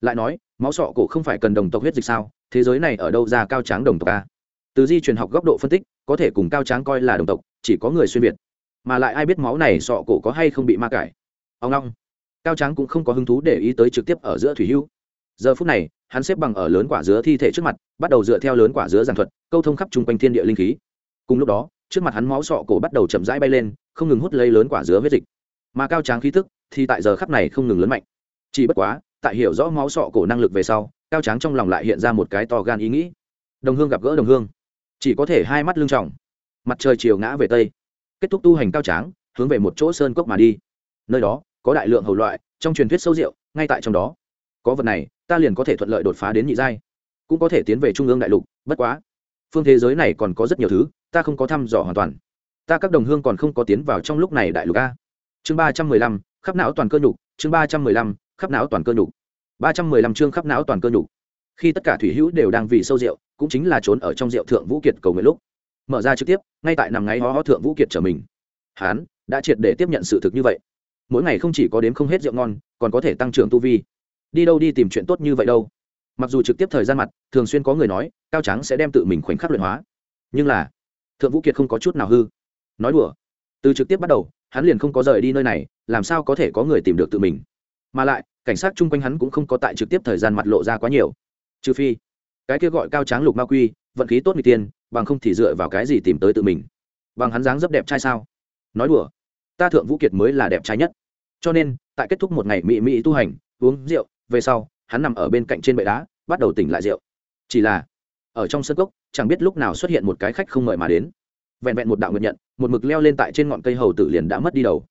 Lại nói, máu sọ cổ không phải cần đồng tộc huyết dịch sao, thế giới này ở đâu ra cao tráng đồng tộc a? Từ di truyền học góc độ phân tích, có thể cùng cao tráng coi là đồng tộc, chỉ có người xuyên việt. Mà lại ai biết máu này sọ cổ có hay không bị ma cải? Ông long, cao tráng cũng không có hứng thú để ý tới trực tiếp ở giữa thủy hưu giờ phút này, hắn xếp bằng ở lớn quả dứa thi thể trước mặt, bắt đầu dựa theo lớn quả dứa giàn thuật, câu thông khắp chung quanh thiên địa linh khí. Cùng lúc đó, trước mặt hắn máu sọ cổ bắt đầu chậm rãi bay lên, không ngừng hút lấy lớn quả dứa huyết dịch. Mà cao tráng khí tức thì tại giờ khắp này không ngừng lớn mạnh. Chỉ bất quá, tại hiểu rõ máu sọ cổ năng lực về sau, cao tráng trong lòng lại hiện ra một cái to gan ý nghĩ. Đồng hương gặp gỡ đồng hương. Chỉ có thể hai mắt lưng trọng. Mặt trời chiều ngã về tây. Kết thúc tu hành cao tráng, hướng về một chỗ sơn cốc mà đi. Nơi đó, có đại lượng hầu loại, trong truyền thuyết sâu rượu, ngay tại trong đó. Có vật này ta liền có thể thuận lợi đột phá đến nhị giai, cũng có thể tiến về trung ương đại lục, bất quá, phương thế giới này còn có rất nhiều thứ, ta không có thăm dò hoàn toàn. Ta các đồng hương còn không có tiến vào trong lúc này đại lục a. Chương ba trăm mười lăm, khắp não toàn cơ nhục, chương ba trăm mười lăm, khắp não toàn cơ nhục. Ba trăm mười lăm chương khắp não toàn cơ nhục. Khi tất cả thủy hữu đều đang vì sâu rượu, cũng chính là trốn ở trong rượu thượng vũ kiệt cầu nguyện lúc. Mở ra trực tiếp, ngay tại nằm ngáy ho ho thượng vũ kiệt trở mình. Hán, đã triệt để tiếp nhận sự thực như vậy. Mỗi ngày không chỉ có đếm không hết rượu ngon, còn có thể tăng trưởng tu vi đi đâu đi tìm chuyện tốt như vậy đâu. Mặc dù trực tiếp thời gian mặt, thường xuyên có người nói, cao trắng sẽ đem tự mình khoảnh khắc luyện hóa. Nhưng là, thượng vũ kiệt không có chút nào hư. Nói đùa, từ trực tiếp bắt đầu, hắn liền không có rời đi nơi này, làm sao có thể có người tìm được tự mình? Mà lại, cảnh sát chung quanh hắn cũng không có tại trực tiếp thời gian mặt lộ ra quá nhiều. Trừ phi, cái kia gọi cao tráng lục ma quy, vận khí tốt người tiên, bằng không thì dựa vào cái gì tìm tới tự mình? Bằng hắn dáng rất đẹp trai sao? Nói đùa, ta thượng vũ kiệt mới là đẹp trai nhất. Cho nên, tại kết thúc một ngày mỹ mỹ tu hành, uống rượu về sau, hắn nằm ở bên cạnh trên bệ đá, bắt đầu tỉnh lại rượu. Chỉ là, ở trong sân cốc, chẳng biết lúc nào xuất hiện một cái khách không mời mà đến. Vẹn vẹn một đạo nguyện nhận, một mực leo lên tại trên ngọn cây hầu tử liền đã mất đi đầu.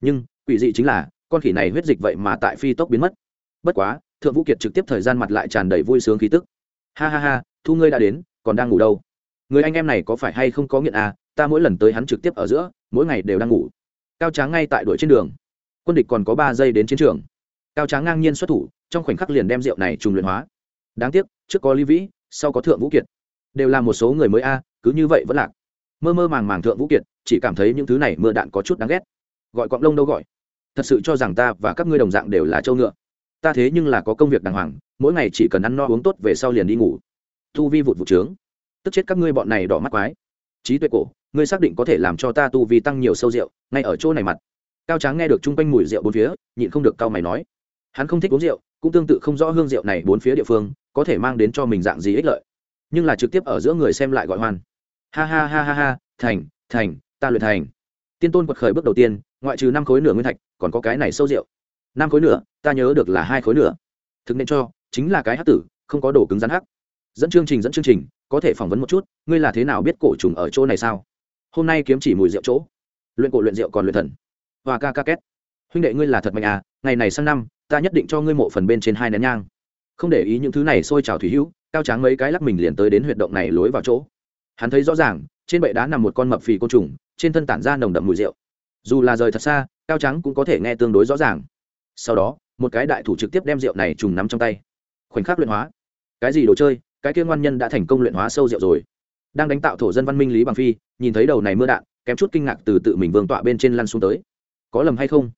Nhưng, quỷ dị chính là, con khỉ này huyết dịch vậy mà tại phi tốc biến mất. Bất quá, thượng vũ kiệt trực tiếp thời gian mặt lại tràn đầy vui sướng khí tức. Ha ha ha, thu ngươi đã đến, còn đang ngủ đâu? Người anh em này có phải hay không có nghiện à? Ta mỗi lần tới hắn trực tiếp ở giữa, mỗi ngày đều đang ngủ. Cao tráng ngay tại đuổi trên đường. Quân địch còn có ba giây đến chiến trường. Cao tráng ngang nhiên xuất thủ trong khoảnh khắc liền đem rượu này trùng luyện hóa. Đáng tiếc, trước có ly vĩ, sau có thượng vũ kiệt. Đều là một số người mới a, cứ như vậy vẫn lạc. Mơ mơ màng màng thượng vũ kiệt, chỉ cảm thấy những thứ này mưa đạn có chút đáng ghét. Gọi cọng lông đâu gọi. Thật sự cho rằng ta và các ngươi đồng dạng đều là châu ngựa. Ta thế nhưng là có công việc đàng hoàng, mỗi ngày chỉ cần ăn no uống tốt về sau liền đi ngủ. Tu vi vụt vụt trướng. Tức chết các ngươi bọn này đỏ mắt quái. Trí tuệ cổ, ngươi xác định có thể làm cho ta tu vi tăng nhiều sâu rượu, ngay ở chỗ này mặt. Cao tráng nghe được chung quanh mùi rượu bốn phía, nhịn không được cao mày nói. Hắn không thích uống rượu cũng tương tự không rõ hương rượu này bốn phía địa phương, có thể mang đến cho mình dạng gì ích lợi. Nhưng là trực tiếp ở giữa người xem lại gọi hoan. Ha ha ha ha ha, thành thành, ta luyện thành. Tiên tôn quật khởi bước đầu tiên, ngoại trừ năm khối nửa nguyên thạch, còn có cái này sâu rượu. Năm khối nửa, ta nhớ được là hai khối nửa. Thực nên cho, chính là cái hắc tử, không có đồ cứng rắn hắc. Dẫn chương trình, dẫn chương trình, có thể phỏng vấn một chút, ngươi là thế nào biết cổ trùng ở chỗ này sao? Hôm nay kiếm chỉ mùi rượu chỗ. Luyện cổ luyện rượu còn luyện thần. Và ca ca két. Huynh đệ ngươi là thật mạnh à ngày này sang năm ta nhất định cho ngươi mộ phần bên trên hai nén nhang. Không để ý những thứ này sôi trào thủy hữu, cao tráng mấy cái lắc mình liền tới đến huyệt động này lối vào chỗ. Hắn thấy rõ ràng, trên bệ đá nằm một con mập phì côn trùng, trên thân tản ra nồng đậm mùi rượu. Dù là rời thật xa, cao trắng cũng có thể nghe tương đối rõ ràng. Sau đó, một cái đại thủ trực tiếp đem rượu này trùng nắm trong tay. Khoảnh khắc luyện hóa. Cái gì đồ chơi? Cái kia ngoan nhân đã thành công luyện hóa sâu rượu rồi. Đang đánh tạo thổ dân văn minh lý bằng phi, nhìn thấy đầu này mưa đạn, kém chút kinh ngạc từ tự mình vương tọa bên trên lăn xuống tới. Có lầm hay không?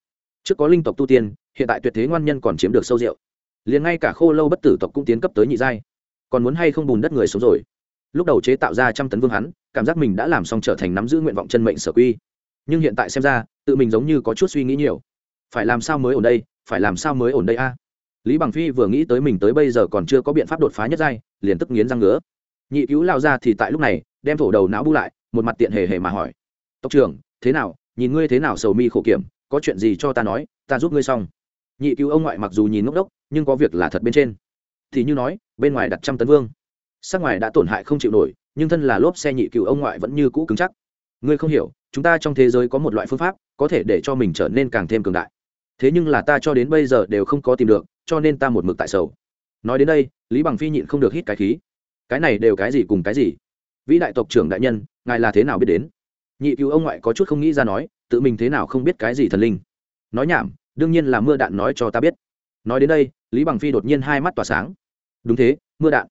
Trước có linh tộc tu tiên hiện tại tuyệt thế ngoan nhân còn chiếm được sâu rượu. Liền ngay cả khô lâu bất tử tộc cũng tiến cấp tới nhị giai. Còn muốn hay không bùn đất người sống rồi? Lúc đầu chế tạo ra trăm tấn vương hắn, cảm giác mình đã làm xong trở thành nắm giữ nguyện vọng chân mệnh sở quy. Nhưng hiện tại xem ra, tự mình giống như có chút suy nghĩ nhiều. Phải làm sao mới ổn đây? Phải làm sao mới ổn đây a? Lý bằng phi vừa nghĩ tới mình tới bây giờ còn chưa có biện pháp đột phá nhất giai, liền tức nghiến răng ngứa. Nhị cứu lao ra thì tại lúc này, đem thổ đầu não bu lại, một mặt tiện hề hề mà hỏi. Tộc trưởng, thế nào? Nhìn ngươi thế nào sầu mi khổ kiểm, có chuyện gì cho ta nói, ta giúp ngươi xong nhị cứu ông ngoại mặc dù nhìn ngốc đốc, nhưng có việc là thật bên trên. Thì như nói, bên ngoài đặt trăm tấn vương. Sắc ngoài đã tổn hại không chịu nổi, nhưng thân là lốp xe nhị cựu ông ngoại vẫn như cũ cứng chắc. Ngươi không hiểu, chúng ta trong thế giới có một loại phương pháp, có thể để cho mình trở nên càng thêm cường đại. Thế nhưng là ta cho đến bây giờ đều không có tìm được, cho nên ta một mực tại sầu. Nói đến đây, lý bằng phi nhịn không được hít cái khí. Cái này đều cái gì cùng cái gì? Vĩ đại tộc trưởng đại nhân, ngài là thế nào biết đến? Nhị cứu ông ngoại có chút không nghĩ ra nói, tự mình thế nào không biết cái gì thần linh? Nói nhảm đương nhiên là mưa đạn nói cho ta biết. Nói đến đây, lý bằng phi đột nhiên hai mắt tỏa sáng. Đúng thế, mưa đạn.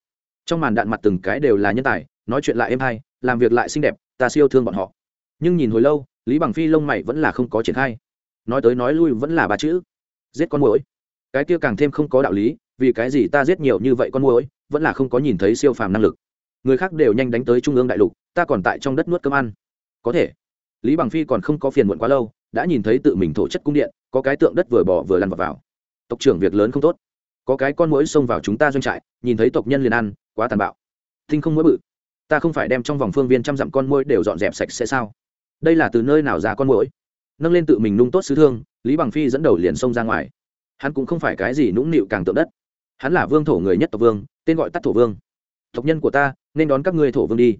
Trong màn đạn mặt từng cái đều là nhân tài, nói chuyện lại êm hay, làm việc lại xinh đẹp, ta siêu thương bọn họ. Nhưng nhìn hồi lâu, lý bằng phi lông mày vẫn là không có triển khai. Nói tới nói lui vẫn là ba chữ. Giết con mũi cái kia càng thêm không có đạo lý, vì cái gì ta giết nhiều như vậy con mũi vẫn là không có nhìn thấy siêu phàm năng lực. Người khác đều nhanh đánh tới trung ương đại lục, ta còn tại trong đất nuốt cơm ăn. Có thể. Lý bằng phi còn không có phiền muộn quá lâu, đã nhìn thấy tự mình thổ chất cung điện có cái tượng đất vừa bỏ vừa lăn vào, vào. tộc trưởng việc lớn không tốt. Có cái con mũi xông vào chúng ta doanh trại nhìn thấy tộc nhân liền ăn quá tàn bạo. Thinh không mũi bự. Ta không phải đem trong vòng phương viên trăm dặm con mũi đều dọn dẹp sạch sẽ sao? Đây là từ nơi nào ra con mũi nâng lên tự mình nung tốt sứ thương lý bằng phi dẫn đầu liền xông ra ngoài. Hắn cũng không phải cái gì nũng nịu càng tượng đất. Hắn là vương thổ người nhất tộc vương tên gọi tắt thổ vương. Tộc nhân của ta nên đón các ngươi thổ vương đi.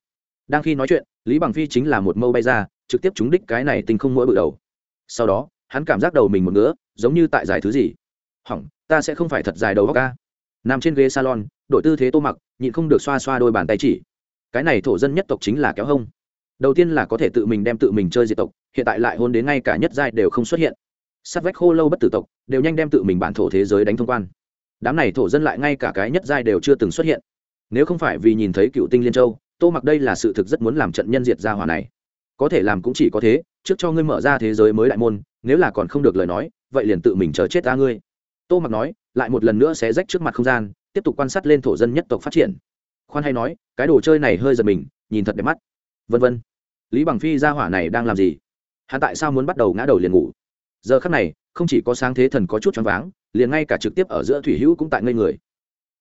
Đang khi nói chuyện lý bằng phi chính là một mâu bay ra trực tiếp trúng đích cái này tinh không mũi bự đầu. Sau đó hắn cảm giác đầu mình một ngứa, giống như tại giải thứ gì. Hỏng, ta sẽ không phải thật dài đầu góc ca nằm trên ghế salon, đội tư thế tô mặc, nhịn không được xoa xoa đôi bàn tay chỉ. Cái này thổ dân nhất tộc chính là kéo hông. Đầu tiên là có thể tự mình đem tự mình chơi diệt tộc, hiện tại lại hôn đến ngay cả nhất giai đều không xuất hiện. Sát vách khô lâu bất tử tộc, đều nhanh đem tự mình bản thổ thế giới đánh thông quan. Đám này thổ dân lại ngay cả cái nhất giai đều chưa từng xuất hiện. Nếu không phải vì nhìn thấy cựu tinh liên châu, tô mặc đây là sự thực rất muốn làm trận nhân diệt gia hỏa này. Có thể làm cũng chỉ có thế, trước cho ngươi mở ra thế giới mới đại môn nếu là còn không được lời nói, vậy liền tự mình chờ chết ta ngươi. Tô mặc nói, lại một lần nữa sẽ rách trước mặt không gian, tiếp tục quan sát lên thổ dân nhất tộc phát triển. Khoan hay nói, cái đồ chơi này hơi giật mình, nhìn thật đẹp mắt. Vân vân. Lý bằng phi ra hỏa này đang làm gì? Hắn tại sao muốn bắt đầu ngã đầu liền ngủ? Giờ khắc này, không chỉ có sáng thế thần có chút choáng váng, liền ngay cả trực tiếp ở giữa thủy hữu cũng tại ngây người.